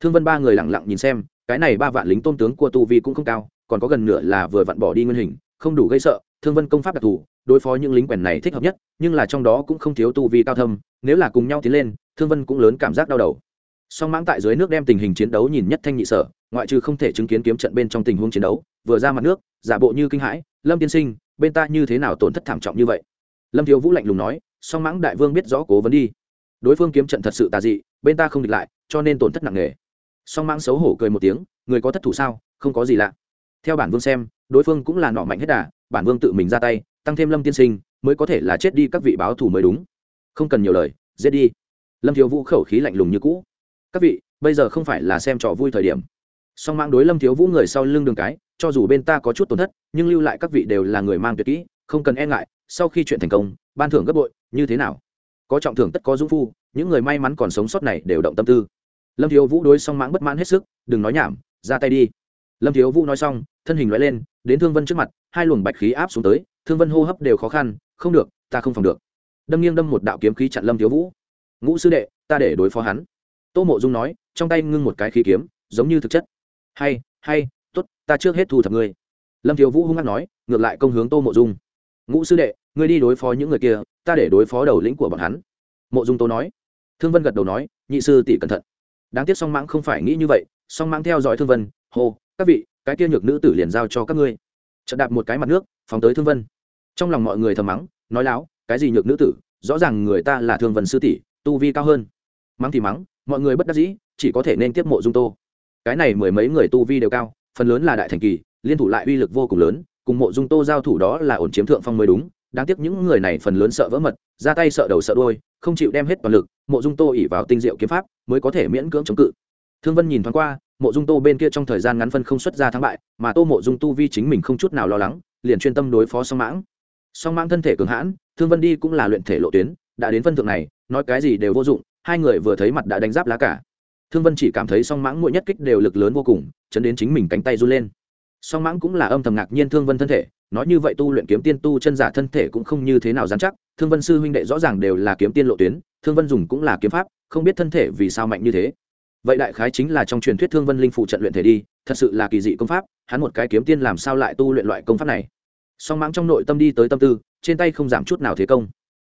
thương vân ba người lẳng lặng nhìn xem, cái này ba vạn lính tôn tướng của tu vi cũng không cao, còn có gần nửa là vừa vặn bỏ đi nguyên hình, không đủ gây sợ, thương vân công pháp đặc thù, đối phó những lính quèn này thích hợp nhất, nhưng là trong đó cũng không thiếu tu vi cao thâm, nếu là cùng nhau tiến lên, thương vân cũng lớn cảm giác đau đầu. Song mãng tại dưới nước đem tình hình chiến đấu nhìn nhất thanh nhị sở, ngoại trừ không thể chứng kiến kiếm trận bên trong tình huống chiến đấu, vừa ra mặt nước, giả bộ như kinh hãi, lâm tiên sinh, bên ta như thế nào tổn thất thảm trọng như vậy? Lâm thiếu vũ lạnh lùng nói, song mãng đại vương biết rõ cố vấn đi. Đối phương kiếm trận thật sự tà dị, bên ta không địch lại, cho nên tổn thất nặng nề song mãng xấu hổ cười một tiếng, người có thất thủ sao? Không có gì lạ. Theo bản vương xem, đối phương cũng là nọ mạnh hết đà, bản vương tự mình ra tay, tăng thêm lâm tiên sinh, mới có thể là chết đi các vị báo thù mới đúng. Không cần nhiều lời, giết đi. Lâm thiếu vũ khẩu khí lạnh lùng như cũ. Các vị, bây giờ không phải là xem trò vui thời điểm. Song mang đối lâm thiếu vũ người sau lưng đường cái, cho dù bên ta có chút tổn thất, nhưng lưu lại các vị đều là người mang tuyệt kỹ, không cần e ngại, sau khi chuyện thành công, ban thưởng gấp bội, như thế nào? Có trọng thưởng tất có dũng phu, những người may mắn còn sống sót này đều động tâm tư lâm thiếu vũ đối song mãng bất mãn hết sức, đừng nói nhảm, ra tay đi. Lâm thiếu vũ nói xong, thân hình loại lên, đến thương vân trước mặt, hai luồng bạch khí áp xuống tới, thương vân hô hấp đều khó khăn, không được, ta không phòng được. Đâm nghiêng đâm một đạo kiếm khí chặn lâm thiếu vũ. Ngũ sư đệ, ta để đối phó hắn. Tô mộ dung nói, trong tay ngưng một cái khí kiếm, giống như thực chất. Hay hay t ố t ta trước hết thu thập ngươi. Lâm thiếu vũ hung hát nói, ngược lại công hướng tô mộ dung. Ngũ sư đệ, ngươi đi đối phó những người kia, ta để đối phó đầu lĩnh của bọn hắn. Mộ dung tô nói. Thương vân gật đầu nói, nhị sư tỷ cẩn thận đáng tiếc song mãng không phải nghĩ như vậy, song mãng theo dõi thương vân, hô, các vị, cái kia nhược nữ tử liền giao cho các ngươi. Chợt đạp một cái mặt nước, phóng tới thương vân. Trong lòng mọi người thầm mắng, nói láo, cái gì nhược nữ tử, rõ ràng người ta là thương vân sư tỷ, tu vi cao hơn. Mắng thì mắng, mọi người bất đắc dĩ, chỉ có thể nên tiếp mộ dung tô. Cái này mười mấy người tu vi đều cao, phần lớn là đại thành kỳ, liên thủ lại uy lực vô cùng lớn, cùng mộ dung tô giao thủ đó là ổn chiếm thượng phong mới đúng. Đáng tiếc những người này phần lớn sợ vỡ mật, ra tay sợ đầu sợ đôi không chịu đem hết toàn lực mộ dung tô ỉ vào tinh diệu kiếm pháp, mới có thể miễn cưỡng chống cự. Thương vân nhìn thoáng qua, mộ dung tô bên kia trong thời gian ngắn phân không xuất ra thắng bại, mà tô mộ dung tu vi chính mình không chút nào lo lắng, liền chuyên tâm đối phó song mãng. Song mãng thân thể cường hãn, thương vân đi cũng là luyện thể lộ tuyến, đã đến phân thượng này, nói cái gì đều vô dụng, hai người vừa thấy mặt đã đánh giáp lá cả. Thương vân chỉ cảm thấy song mãng mỗi nhất kích đều lực lớn vô cùng, chấn đến chính mình cánh tay run lên. Song mãng cũng là âm thầm ngạc nhiên thương vân thân thể, nói như vậy tu luyện kiếm tiên tu chân giả thân thể cũng không như thế nào dán chắc, thương vân sư huynh đệ rõ ràng đều là kiếm tiên lộ tuyến thương vân dùng cũng là kiếm pháp, không biết thân thể vì sao mạnh như thế. Vậy đại khái chính là trong truyền thuyết thương vân linh phụ trận luyện thể đi, thật sự là kỳ dị công pháp, hắn một cái kiếm tiên làm sao lại tu luyện loại công pháp này? Song mãng trong nội tâm đi tới tâm tư, trên tay không giảm chút nào thế công.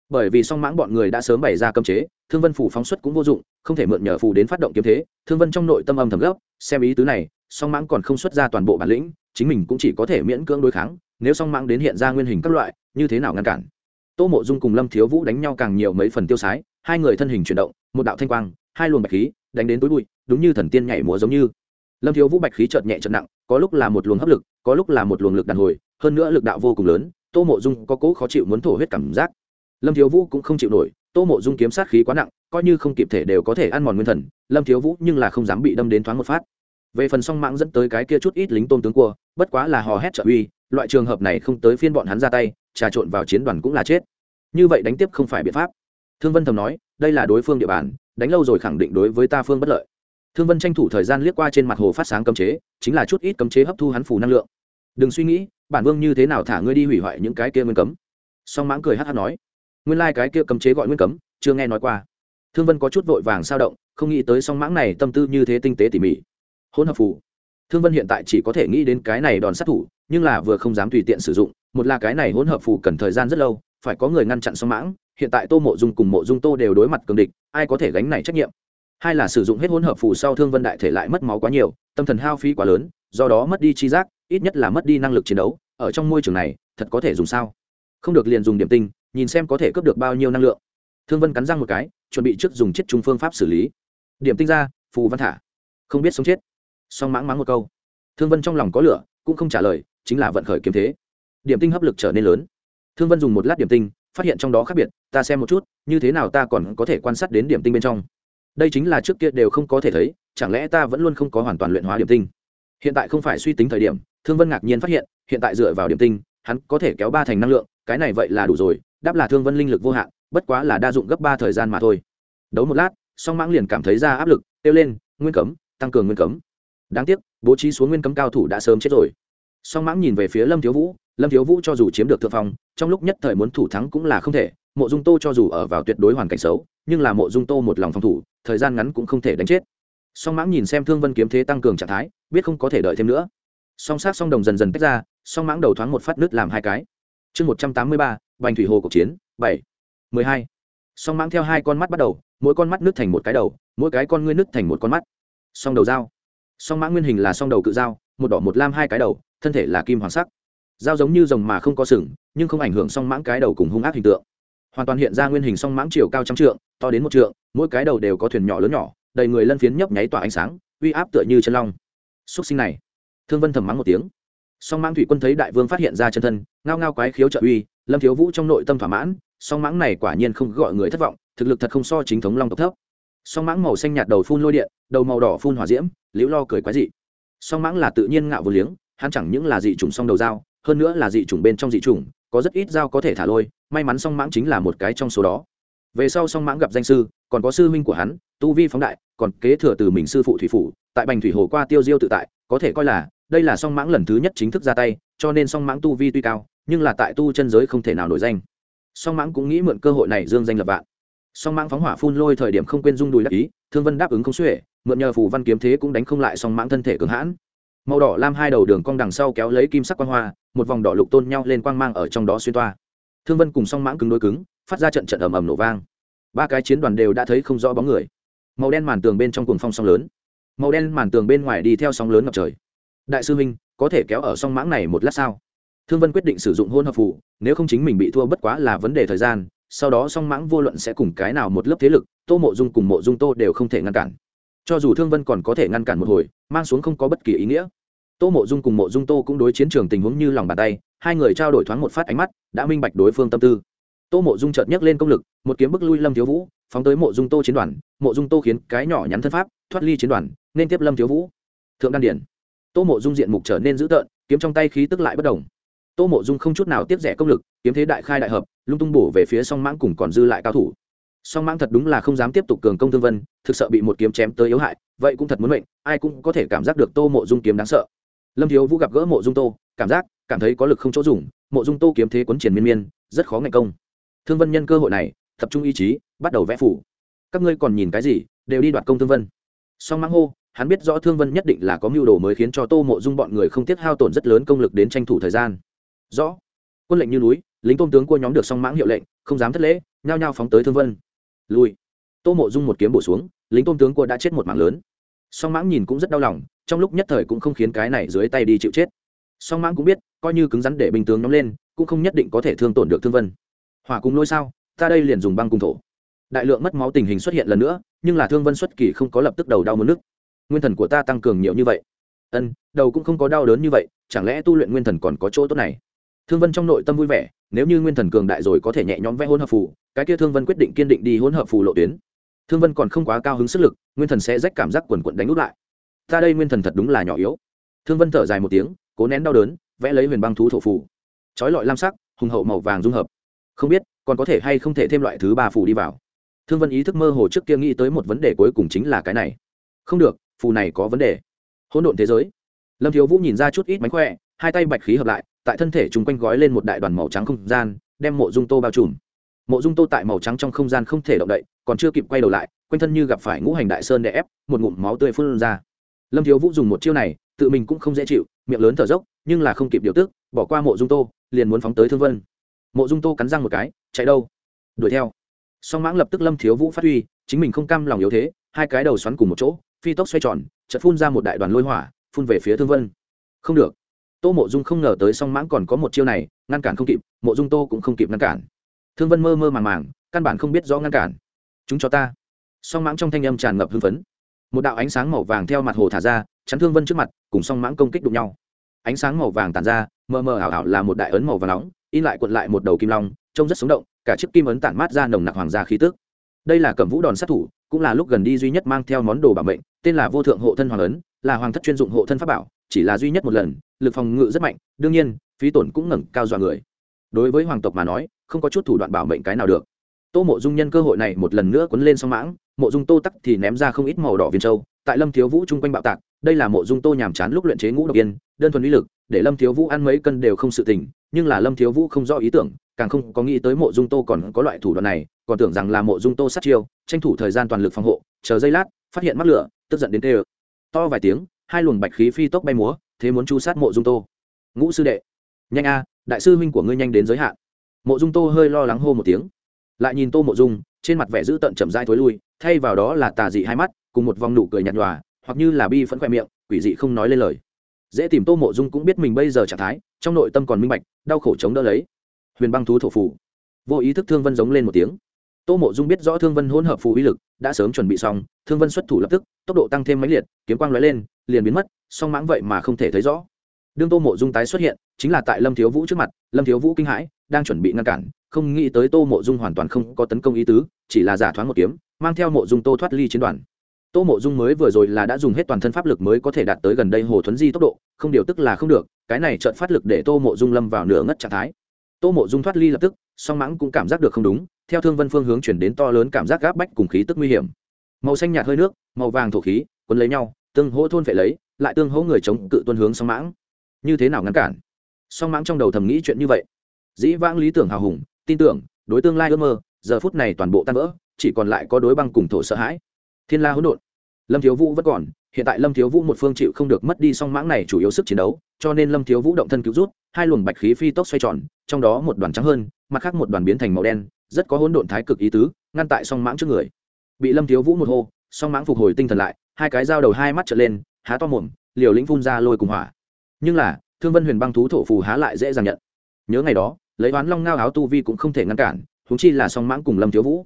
Bởi vì song mãng bọn người đã sớm bày ra cấm chế, thương vân phủ phóng xuất cũng vô dụng, không thể mượn nhờ phù đến phát động kiếm thế, thương vân trong nội tâm âm thầm gấp, xem ý tứ này, song mãng còn không xuất ra toàn bộ bản lĩnh, chính mình cũng chỉ có thể miễn cưỡng đối kháng, nếu song mãng đến hiện ra nguyên hình các loại, như thế nào ngăn cản? Tô mộ dung cùng lâm thiếu vũ đánh nhau càng nhiều mấy phần tiêu sái hai người thân hình chuyển động, một đạo thanh quang, hai luồng bạch khí đánh đến túi bụi, đúng như thần tiên nhảy múa giống như. Lâm thiếu vũ bạch khí chợt nhẹ chợt nặng, có lúc là một luồng hấp lực, có lúc là một luồng lực đàn hồi, hơn nữa lực đạo vô cùng lớn, tô mộ dung có cố khó chịu muốn thổ huyết cảm giác. Lâm thiếu vũ cũng không chịu nổi, tô mộ dung kiếm sát khí quá nặng, coi như không kịp thể đều có thể ăn mòn nguyên thần, lâm thiếu vũ nhưng là không dám bị đâm đến thoáng một phát. Về phần song mạng dẫn tới cái kia chút ít lính tôn tướng cua, bất quá là hò hét trợ uy, loại trường hợp này không tới phiên bọn hắn ra tay, trà trộn vào chiến đoàn cũng là chết. Như vậy đánh tiếp không phải biện pháp thương vân thầm nói, đây là đối phương địa bàn, đánh lâu rồi khẳng định đối với ta phương bất lợi. Thương vân tranh thủ thời gian liếc qua trên mặt hồ phát sáng cấm chế, chính là chút ít cấm chế hấp thu hắn phù năng lượng. Đừng suy nghĩ, bản vương như thế nào thả ngươi đi hủy hoại những cái kia nguyên cấm. Song mãng cười hát hát nói, nguyên lai、like、cái kia cấm chế gọi nguyên cấm, chưa nghe nói qua. Thương vân có chút vội vàng sao động, không nghĩ tới song mãng này tâm tư như thế tinh tế tỉ mỉ. Hỗn hợp phù. Thương vân hiện tại chỉ có thể nghĩ đến cái này đòn sát thủ, nhưng là vừa không dám tùy tiện sử dụng, một là cái này hỗn hợp phù cần thời gian rất lâu, phải có người ngăn chặn song mãng hiện tại tô mộ dung cùng mộ dung tô đều đối mặt cường địch, ai có thể gánh này trách nhiệm? Hai là sử dụng hết hỗn hợp phù sau thương vân đại thể lại mất máu quá nhiều, tâm thần hao phí quá lớn, do đó mất đi chi giác, ít nhất là mất đi năng lực chiến đấu, ở trong môi trường này, thật có thể dùng sao? Không được liền dùng điểm tinh, nhìn xem có thể cướp được bao nhiêu năng lượng. Thương vân cắn răng một cái, chuẩn bị trước dùng chết chung phương pháp xử lý. Điểm tinh ra, phù văn thả. Không biết sống chết. Song mãng mắng một câu. Thương vân trong lòng có lửa, cũng không trả lời, chính là vận khởi kiếm thế. Điểm tinh hấp lực trở nên lớn. Thương vân dùng một lát điểm tinh phát hiện trong đó khác biệt, ta xem một chút, như thế nào ta còn có thể quan sát đến điểm tinh bên trong. Đây chính là trước kia đều không có thể thấy, chẳng lẽ ta vẫn luôn không có hoàn toàn luyện hóa điểm tinh? Hiện tại không phải suy tính thời điểm, thương vân ngạc nhiên phát hiện hiện tại dựa vào điểm tinh, hắn có thể kéo ba thành năng lượng, cái này vậy là đủ rồi, đáp là thương vân linh lực vô hạn, bất quá là đa dụng gấp ba thời gian mà thôi. Đấu một lát, song mãng liền cảm thấy ra áp lực, kêu lên, nguyên cấm, tăng cường nguyên cấm. Đáng tiếc, bố trí xuống nguyên cấm cao thủ đã sớm chết rồi. Song mãng nhìn về phía lâm thiếu vũ lâm thiếu vũ cho dù chiếm được thượng phong, trong lúc nhất thời muốn thủ thắng cũng là không thể, mộ dung tô cho dù ở vào tuyệt đối hoàn cảnh xấu, nhưng là mộ dung tô một lòng phòng thủ, thời gian ngắn cũng không thể đánh chết. Song mãng nhìn xem thương vân kiếm thế tăng cường trạng thái, biết không có thể đợi thêm nữa. Song sát song đồng dần dần tách ra, song mãng đầu thoáng một phát nứt làm hai cái. Chương một trăm tám mươi ba, bành thủy hồ cuộc chiến, bảy, mười hai. Song mãng theo hai con mắt bắt đầu, mỗi con mắt nứt thành một cái đầu, mỗi cái con ngươi nứt thành một con mắt. Song đầu dao. Song mãng nguyên hình là song đầu cự dao, một đỏ một lam hai cái đầu, thân thể là kim hoàng sắc dao giống như rồng mà không có sừng, nhưng không ảnh hưởng song mãng cái đầu cùng hung ác hình tượng. Hoàn toàn hiện ra nguyên hình song mãng chiều cao trăm trượng, to đến một trượng, mỗi cái đầu đều có thuyền nhỏ lớn nhỏ, đầy người lân phiến nhấp nháy tỏa ánh sáng, uy áp tựa như chân long. Xúc sinh này, thương vân thầm mắng một tiếng. Song mãng thủy quân thấy đại vương phát hiện ra chân thân, ngao ngao quái khiếu trợ uy, lâm thiếu vũ trong nội tâm thỏa mãn, song mãng này quả nhiên không gọi người thất vọng, thực lực thật không so chính thống long tộc thấp. Song mãng màu xanh nhạt đầu phun lôi điện, đầu màu đỏ phun hỏa diễm, liễu lo cười quái dị. Song mãng là tự nhiên ngạo vô liếng, hắn chẳng những là dị trùng song đầu dao hơn nữa là dị chủng bên trong dị chủng, có rất ít dao có thể thả lôi, may mắn song mãng chính là một cái trong số đó. Về sau song mãng gặp danh sư, còn có sư huynh của hắn, tu vi phóng đại, còn kế thừa từ mình sư phụ thủy phủ, tại bành thủy hồ qua tiêu diêu tự tại, có thể coi là, đây là song mãng lần thứ nhất chính thức ra tay, cho nên song mãng tu vi tuy cao, nhưng là tại tu chân giới không thể nào nổi danh. Song mãng cũng nghĩ mượn cơ hội này dương danh lập vạn. Song mãng phóng hỏa phun lôi thời điểm không quên dung đùi đắc ý, thương vân đáp ứng không xuể, mượn nhờ phù văn kiếm thế cũng đánh không lại song mãng thân thể cường hãn. Màu đỏ lam hai đầu đường cong đằng sau kéo lấy kim sắc quang hoa một vòng đỏ lục tôn nhau lên quang mang ở trong đó xuyên toa. Thương vân cùng song mãng cứng đối cứng, phát ra trận trận ầm ầm nổ vang. Ba cái chiến đoàn đều đã thấy không rõ bóng người. Màu đen màn tường bên trong cuồng phong sóng lớn. Màu đen màn tường bên ngoài đi theo sóng lớn ngập trời. Đại sư huynh có thể kéo ở song mãng này một lát sao? Thương vân quyết định sử dụng hôn hợp phụ nếu không chính mình bị thua bất quá là vấn đề thời gian, sau đó song mãng vô luận sẽ cùng cái nào một lớp thế lực, tô mộ dung cùng mộ dung tô đều không thể ngăn cản. Cho dù thương vân còn có thể ngăn cản một hồi, mang xuống không có bất kỳ ý nghĩa tô mộ dung cùng mộ dung tô cũng đối chiến trường tình huống như lòng bàn tay, hai người trao đổi thoáng một phát ánh mắt, đã minh bạch đối phương tâm tư. Tô mộ dung chợt nhấc lên công lực, một kiếm bức lui lâm thiếu vũ, phóng tới mộ dung tô chiến đoàn, mộ dung tô khiến cái nhỏ nhắn thân pháp, thoát ly chiến đoàn, nên tiếp lâm thiếu vũ. Thượng đan điển. Tô mộ dung diện mục trở nên dữ tợn, kiếm trong tay khí tức lại bất đồng. Tô mộ dung không chút nào tiếp rẻ công lực, kiếm thế đại khai đại hợp, lung tung bổ về phía song mãng cùng còn dư lại cao thủ. Song mãng thật đúng là không dám tiếp tục cường công thương vân, thực sợ bị một kiếm chém tới yếu hại, vậy cũng thật muốn mệnh, ai cũng có thể cảm giác được tô mộ dung kiếm đáng sợ lâm thiếu vũ gặp gỡ mộ dung tô, cảm giác, cảm thấy có lực không chỗ dùng, mộ dung tô kiếm thế quấn triển miên miên, rất khó ngày công. Thương vân nhân cơ hội này, tập trung ý chí, bắt đầu vẽ phủ. Các ngươi còn nhìn cái gì, đều đi đoạt công thương vân. Song mãng hô, hắn biết rõ thương vân nhất định là có mưu đồ mới khiến cho tô mộ dung bọn người không tiếc hao tổn rất lớn công lực đến tranh thủ thời gian. Rõ. Quân lệnh như núi, lính tôn tướng của nhóm được song mãng hiệu lệnh, không dám thất lễ, nhao nhao phóng tới thương vân. Lùi. tô mộ dung một kiếm bổ xuống, lính tôn tướng của đã chết một mạng lớn song mãng nhìn cũng rất đau lòng, trong lúc nhất thời cũng không khiến cái này dưới tay đi chịu chết. Song mãng cũng biết, coi như cứng rắn để bình tướng nhóm lên, cũng không nhất định có thể thương tổn được thương vân. Hỏa cùng lôi sao, ta đây liền dùng băng cung thổ. Đại lượng mất máu tình hình xuất hiện lần nữa, nhưng là thương vân xuất kỳ không có lập tức đầu đau mất nước. Nguyên thần của ta tăng cường nhiều như vậy. Ân, đầu cũng không có đau đớn như vậy, chẳng lẽ tu luyện nguyên thần còn có chỗ tốt này? Thương vân trong nội tâm vui vẻ, nếu như nguyên thần cường đại rồi có thể nhẹ nhõm vẽ hỗn hợp phù, cái kia thương vân quyết định kiên định đi hỗn hợp phù lộ tuyến thương vân còn không quá cao hứng sức lực nguyên thần sẽ rách cảm giác quần quận đánh út lại. Ta đây nguyên thần thật đúng là nhỏ yếu. Thương vân thở dài một tiếng cố nén đau đớn vẽ lấy huyền băng thú thổ phủ, trói lọi lam sắc hùng hậu màu vàng dung hợp. Không biết còn có thể hay không thể thêm loại thứ ba phù đi vào. Thương vân ý thức mơ hồ trước kia nghĩ tới một vấn đề cuối cùng chính là cái này. Không được phù này có vấn đề. Hỗn độn thế giới. Lâm thiếu vũ nhìn ra chút ít mánh khỏe hai tay bạch khí hợp lại tại thân thể chúng quanh gói lên một đại đoàn màu trắng không gian đem mộ dung tô bao trùm mộ dung tô tại màu trắng trong không gian không thể động đậy, còn chưa kịp quay đầu lại, quanh thân như gặp phải ngũ hành đại sơn đè ép, một ngụm máu tươi phun ra. Lâm thiếu vũ dùng một chiêu này, tự mình cũng không dễ chịu, miệng lớn thở dốc, nhưng là không kịp điều tức, bỏ qua mộ dung tô, liền muốn phóng tới thương vân. Mộ dung tô cắn răng một cái, chạy đâu? Đuổi theo. Song mãng lập tức lâm thiếu vũ phát huy, chính mình không cam lòng yếu thế, hai cái đầu xoắn cùng một chỗ, phi tốc xoay tròn, chợt phun ra một đại đoàn lôi hỏa, phun về phía thương vân. Không được. Tô mộ dung không ngờ tới song mãng còn có một chiêu này, ngăn cản không kịp, mộ dung tô cũng không kịp ngăn cản thương vân mơ mơ màng màng, căn bản không biết rõ ngăn cản. Chúng cho ta. Song mãng trong thanh âm tràn ngập hưng phấn. Một đạo ánh sáng màu vàng theo mặt hồ thả ra, chắn thương vân trước mặt, cùng song mãng công kích đụng nhau. Ánh sáng màu vàng tàn ra, mờ mờ ảo ảo là một đại ấn màu vàng nóng, in lại cuộn lại một đầu kim long, trông rất sống động, cả chiếc kim ấn tản mát ra nồng nặc hoàng gia khí tức. Đây là cẩm vũ đòn sát thủ, cũng là lúc gần đi duy nhất mang theo món đồ bảo mệnh, tên là vô thượng hộ thân hoàng ấn, là hoàng thất chuyên dụng hộ thân pháp bảo, chỉ là duy nhất một lần, lực phòng ngự rất mạnh, đương nhiên, phí tổn cũng ngẩng cao dọa người. Đối với hoàng tộc mà nói không có chút thủ đoạn bảo mệnh cái nào được. Tô mộ dung nhân cơ hội này một lần nữa quấn lên song mãng, mộ dung tô tắc thì ném ra không ít màu đỏ viên châu, tại lâm thiếu vũ chung quanh bạo tạc, đây là mộ dung tô nhàm chán lúc luyện chế ngũ độc yên đơn thuần uy lực, để lâm thiếu vũ ăn mấy cân đều không sự tình, nhưng là lâm thiếu vũ không rõ ý tưởng, càng không có nghĩ tới mộ dung tô còn có loại thủ đoạn này, còn tưởng rằng là mộ dung tô sát chiêu, tranh thủ thời gian toàn lực phòng hộ, chờ giây lát, phát hiện mắc lửa, tức giận đến tê to vài tiếng, hai luồng bạch khí phi tốc bay múa, thế muốn chu sát mộ dung tô. Ngũ sư đệ, nhanh a, đại sư huynh của ngươi nhanh đến giới hạn mộ dung tô hơi lo lắng hô một tiếng. Lại nhìn tô mộ dung, trên mặt vẻ dữ tợn chậm dai thối lui, thay vào đó là tà dị hai mắt, cùng một vòng nụ cười nhạt nhòa, hoặc như là bi phẫn khoe miệng, quỷ dị không nói lên lời. Dễ tìm tô mộ dung cũng biết mình bây giờ trạng thái, trong nội tâm còn minh bạch, đau khổ chống đỡ lấy. Huyền băng thú thổ phủ vô ý thức thương vân giống lên một tiếng. Tô mộ dung biết rõ thương vân hỗn hợp phù uy lực, đã sớm chuẩn bị xong, thương vân xuất thủ lập tức, tốc độ tăng thêm máy liệt, kiếm quang lóe lên, liền biến mất, song mãng vậy mà không thể thấy rõ đương tô mộ dung tái xuất hiện, chính là tại lâm thiếu vũ trước mặt, lâm thiếu vũ kinh hãi, đang chuẩn bị ngăn cản, không nghĩ tới tô mộ dung hoàn toàn không có tấn công ý tứ, chỉ là giả thoáng một kiếm, mang theo mộ dung tô thoát ly chiến đoàn. Tô mộ dung mới vừa rồi là đã dùng hết toàn thân pháp lực mới có thể đạt tới gần đây hồ thuấn di tốc độ, không điều tức là không được, cái này trợn phát lực để tô mộ dung lâm vào nửa ngất trạng thái. Tô mộ dung thoát ly lập tức, song mãng cũng cảm giác được không đúng, theo thương vân phương hướng chuyển đến to lớn cảm giác gáp bách cùng khí tức nguy hiểm. Màu xanh nhạt hơi nước, màu vàng thổ khí, quấn lấy nhau, tương hỗ thôn phải lấy, lại tương hỗ người chống cự tuân hướng song mãng như thế nào ngăn cản? Song mãng trong đầu thầm nghĩ chuyện như vậy. Dĩ vãng lý tưởng hào hùng, tin tưởng, đối tương lai ước mơ, giờ phút này toàn bộ tan vỡ, chỉ còn lại có đối băng cùng thổ sợ hãi. Thiên la hỗn độn. Lâm thiếu vũ vẫn còn, hiện tại lâm thiếu vũ một phương chịu không được mất đi song mãng này chủ yếu sức chiến đấu, cho nên lâm thiếu vũ động thân cứu rút, hai luồng bạch khí phi tốc xoay tròn, trong đó một đoàn trắng hơn, mặt khác một đoàn biến thành màu đen, rất có hỗn độn thái cực ý tứ, ngăn tại song mãng trước người. Bị lâm thiếu vũ một hô, song mãng phục hồi tinh thần lại, hai cái dao đầu hai mắt trở lên, há to mồm, liều lĩnh phun ra lôi cùng hỏa nhưng là, thương vân huyền băng thú thổ phù há lại dễ dàng nhận. Nhớ ngày đó, lấy oán long ngao áo tu vi cũng không thể ngăn cản húng chi là song mãng cùng lâm thiếu vũ.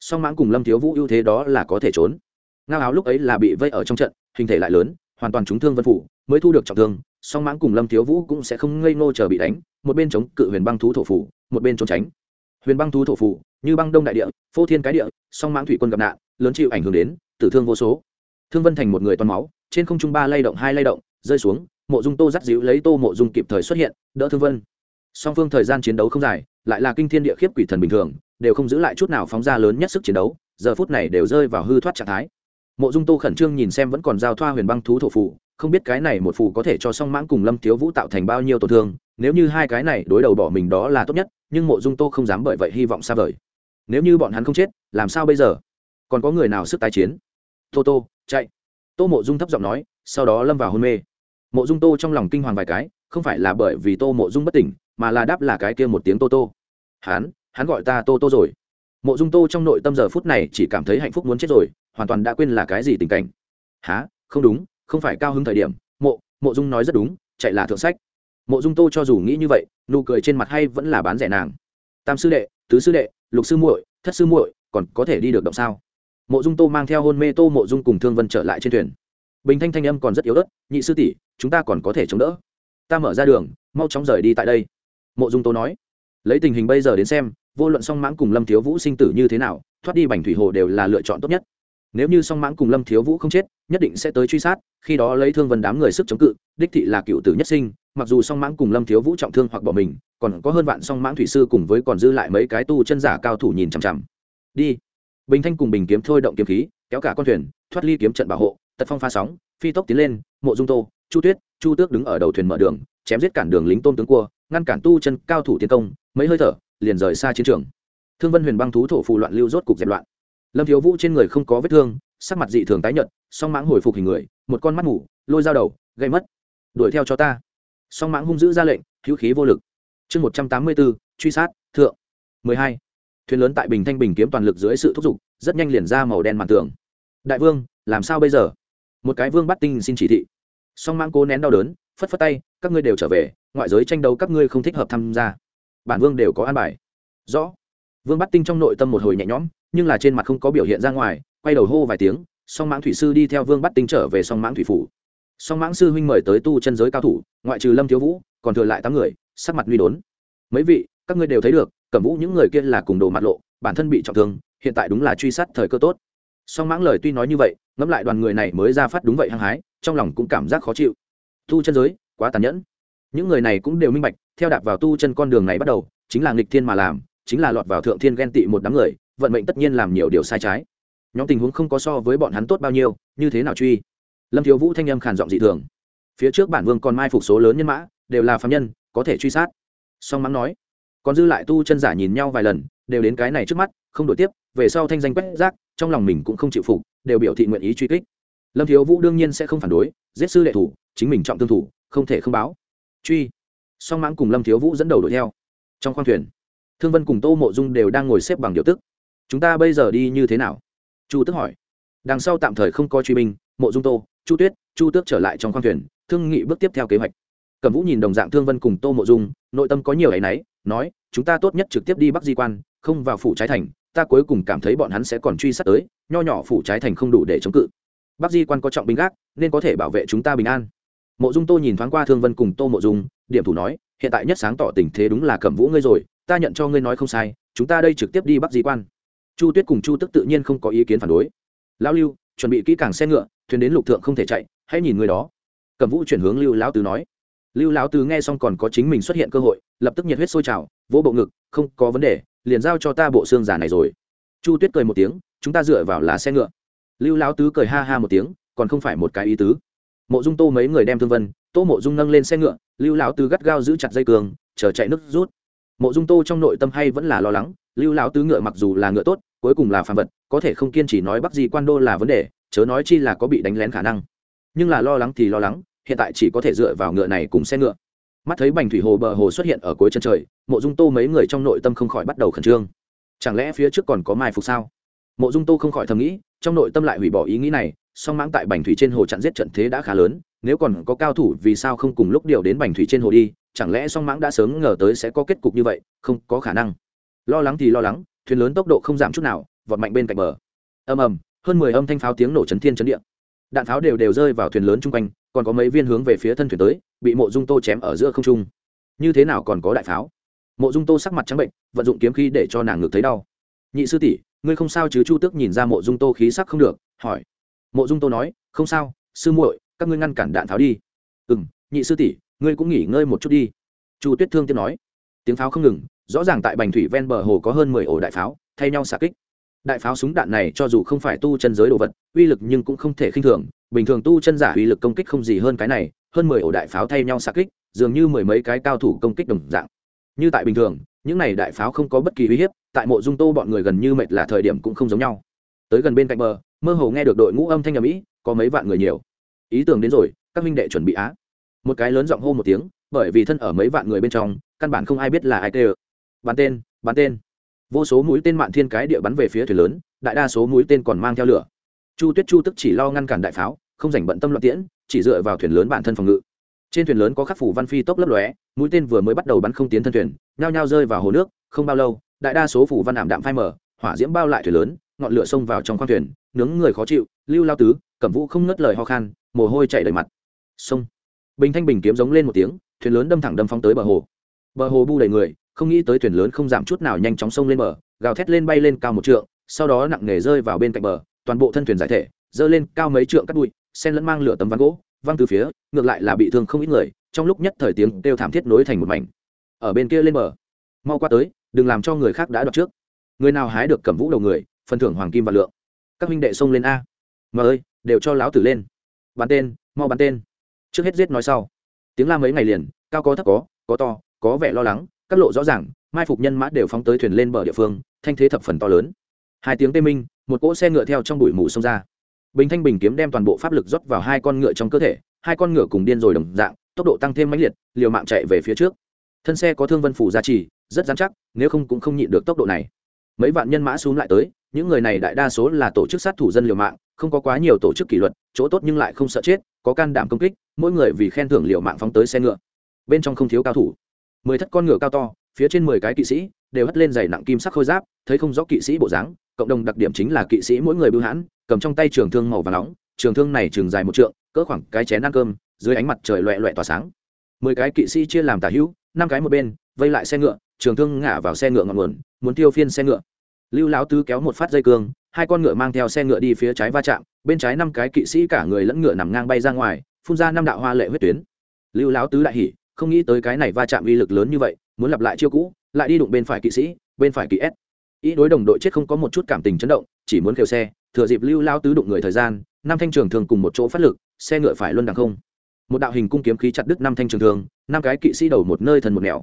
Song mãng cùng lâm thiếu vũ ưu thế đó là có thể trốn. Ngao áo lúc ấy là bị vây ở trong trận, hình thể lại lớn, hoàn toàn trúng thương vân phủ, mới thu được trọng thương, song mãng cùng lâm thiếu vũ cũng sẽ không ngây ngô chờ bị đánh, một bên chống cự huyền băng thú thổ phủ một bên trốn tránh. Huyền băng thú thổ phủ như băng đông đại địa, phô thiên cái địa, song mãng thủy quân gặp nạn, lớn chịu ảnh hưởng đến, tử thương vô số. Thương vân thành một người toàn máu, trên không trung ba lay động, hai lay động, rơi xuống mộ dung tô dắt dịu lấy tô mộ dung kịp thời xuất hiện, đỡ thương vân. Song phương thời gian chiến đấu không dài, lại là kinh thiên địa khiếp quỷ thần bình thường, đều không giữ lại chút nào phóng ra lớn nhất sức chiến đấu, giờ phút này đều rơi vào hư thoát trạng thái. Mộ dung tô khẩn trương nhìn xem vẫn còn giao thoa huyền băng thú thổ phù, không biết cái này một phù có thể cho song mãng cùng lâm thiếu vũ tạo thành bao nhiêu tổn thương, nếu như hai cái này đối đầu bỏ mình đó là tốt nhất, nhưng mộ dung tô không dám bởi vậy hy vọng xa vời. Nếu như bọn hắn không chết, làm sao bây giờ? Còn có người nào sức tái chiến? Tô tô, chạy. Tô mộ dung thấp giọng nói, sau đó lâm vào hôn mê mộ dung tô trong lòng kinh hoàng vài cái, không phải là bởi vì tô mộ dung bất tỉnh, mà là đáp là cái kia một tiếng tô tô. Hắn hắn gọi ta tô tô rồi. Mộ dung tô trong nội tâm giờ phút này chỉ cảm thấy hạnh phúc muốn chết rồi, hoàn toàn đã quên là cái gì tình cảnh. Há không đúng, không phải cao hứng thời điểm. Mộ mộ dung nói rất đúng, chạy là thượng sách. Mộ dung tô cho dù nghĩ như vậy, nụ cười trên mặt hay vẫn là bán rẻ nàng. Tam sư đệ, tứ sư đệ, lục sư muội, thất sư muội, còn có thể đi được động sao? Mộ dung tô mang theo hôn mê tô mộ dung cùng thương vân trở lại trên thuyền. Bình thanh thanh âm còn rất yếu ớt, nhị sư tỷ chúng ta còn có thể chống đỡ. Ta mở ra đường, mau chóng rời đi tại đây. Mộ dung tô nói. Lấy tình hình bây giờ đến xem, vô luận song mãng cùng lâm thiếu vũ sinh tử như thế nào, thoát đi bành thủy hồ đều là lựa chọn tốt nhất. Nếu như song mãng cùng lâm thiếu vũ không chết, nhất định sẽ tới truy sát, khi đó lấy thương vân đám người sức chống cự, đích thị là cựu tử nhất sinh, mặc dù song mãng cùng lâm thiếu vũ trọng thương hoặc bỏ mình, còn có hơn vạn song mãng thủy sư cùng với còn dư lại mấy cái tu chân giả cao thủ nhìn chằm chằm. Đi. Bình thanh cùng bình kiếm thôi động kiếm khí, kéo cả con thuyền, thoát ly kiếm trận bảo hộ, tật phong pha sóng, phi tốc tiến lên, mộ dung tô chu tuyết, chu tước đứng ở đầu thuyền mở đường, chém giết cản đường lính tôn tướng cua, ngăn cản tu chân cao thủ tiến công, mấy hơi thở, liền rời xa chiến trường. Thương vân huyền băng thú thổ phù loạn lưu rốt cục dẹp loạn. Lâm thiếu vũ trên người không có vết thương, sắc mặt dị thường tái nhợt, song mãng hồi phục hình người, một con mắt ngủ lôi dao đầu gây mất. Đuổi theo cho ta. Song mãng hung dữ ra lệnh, hữu khí vô lực. Chương một trăm tám mươi bốn, truy sát, thượng. mười hai. Thuyền lớn tại bình thanh bình kiếm toàn lực dưới sự thúc giục, rất nhanh liền ra màu đen màn tường. Đại vương, làm sao bây giờ? Một cái vương bắt tinh xin chỉ thị song mãng cố nén đau đớn, phất phất tay, các ngươi đều trở về, ngoại giới tranh đấu các ngươi không thích hợp tham gia. Bản vương đều có an bài. Rõ. Vương bắt tinh trong nội tâm một hồi nhẹ nhõm, nhưng là trên mặt không có biểu hiện ra ngoài, quay đầu hô vài tiếng, song mãng thủy sư đi theo vương bắt tinh trở về song mãng thủy phủ. Song mãng sư huynh mời tới tu chân giới cao thủ, ngoại trừ lâm thiếu vũ, còn thừa lại tám người, sắc mặt nguy đốn. Mấy vị, các ngươi đều thấy được, cẩm vũ những người kia là cùng đồ mặt lộ, bản thân bị trọng thương, hiện tại đúng là truy sát thời cơ tốt song mãng lời tuy nói như vậy, ngẫm lại đoàn người này mới ra phát đúng vậy hăng hái, trong lòng cũng cảm giác khó chịu. Tu chân giới, quá tàn nhẫn. Những người này cũng đều minh bạch, theo đạp vào tu chân con đường này bắt đầu, chính là nghịch thiên mà làm, chính là lọt vào thượng thiên ghen tị một đám người, vận mệnh tất nhiên làm nhiều điều sai trái. Nhóm tình huống không có so với bọn hắn tốt bao nhiêu, như thế nào truy? Lâm thiếu vũ thanh âm khàn giọng dị thường. Phía trước bản vương còn mai phục số lớn nhân mã, đều là phạm nhân, có thể truy sát. Song mắng nói, còn dư lại tu chân giả nhìn nhau vài lần đều đến cái này trước mắt, không đổi tiếp, về sau thanh danh quét rác, trong lòng mình cũng không chịu phục, đều biểu thị nguyện ý truy kích. Lâm thiếu vũ đương nhiên sẽ không phản đối, giết sư đệ thủ, chính mình trọng tương thủ, không thể không báo. Truy. Song mãng cùng lâm thiếu vũ dẫn đầu đuổi theo. Trong khoang thuyền, thương vân cùng tô mộ dung đều đang ngồi xếp bằng điều tức. Chúng ta bây giờ đi như thế nào? Chu tức hỏi. Đằng sau tạm thời không có truy binh, mộ dung tô, chu tuyết, chu tước trở lại trong khoang thuyền, thương nghị bước tiếp theo kế hoạch. Cẩm vũ nhìn đồng dạng thương vân cùng tô mộ dung, nội tâm có nhiều áy náy nói, chúng ta tốt nhất trực tiếp đi bắc di quan không vào phủ trái thành, ta cuối cùng cảm thấy bọn hắn sẽ còn truy sát tới, nho nhỏ phủ trái thành không đủ để chống cự. Bắc di quan có trọng binh gác, nên có thể bảo vệ chúng ta bình an. Mộ dung tô nhìn thoáng qua thương vân cùng tô mộ dung, điểm thủ nói, hiện tại nhất sáng tỏ tình thế đúng là cẩm vũ ngươi rồi, ta nhận cho ngươi nói không sai, chúng ta đây trực tiếp đi bắc di quan. Chu tuyết cùng chu tức tự nhiên không có ý kiến phản đối. Lão lưu, chuẩn bị kỹ càng xe ngựa, thuyền đến lục thượng không thể chạy, hãy nhìn người đó. Cẩm vũ chuyển hướng lưu lão tứ nói. Lưu lão tứ nghe xong còn có chính mình xuất hiện cơ hội, lập tức nhiệt huyết sôi trào, vỗ bộ ngực, không có vấn đề liền giao cho ta bộ xương giả này rồi. Chu tuyết cười một tiếng, chúng ta dựa vào là xe ngựa. Lưu lão tứ cười ha ha một tiếng, còn không phải một cái ý tứ. Mộ dung tô mấy người đem thương vân, tô mộ dung nâng lên xe ngựa, lưu lão tứ gắt gao giữ chặt dây cường, chờ chạy nước rút. Mộ dung tô trong nội tâm hay vẫn là lo lắng, lưu lão tứ ngựa mặc dù là ngựa tốt, cuối cùng là phàm vật, có thể không kiên trì nói bắc gì quan đô là vấn đề, chớ nói chi là có bị đánh lén khả năng. Nhưng là lo lắng thì lo lắng, hiện tại chỉ có thể dựa vào ngựa này cùng xe ngựa mắt thấy bành thủy hồ bờ hồ xuất hiện ở cuối chân trời, mộ dung tô mấy người trong nội tâm không khỏi bắt đầu khẩn trương. Chẳng lẽ phía trước còn có mai phục sao? Mộ dung tô không khỏi thầm nghĩ, trong nội tâm lại hủy bỏ ý nghĩ này, song mãng tại bành thủy trên hồ chặn giết trận thế đã khá lớn, nếu còn có cao thủ vì sao không cùng lúc điều đến bành thủy trên hồ đi, chẳng lẽ song mãng đã sớm ngờ tới sẽ có kết cục như vậy, không có khả năng. Lo lắng thì lo lắng, thuyền lớn tốc độ không giảm chút nào, vọt mạnh bên cạnh bờ. Ầm ầm, hơn mười âm thanh pháo tiếng nổ chấn thiên chấn địa. Đạn pháo đều đều rơi vào thuyền lớn chung quanh còn có mấy viên hướng về phía thân thuyền tới, bị mộ dung tô chém ở giữa không trung. Như thế nào còn có đại pháo? Mộ dung tô sắc mặt trắng bệnh, vận dụng kiếm khí để cho nàng ngược thấy đau. Nhị sư tỷ, ngươi không sao chứ? Chu tước nhìn ra mộ dung tô khí sắc không được, hỏi. Mộ dung tô nói, không sao, sư muội, các ngươi ngăn cản đạn pháo đi. Ừ m nhị sư tỷ, ngươi cũng nghỉ ngơi một chút đi. Chu tuyết thương tiếp nói. Tiếng pháo không ngừng, rõ ràng tại bành thủy ven bờ hồ có hơn mười ổ đại pháo, thay nhau xả kích. Đại pháo súng đạn này cho dù không phải tu chân giới đồ vật, uy lực nhưng cũng không thể khinh thường bình thường tu chân giả uy lực công kích không gì hơn cái này, hơn mười ổ đại pháo thay nhau xa kích, dường như mười mấy cái cao thủ công kích đồng dạng. Như tại bình thường, những này đại pháo không có bất kỳ uy hiếp, tại mộ dung tô bọn người gần như mệt là thời điểm cũng không giống nhau. Tới gần bên cạnh bờ, mơ hồ nghe được đội ngũ âm thanh ở mỹ có mấy vạn người nhiều. Ý tưởng đến rồi, các minh đệ chuẩn bị á. Một cái lớn giọng hô một tiếng, bởi vì thân ở mấy vạn người bên trong, căn bản không ai biết là ai tê bắn tên bắn tên. Vô số mũi tên mạn thiên cái địa bắn về phía thuyền lớn, đại đa số mũi tên còn mang theo lửa. Chu tuyết chu tức chỉ lo ngăn cản đại pháo không rảnh bận tâm loạn tiễn, chỉ dựa vào thuyền lớn bản thân phòng ngự. Trên thuyền lớn có khắc phủ văn phi tốc lấp lóe, mũi tên vừa mới bắt đầu bắn không tiến thân thuyền, nhao nhao rơi vào hồ nước, không bao lâu, đại đa số phủ văn ảm đạm phai mở hỏa diễm bao lại thuyền lớn, ngọn lửa xông vào trong khoang thuyền, nướng người khó chịu, lưu lao tứ, cẩm vũ không ngớt lời ho khan, mồ hôi chảy đầy mặt. Sông bình thanh bình kiếm giống lên một tiếng, thuyền lớn đâm thẳng đâm phóng tới bờ hồ. Bờ hồ bu đầy người, không nghĩ tới thuyền lớn không giảm chút nào nhanh chóng sông lên bờ, gào thét lên bay lên cao một trượng, sau đó nặng nề rơi vào bên cạnh bờ, toàn bộ thân thuyền giải thể dơ lên cao mấy trượng cắt bụi sen lẫn mang lửa tấm ván gỗ, văng từ phía, ngược lại là bị thương không ít người, trong lúc nhất thời tiếng kêu thảm thiết nối thành một mảnh. Ở bên kia lên bờ. Mau qua tới, đừng làm cho người khác đã đoạt trước. Người nào hái được cầm vũ đầu người, phần thưởng hoàng kim và lượng. Các huynh đệ xông lên a. Mà ơi, đều cho láo tử lên. Bắn tên, mau bắn tên. Trước hết giết nói sau. Tiếng la mấy ngày liền, cao có thấp có có to, có vẻ lo lắng, các lộ rõ ràng, mai phục nhân mã đều phóng tới thuyền lên bờ địa phương, thanh thế thập phần to lớn. Hai tiếng tê minh, một cỗ xe ngựa theo trong bụi mù xông ra bình thanh bình kiếm đem toàn bộ pháp lực rót vào hai con ngựa trong cơ thể, hai con ngựa cùng điên rồi đồng dạng, tốc độ tăng thêm mãnh liệt, liều mạng chạy về phía trước. Thân xe có thương vân phủ gia trì, rất dán chắc, nếu không cũng không nhịn được tốc độ này. Mấy vạn nhân mã xuống lại tới, những người này đại đa số là tổ chức sát thủ dân liều mạng, không có quá nhiều tổ chức kỷ luật, chỗ tốt nhưng lại không sợ chết, có can đảm công kích, mỗi người vì khen thưởng liều mạng phóng tới xe ngựa. Bên trong không thiếu cao thủ. Mười thất con ngựa cao to, phía trên mười cái kỵ sĩ, đều hất lên giày nặng kim sắc khôi giáp, thấy không rõ kỵ sĩ bộ dáng cộng đồng đặc điểm chính là kỵ sĩ mỗi người bưu hãn, cầm trong tay trường thương màu và nóng, trường thương này trường dài một trượng, cỡ khoảng cái chén ăn cơm, dưới ánh mặt trời loẹ loẹ tỏa sáng. Mười cái kỵ sĩ chia làm tả hữu, năm cái một bên, vây lại xe ngựa, trường thương ngả vào xe ngựa ngọn nguồn, muốn tiêu phiên xe ngựa. Lưu Láo tứ kéo một phát dây cương, hai con ngựa mang theo xe ngựa đi phía trái va chạm, bên trái năm cái kỵ sĩ cả người lẫn ngựa nằm ngang bay ra ngoài, phun ra năm đạo hoa lệ huyết tuyến. Lưu Láo tứ đại hỉ, không nghĩ tới cái này va chạm uy lực lớn như vậy, muốn lặp lại chiêu cũ, lại đi đụng bên phải kỵ sĩ, bên phải kỵ s ý đối đồng đội chết không có một chút cảm tình chấn động, chỉ muốn kêu xe, thừa dịp lưu lao tứ đụng người thời gian, năm thanh trường thường cùng một chỗ phát lực, xe ngựa phải luôn đằng không. Một đạo hình cung kiếm khí chặt đứt năm thanh trường thường năm cái kỵ sĩ đầu một nơi thần một nẻo.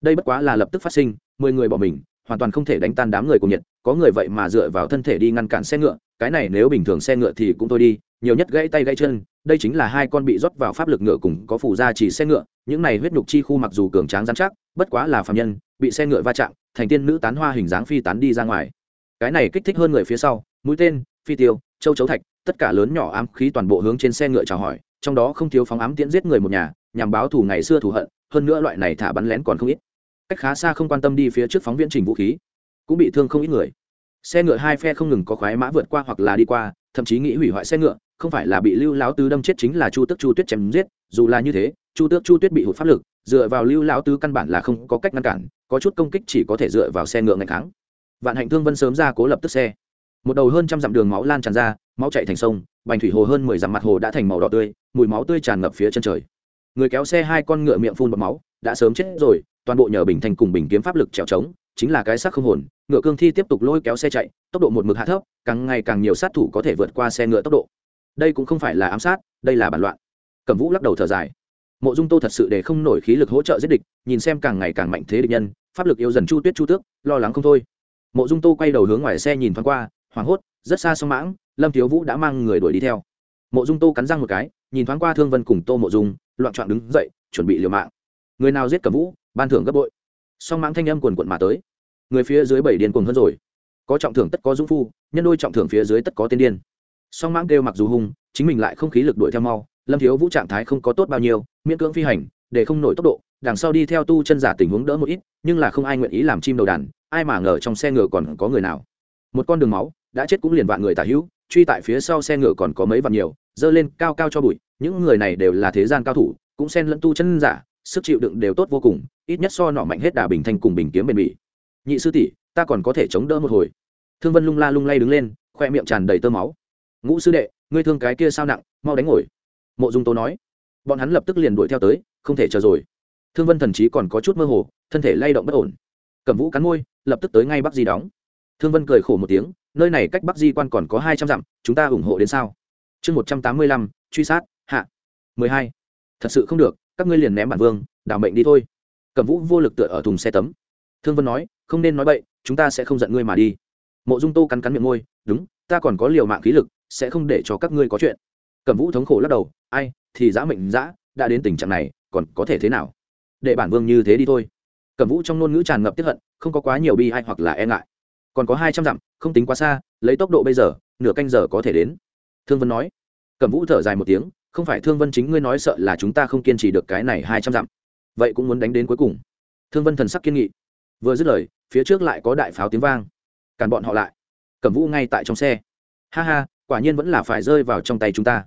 Đây bất quá là lập tức phát sinh, mười người bỏ mình, hoàn toàn không thể đánh tan đám người cùng nhiệt, có người vậy mà dựa vào thân thể đi ngăn cản xe ngựa, cái này nếu bình thường xe ngựa thì cũng thôi đi, nhiều nhất gãy tay gãy chân, đây chính là hai con bị rót vào pháp lực ngựa cùng có phủ ra chỉ xe ngựa, những này huyết nhục chi khu mặc dù cường tráng dán chắc, bất quá là phạm nhân bị xe ngựa va chạm, thành tiên nữ tán hoa hình dáng phi tán đi ra ngoài. Cái này kích thích hơn người phía sau, mũi tên, phi tiêu, châu chấu thạch, tất cả lớn nhỏ ám khí toàn bộ hướng trên xe ngựa chào hỏi, trong đó không thiếu phóng ám tiễn giết người một nhà, nhằm báo thù ngày xưa thù hận, hơn nữa loại này thả bắn lén còn không ít. Cách khá xa không quan tâm đi phía trước phóng viễn trình vũ khí, cũng bị thương không ít người. Xe ngựa hai phe không ngừng có khoái mã vượt qua hoặc là đi qua, thậm chí nghĩ hủy hoại xe ngựa, không phải là bị lưu láo tứ đâm chết chính là chu tước chu tuyết chém giết, dù là như thế, chu tước chu tuyết bị hụt pháp lực dựa vào lưu lão tứ căn bản là không có cách ngăn cản, có chút công kích chỉ có thể dựa vào xe ngựa ngày tháng vạn hạnh thương vân sớm ra cố lập tức xe. Một đầu hơn trăm dặm đường máu lan tràn ra, máu chạy thành sông, bành thủy hồ hơn mười dặm mặt hồ đã thành màu đỏ tươi, mùi máu tươi tràn ngập phía chân trời. Người kéo xe hai con ngựa miệng phun bọt máu, đã sớm chết rồi, toàn bộ nhờ bình thành cùng bình kiếm pháp lực trèo trống, chính là cái xác không hồn, ngựa cương thi tiếp tục lôi kéo xe chạy, tốc độ một mực hạ thấp, càng ngày càng nhiều sát thủ có thể vượt qua xe ngựa tốc độ. Đây cũng không phải là ám sát, đây là bản loạn. Cẩm vũ lắc đầu thở dài mộ dung tô thật sự để không nổi khí lực hỗ trợ giết địch, nhìn xem càng ngày càng mạnh thế địch nhân, pháp lực yêu dần chu tuyết chu tước, lo lắng không thôi. Mộ dung tô quay đầu hướng ngoài xe nhìn thoáng qua, hoảng hốt, rất xa sông mãng, lâm thiếu vũ đã mang người đuổi đi theo. Mộ dung tô cắn răng một cái, nhìn thoáng qua thương vân cùng tô mộ dung, loạn trọn đứng dậy, chuẩn bị liều mạng. Người nào giết cầm vũ, ban thưởng gấp bội. Song mãng thanh âm quần quận mà tới. Người phía dưới bảy điên cuồng hơn rồi. Có trọng thưởng tất có dũng phu, nhân đôi trọng thưởng phía dưới tất có tên điên. Song mãng kêu mặc dù hung, chính mình lại không khí lực đuổi theo mau lâm thiếu vũ trạng thái không có tốt bao nhiêu, miễn cưỡng phi hành, để không nổi tốc độ, đằng sau đi theo tu chân giả tình huống đỡ một ít, nhưng là không ai nguyện ý làm chim đầu đàn, ai mà ngờ trong xe ngựa còn có người nào. Một con đường máu, đã chết cũng liền vạn người tả hữu, truy tại phía sau xe ngựa còn có mấy vạn nhiều, dơ lên cao cao cho bụi, những người này đều là thế gian cao thủ, cũng xen lẫn tu chân giả, sức chịu đựng đều tốt vô cùng, ít nhất so nọ mạnh hết đà bình thanh cùng bình kiếm bền bỉ. Nhị sư tỷ, ta còn có thể chống đỡ một hồi. Thương vân lung la lung lay đứng lên, khoe miệng tràn đầy tơ máu. Ngũ sư đệ, ngươi thương cái kia sao nặng, mau đánh ngồi mộ dung tố nói. Bọn hắn lập tức liền đuổi theo tới, không thể chờ rồi. Thương vân thần chí còn có chút mơ hồ, thân thể lay động bất ổn. Cẩm vũ cắn môi, lập tức tới ngay bắc di đóng. Thương vân cười khổ một tiếng, nơi này cách bắc di quan còn có hai trăm dặm, chúng ta ủng hộ đến sao? Chương một trăm tám mươi lăm, truy sát, hạ. mười hai. Thật sự không được, các ngươi liền ném bản vương, đảo mệnh đi thôi. Cẩm vũ vô lực tựa ở thùng xe tấm. Thương vân nói, không nên nói bậy, chúng ta sẽ không giận ngươi mà đi. Mộ dung tô cắn cắn miệng môi, đúng, ta còn có liều mạng khí lực, sẽ không để cho các ngươi có chuyện cẩm vũ thống khổ lắc đầu, ai, thì giã mệnh giã đã đến tình trạng này, còn có thể thế nào? Để bản vương như thế đi thôi. Cẩm vũ trong ngôn ngữ tràn ngập tiếp hận, không có quá nhiều bi hay hoặc là e ngại. Còn có hai trăm dặm, không tính quá xa, lấy tốc độ bây giờ, nửa canh giờ có thể đến. Thương vân nói. Cẩm vũ thở dài một tiếng, không phải thương vân chính ngươi nói sợ là chúng ta không kiên trì được cái này hai trăm dặm. Vậy cũng muốn đánh đến cuối cùng. Thương vân thần sắc kiên nghị. Vừa dứt lời, phía trước lại có đại pháo tiếng vang. Cản bọn họ lại. Cẩm vũ ngay tại trong xe. Ha ha, quả nhiên vẫn là phải rơi vào trong tay chúng ta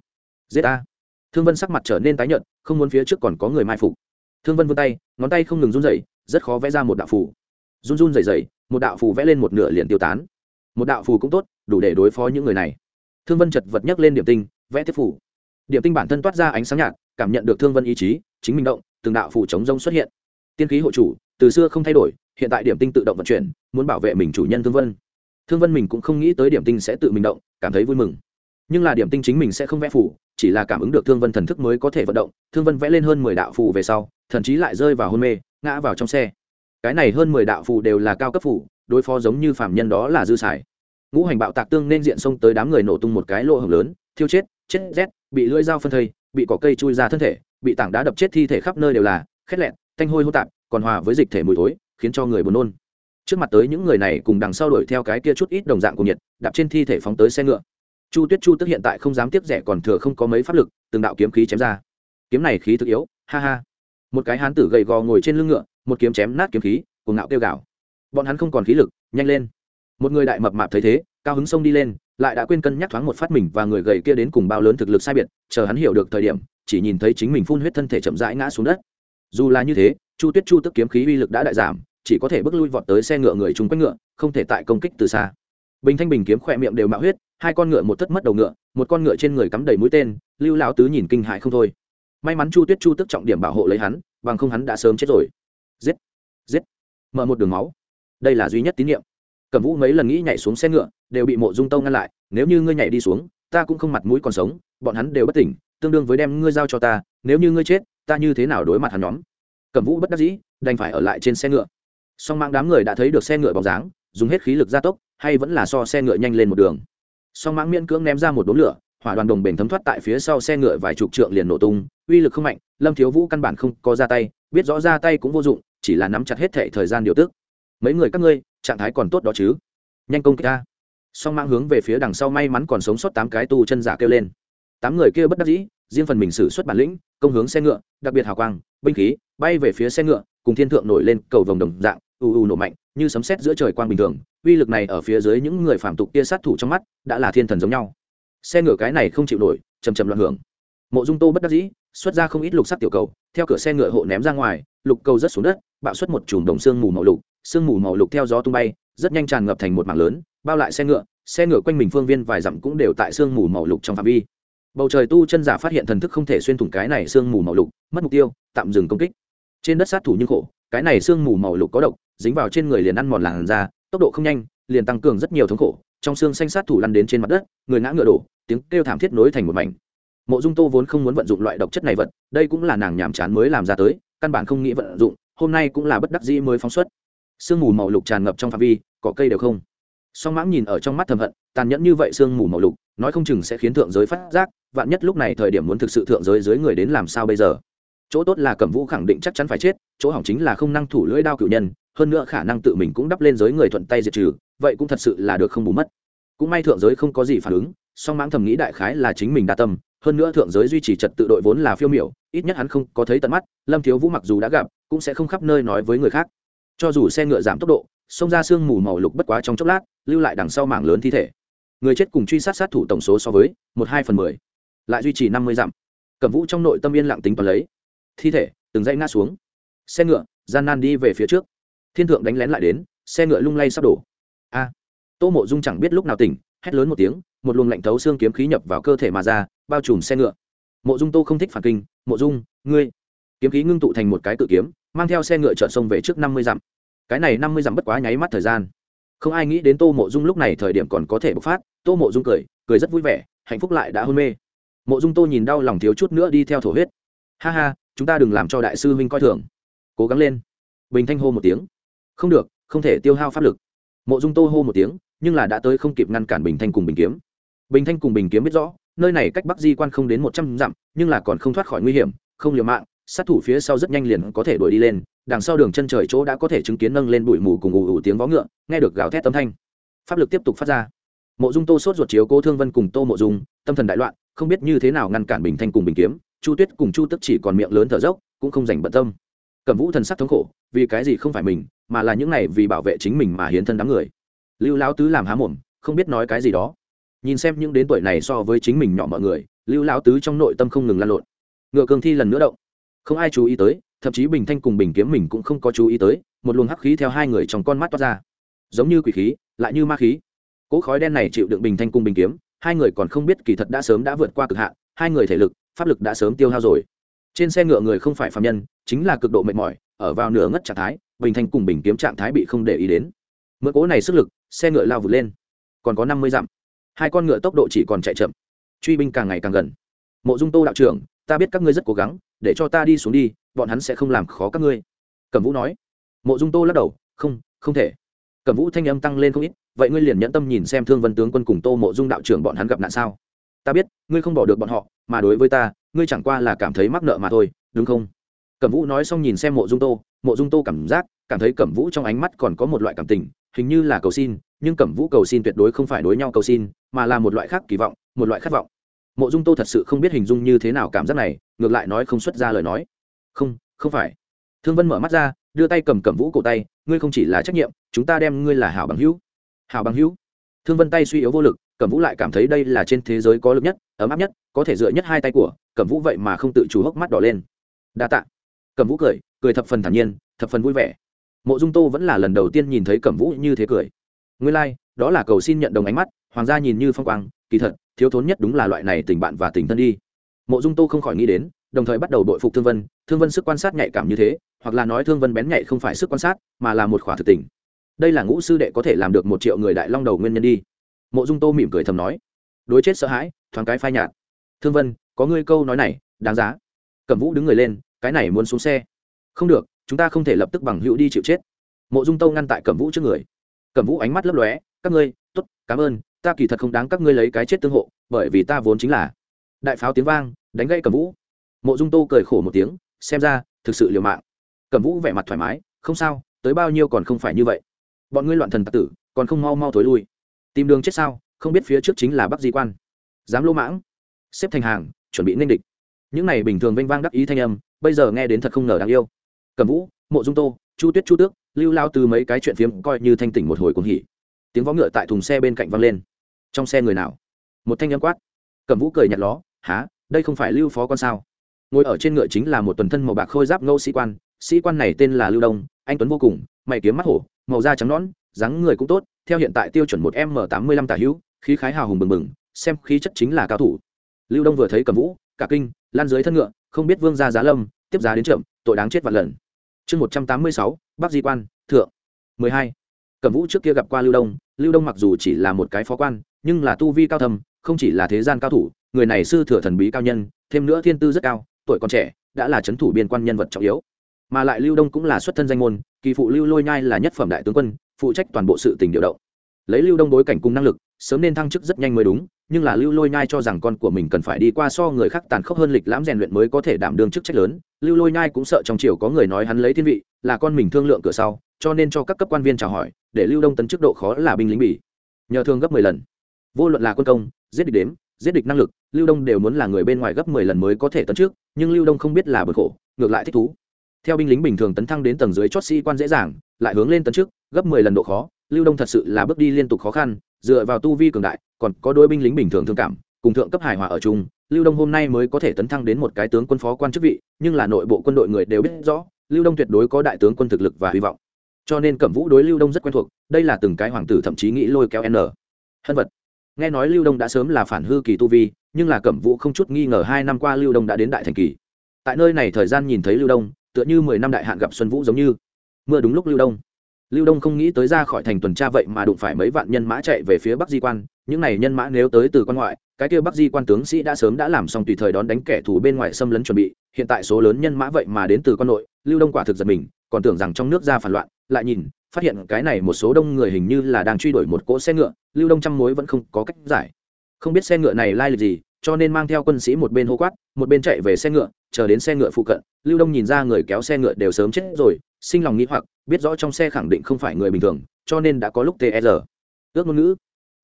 giết ta. Thương vân sắc mặt trở nên tái nhợt, không muốn phía trước còn có người mai phục. Thương vân vươn tay, ngón tay không ngừng run rẩy, rất khó vẽ ra một đạo phù. Run run rẩy rẩy, một đạo phù vẽ lên một nửa liền tiêu tán. Một đạo phù cũng tốt, đủ để đối phó những người này. Thương vân chật vật nhấc lên điểm tinh, vẽ tiếp phù. Điểm tinh bản thân toát ra ánh sáng nhạt, cảm nhận được thương vân ý chí, chính mình động, từng đạo phù chống rông xuất hiện. Tiên khí hộ chủ, từ xưa không thay đổi, hiện tại điểm tinh tự động vận chuyển, muốn bảo vệ mình chủ nhân thương vân. Thương vân mình cũng không nghĩ tới điểm tinh sẽ tự mình động, cảm thấy vui mừng nhưng là điểm tinh chính mình sẽ không vẽ phủ, chỉ là cảm ứng được thương vân thần thức mới có thể vận động. Thương vân vẽ lên hơn mười đạo phù về sau, thần chí lại rơi vào hôn mê, ngã vào trong xe. Cái này hơn mười đạo phù đều là cao cấp phù, đối phó giống như phạm nhân đó là dư sải. ngũ hành bạo tạc tương nên diện xông tới đám người nổ tung một cái lỗ hồng lớn, thiêu chết chết rét, bị lưỡi dao phân thây, bị cỏ cây chui ra thân thể, bị tảng đá đập chết thi thể khắp nơi đều là, khét lẹn thanh hôi hô tạp, còn hòa với dịch thể mùi thối, khiến cho người buồn nôn. Trước mặt tới những người này cùng đằng sau đuổi theo cái kia chút ít đồng dạng của nhiệt, đạp trên thi thể phóng tới xe ngựa chu tuyết chu tức hiện tại không dám tiếp rẻ còn thừa không có mấy pháp lực, từng đạo kiếm khí chém ra. Kiếm này khí thực yếu, ha ha. Một cái hán tử gầy gò ngồi trên lưng ngựa, một kiếm chém nát kiếm khí, cuồng ngạo kêu gào. Bọn hắn không còn khí lực, nhanh lên. Một người đại mập mạp thấy thế, cao hứng sông đi lên, lại đã quên cân nhắc thoáng một phát mình và người gầy kia đến cùng bao lớn thực lực sai biệt, chờ hắn hiểu được thời điểm, chỉ nhìn thấy chính mình phun huyết thân thể chậm rãi ngã xuống đất. Dù là như thế, chu tuyết chu tức kiếm khí uy lực đã đại giảm, chỉ có thể bước lui vọt tới xe ngựa người chung quanh ngựa, không thể tại công kích từ xa. Bình thanh bình kiếm khỏe miệng đều mạo huyết hai con ngựa một thất mất đầu ngựa, một con ngựa trên người cắm đầy mũi tên, lưu lão tứ nhìn kinh hại không thôi. May mắn chu tuyết chu tức trọng điểm bảo hộ lấy hắn, bằng không hắn đã sớm chết rồi. Giết! Giết! Mở một đường máu. Đây là duy nhất tín nhiệm cẩm vũ mấy lần nghĩ nhảy xuống xe ngựa, đều bị mộ dung tâu ngăn lại, nếu như ngươi nhảy đi xuống, ta cũng không mặt mũi còn sống, bọn hắn đều bất tỉnh, tương đương với đem ngươi giao cho ta, nếu như ngươi chết, ta như thế nào đối mặt hắn nhóm? Cẩm vũ bất đắc dĩ, đành phải ở lại trên xe ngựa. Song mang đám người đã thấy được xe ngựa bóng dáng, dùng hết khí lực gia tốc, hay vẫn là so xe ngựa nhanh lên một đường song mãng miễn cưỡng ném ra một đốm lửa, hỏa đoàn đồng bền thấm thoát tại phía sau xe ngựa vài chục trượng liền nổ tung, uy lực không mạnh, lâm thiếu vũ căn bản không có ra tay, biết rõ ra tay cũng vô dụng, chỉ là nắm chặt hết thệ thời gian điều tức. Mấy người các ngươi, trạng thái còn tốt đó chứ? Nhanh công kích ta song mãng hướng về phía đằng sau may mắn còn sống sót tám cái tu chân giả kêu lên. Tám người kia bất đắc dĩ, riêng phần mình xử xuất bản lĩnh, công hướng xe ngựa, đặc biệt hào quang, binh khí, bay về phía xe ngựa, cùng thiên thượng nổi lên cầu vồng đồng dạng ù ù nổ mạnh, như sấm sét giữa trời quang bình thường, uy lực này ở phía dưới những người phạm tục kia sát thủ trong mắt, đã là thiên thần giống nhau. Xe ngựa cái này không chịu nổi chầm chầm loạn hưởng. Mộ dung tô bất đắc dĩ, xuất ra không ít lục sắt tiểu cầu, theo cửa xe ngựa hộ ném ra ngoài, lục cầu rất xuống đất, bạo xuất một chùm đồng xương mù màu lục, xương mù màu lục theo gió tung bay, rất nhanh tràn ngập thành một mảng lớn, bao lại xe ngựa xe ngựa quanh mình phương viên vài dặm cũng đều tại sương mù màu lục trong phạm vi. Bầu trời tu chân giả phát hiện thần thức không thể xuyên thủng cái này sương mù màu lục, mất mục tiêu, tạm dừng công kích. Trên đất sát thủ nhưng khổ, cái này sương mù màu lục có độc dính vào trên người liền ăn mòn làn da, tốc độ không nhanh, liền tăng cường rất nhiều thống khổ. Trong xương xanh sát thủ lăn đến trên mặt đất, người ngã ngựa đổ, tiếng kêu thảm thiết nối thành một mảnh. Mộ dung tô vốn không muốn vận dụng loại độc chất này vật, đây cũng là nàng nhàm chán mới làm ra tới, căn bản không nghĩ vận dụng, hôm nay cũng là bất đắc dĩ mới phóng xuất. Sương mù màu lục tràn ngập trong phạm vi, cỏ cây đều không. Song mãng nhìn ở trong mắt thầm hận, tàn nhẫn như vậy sương mù màu lục, nói không chừng sẽ khiến thượng giới phát giác, vạn nhất lúc này thời điểm muốn thực sự thượng giới dưới người đến làm sao bây giờ. Chỗ tốt là cẩm vũ khẳng định chắc chắn phải chết, chỗ hỏng chính là không năng thủ lưỡi đao cựu nhân hơn nữa khả năng tự mình cũng đắp lên giới người thuận tay diệt trừ, vậy cũng thật sự là được không bù mất. Cũng may thượng giới không có gì phản ứng, song mãng thầm nghĩ đại khái là chính mình đa tâm, hơn nữa thượng giới duy trì trật tự đội vốn là phiêu miểu, ít nhất hắn không có thấy tận mắt, lâm thiếu vũ mặc dù đã gặp, cũng sẽ không khắp nơi nói với người khác. Cho dù xe ngựa giảm tốc độ xông ra sương mù màu lục bất quá trong chốc lát, lưu lại đằng sau mảng lớn thi thể. Người chết cùng truy sát sát thủ tổng số so với một hai phần mười, lại duy trì năm mươi dặm. Cẩm vũ trong nội tâm yên lặng tính toán lấy. Thi thể từng dãy ngã xuống. Xe ngựa gian nan đi về phía trước thiên thượng đánh lén lại đến, xe ngựa lung lay sắp đổ. A. Tô mộ dung chẳng biết lúc nào tỉnh, hét lớn một tiếng, một luồng lạnh thấu xương kiếm khí nhập vào cơ thể mà ra, bao trùm xe ngựa. Mộ dung tô không thích phản kinh, mộ dung, ngươi. Kiếm khí ngưng tụ thành một cái tự kiếm, mang theo xe ngựa trợn sông về trước năm mươi dặm. Cái này năm mươi dặm bất quá nháy mắt thời gian. Không ai nghĩ đến tô mộ dung lúc này thời điểm còn có thể bộc phát, tô mộ dung cười cười rất vui vẻ, hạnh phúc lại đã hôn mê. Mộ dung tô nhìn đau lòng thiếu chút nữa đi theo thổ huyết. Ha ha, chúng ta đừng làm cho đại sư huynh coi thường. Cố gắng lên. Bình thanh hô một tiếng không được, không thể tiêu hao pháp lực. Mộ dung tô hô một tiếng, nhưng là đã tới không kịp ngăn cản bình thanh cùng bình kiếm. Bình thanh cùng bình kiếm biết rõ, nơi này cách bắc di quan không đến một trăm dặm, nhưng là còn không thoát khỏi nguy hiểm, không liều mạng, sát thủ phía sau rất nhanh liền có thể đuổi đi lên, đằng sau đường chân trời chỗ đã có thể chứng kiến nâng lên bụi mù cùng ù ù tiếng vó ngựa, nghe được gào thét tấm thanh. Pháp lực tiếp tục phát ra. Mộ dung tô sốt ruột chiếu cố thương vân cùng tô mộ dung, tâm thần đại loạn, không biết như thế nào ngăn cản bình thanh cùng bình kiếm. Chu tuyết cùng chu tức chỉ còn miệng lớn thở dốc, cũng không dành bận tâm cẩm vũ thần sắc thống khổ, vì cái gì không phải mình, mà là những này vì bảo vệ chính mình mà hiến thân đám người. Lưu lão tứ làm há mồm, không biết nói cái gì đó. Nhìn xem những đến tuổi này so với chính mình nhỏ mọi người, lưu lão tứ trong nội tâm không ngừng lan lộn. Ngựa cường thi lần nữa động. Không ai chú ý tới, thậm chí bình thanh cùng bình kiếm mình cũng không có chú ý tới, một luồng hắc khí theo hai người trong con mắt toát ra. Giống như quỷ khí, lại như ma khí. Cỗ khói đen này chịu đựng bình thanh cùng bình kiếm, hai người còn không biết kỳ thật đã sớm đã vượt qua cực hạn, hai người thể lực, pháp lực đã sớm tiêu hao rồi trên xe ngựa người không phải phạm nhân, chính là cực độ mệt mỏi, ở vào nửa ngất trạng thái, bình thanh cùng bình kiếm trạng thái bị không để ý đến. Mượn cố này sức lực, xe ngựa lao vụt lên. Còn có năm mươi dặm. Hai con ngựa tốc độ chỉ còn chạy chậm. Truy binh càng ngày càng gần. Mộ dung tô đạo trưởng, ta biết các ngươi rất cố gắng, để cho ta đi xuống đi, bọn hắn sẽ không làm khó các ngươi. Cẩm vũ nói. Mộ dung tô lắc đầu, không không thể. Cẩm vũ thanh âm tăng lên không ít, vậy ngươi liền nhẫn tâm nhìn xem thương vân tướng quân cùng tô mộ dung đạo trưởng bọn hắn gặp nạn sao? Ta biết, ngươi không bỏ được bọn họ, mà đối với ta, ngươi chẳng qua là cảm thấy mắc nợ mà thôi, đúng không? Cẩm vũ nói xong nhìn xem mộ dung tô, mộ dung tô cảm giác, cảm thấy cẩm vũ trong ánh mắt còn có một loại cảm tình, hình như là cầu xin, nhưng cẩm vũ cầu xin tuyệt đối không phải đối nhau cầu xin, mà là một loại khác kỳ vọng, một loại khát vọng. Mộ dung tô thật sự không biết hình dung như thế nào cảm giác này, ngược lại nói không xuất ra lời nói. Không không phải. Thương vân mở mắt ra, đưa tay cầm cẩm vũ cổ tay, ngươi không chỉ là trách nhiệm, chúng ta đem ngươi là hảo bằng hữu. Hảo bằng hữu. Thương vân tay suy yếu vô lực cẩm vũ lại cảm thấy đây là trên thế giới có lực nhất ấm áp nhất có thể dựa nhất hai tay của cẩm vũ vậy mà không tự chủ hốc mắt đỏ lên. Đa tạ. Cẩm vũ cười cười thập phần thản nhiên thập phần vui vẻ. Mộ dung tô vẫn là lần đầu tiên nhìn thấy cẩm vũ như thế cười. Ngươi lai、like, đó là cầu xin nhận đồng ánh mắt hoàng gia nhìn như phong quang kỳ thật thiếu thốn nhất đúng là loại này tình bạn và tình thân đi. Mộ dung tô không khỏi nghĩ đến đồng thời bắt đầu đội phục thương vân thương vân sức quan sát nhạy cảm như thế hoặc là nói thương vân bén nhạy không phải sức quan sát mà là một khỏa thực tình. Đây là ngũ sư đệ có thể làm được một triệu người đại long đầu nguyên nhân đi mộ dung tô mỉm cười thầm nói, đối chết sợ hãi, thoáng cái phai nhạt. Thương vân, có ngươi câu nói này, đáng giá. Cẩm vũ đứng người lên, cái này muốn xuống xe. Không được, chúng ta không thể lập tức bằng hữu đi chịu chết. Mộ dung tâu ngăn tại cẩm vũ trước người. Cẩm vũ ánh mắt lấp lóe, các ngươi t ố t cảm ơn, ta kỳ thật không đáng các ngươi lấy cái chết tương hộ, bởi vì ta vốn chính là. Đại pháo tiếng vang, đánh gây cẩm vũ. Mộ dung tô cười khổ một tiếng, xem ra, thực sự liều mạng. Cẩm vũ vẻ mặt thoải mái, không sao, tới bao nhiêu còn không phải như vậy. Bọn ngươi loạn thần tạc tử, còn không mau mau thối lui tìm đường chết sao, không biết phía trước chính là bắc di quan. Dám lô mãng. Xếp thành hàng, chuẩn bị nên địch. Những này bình thường vênh vang đắc ý thanh âm, bây giờ nghe đến thật không ngờ đáng yêu. Cầm vũ, mộ dung tô, chu tuyết chu tước, lưu lao từ mấy cái chuyện phiếm coi như thanh tỉnh một hồi cuồng hỉ. Tiếng võ ngựa tại thùng xe bên cạnh văng lên. Trong xe người nào? Một thanh âm quát. Cầm vũ cười nhặt ló há đây không phải lưu phó con sao? Ngồi ở trên ngựa chính là một tuần thân màu bạc khôi giáp Ngô sĩ quan. Sĩ quan này tên là lưu đông, anh tuấn vô cùng, mày kiếm mắt hổ, màu da trắng nõn, dáng người cũng tốt theo hiện tại tiêu chuẩn một m tám mươi lăm tả hữu, khí khái hào hùng bừng bừng, xem khí chất chính là cao thủ. Lưu đông vừa thấy cầm vũ, cả kinh lan dưới thân ngựa, không biết vương gia giá lâm, tiếp giá đến trượm tội đáng chết vạn lần. Chương một trăm tám mươi sáu, bắc di quan, thượng. mười hai. Cầm vũ trước kia gặp qua lưu đông lưu đông mặc dù chỉ là một cái phó quan, nhưng là tu vi cao thầm không chỉ là thế gian cao thủ, người này sư thừa thần bí cao nhân, thêm nữa thiên tư rất cao, tuổi còn trẻ, đã là c h ấ n thủ biên quan nhân vật trọng yếu mà lại lưu đông cũng là xuất thân danh môn, kỳ phụ lưu lôi nhai là nhất phẩm đại tướng quân, phụ trách toàn bộ sự tình điều động. Lấy lưu đông bối cảnh cùng năng lực, sớm nên thăng chức rất nhanh mới đúng, nhưng là lưu lôi nhai cho rằng con của mình cần phải đi qua so người khác tàn khốc hơn lịch lãm rèn luyện mới có thể đảm đương chức trách lớn. Lưu lôi nhai cũng sợ trong triều có người nói hắn lấy thiên vị, là con mình thương lượng cửa sau, cho nên cho các cấp quan viên chào hỏi, để lưu đông tấn chức độ khó là binh lính bỉ. Nhờ thương gấp mười lần. Vô luận là quân công, giết địch đếm, giết địch năng lực, lưu đông đều muốn là người bên ngoài gấp mười lần mới có thể tấn trước nhưng lưu đông không biết là bực khổ, ngược lại thích thú theo binh lính bình thường tấn thăng đến tầng dưới chót sĩ quan dễ dàng, lại hướng lên tấn trước, gấp mười lần độ khó. Lưu đông thật sự là bước đi liên tục khó khăn, dựa vào tu vi cường đại, còn có đôi binh lính bình thường thương cảm, cùng thượng cấp hài hòa ở chung. Lưu đông hôm nay mới có thể tấn thăng đến một cái tướng quân phó quan chức vị, nhưng là nội bộ quân đội người đều biết rõ, lưu đông tuyệt đối có đại tướng quân thực lực và hy vọng. Cho nên cẩm vũ đối lưu đông rất quen thuộc, đây là từng cái hoàng tử thậm chí nghĩ lôi kéo n. Hân vật. Nghe nói lưu đông đã sớm là phản hư kỳ tu vi, nhưng là cẩm vũ không chút nghi ngờ hai năm qua lưu đông đã đến đại thành kỳ. Tại nơi này thời gian nhìn thấy lưu đông tựa như mười năm đại hạn gặp xuân vũ giống như. Mưa đúng lúc lưu đông. Lưu đông không nghĩ tới ra khỏi thành tuần tra vậy mà đụng phải mấy vạn nhân mã chạy về phía bắc di quan. Những n à y nhân mã nếu tới từ quan ngoại, cái kia bắc di quan tướng sĩ đã sớm đã làm xong tùy thời đón đánh kẻ thù bên ngoài xâm lấn chuẩn bị. Hiện tại số lớn nhân mã vậy mà đến từ quan nội. Lưu đông quả thực giật mình, còn tưởng rằng trong nước ra phản loạn, lại nhìn, phát hiện cái này một số đông người hình như là đang truy đuổi một cỗ xe ngựa. Lưu đông trăm mối vẫn không có cách giải. Không biết xe ngựa này lai lịch gì cho nên mang theo quân sĩ một bên hô quát, một bên chạy về xe ngựa, chờ đến xe ngựa phụ cận, lưu đông nhìn ra người kéo xe ngựa đều sớm chết rồi, sinh lòng nghĩ hoặc, biết rõ trong xe khẳng định không phải người bình thường, cho nên đã có lúc TSR. E ước ngôn ngữ.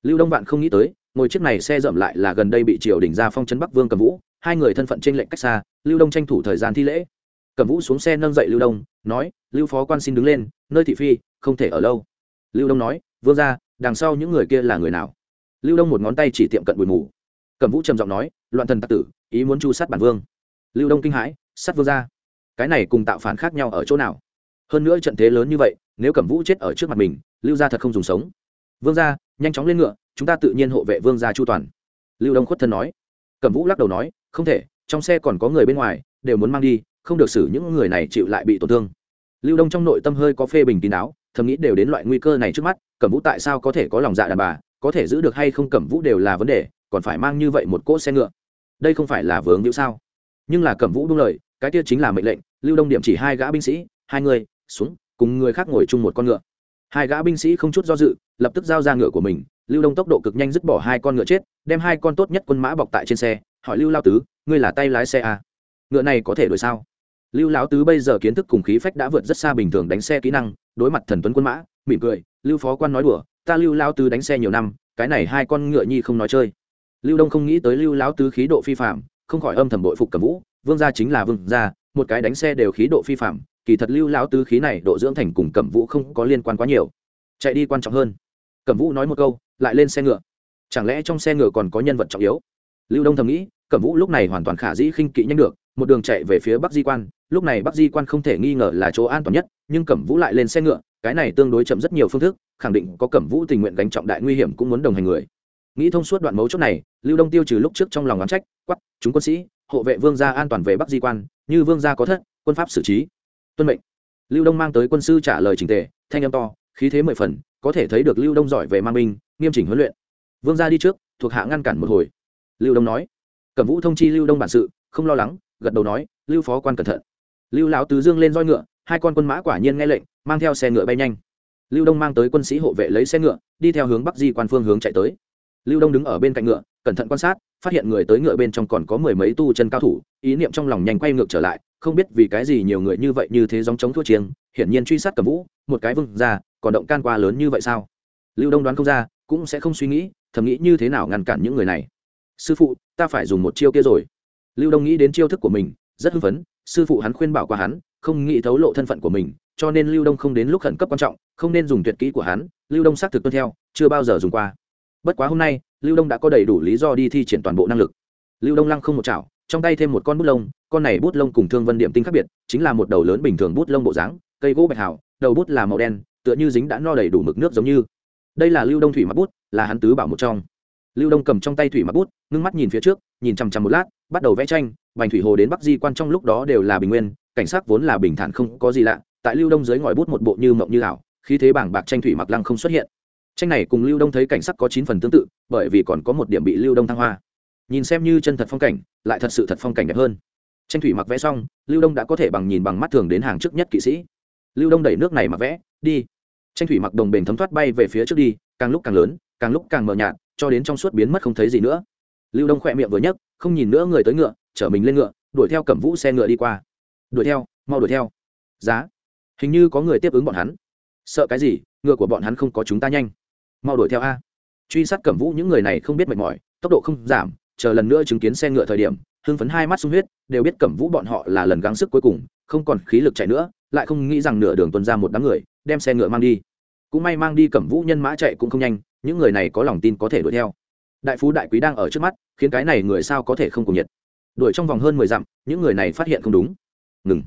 Lưu đông vạn không nghĩ tới, ngồi chiếc này xe dậm lại là gần đây bị triều đình ra phong trấn bắc vương cầm vũ, hai người thân phận t r ê n lệnh cách xa, lưu đông tranh thủ thời gian thi lễ. Cầm vũ xuống xe nâng dậy lưu đông, nói, lưu phó quan xin đứng lên, nơi thị phi, không thể ở lâu. Lưu đông nói, vương ra đằng sau những người kia là người nào? Lưu đông một ngón tay chỉ tiệm cận bụi mù cẩm vũ trầm giọng nói, loạn thần tặc tử, ý muốn chu sát bản vương. Lưu đông kinh hãi, sát vương ra cái này cùng tạo phản khác nhau ở chỗ nào? Hơn nữa trận thế lớn như vậy, nếu cẩm vũ chết ở trước mặt mình, lưu gia thật không dùng sống. Vương gia, nhanh chóng lên ngựa, chúng ta tự nhiên hộ vệ vương gia chu toàn. Lưu đông khuất thân nói. Cẩm vũ lắc đầu nói, không thể, trong xe còn có người bên ngoài, đều muốn mang đi, không được xử những người này chịu lại bị tổn thương. Lưu đông trong nội tâm hơi có phê bình kín đáo, thầm nghĩ đều đến loại nguy cơ này trước mắt, cẩm vũ tại sao có thể có lòng dạ đàn bà, có thể giữ được hay không cẩm vũ đều là vấn đề còn phải mang như vậy một cỗ xe ngựa. Đây không phải là vướng hữu sao? Nhưng là cẩm vũ đúng lời, cái kia chính là mệnh lệnh, lưu đông điểm chỉ hai gã binh sĩ, hai người, xuống, cùng người khác ngồi chung một con ngựa. Hai gã binh sĩ không chút do dự, lập tức giao ra ngựa của mình, lưu đông tốc độ cực nhanh dứt bỏ hai con ngựa chết, đem hai con tốt nhất quân mã bọc tại trên xe, hỏi lưu lao tứ, ngươi là tay lái xe à? ngựa này có thể đổi sao? Lưu lão tứ bây giờ kiến thức cùng khí phách đã vượt rất xa bình thường đánh xe kỹ năng, đối mặt thần tuấn quân mã, mỉm cười, lưu phó quan nói đùa, ta lưu lao tứ đánh xe nhiều năm, cái này hai con ngựa nhi không nói chơi lưu đông không nghĩ tới lưu lão tứ khí độ phi phạm không khỏi âm thầm bội phục cầm vũ, vương gia chính là vương gia, một cái đánh xe đều khí độ phi phạm kỳ thật lưu lão tứ khí này độ dưỡng thành cùng cẩm vũ không có liên quan quá nhiều. Chạy đi quan trọng hơn. Cẩm vũ nói một câu, lại lên xe ngựa. Chẳng lẽ trong xe ngựa còn có nhân vật trọng yếu? Lưu đông thầm nghĩ, cẩm vũ lúc này hoàn toàn khả dĩ khinh kỵ nhanh được, một đường chạy về phía bắc di quan, lúc này bắc di quan không thể nghi ngờ là chỗ an toàn nhất, nhưng cẩm vũ lại lên xe ngựa, cái này tương đối chậm rất nhiều phương thức, khẳng định có cẩm vũ tình nguyện gánh trọng đại nguy hiểm cũng muốn đồng hành người nghĩ thông suốt đoạn mấu chốt này, lưu đông tiêu trừ lúc trước trong lòng oán trách quắp chúng quân sĩ, hộ vệ vương gia an toàn về bắc di quan, như vương gia có thất, quân pháp xử trí. Tuân mệnh. Lưu đông mang tới quân sư trả lời trình tề, thanh âm to, khí thế mười phần, có thể thấy được lưu đông giỏi về mang binh, nghiêm chỉnh huấn luyện. Vương gia đi trước, thuộc hạ ngăn cản một hồi. Lưu đông nói. Cẩm vũ thông chi lưu đông bản sự, không lo lắng, gật đầu nói, lưu phó quan cẩn thận. Lưu lão tứ dương lên roi ngựa, hai con quân mã quả nhiên nghe lệnh, mang theo xe ngựa bay nhanh. Lưu đông mang tới quân sĩ hộ vệ lấy xe ngựa, đi theo hướng bắc di quan phương hướng chạy tới lưu đông đứng ở bên cạnh ngựa, cẩn thận quan sát, phát hiện người tới ngựa bên trong còn có mười mấy tu chân cao thủ, ý niệm trong lòng nhanh quay ngược trở lại, không biết vì cái gì nhiều người như vậy như thế dòng chống thua chiêng, hiển nhiên truy sát cầm vũ, một cái vưng ra, còn động can qua lớn như vậy sao? Lưu đông đoán không ra, cũng sẽ không suy nghĩ, thầm nghĩ như thế nào ngăn cản những người này. Sư phụ, ta phải dùng một chiêu kia rồi. Lưu đông nghĩ đến chiêu thức của mình, rất hưng phấn, sư phụ hắn khuyên bảo qua hắn, không nghĩ thấu lộ thân phận của mình, cho nên lưu đông không đến lúc khẩn cấp quan trọng, không nên dùng tuyệt kỹ của hắn, lưu đông xác thực tuân theo, chưa bao giờ dùng qua bất quá hôm nay, lưu đông đã có đầy đủ lý do đi thi triển toàn bộ năng lực. Lưu đông lăng không một chảo, trong tay thêm một con bút lông, con này bút lông cùng thương vân điểm tinh khác biệt, chính là một đầu lớn bình thường bút lông bộ dáng, cây gỗ bạch hào, đầu bút là màu đen, tựa như dính đã no đầy đủ mực nước giống như. Đây là lưu đông thủy mặc bút, là hắn tứ bảo một trong. Lưu đông cầm trong tay thủy mặc bút, ngưng mắt nhìn phía trước, nhìn chằm chằm một lát, bắt đầu vẽ tranh, bành thủy hồ đến bắc di quan trong lúc đó đều là bình nguyên, cảnh sát vốn là bình thản không có gì lạ, tại lưu đông dưới ngòi bút một bộ như mộng như ảo, khí thế bảng bạc tranh thủy mặc lăng không xuất hiện tranh này cùng lưu đông thấy cảnh sắc có chín phần tương tự, bởi vì còn có một điểm bị lưu đông thăng hoa. Nhìn xem như chân thật phong cảnh, lại thật sự thật phong cảnh đẹp hơn. Tranh thủy mặc vẽ xong, lưu đông đã có thể bằng nhìn bằng mắt thường đến hàng trước nhất kỵ sĩ. Lưu đông đẩy nước này mặc vẽ, đi. Tranh thủy mặc đồng bền thấm thoát bay về phía trước đi, càng lúc càng lớn, càng lúc càng mờ nhạt, cho đến trong suốt biến mất không thấy gì nữa. Lưu đông khỏe miệng vừa nhấc, không nhìn nữa người tới ngựa, chở mình lên ngựa, đuổi theo cẩm vũ xe ngựa đi qua. Đuổi theo, mau đuổi theo. Giá. Hình như có người tiếp ứng bọn hắn. Sợ cái gì, ngựa của bọn hắn không có chúng ta nhanh mau đuổi theo a. Truy sát cẩm vũ, những người này không biết mệt mỏi, tốc độ không giảm, chờ lần nữa chứng kiến xe ngựa thời điểm, hưng phấn hai mắt sung huyết, đều biết cẩm vũ bọn họ là lần gắng sức cuối cùng, không còn khí lực chạy nữa, lại không nghĩ rằng nửa đường tuần ra một đám người, đem xe ngựa mang đi. Cũng may mang đi cẩm vũ nhân mã chạy cũng không nhanh, những người này có lòng tin có thể đuổi theo. Đại phú đại quý đang ở trước mắt, khiến cái này người sao có thể không cùng nhiệt. Đuổi trong vòng hơn mười dặm, những người này phát hiện không đúng. Ngừng.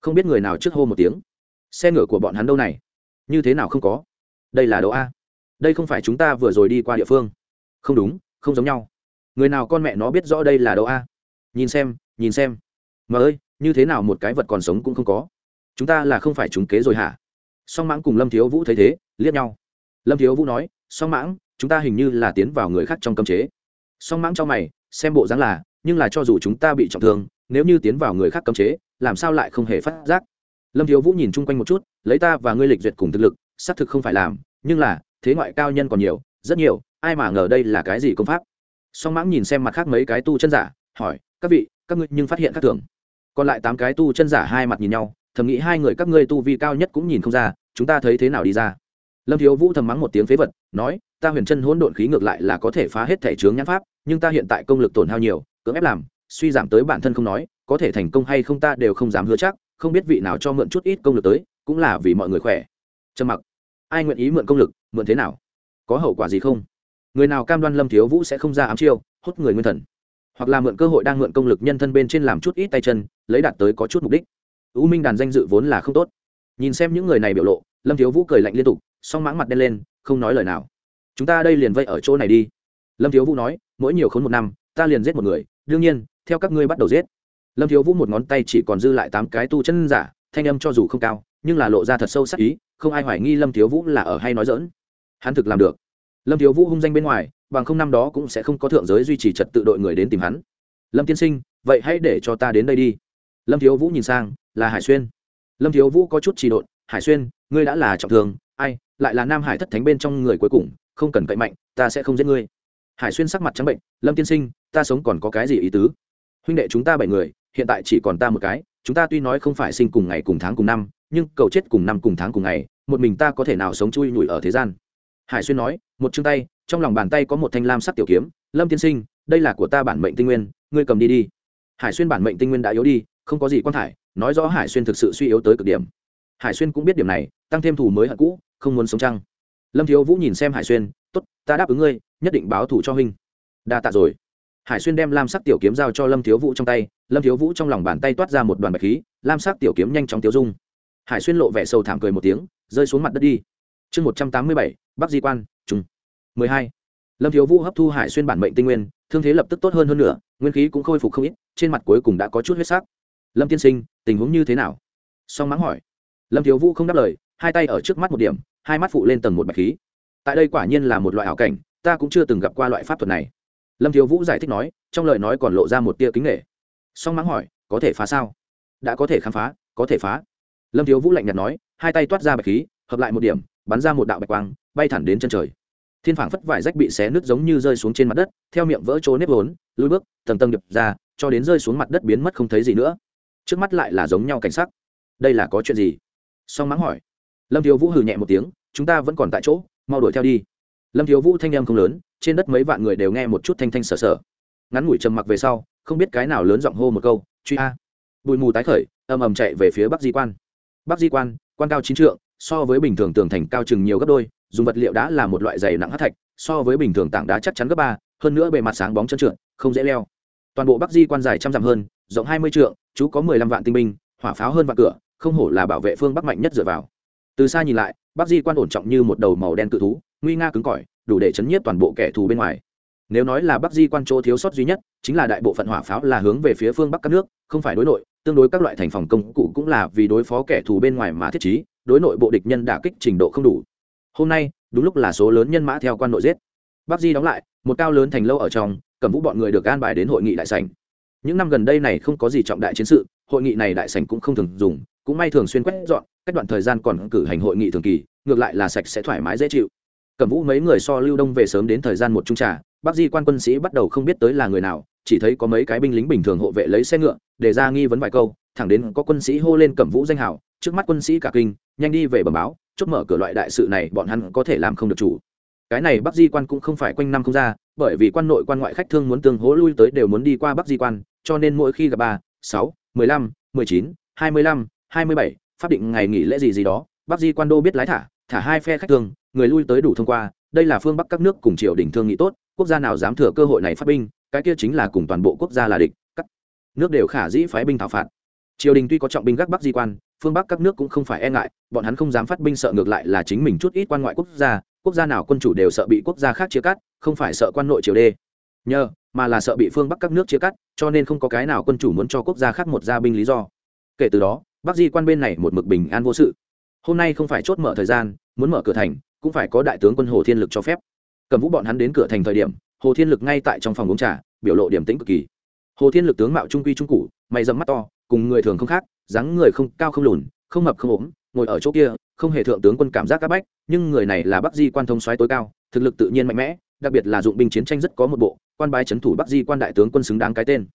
Không biết người nào trước hô một tiếng. Xe ngựa của bọn hắn đâu này? Như thế nào không có? Đây là đâu a đây không phải chúng ta vừa rồi đi qua địa phương. Không đúng, không giống nhau. Người nào con mẹ nó biết rõ đây là đâu a? Nhìn xem nhìn xem. Mà ơi, như thế nào một cái vật còn sống cũng không có. Chúng ta là không phải chúng kế rồi hả? Song mãng cùng lâm thiếu vũ thấy thế, liếc nhau. Lâm thiếu vũ nói, song mãng, chúng ta hình như là tiến vào người khác trong cấm chế. Song mãng cho mày, xem bộ dáng là, nhưng là cho dù chúng ta bị trọng thương, nếu như tiến vào người khác cấm chế, làm sao lại không hề phát giác? Lâm thiếu vũ nhìn chung quanh một chút, lấy ta và ngươi lịch duyệt cùng thực lực, xác thực không phải làm, nhưng là thế ngoại cao nhân còn nhiều, rất nhiều, ai mà ngờ đây là cái gì công pháp? Song mãng nhìn xem mặt khác mấy cái tu chân giả, hỏi, các vị, các ngươi nhưng phát hiện khác thường. Còn lại tám cái tu chân giả hai mặt nhìn nhau, thầm nghĩ hai người các ngươi tu vi cao nhất cũng nhìn không ra, chúng ta thấy thế nào đi ra? Lâm thiếu vũ thầm mắng một tiếng phế vật, nói, ta huyền chân hỗn độn khí ngược lại là có thể phá hết thể chướng nhãn pháp, nhưng ta hiện tại công lực tổn hao nhiều, cưỡng ép làm, suy giảm tới bản thân không nói, có thể thành công hay không ta đều không dám hứa chắc, không biết vị nào cho mượn chút ít công lực tới, cũng là vì mọi người khỏe. Trầm mặc. Ai nguyện ý mượn công lực mượn thế nào? Có hậu quả gì không? Người nào cam đoan lâm thiếu vũ sẽ không ra ám chiêu hút người nguyên thần? Hoặc là mượn cơ hội đang mượn công lực nhân thân bên trên làm chút ít tay chân, lấy đạt tới có chút mục đích. U minh đàn danh dự vốn là không tốt. Nhìn xem những người này biểu lộ, lâm thiếu vũ cười lạnh liên tục, song mãng mặt đen lên, không nói lời nào. Chúng ta đây liền vây ở chỗ này đi. Lâm thiếu vũ nói, mỗi nhiều khốn một năm, ta liền giết một người, đương nhiên, theo các ngươi bắt đầu giết. Lâm thiếu vũ một ngón tay chỉ còn dư lại tám cái tu chân giả, thanh âm cho dù không cao, nhưng là lộ ra thật sâu sắc ý, không ai hoài nghi lâm thiếu vũ là ở hay nói dỡn hắn thực làm được. Lâm thiếu vũ hung danh bên ngoài, bằng không năm đó cũng sẽ không có thượng giới duy trì trật tự đội người đến tìm hắn. Lâm tiên sinh, vậy hãy để cho ta đến đây đi. Lâm thiếu vũ nhìn sang, là hải xuyên. Lâm thiếu vũ có chút trì độn, hải xuyên, ngươi đã là trọng thương, ai, lại là nam hải thất thánh bên trong người cuối cùng, không cần cậy mạnh, ta sẽ không giết ngươi. Hải xuyên sắc mặt trắng bệnh, lâm tiên sinh, ta sống còn có cái gì ý tứ? Huynh đệ chúng ta bảy người, hiện tại chỉ còn ta một cái, chúng ta tuy nói không phải sinh cùng ngày cùng tháng cùng năm, nhưng cầu chết cùng năm cùng tháng cùng ngày, một mình ta có thể nào sống chui nhủi ở thế gian? Hải xuyên nói, một chương tay, trong lòng bàn tay có một thanh lam sắc tiểu kiếm. Lâm tiên sinh, đây là của ta bản mệnh tinh nguyên, ngươi cầm đi đi. Hải xuyên bản mệnh tinh nguyên đã yếu đi, không có gì quan thải, nói rõ hải xuyên thực sự suy yếu tới cực điểm. Hải xuyên cũng biết điểm này, tăng thêm thủ mới hận cũ, không muốn sống trăng lâm thiếu vũ nhìn xem hải xuyên t ố t ta đáp ứng ngươi, nhất định báo thủ cho huynh. Đa tạ rồi. Hải xuyên đem lam sắc tiểu kiếm giao cho lâm thiếu vũ trong tay, lâm thiếu vũ trong lòng bàn tay toát ra một đoàn bạch khí, lam sắc tiểu kiếm nhanh chóng tiêu dung. Hải xuyên lộ vẻ sầu thảm cười một tiếng, rơi xuống mặt đất đi chương một trăm tám mươi bảy, bắc di quan trung mười hai. Lâm thiếu vũ hấp thu hải xuyên bản mệnh tinh nguyên, thương thế lập tức tốt hơn hơn nữa, nguyên khí cũng khôi phục không ít, trên mặt cuối cùng đã có chút huyết sắc. Lâm tiên sinh, tình huống như thế nào? Song mắng hỏi. Lâm thiếu vũ không đáp lời, hai tay ở trước mắt một điểm, hai mắt phụ lên tầng một bạch khí. Tại đây quả nhiên là một loại ảo cảnh, ta cũng chưa từng gặp qua loại pháp thuật này. Lâm thiếu vũ giải thích nói, trong lời nói còn lộ ra một tia kính nghệ song mắng hỏi, có thể phá sao? Đã có thể khám phá, có thể phá. Lâm thiếu vũ lạnh nhạt nói, hai tay toát ra bạch khí, hợp lại một điểm bắn ra một đạo bạch quang, bay thẳng đến chân trời. Thiên phảng phất vải rách bị xé nứt giống như rơi xuống trên mặt đất, theo miệng vỡ trố nếp vốn, lùi bước, tầng tầng đập ra, cho đến rơi xuống mặt đất biến mất không thấy gì nữa. Trước mắt lại là giống nhau cảnh sắc. Đây là có chuyện gì? Song mắng hỏi. Lâm thiếu vũ hừ nhẹ một tiếng, chúng ta vẫn còn tại chỗ, mau đuổi theo đi. Lâm thiếu vũ thanh em không lớn, trên đất mấy vạn người đều nghe một chút thanh thanh sở sở. Ngắn ngủi trầm mặc về sau, không biết cái nào lớn giọng hô một câu, truy a. Bụi mù tái khởi, ầm ầm chạy về phía bắc di quan. Bắc di quan quan cao chín trượng so với bình thường tường thành cao chừng nhiều gấp đôi, dùng vật liệu đá là một loại dày nặng hát thạch, so với bình thường tảng đá chắc chắn gấp ba, hơn nữa bề mặt sáng bóng chân trượt, không dễ leo. Toàn bộ bắc di quan dài trăm dặm hơn, rộng hai mươi trượng, chú có mười lăm vạn tinh binh, hỏa pháo hơn vạn cửa, không hổ là bảo vệ phương bắc mạnh nhất dựa vào. Từ xa nhìn lại, bắc di quan ổn trọng như một đầu màu đen cự thú, nguy nga cứng cỏi, đủ để chấn nhiếp toàn bộ kẻ thù bên ngoài. Nếu nói là bắc di quan chỗ thiếu sót duy nhất, chính là đại bộ phận hỏa pháo là hướng về phía phương bắc các nước, không phải đối nội, tương đối các loại thành phòng công cụ cũng là vì đối phó kẻ thù bên ngoài mà thiết trí đối nội bộ địch nhân đả kích trình độ không đủ. Hôm nay, đúng lúc là số lớn nhân mã theo quan nội giết. Bắc di đóng lại, một cao lớn thành lâu ở trong, cầm vũ bọn người được an bài đến hội nghị đại sảnh. Những năm gần đây này không có gì trọng đại chiến sự, hội nghị này đại sảnh cũng không thường dùng, cũng may thường xuyên quét dọn, cách đoạn thời gian còn cử hành hội nghị thường kỳ, ngược lại là sạch sẽ thoải mái dễ chịu. Cẩm vũ mấy người so lưu đông về sớm đến thời gian một trung trà, bác di quan quân sĩ bắt đầu không biết tới là người nào, chỉ thấy có mấy cái binh lính bình thường hộ vệ lấy xe ngựa, để ra nghi vấn vài câu, thẳng đến có quân sĩ hô lên cẩm vũ danh hào, trước mắt quân sĩ cả kinh nhanh đi về bẩm báo, chốt mở cửa loại đại sự này bọn hắn có thể làm không được chủ. Cái này bắc di quan cũng không phải quanh năm không ra, bởi vì quan nội quan ngoại khách thương muốn tương hố lui tới đều muốn đi qua bắc di quan, cho nên mỗi khi gặp ba, sáu, mười lăm, mười chín, hai mươi lăm, hai mươi bảy, pháp định ngày nghỉ lễ gì gì đó, bắc di quan đô biết lái thả thả hai phe khách thương, người lui tới đủ thông qua, đây là phương bắc các nước cùng triều đình thương nghị tốt, quốc gia nào dám thừa cơ hội này phát binh, cái kia chính là cùng toàn bộ quốc gia là địch các nước đều khả dĩ phái binh thảo phạt. Triều đình tuy có trọng binh gác bắc di quan phương bắc các nước cũng không phải e ngại, bọn hắn không dám phát binh sợ ngược lại là chính mình chút ít quan ngoại quốc gia quốc gia nào quân chủ đều sợ bị quốc gia khác chia cắt, không phải sợ quan nội triều đê. Nhờ, mà là sợ bị phương bắc các nước chia cắt, cho nên không có cái nào quân chủ muốn cho quốc gia khác một gia binh lý do. Kể từ đó, bắc di quan bên này một mực bình an vô sự. Hôm nay không phải chốt mở thời gian, muốn mở cửa thành, cũng phải có đại tướng quân hồ thiên lực cho phép. Cầm vũ bọn hắn đến cửa thành thời điểm, hồ thiên lực ngay tại trong phòng uống trà, biểu lộ điểm tĩnh cực kỳ. Hồ thiên lực tướng mạo trung quy trung cụ mày dầm mắt to, cùng người thường không khác dáng người không cao không lùn, không mập không ốm, ngồi ở chỗ kia, không hề thượng tướng quân cảm giác các bách, nhưng người này là bắc di quan thông xoáy tối cao, thực lực tự nhiên mạnh mẽ, đặc biệt là dụng binh chiến tranh rất có một bộ, quan bái c thủ bắc di quan đại tướng quân xứng đáng cái tên.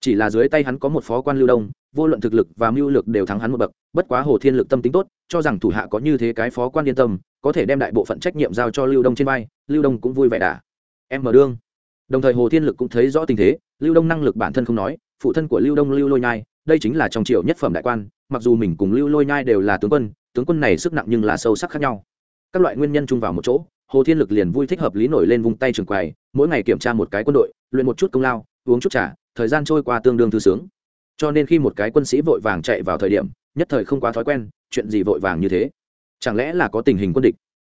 Chỉ là dưới tay hắn có một phó quan lưu đông, vô luận thực lực và mưu lực đều thắng hắn một bậc, bất quá hồ thiên lực tâm tính tốt, cho rằng thủ hạ có như thế cái phó quan yên tâm, có thể đem đại bộ phận trách nhiệm giao cho lưu đông trên vai, lưu đông cũng vui vẻ đà em mở đương đồng thời hồ thiên lực cũng thấy rõ tình thế, lưu đông năng lực bản thân không nói phụ thân của lưu đông lưu lôi nhai, đây chính là trong triều nhất phẩm đại quan, mặc dù mình cùng lưu lôi nhai đều là tướng quân tướng quân này sức nặng nhưng là sâu sắc khác nhau. Các loại nguyên nhân chung vào một chỗ, hồ thiên lực liền vui thích hợp lý nổi lên vung tay trường quầy, mỗi ngày kiểm tra một cái quân đội, luyện một chút công lao, uống chút trà, thời gian trôi qua tương đương thư sướng. Cho nên khi một cái quân sĩ vội vàng chạy vào thời điểm, nhất thời không quá thói quen, chuyện gì vội vàng như thế? Chẳng lẽ là có tình hình quân địch?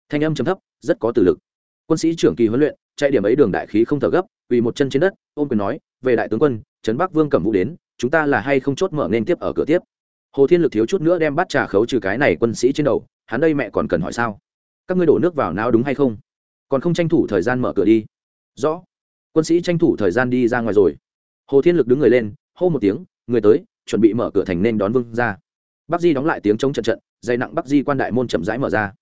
Thanh âm chấm thấp, rất có từ lực. Quân sĩ trưởng kỳ huấn luyện, chạy điểm ấy đường đại khí không thở gấp vì một chân trên đất, ôm quyền nói, về đại tướng quân trấn bắc vương cẩm vũ đến, chúng ta là hay không chốt mở nên tiếp ở cửa tiếp? Hồ thiên lực thiếu chút nữa đem bắt trà khấu trừ cái này quân sĩ trên đầu, hắn đây mẹ còn cần hỏi sao? Các ngươi đổ nước vào nào đúng hay không? Còn không tranh thủ thời gian mở cửa đi. Rõ. Quân sĩ tranh thủ thời gian đi ra ngoài rồi. Hồ thiên lực đứng người lên, hô một tiếng, người tới, chuẩn bị mở cửa thành nên đón vương ra bắc di đóng lại tiếng chống trận trận dày nặng bắc di quan đại môn chậm rãi mở ra.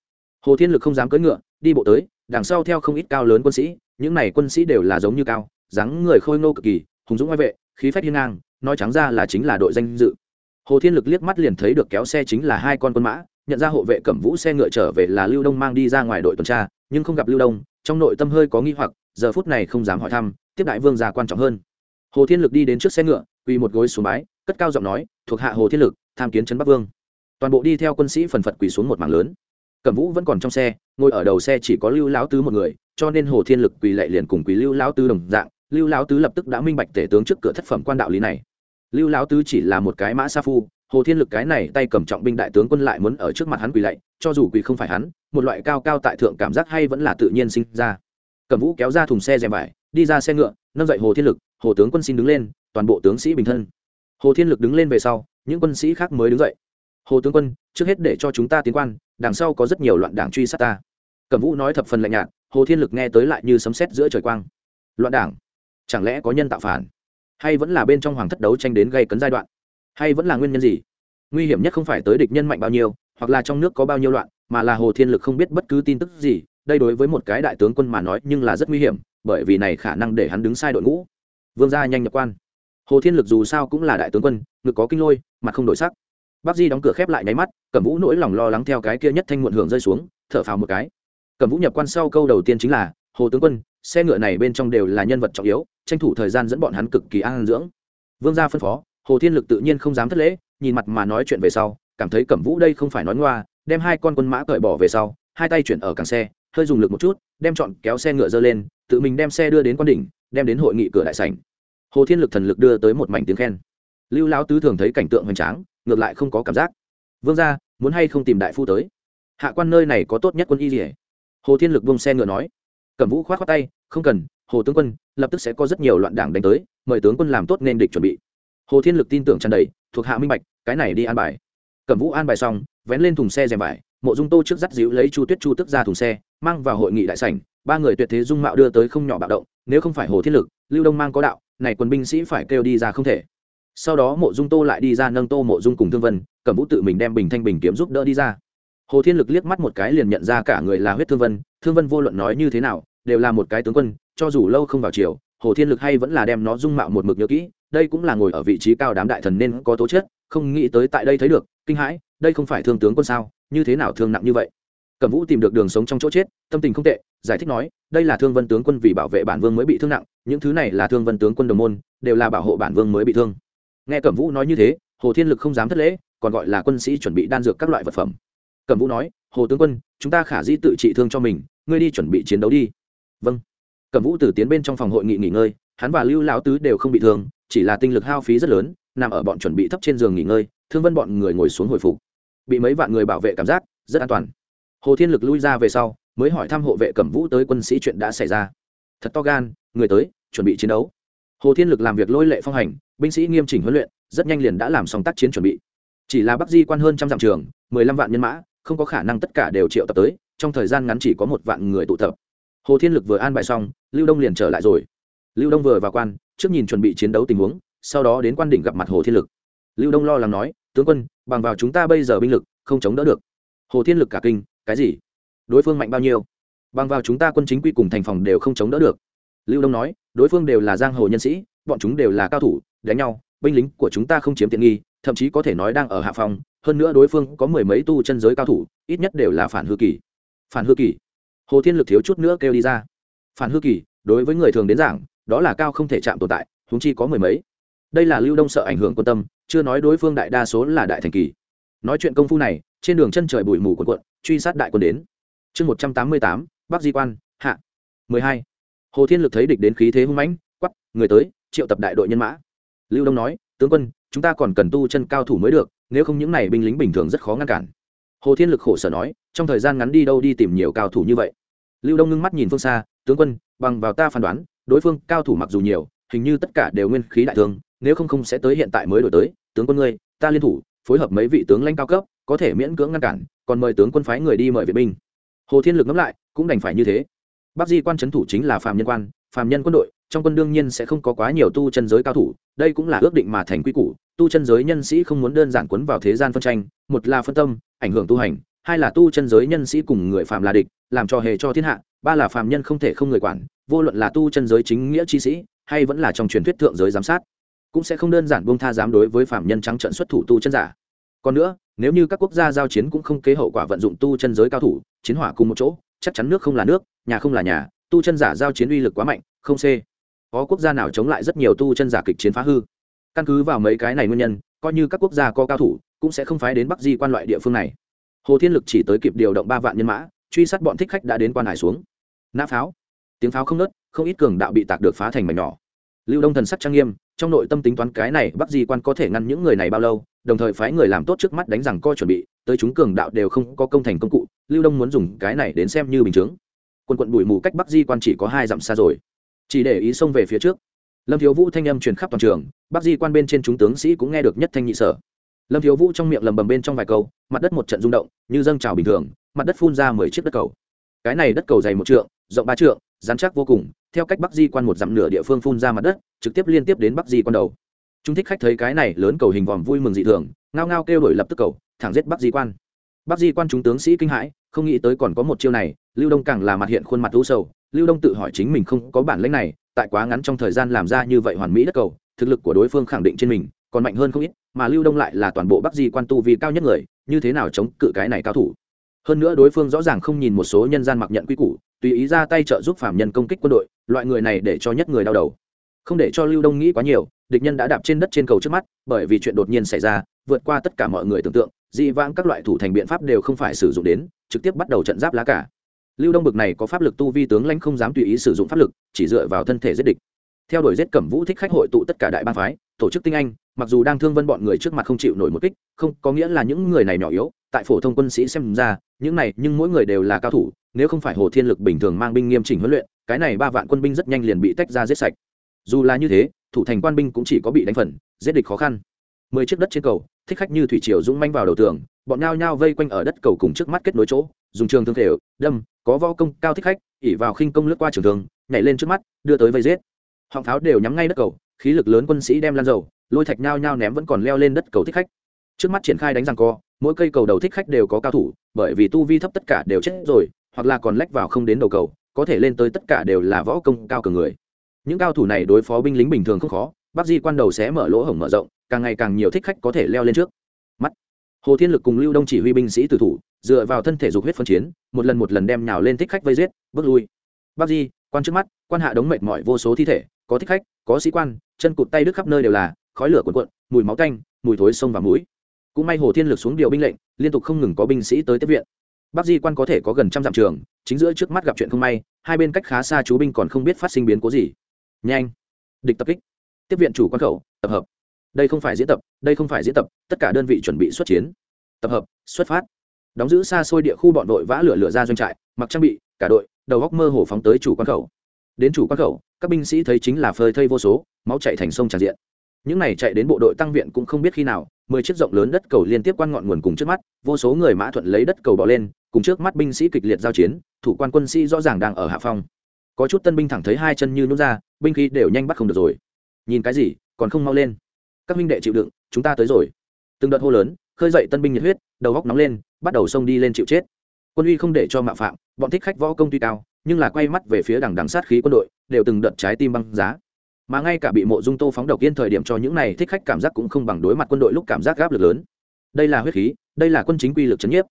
Hồ thiên lực không dám cưỡi ngựa, đi bộ tới, đằng sau theo không ít cao lớn quân sĩ, những này quân sĩ đều là giống như cao, dáng người khôi ngô cực kỳ, hùng dũng ngoại vệ khí phách hiên ngang, nói trắng ra là chính là đội danh dự. Hồ thiên lực liếc mắt liền thấy được kéo xe chính là hai con quân mã, nhận ra hộ vệ cẩm vũ xe ngựa trở về là lưu đông mang đi ra ngoài đội tuần tra, nhưng không gặp lưu đông, trong nội tâm hơi có nghi hoặc, giờ phút này không dám hỏi thăm, tiếp đại vương già quan trọng hơn. Hồ thiên lực đi đến trước xe ngựa, quỳ một gối xuống bái, cất cao giọng nói, thuộc hạ hồ thiên lực, tham kiến trấn bắc vương. Toàn bộ đi theo quân sĩ phần phật quỳ xuống một mảng lớn. Cẩm vũ vẫn còn trong xe, ngồi ở đầu xe chỉ có lưu lão tứ một người, cho nên hồ thiên lực quỳ lệ liền cùng quỳ lưu lão tứ đồng dạng lưu lão tứ lập tức đã minh bạch tể tướng trước cửa thất phẩm quan đạo lý này. Lưu lão tứ chỉ là một cái mã sa phu, hồ thiên lực cái này tay cầm trọng binh đại tướng quân lại muốn ở trước mặt hắn quỳ lạy, cho dù quỳ không phải hắn, một loại cao cao tại thượng cảm giác hay vẫn là tự nhiên sinh ra. Cẩm vũ kéo ra thùng xe rèm vải, đi ra xe ngựa, nâng dậy hồ thiên lực, hồ tướng quân xin đứng lên, toàn bộ tướng sĩ bình thân. Hồ thiên lực đứng lên về sau, những quân sĩ khác mới đứng dậy. Hồ tướng quân, trước hết để cho chúng ta tiến quan, đằng sau có rất nhiều loạn đảng truy sát ta. Cẩm vũ nói thập phần lạnh nhạt, hồ thiên lực nghe tới lại như sấm sét giữa trời quang. Loạn đảng chẳng lẽ có nhân tạo phản? Hay vẫn là bên trong hoàng thất đấu tranh đến gây cấn giai đoạn? Hay vẫn là nguyên nhân gì? Nguy hiểm nhất không phải tới địch nhân mạnh bao nhiêu, hoặc là trong nước có bao nhiêu loạn, mà là hồ thiên lực không biết bất cứ tin tức gì, đây đối với một cái đại tướng quân mà nói nhưng là rất nguy hiểm, bởi vì này khả năng để hắn đứng sai đội ngũ. Vương gia nhanh nhập quan. Hồ thiên lực dù sao cũng là đại tướng quân, ngực có kinh lôi, mặt không đổi sắc. Bác di đóng cửa khép lại nháy mắt, cẩm vũ nỗi lòng lo lắng theo cái kia nhất thanh muộn hưởng rơi xuống, thở phào một cái. Cẩm vũ nhập quan sau câu đầu tiên chính là, hồ tướng quân, xe ngựa này bên trong đều là nhân vật trọng yếu tranh thủ thời gian dẫn bọn hắn cực kỳ an dưỡng. Vương gia phân phó, hồ thiên lực tự nhiên không dám thất lễ, nhìn mặt mà nói chuyện về sau, cảm thấy cẩm vũ đây không phải nói ngoa, đem hai con quân mã cởi bỏ về sau, hai tay chuyển ở càng xe, hơi dùng lực một chút, đem chọn kéo xe ngựa dơ lên, tự mình đem xe đưa đến quan đỉnh, đem đến hội nghị cửa đại sảnh. Hồ thiên lực thần lực đưa tới một mảnh tiếng khen. Lưu lão tứ thường thấy cảnh tượng hoành tráng, ngược lại không có cảm giác. Vương gia, muốn hay không tìm đại phu tới? Hạ quan nơi này có tốt nhất quân y rỉa hồ thiên lực buông xe ngựa nói. Cẩm vũ khoát khoát tay, không cần hồ tướng quân, lập tức sẽ có rất nhiều loạn đảng đánh tới, mời tướng quân làm tốt nên địch chuẩn bị. Hồ thiên lực tin tưởng tràn đầy, thuộc hạ minh bạch, cái này đi an bài. Cẩm vũ an bài xong, vén lên thùng xe rèm vải, mộ dung tô trước dắt dịu lấy chu tuyết chu tức ra thùng xe, mang vào hội nghị đại sảnh, ba người tuyệt thế dung mạo đưa tới không nhỏ bạo động, nếu không phải hồ thiên lực, lưu đông mang có đạo, này quân binh sĩ phải kêu đi ra không thể. Sau đó mộ dung tô lại đi ra nâng tô mộ dung cùng thương vân, cẩm vũ tự mình đem bình thanh bình kiếm giúp đỡ đi ra. Hồ thiên lực liếc mắt một cái liền nhận ra cả người là huyết thương vân thương vân vô luận nói như thế nào, đều là một cái tướng quân cho dù lâu không vào chiều hồ thiên lực hay vẫn là đem nó dung mạo một mực nhớ kỹ, đây cũng là ngồi ở vị trí cao đám đại thần nên có tố chất, không nghĩ tới tại đây thấy được, kinh hãi, đây không phải thương tướng quân sao, như thế nào thương nặng như vậy. Cẩm vũ tìm được đường sống trong chỗ chết, tâm tình không tệ, giải thích nói, đây là thương vân tướng quân vì bảo vệ bản vương mới bị thương nặng, những thứ này là thương vân tướng quân đồng môn, đều là bảo hộ bản vương mới bị thương. Nghe cẩm vũ nói như thế, hồ thiên lực không dám thất lễ, còn gọi là quân sĩ chuẩn bị đan dược các loại vật phẩm. Cẩm vũ nói, hồ tướng quân, chúng ta khả dĩ tự trị thương cho mình, ngươi đi chuẩn bị chiến đấu đi. Vâng cẩm vũ Tử tiến bên trong phòng hội nghị nghỉ ngơi, hắn và lưu lão tứ đều không bị thương, chỉ là tinh lực hao phí rất lớn, nằm ở bọn chuẩn bị thấp trên giường nghỉ ngơi, thương vân bọn người ngồi xuống hồi phục. Bị mấy vạn người bảo vệ cảm giác rất an toàn. Hồ thiên lực lui ra về sau, mới hỏi thăm hộ vệ cẩm vũ tới quân sĩ chuyện đã xảy ra. Thật to gan, người tới, chuẩn bị chiến đấu. Hồ thiên lực làm việc lôi lệ phong hành, binh sĩ nghiêm chỉnh huấn luyện, rất nhanh liền đã làm xong tác chiến chuẩn bị. Chỉ là bắc di quan hơn trăm dặm trường, mười lăm vạn nhân mã, không có khả năng tất cả đều triệu tập tới, trong thời gian ngắn chỉ có một vạn người tụ tập hồ thiên lực vừa an bài xong, lưu đông liền trở lại rồi. Lưu đông vừa vào quan, trước nhìn chuẩn bị chiến đấu tình huống, sau đó đến quan đỉnh gặp mặt hồ thiên lực. Lưu đông lo lắng nói, tướng quân, bằng vào chúng ta bây giờ binh lực, không chống đỡ được. Hồ thiên lực cả kinh, cái gì? Đối phương mạnh bao nhiêu? Bằng vào chúng ta quân chính quy cùng thành phòng đều không chống đỡ được. Lưu đông nói, đối phương đều là giang hồ nhân sĩ, bọn chúng đều là cao thủ, đánh nhau, binh lính của chúng ta không chiếm tiện nghi, thậm chí có thể nói đang ở hạ phòng hơn nữa đối phương có mười mấy tu chân giới cao thủ, ít nhất đều là phản hư kỳ. Phản hư kỳ? Hồ thiên lực thiếu chút nữa kêu đi ra. Phản hư kỳ, đối với người thường đến giảng, đó là cao không thể chạm tồn tại húng chi có mười mấy. Đây là lưu đông sợ ảnh hưởng quan tâm, chưa nói đối phương đại đa số là đại thành kỳ. Nói chuyện công phu này, trên đường chân trời bụi mù quần quận truy sát đại quân đến. Chương một trăm tám mươi tám, bắc di quan, hạ. mười hai. Hồ thiên lực thấy địch đến khí thế hung mãnh quắp người tới, triệu tập đại đội nhân mã. Lưu đông nói, tướng quân, chúng ta còn cần tu chân cao thủ mới được, nếu không những này binh lính bình thường rất khó ngăn cản. Hồ thiên lực khổ sở nói, trong thời gian ngắn đi đâu đi tìm nhiều cao thủ như vậy? Lưu đông ngưng mắt nhìn phương xa, tướng quân, bằng vào ta phán đoán, đối phương cao thủ mặc dù nhiều, hình như tất cả đều nguyên khí đại thương, nếu không không sẽ tới hiện tại mới đổi tới. Tướng quân ngươi, ta liên thủ, phối hợp mấy vị tướng lãnh cao cấp, có thể miễn cưỡng ngăn cản, còn mời tướng quân phái người đi mời viện binh. Hồ thiên lực ngẫm lại, cũng đành phải như thế. Bắc di quan trấn thủ chính là phạm nhân quan, phạm nhân quân đội, trong quân đương nhiên sẽ không có quá nhiều tu chân giới cao thủ, đây cũng là ước định mà thành quy củ. Tu chân giới nhân sĩ không muốn đơn giản quấn vào thế gian phân tranh, một là phân tâm, ảnh hưởng tu hành hai là tu chân giới nhân sĩ cùng người phạm là địch, làm cho hề cho thiên hạ, ba là phạm nhân không thể không người quản, vô luận là tu chân giới chính nghĩa chi sĩ, hay vẫn là trong truyền thuyết thượng giới giám sát, cũng sẽ không đơn giản buông tha dám đối với phạm nhân trắng trận xuất thủ tu chân giả. Còn nữa, nếu như các quốc gia giao chiến cũng không kế hậu quả vận dụng tu chân giới cao thủ, chiến hỏa cùng một chỗ, chắc chắn nước không là nước, nhà không là nhà, tu chân giả giao chiến uy lực quá mạnh, không c có quốc gia nào chống lại rất nhiều tu chân giả kịch chiến phá hư? Căn cứ vào mấy cái này nguyên nhân, coi như các quốc gia có cao thủ, cũng sẽ không phái đến bắc di quan loại địa phương này hồ thiên lực chỉ tới kịp điều động ba vạn nhân mã, truy sát bọn thích khách đã đến quan hải xuống. Nã pháo. Tiếng pháo không nớt không ít cường đạo bị tạc được phá thành mảnh nhỏ. Lưu đông thần sắc trang nghiêm, trong nội tâm tính toán cái này bắc di quan có thể ngăn những người này bao lâu, đồng thời phái người làm tốt trước mắt đánh rằng coi chuẩn bị, tới chúng cường đạo đều không có công thành công cụ, lưu đông muốn dùng cái này đến xem như bình chướng. Quân quận bụi mù cách bắc di quan chỉ có hai dặm xa rồi. Chỉ để ý xông về phía trước. Lâm thiếu vũ thanh âm truyền khắp toàn trường, bắc di quan bên trên chúng tướng sĩ cũng nghe được nhất thanh nhị sở lâm thiếu vũ trong miệng lầm bầm bên trong vài câu, mặt đất một trận rung động, như dâng trào bình thường, mặt đất phun ra mười chiếc đất cầu. Cái này đất cầu dày một trượng, rộng ba trượng dán chắc vô cùng, theo cách bắc di quan một dặm nửa địa phương phun ra mặt đất, trực tiếp liên tiếp đến bắc di quan đầu. Chúng thích khách thấy cái này lớn cầu hình vòm vui mừng dị thường, ngao ngao kêu đổi lập tức cầu, thẳng giết bắc di quan. Bắc di quan chúng tướng sĩ kinh hãi, không nghĩ tới còn có một chiêu này, lưu đông càng là mặt hiện khuôn mặt u sầu, lưu đông tự hỏi chính mình không có bản lĩnh này, tại quá ngắn trong thời gian làm ra như vậy hoàn mỹ đất cầu, thực lực của đối phương khẳng định trên mình, còn mạnh hơn không ít mà lưu đông lại là toàn bộ bắc di quan tu vì cao nhất người, như thế nào chống cự cái này cao thủ? Hơn nữa đối phương rõ ràng không nhìn một số nhân gian mặc nhận quy củ, tùy ý ra tay trợ giúp phạm nhân công kích quân đội, loại người này để cho nhất người đau đầu. Không để cho lưu đông nghĩ quá nhiều, địch nhân đã đạp trên đất trên cầu trước mắt, bởi vì chuyện đột nhiên xảy ra, vượt qua tất cả mọi người tưởng tượng, dị vãng các loại thủ thành biện pháp đều không phải sử dụng đến, trực tiếp bắt đầu trận giáp lá cả. Lưu đông bực này có pháp lực tu vi tướng lãnh không dám tùy ý sử dụng pháp lực, chỉ dựa vào thân thể giết địch. Theo đuổi giết cẩm vũ thích khách hội tụ tất cả đại bang phái, tổ chức tinh anh mặc dù đang thương vân bọn người trước mặt không chịu nổi một kích, không, có nghĩa là những người này nhỏ yếu, tại phổ thông quân sĩ xem ra, những này, nhưng mỗi người đều là cao thủ, nếu không phải hồ thiên lực bình thường mang binh nghiêm chỉnh huấn luyện, cái này ba vạn quân binh rất nhanh liền bị tách ra giết sạch. Dù là như thế, thủ thành quan binh cũng chỉ có bị đánh phần, giết địch khó khăn. Mười chiếc đất trên cầu, thích khách như thủy triều dũng manh vào đầu tường, bọn nhao nhao vây quanh ở đất cầu cùng trước mắt kết nối chỗ, dùng trường thương thể đâm, có vo công cao thích khách, ỉ vào khinh công lướt qua trường thương, nhảy lên trước mắt, đưa tới vây giết. Họng pháo đều nhắm ngay đất cầu, khí lực lớn quân sĩ đem lan dầu lôi thạch nhao nhao ném vẫn còn leo lên đất cầu thích khách. Trước mắt triển khai đánh răng co, mỗi cây cầu đầu thích khách đều có cao thủ, bởi vì tu vi thấp tất cả đều chết rồi, hoặc là còn lách vào không đến đầu cầu, có thể lên tới tất cả đều là võ công cao cường người. Những cao thủ này đối phó binh lính bình thường không khó bác di quan đầu sẽ mở lỗ hổng mở rộng, càng ngày càng nhiều thích khách có thể leo lên trước. Mắt. Hồ thiên lực cùng lưu đông chỉ huy binh sĩ tử thủ, dựa vào thân thể dục huyết phân chiến, một lần một lần đem nhào lên thích khách vây giết, bước lui. Bác di, quan trước mắt, quan hạ đống mệt mỏi vô số thi thể, có thích khách, có sĩ quan, chân cụt tay đứt khắp nơi đều là khói lửa cuộn cuộn, mùi máu tanh, mùi thối sông và mũi. Cũng may hồ thiên lực xuống điều binh lệnh, liên tục không ngừng có binh sĩ tới tiếp viện. Bắc di quan có thể có gần trăm dặm trường, chính giữa trước mắt gặp chuyện không may, hai bên cách khá xa chú binh còn không biết phát sinh biến cố gì. Nhanh! Địch tập kích. Tiếp viện chủ quan khẩu, tập hợp. Đây không phải diễn tập, đây không phải diễn tập, tất cả đơn vị chuẩn bị xuất chiến. Tập hợp, xuất phát. Đóng giữ xa xôi địa khu bọn đội vã lửa lửa ra doanh trại, mặc trang bị, cả đội, đầu góc mơ hồ phóng tới chủ quan khẩu. Đến chủ quan khẩu, các binh sĩ thấy chính là phơi thây vô số, máu chạy thành sông tràn diện những này chạy đến bộ đội tăng viện cũng không biết khi nào, mười chiếc rộng lớn đất cầu liên tiếp quan ngọn nguồn cùng trước mắt, vô số người mã thuận lấy đất cầu bỏ lên, cùng trước mắt binh sĩ kịch liệt giao chiến, thủ quan quân sĩ rõ ràng đang ở hạ phong. Có chút tân binh thẳng thấy hai chân như nhút ra, binh khí đều nhanh bắt không được rồi. Nhìn cái gì, còn không mau lên. Các minh đệ chịu đựng, chúng ta tới rồi. Từng đợt hô lớn, khơi dậy tân binh nhiệt huyết, đầu góc nóng lên, bắt đầu xông đi lên chịu chết. Quân uy không để cho mạo phạm, bọn thích khách võ công tuy cao, nhưng là quay mắt về phía đằng đằng sát khí quân đội, đều từng đợt trái tim băng giá mà ngay cả bị mộ dung tô phóng độc yên thời điểm cho những này thích khách cảm giác cũng không bằng đối mặt quân đội lúc cảm giác gáp lực lớn. Đây là huyết khí, đây là quân chính quy lực c h ấ n nhiếp.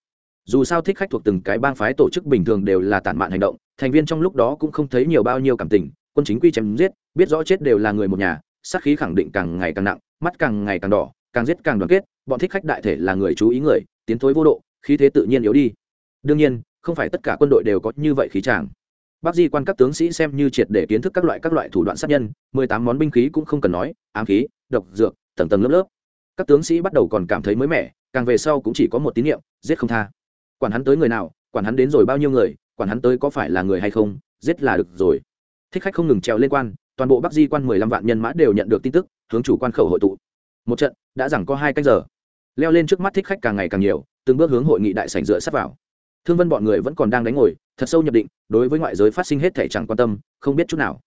Dù sao thích khách thuộc từng cái bang phái tổ chức bình thường đều là tản mạn hành động, thành viên trong lúc đó cũng không thấy nhiều bao nhiêu cảm tình, quân chính quy chém giết, biết rõ chết đều là người một nhà, sát khí khẳng định càng ngày càng nặng, mắt càng ngày càng đỏ, càng giết càng đoàn kết, bọn thích khách đại thể là người chú ý người, tiến thối vô độ, khí thế tự nhiên yếu đi. Đương nhiên, không phải tất cả quân đội đều có như vậy khí tràng bác di quan các tướng sĩ xem như triệt để kiến thức các loại các loại thủ đoạn sát nhân, mười tám món binh khí cũng không cần nói, ám khí, độc dược, tầng tầng lớp lớp. Các tướng sĩ bắt đầu còn cảm thấy mới mẻ, càng về sau cũng chỉ có một tín nhiệm giết không tha. Quản hắn tới người nào, quản hắn đến rồi bao nhiêu người, quản hắn tới có phải là người hay không, giết là được rồi. Thích khách không ngừng trèo lên quan, toàn bộ bắc di quan mười lăm vạn nhân mã đều nhận được tin tức, hướng chủ quan khẩu hội tụ. Một trận, đã rằng có hai canh giờ. Leo lên trước mắt thích khách càng ngày càng nhiều, từng bước hướng hội nghị đại sảnh dựa sắp vào thương vân bọn người vẫn còn đang đánh ngồi, thật sâu nhập định, đối với ngoại giới phát sinh hết thể chẳng quan tâm, không biết chút nào.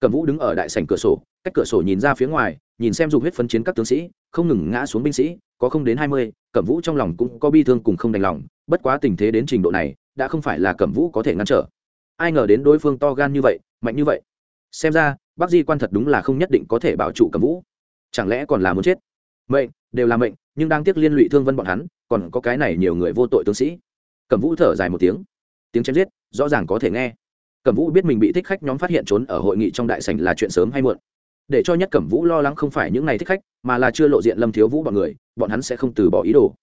Cẩm vũ đứng ở đại sảnh cửa sổ, cách cửa sổ nhìn ra phía ngoài, nhìn xem dùng huyết phấn chiến các tướng sĩ, không ngừng ngã xuống binh sĩ, có không đến hai mươi, cẩm vũ trong lòng cũng có bi thương cùng không đành lòng, bất quá tình thế đến trình độ này, đã không phải là cẩm vũ có thể ngăn trở. Ai ngờ đến đối phương to gan như vậy, mạnh như vậy. Xem ra bác di quan thật đúng là không nhất định có thể bảo trụ cẩm vũ. Chẳng lẽ còn là muốn chết? Mệnh, đều là mệnh, nhưng đang tiếc liên lụy thương vân bọn hắn, còn có cái này nhiều người vô tội tướng sĩ cẩm vũ thở dài một tiếng. Tiếng chém giết, rõ ràng có thể nghe. Cẩm vũ biết mình bị thích khách nhóm phát hiện trốn ở hội nghị trong đại sảnh là chuyện sớm hay muộn. Để cho nhất cẩm vũ lo lắng không phải những ngày thích khách, mà là chưa lộ diện lâm thiếu vũ bọn người, bọn hắn sẽ không từ bỏ ý đồ.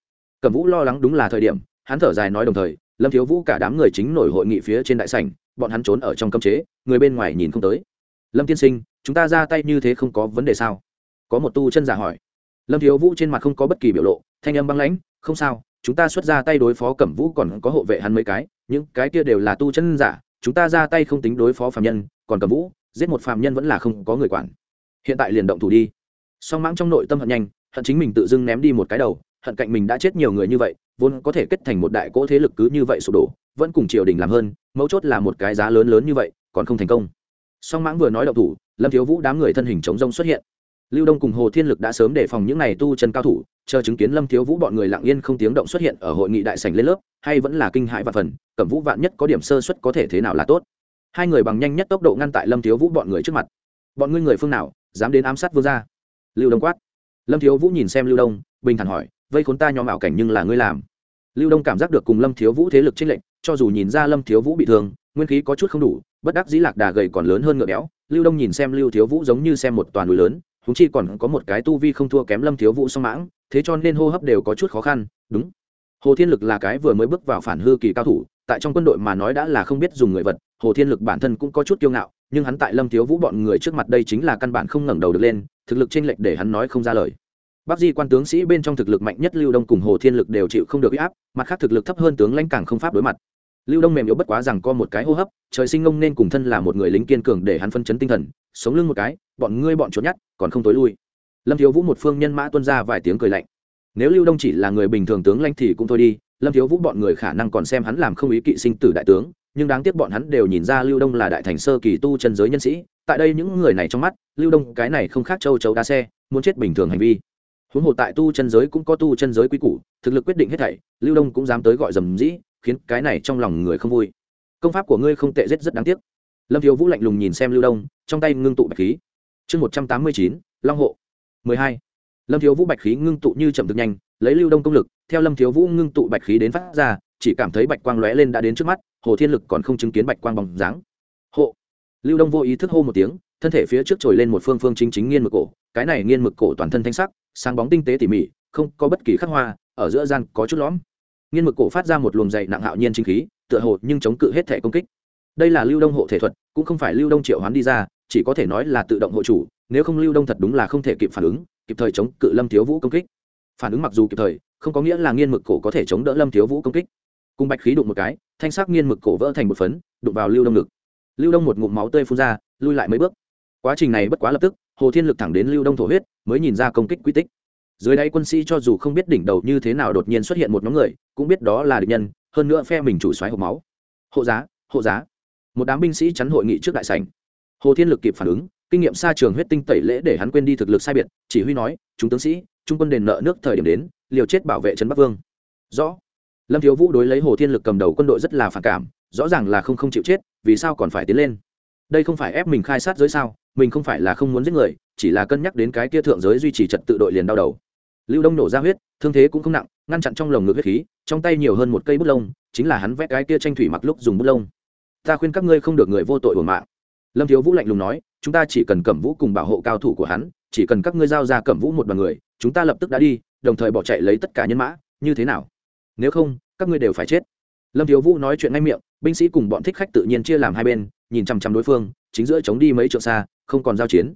Cẩm vũ lo lắng đúng là thời điểm, hắn thở dài nói đồng thời, lâm thiếu vũ cả đám người chính nổi hội nghị phía trên đại sảnh, bọn hắn trốn ở trong cấm chế, người bên ngoài nhìn không tới. Lâm tiên sinh, chúng ta ra tay như thế không có vấn đề sao? Có một tu chân giả hỏi. Lâm thiếu vũ trên mặt không có bất kỳ biểu lộ, thanh âm băng lãnh, không sao chúng ta xuất ra tay đối phó cẩm vũ còn có hộ vệ hắn mấy cái, những cái kia đều là tu chân giả, chúng ta ra tay không tính đối phó phạm nhân, còn cẩm vũ, giết một phạm nhân vẫn là không có người quản. Hiện tại liền động thủ đi. Song mãng trong nội tâm hận nhanh, hận chính mình tự dưng ném đi một cái đầu, hận cạnh mình đã chết nhiều người như vậy, vốn có thể kết thành một đại cỗ thế lực cứ như vậy sụp đổ, vẫn cùng triều đình làm hơn, mấu chốt là một cái giá lớn lớn như vậy, còn không thành công. Song mãng vừa nói động thủ, lâm thiếu vũ đám người thân hình chống rông xuất hiện lưu đông cùng hồ thiên lực đã sớm đề phòng những n à y tu chân cao thủ, chờ chứng kiến lâm thiếu vũ bọn người lặng yên không tiếng động xuất hiện ở hội nghị đại sành lên lớp, hay vẫn là kinh hãi và phần, cẩm vũ vạn nhất có điểm sơ xuất có thể thế nào là tốt. Hai người bằng nhanh nhất tốc độ ngăn tại lâm thiếu vũ bọn người trước mặt. Bọn ngươi người phương nào, dám đến ám sát vương gia? Lưu đông quát. Lâm thiếu vũ nhìn xem lưu đông, bình thản hỏi, vây khốn ta nhóm ảo cảnh nhưng là ngươi làm? Lưu đông cảm giác được cùng lâm thiếu vũ thế lực trích lệnh cho dù nhìn ra lâm thiếu vũ bị thương, nguyên khí có chút không đủ, bất đắc dĩ lạc đà gầy còn lớn hơn ngựa béo. Lưu đông nhìn xem lưu thiếu vũ giống như xem một toàn núi lớn húng chi còn có một cái tu vi không thua kém lâm thiếu vũ song mãng, thế cho nên hô hấp đều có chút khó khăn, đúng. Hồ thiên lực là cái vừa mới bước vào phản hư kỳ cao thủ, tại trong quân đội mà nói đã là không biết dùng người vật, hồ thiên lực bản thân cũng có chút kiêu ngạo, nhưng hắn tại lâm thiếu vũ bọn người trước mặt đây chính là căn bản không ngẩng đầu được lên, thực lực trên lệch để hắn nói không ra lời. Bác di quan tướng sĩ bên trong thực lực mạnh nhất lưu đông cùng hồ thiên lực đều chịu không được áp, mặt khác thực lực thấp hơn tướng lãnh càng không pháp đối mặt lưu đông mềm yếu bất quá rằng co một cái hô hấp, trời sinh ngông nên cùng thân là một người lính kiên cường để hắn phân chấn tinh thần, sống lưng một cái, bọn ngươi bọn trốn nhát còn không tối lui. Lâm thiếu vũ một phương nhân mã tuân ra vài tiếng cười lạnh. Nếu lưu đông chỉ là người bình thường tướng lãnh thì cũng thôi đi, lâm thiếu vũ bọn người khả năng còn xem hắn làm không ý kỵ sinh tử đại tướng, nhưng đáng tiếc bọn hắn đều nhìn ra lưu đông là đại thành sơ kỳ tu chân giới nhân sĩ, tại đây những người này trong mắt, lưu đông cái này không khác châu chấu đa xe, muốn chết bình thường hành vi. Huống hồ tại tu chân giới cũng có tu chân giới quy củ, thực lực quyết định hết thảy, lưu đông cũng dám tới gọi dầm dĩ khiến cái này trong lòng người không vui. Công pháp của ngươi không tệ rất rất đáng tiếc. Lâm thiếu vũ lạnh lùng nhìn xem lưu đông, trong tay ngưng tụ bạch khí. Chương một trăm tám mươi chín, long hộ. mười hai. Lâm thiếu vũ bạch khí ngưng tụ như chậm thực nhanh, lấy lưu đông công lực, theo lâm thiếu vũ ngưng tụ bạch khí đến phát ra, chỉ cảm thấy bạch quang lóe lên đã đến trước mắt, hồ thiên lực còn không chứng kiến bạch quang bóng dáng. Hộ. Lưu đông vô ý thức hô một tiếng, thân thể phía trước trồi lên một phương phương chính chính nghiên mực cổ, cái này nghiên mực cổ toàn thân thanh sắc, sáng bóng tinh tế tỉ mỉ, không có bất kỳ khắc hoa, ở giữa gian có chút lõm nghiên mực cổ phát ra một luồng dày nặng hạo nhiên chính khí, tựa hồ nhưng chống cự hết thể công kích. Đây là lưu đông hộ thể thuật, cũng không phải lưu đông triệu hoán đi ra, chỉ có thể nói là tự động hộ chủ, nếu không lưu đông thật đúng là không thể kịp phản ứng, kịp thời chống cự lâm thiếu vũ công kích. Phản ứng mặc dù kịp thời, không có nghĩa là nghiên mực cổ có thể chống đỡ lâm thiếu vũ công kích. Cùng bạch khí đụng một cái, thanh sắc nghiên mực cổ vỡ thành một phấn, đụng vào lưu đông ngực. Lưu đông một ngụm máu tươi phun ra, lui lại mấy bước. Quá trình này bất quá lập tức, hồ thiên lực thẳng đến lưu đông thổ huyết, mới nhìn ra công kích quy tích dưới đáy quân sĩ cho dù không biết đỉnh đầu như thế nào đột nhiên xuất hiện một nhóm người, cũng biết đó là địch nhân, hơn nữa phe mình chủ xoáy hộp máu. Hộ giá hộ giá. Một đám binh sĩ chắn hội nghị trước đại sảnh. Hồ thiên lực kịp phản ứng, kinh nghiệm xa trường huyết tinh tẩy lễ để hắn quên đi thực lực sai biệt, chỉ huy nói, chúng tướng sĩ trung quân đền nợ nước thời điểm đến, liều chết bảo vệ trấn bắc vương. Rõ. Lâm thiếu vũ đối lấy hồ thiên lực cầm đầu quân đội rất là phản cảm, rõ ràng là không không chịu chết, vì sao còn phải tiến lên? Đây không phải ép mình khai sát giới sao, mình không phải là không muốn giết người, chỉ là cân nhắc đến cái kia thượng giới duy trì trật tự đội liền đau đầu lưu đông nổ ra huyết, thương thế cũng không nặng, ngăn chặn trong lồng ngực huyết khí, trong tay nhiều hơn một cây bút lông, chính là hắn vét cái kia tranh thủy mặc lúc dùng bút lông. Ta khuyên các ngươi không được người vô tội hưởng mạng. Lâm thiếu vũ lạnh lùng nói, chúng ta chỉ cần cẩm vũ cùng bảo hộ cao thủ của hắn, chỉ cần các ngươi giao ra cẩm vũ một đoàn người, chúng ta lập tức đã đi, đồng thời bỏ chạy lấy tất cả nhân mã, như thế nào? Nếu không, các ngươi đều phải chết. Lâm thiếu vũ nói chuyện ngay miệng, binh sĩ cùng bọn thích khách tự nhiên chia làm hai bên, nhìn chằm chằm đối phương, chính giữa chống đi mấy trượng xa, không còn giao chiến.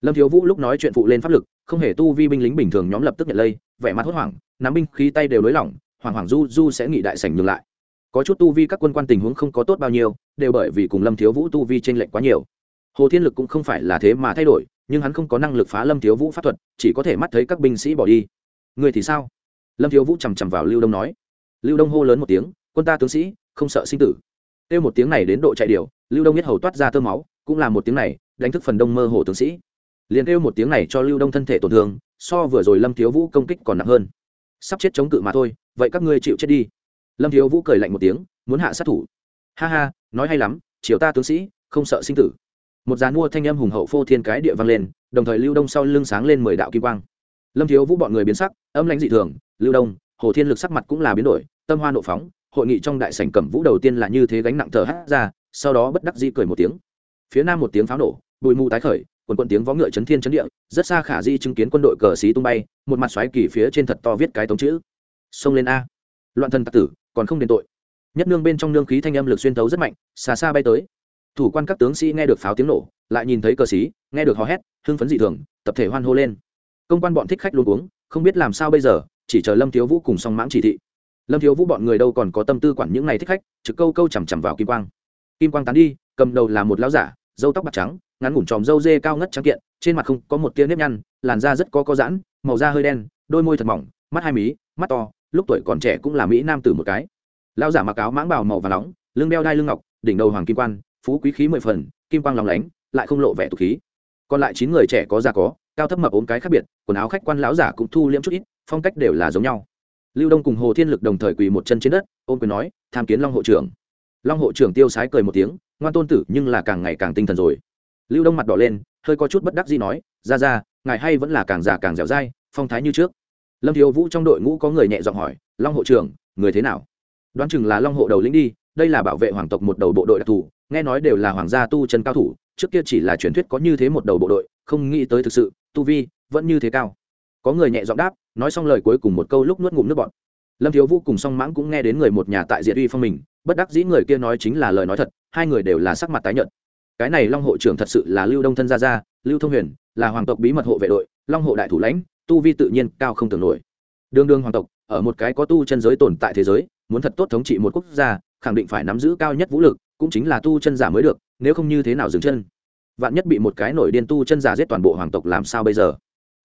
Lâm thiếu vũ lúc nói chuyện phụ lên pháp lực không hề tu vi binh lính bình thường nhóm lập tức nhận lây, vẻ mặt hốt hoảng, nắm binh khí tay đều lối lỏng hoàng hoàng du du sẽ nghị đại sảnh nhường lại. Có chút tu vi các quân quan tình huống không có tốt bao nhiêu, đều bởi vì cùng lâm thiếu vũ tu vi tranh lệch quá nhiều. Hồ thiên lực cũng không phải là thế mà thay đổi, nhưng hắn không có năng lực phá lâm thiếu vũ pháp thuật, chỉ có thể mắt thấy các binh sĩ bỏ đi. Người thì sao? Lâm thiếu vũ chằm chằm vào lưu đông nói. Lưu đông hô lớn một tiếng, quân ta tướng sĩ, không sợ sinh tử. Kêu một tiếng này đến độ chạy điều lưu đông biết hầu toát ra tơ máu, cũng là một tiếng này, đánh thức phần đông mơ hồ tướng sĩ liền kêu một tiếng này cho lưu đông thân thể tổn thương, so vừa rồi lâm thiếu vũ công kích còn nặng hơn. Sắp chết chống cự mà thôi, vậy các ngươi chịu chết đi. Lâm thiếu vũ cười lạnh một tiếng, muốn hạ sát thủ. Ha ha, nói hay lắm chiều ta tướng sĩ, không sợ sinh tử. Một dàn mua thanh âm hùng hậu phô thiên cái địa vang lên, đồng thời lưu đông sau lưng sáng lên mười đạo kim quang. Lâm thiếu vũ bọn người biến sắc, âm lãnh dị thường, lưu đông, hồ thiên lực sắc mặt cũng là biến đổi, tâm hoa nộ phóng, hội nghị trong đại sảnh cẩm vũ đầu tiên là như thế gánh nặng thở hát ra, sau đó bất đắc dĩ cười một tiếng. Phía nam một tiếng pháo nổ, bụi mù tái khởi quần quân tiếng vó ngựa chấn thiên chấn địa, rất xa khả di chứng kiến quân đội cờ xí tung bay, một mặt xoáy kỳ phía trên thật to viết cái tống chữ. Xông lên a. Loạn thần tặc tử, còn không đền tội. Nhất nương bên trong nương khí thanh âm lực xuyên thấu rất mạnh, xa xa bay tới. Thủ quan các tướng sĩ nghe được pháo tiếng nổ, lại nhìn thấy cờ xí, nghe được hò hét, hưng phấn dị thường, tập thể hoan hô lên. Công quan bọn thích khách luôn uống không biết làm sao bây giờ, chỉ chờ lâm thiếu vũ cùng song mãng chỉ thị. Lâm thiếu vũ bọn người đâu còn có tâm tư quản những này thích khách, trực câu câu chằm chằm vào kim quang. Kim quang tán đi, cầm đầu là một lão giả dâu tóc bạc trắng ngắn ngủn tròm dâu dê cao ngất trắng kiện, trên mặt không có một tia nếp nhăn, làn da rất có có giãn, màu da hơi đen, đôi môi thật mỏng, mắt hai mí, mắt to, lúc tuổi còn trẻ cũng là mỹ nam tử một cái. Lão giả mặc áo mãng bào màu và nóng, lưng đeo đai lưng ngọc, đỉnh đầu hoàng kim quan, phú quý khí mười phần, kim quang lòng lánh, lại không lộ vẻ tục khí. Còn lại chín người trẻ có già có, cao thấp mập ốm cái khác biệt, quần áo khách quan lão giả cũng thu liễm chút ít, phong cách đều là giống nhau. Lưu đông cùng hồ thiên lực đồng thời quỳ một chân trên đất ôm quyền nói, tham kiến long hộ trưởng. Long hộ trưởng tiêu sái cười một tiếng, ngoan tôn tử, nhưng là càng ngày càng tinh thần rồi lưu đông mặt đỏ lên, hơi có chút bất đắc gì nói, ra ra, ngài hay vẫn là càng già càng dẻo dai, phong thái như trước. Lâm thiếu vũ trong đội ngũ có người nhẹ giọng hỏi, long hộ trưởng, người thế nào? Đoán chừng là long hộ đầu lĩnh đi, đây là bảo vệ hoàng tộc một đầu bộ đội đặc thù, nghe nói đều là hoàng gia tu chân cao thủ, trước kia chỉ là truyền thuyết có như thế một đầu bộ đội, không nghĩ tới thực sự, tu vi vẫn như thế cao. Có người nhẹ giọng đáp, nói xong lời cuối cùng một câu lúc nuốt ngụm nước bọt. Lâm thiếu vũ cùng song mãng cũng nghe đến người một nhà tại diệt uy phong mình, bất đắc dĩ người kia nói chính là lời nói thật, hai người đều là sắc mặt tái nhợt cái này long hộ trưởng thật sự là lưu đông thân gia gia, lưu thông huyền, là hoàng tộc bí mật hộ vệ đội, long hộ đại thủ lãnh, tu vi tự nhiên cao không tưởng nổi. Đương đương hoàng tộc, ở một cái có tu chân giới tồn tại thế giới, muốn thật tốt thống trị một quốc gia, khẳng định phải nắm giữ cao nhất vũ lực, cũng chính là tu chân giả mới được, nếu không như thế nào dừng chân. Vạn nhất bị một cái nổi điên tu chân giả giết toàn bộ hoàng tộc làm sao bây giờ?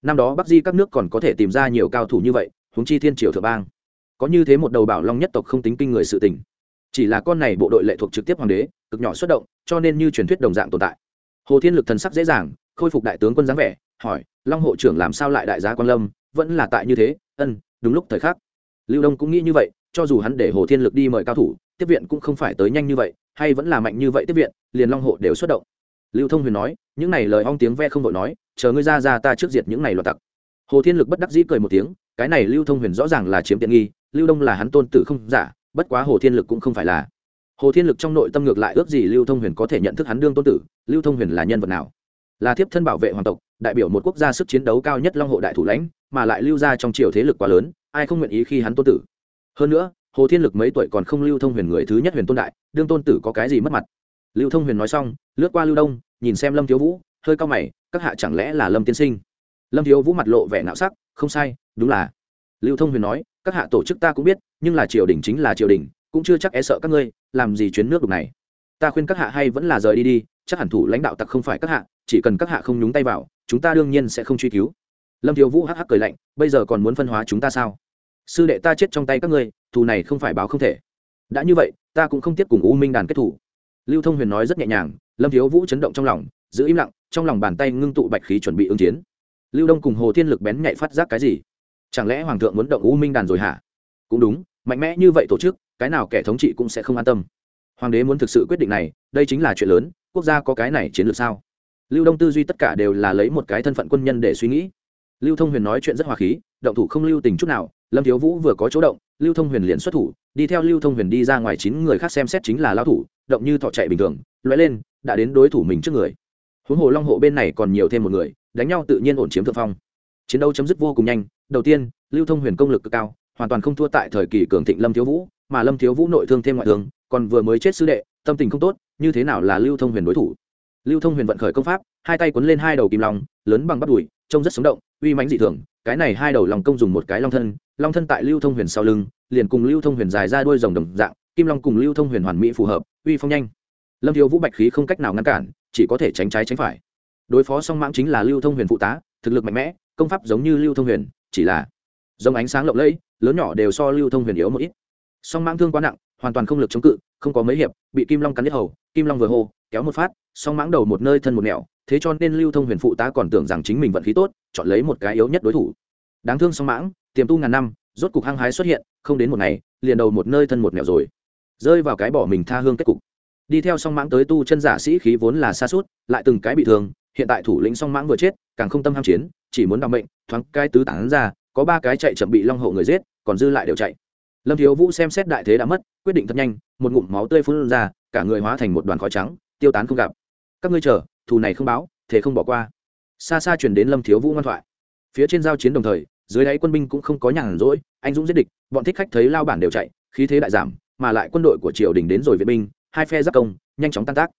Năm đó bắc di các nước còn có thể tìm ra nhiều cao thủ như vậy, huống chi thiên triều thượng bang. Có như thế một đầu bảo long nhất tộc không tính kinh người sự tình chỉ là con này bộ đội lệ thuộc trực tiếp hoàng đế, cực nhỏ xuất động, cho nên như truyền thuyết đồng dạng tồn tại. Hồ thiên lực thần sắc dễ dàng, khôi phục đại tướng quân dáng vẻ, hỏi, long hộ trưởng làm sao lại đại giá quan lâm? Vẫn là tại như thế? Ân, đúng lúc thời khắc. Lưu đông cũng nghĩ như vậy, cho dù hắn để hồ thiên lực đi mời cao thủ, tiếp viện cũng không phải tới nhanh như vậy, hay vẫn là mạnh như vậy tiếp viện, liền long hộ đều xuất động. Lưu thông huyền nói, những này lời ong tiếng ve không đội nói, chờ ngươi ra ra ta trước diệt những này loạt tặc. Hồ thiên lực bất đắc dĩ cười một tiếng, cái này lưu thông huyền rõ ràng là chiếm tiện nghi, lưu đông là hắn tôn tử không giả bất quá hồ thiên lực cũng không phải là. Hồ thiên lực trong nội tâm ngược lại ước gì lưu thông huyền có thể nhận thức hắn đương tôn tử, lưu thông huyền là nhân vật nào? Là thiếp thân bảo vệ hoàng tộc, đại biểu một quốc gia sức chiến đấu cao nhất long hộ đại thủ lãnh, mà lại lưu ra trong triều thế lực quá lớn, ai không nguyện ý khi hắn tôn tử? Hơn nữa, hồ thiên lực mấy tuổi còn không lưu thông huyền người thứ nhất huyền tôn đại, đương tôn tử có cái gì mất mặt? Lưu thông huyền nói xong, lướt qua lưu đông, nhìn xem lâm thiếu vũ, hơi cao mày, các hạ chẳng lẽ là lâm tiên sinh? Lâm thiếu vũ mặt lộ vẻ não sắc, không sai, đúng là. Lưu thông huyền nói các hạ tổ chức ta cũng biết, nhưng là triều đình chính là triều đình, cũng chưa chắc e sợ các ngươi, làm gì chuyến nước đục này. Ta khuyên các hạ hay vẫn là rời đi đi, chắc hẳn thủ lãnh đạo tặc không phải các hạ, chỉ cần các hạ không nhúng tay vào, chúng ta đương nhiên sẽ không truy cứu. Lâm thiếu vũ hắc hắc cười lạnh, bây giờ còn muốn phân hóa chúng ta sao? Sư đệ ta chết trong tay các ngươi, thù này không phải báo không thể. Đã như vậy, ta cũng không tiếp cùng u minh đàn kết thủ. Lưu thông huyền nói rất nhẹ nhàng, lâm thiếu vũ chấn động trong lòng, giữ im lặng, trong lòng bàn tay ngưng tụ bạch khí chuẩn bị ứng chiến. Lưu đông cùng hồ thiên lực bén nhạy phát giác cái gì? Chẳng lẽ hoàng thượng muốn động u minh đàn rồi hả? Cũng đúng, mạnh mẽ như vậy tổ chức, cái nào kẻ thống trị cũng sẽ không an tâm. Hoàng đế muốn thực sự quyết định này, đây chính là chuyện lớn, quốc gia có cái này chiến lược sao? Lưu đông tư duy tất cả đều là lấy một cái thân phận quân nhân để suy nghĩ. Lưu thông huyền nói chuyện rất hòa khí, động thủ không lưu tình chút nào, lâm thiếu vũ vừa có chỗ động, lưu thông huyền liền xuất thủ, đi theo lưu thông huyền đi ra ngoài chín người khác xem xét chính là lao thủ, động như thọ chạy bình thường loay lên, đã đến đối thủ mình trước người. Huống hồ long hộ bên này còn nhiều thêm một người, đánh nhau tự nhiên ổn chiếm thượng phong. Chiến đấu chấm dứt vô cùng nhanh đầu tiên, lưu thông huyền công lực cực cao, hoàn toàn không thua tại thời kỳ cường thịnh lâm thiếu vũ, mà lâm thiếu vũ nội thương thêm ngoại thương, còn vừa mới chết sư đệ, tâm tình không tốt, như thế nào là lưu thông huyền đối thủ? Lưu thông huyền vận khởi công pháp, hai tay quấn lên hai đầu kim long, lớn bằng bắp đùi, trông rất sống động, uy mãnh dị thường, cái này hai đầu lòng công dùng một cái long thân long thân tại lưu thông huyền sau lưng, liền cùng lưu thông huyền dài ra đuôi rồng đồng dạng, kim long cùng lưu thông huyền hoàn mỹ phù hợp, uy phong nhanh. Lâm thiếu vũ bạch khí không cách nào ngăn cản, chỉ có thể tránh trái tránh phải. Đối phó song mãng chính là lưu thông huyền phụ tá, thực lực mạnh mẽ, công pháp giống như lưu thông huyền chỉ là dòng ánh sáng lộng lẫy, lớn nhỏ đều so lưu thông huyền yếu một ít. Song mãng thương quá nặng, hoàn toàn không lực chống cự, không có mấy hiệp, bị kim long cắn đứt hầu, kim long vừa hô, kéo một phát, song mãng đầu một nơi thân một nẻo, thế cho nên lưu thông huyền phụ tá còn tưởng rằng chính mình vận khí tốt, chọn lấy một cái yếu nhất đối thủ. Đáng thương song mãng, tiềm tu ngàn năm, rốt cục hăng hái xuất hiện, không đến một ngày, liền đầu một nơi thân một nẻo rồi. Rơi vào cái bỏ mình tha hương kết cục. Đi theo song mãng tới tu chân giả sĩ khí vốn là xa suốt, lại từng cái bị thương hiện tại thủ lĩnh song mãng vừa chết, càng không tâm ham chiến, chỉ muốn đ mệnh, thoáng cái tứ tản ra, có ba cái chạy chậm bị long hộ người giết, còn dư lại đều chạy. Lâm thiếu vũ xem xét đại thế đã mất, quyết định thật nhanh, một ngụm máu tươi phun ra, cả người hóa thành một đoàn khói trắng, tiêu tán không gặp. Các ngươi chờ, thù này không báo thế không bỏ qua. Xa xa chuyển đến lâm thiếu vũ ngoan thoại. Phía trên giao chiến đồng thời, dưới đáy quân binh cũng không có nhàn rỗi, anh dũng giết địch, bọn thích khách thấy lao bản đều chạy, khí thế đại giảm, mà lại quân đội của triều đình đến rồi viện binh, hai phe giáp công, nhanh chóng tan tác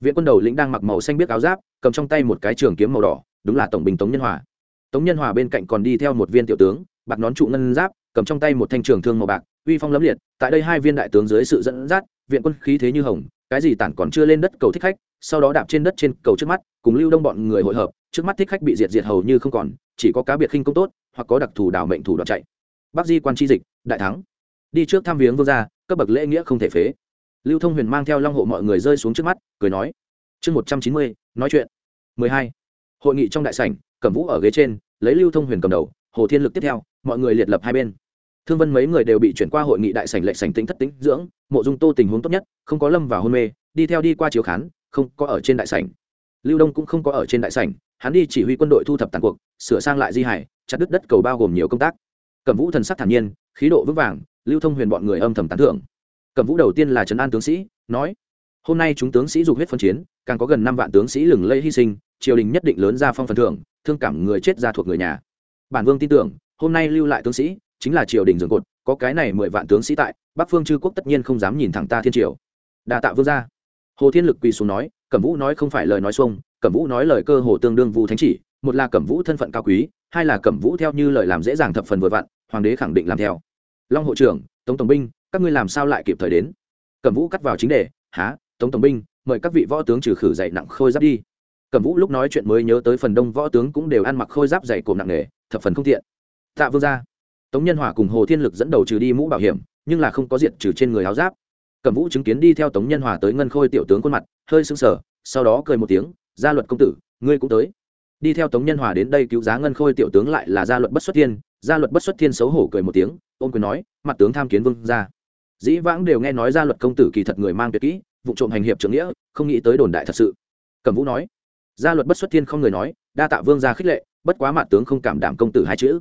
viện quân đầu lĩnh đang mặc màu xanh biết áo giáp, cầm trong tay một cái trường kiếm màu đỏ, đúng là tổng bình tống nhân hòa. Tống nhân hòa bên cạnh còn đi theo một viên tiểu tướng, bạc nón trụ ngân giáp, cầm trong tay một thanh trường thương màu bạc, uy phong lấm liệt, tại đây hai viên đại tướng dưới sự dẫn dắt, viện quân khí thế như hồng, cái gì tản còn chưa lên đất cầu thích khách, sau đó đạp trên đất trên cầu trước mắt, cùng lưu đông bọn người hội hợp, trước mắt thích khách bị diệt diệt hầu như không còn, chỉ có cá biệt khinh công tốt, hoặc có đặc thù đảo mệnh thủ đoạn chạy. Bắc di quan chi dịch, đại thắng. Đi trước thăm viếng vương gia, cấp bậc lễ nghĩa không thể phế lưu thông huyền mang theo long hộ mọi người rơi xuống trước mắt, cười nói, chương một trăm chín mươi, nói chuyện. Mười hai. Hội nghị trong đại sảnh, cẩm vũ ở ghế trên, lấy lưu thông huyền cầm đầu, hồ thiên lực tiếp theo, mọi người liệt lập hai bên. Thương vân mấy người đều bị chuyển qua hội nghị đại sảnh lệ sảnh tính thất tính dưỡng, mộ dung tô tình huống tốt nhất, không có lâm vào hôn mê, đi theo đi qua chiếu khán, không có ở trên đại sảnh. Lưu đông cũng không có ở trên đại sảnh, hắn đi chỉ huy quân đội thu thập tàn cuộc, sửa sang lại di hải, chặt đứt đất cầu bao gồm nhiều công tác. Cẩm vũ thần sắc thản nhiên, khí độ vững vàng, lưu thông huyền bọn người âm thầm tán thưởng cẩm vũ đầu tiên là trấn an tướng sĩ, nói, hôm nay chúng tướng sĩ dục huyết phân chiến, càng có gần năm vạn tướng sĩ lừng lây hy sinh, triều đình nhất định lớn ra phong phần thưởng, thương cảm người chết ra thuộc người nhà. Bản vương tin tưởng, hôm nay lưu lại tướng sĩ, chính là triều đình dường cột, có cái này mười vạn tướng sĩ tại, bắc phương chư quốc tất nhiên không dám nhìn thẳng ta thiên triều. Đà tạ vương gia. Hồ thiên lực quỳ xuống nói, cẩm vũ nói không phải lời nói xuông, cẩm vũ nói lời cơ hồ tương đương vu thánh chỉ, một là cẩm vũ thân phận cao quý, hai là cẩm vũ theo như lời làm dễ dàng thập phần vừa vặn, hoàng đế khẳng định làm theo. Long hộ trưởng, tống tổng binh các ngươi làm sao lại kịp thời đến? Cẩm vũ cắt vào chính đề há tống tổng binh, mời các vị võ tướng trừ khử dạy nặng khôi giáp đi. Cẩm vũ lúc nói chuyện mới nhớ tới phần đông võ tướng cũng đều ăn mặc khôi giáp dày cộm nặng nề, thập phần không tiện. Tạ vương gia. Tống nhân hòa cùng hồ thiên lực dẫn đầu trừ đi mũ bảo hiểm, nhưng là không có diện trừ trên người áo giáp. Cẩm vũ chứng kiến đi theo tống nhân hòa tới ngân khôi tiểu tướng khuôn mặt, hơi sưng sờ, sau đó cười một tiếng, gia luật công tử, ngươi cũng tới. Đi theo tống nhân hòa đến đây cứu giá ngân khôi tiểu tướng lại là gia luật bất xuất thiên. Gia luật bất xuất thiên xấu hổ cười một tiếng ôm quyền nói, mặt tướng tham kiến vương gia dĩ vãng đều nghe nói gia luật công tử kỳ thật người mang tuyệt kỹ, vụ trộm hành hiệp trưởng nghĩa, không nghĩ tới đồn đại thật sự. Cẩm vũ nói, gia luật bất xuất thiên không người nói, đa tạ vương gia khích lệ, bất quá mạn tướng không cảm đảm công tử hai chữ.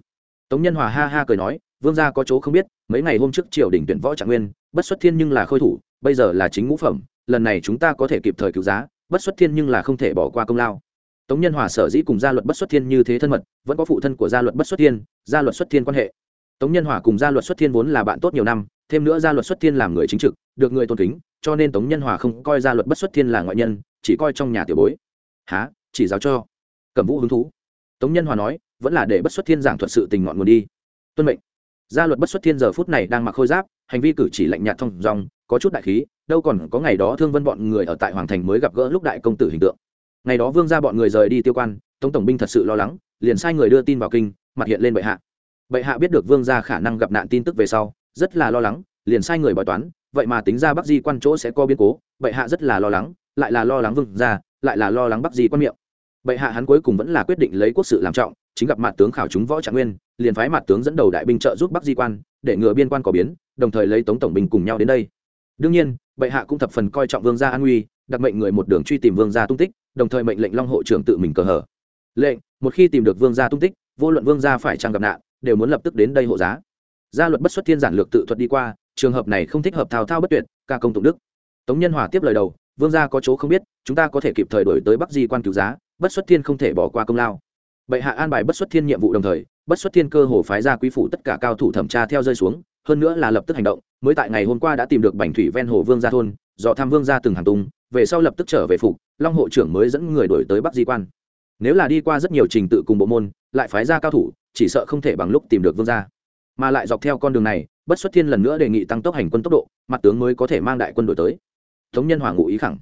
Tống nhân hòa ha ha cười nói, vương gia có chỗ không biết, mấy ngày hôm trước triều đình tuyển võ trạng nguyên, bất xuất thiên nhưng là khôi thủ, bây giờ là chính ngũ phẩm, lần này chúng ta có thể kịp thời cứu giá, bất xuất thiên nhưng là không thể bỏ qua công lao. Tống nhân hòa sở dĩ cùng gia luật bất xuất thiên như thế thân mật, vẫn có phụ thân của gia luật bất xuất thiên, gia luật xuất thiên quan hệ. Tống nhân hòa cùng gia luật xuất thiên vốn là bạn tốt nhiều năm thêm nữa gia luật xuất thiên làm người chính trực, được người tôn kính, cho nên tống nhân hòa không coi gia luật bất xuất thiên là ngoại nhân, chỉ coi trong nhà tiểu bối. Há chỉ giáo cho. Cẩm vũ hứng thú. Tống nhân hòa nói, vẫn là để bất xuất thiên giảng thuật sự tình ngọn nguồn đi. Tuân mệnh. Gia luật bất xuất thiên giờ phút này đang mặc khôi giáp, hành vi cử chỉ lạnh nhạt thông dòng có chút đại khí, đâu còn có ngày đó thương vân bọn người ở tại hoàng thành mới gặp gỡ lúc đại công tử hình tượng. Ngày đó vương ra bọn người rời đi tiêu quan, tống tổng binh thật sự lo lắng, liền sai người đưa tin vào kinh, mặt hiện lên bệ hạ. Bệ hạ biết được vương gia khả năng gặp nạn tin tức về sau rất là lo lắng, liền sai người bói toán, vậy mà tính ra bắc di quan chỗ sẽ có biến cố, bệ hạ rất là lo lắng, lại là lo lắng vương ra lại là lo lắng bắc di quan miệng. Bệ hạ hắn cuối cùng vẫn là quyết định lấy quốc sự làm trọng, chính gặp mặt tướng khảo chúng võ trạng nguyên, liền phái mặt tướng dẫn đầu đại binh trợ giúp bắc di quan, để ngừa biên quan có biến, đồng thời lấy tống tổng binh cùng nhau đến đây. Đương nhiên, bệ hạ cũng thập phần coi trọng vương gia an nguy đặc mệnh người một đường truy tìm vương gia tung tích, đồng thời mệnh lệnh long hộ trưởng tự mình cờ hở. Lệnh, một khi tìm được vương gia tung tích, vô luận vương gia phải trang gặp nạn, đều muốn lập tức đến đây hộ giá gia luật bất xuất thiên giản lược tự thuật đi qua, trường hợp này không thích hợp thao thao bất tuyệt, ca công tụng đức. Tống nhân hòa tiếp lời đầu, vương gia có chỗ không biết, chúng ta có thể kịp thời đổi tới bắc di quan cứu giá, bất xuất thiên không thể bỏ qua công lao. Bệ hạ an bài bất xuất thiên nhiệm vụ đồng thời, bất xuất thiên cơ hồ phái ra quý phủ tất cả cao thủ thẩm tra theo rơi xuống, hơn nữa là lập tức hành động, mới tại ngày hôm qua đã tìm được bành thủy ven hồ vương gia thôn do tham vương gia từng hàng tung, về sau lập tức trở về phục long hộ trưởng mới dẫn người đổi tới bắc di quan. Nếu là đi qua rất nhiều trình tự cùng bộ môn, lại phái ra cao thủ, chỉ sợ không thể bằng lúc tìm được vương gia mà lại dọc theo con đường này, bất xuất thiên lần nữa đề nghị tăng tốc hành quân tốc độ, mặt tướng mới có thể mang đại quân đổi tới. Thống nhân hoàng ngụ ý khẳng.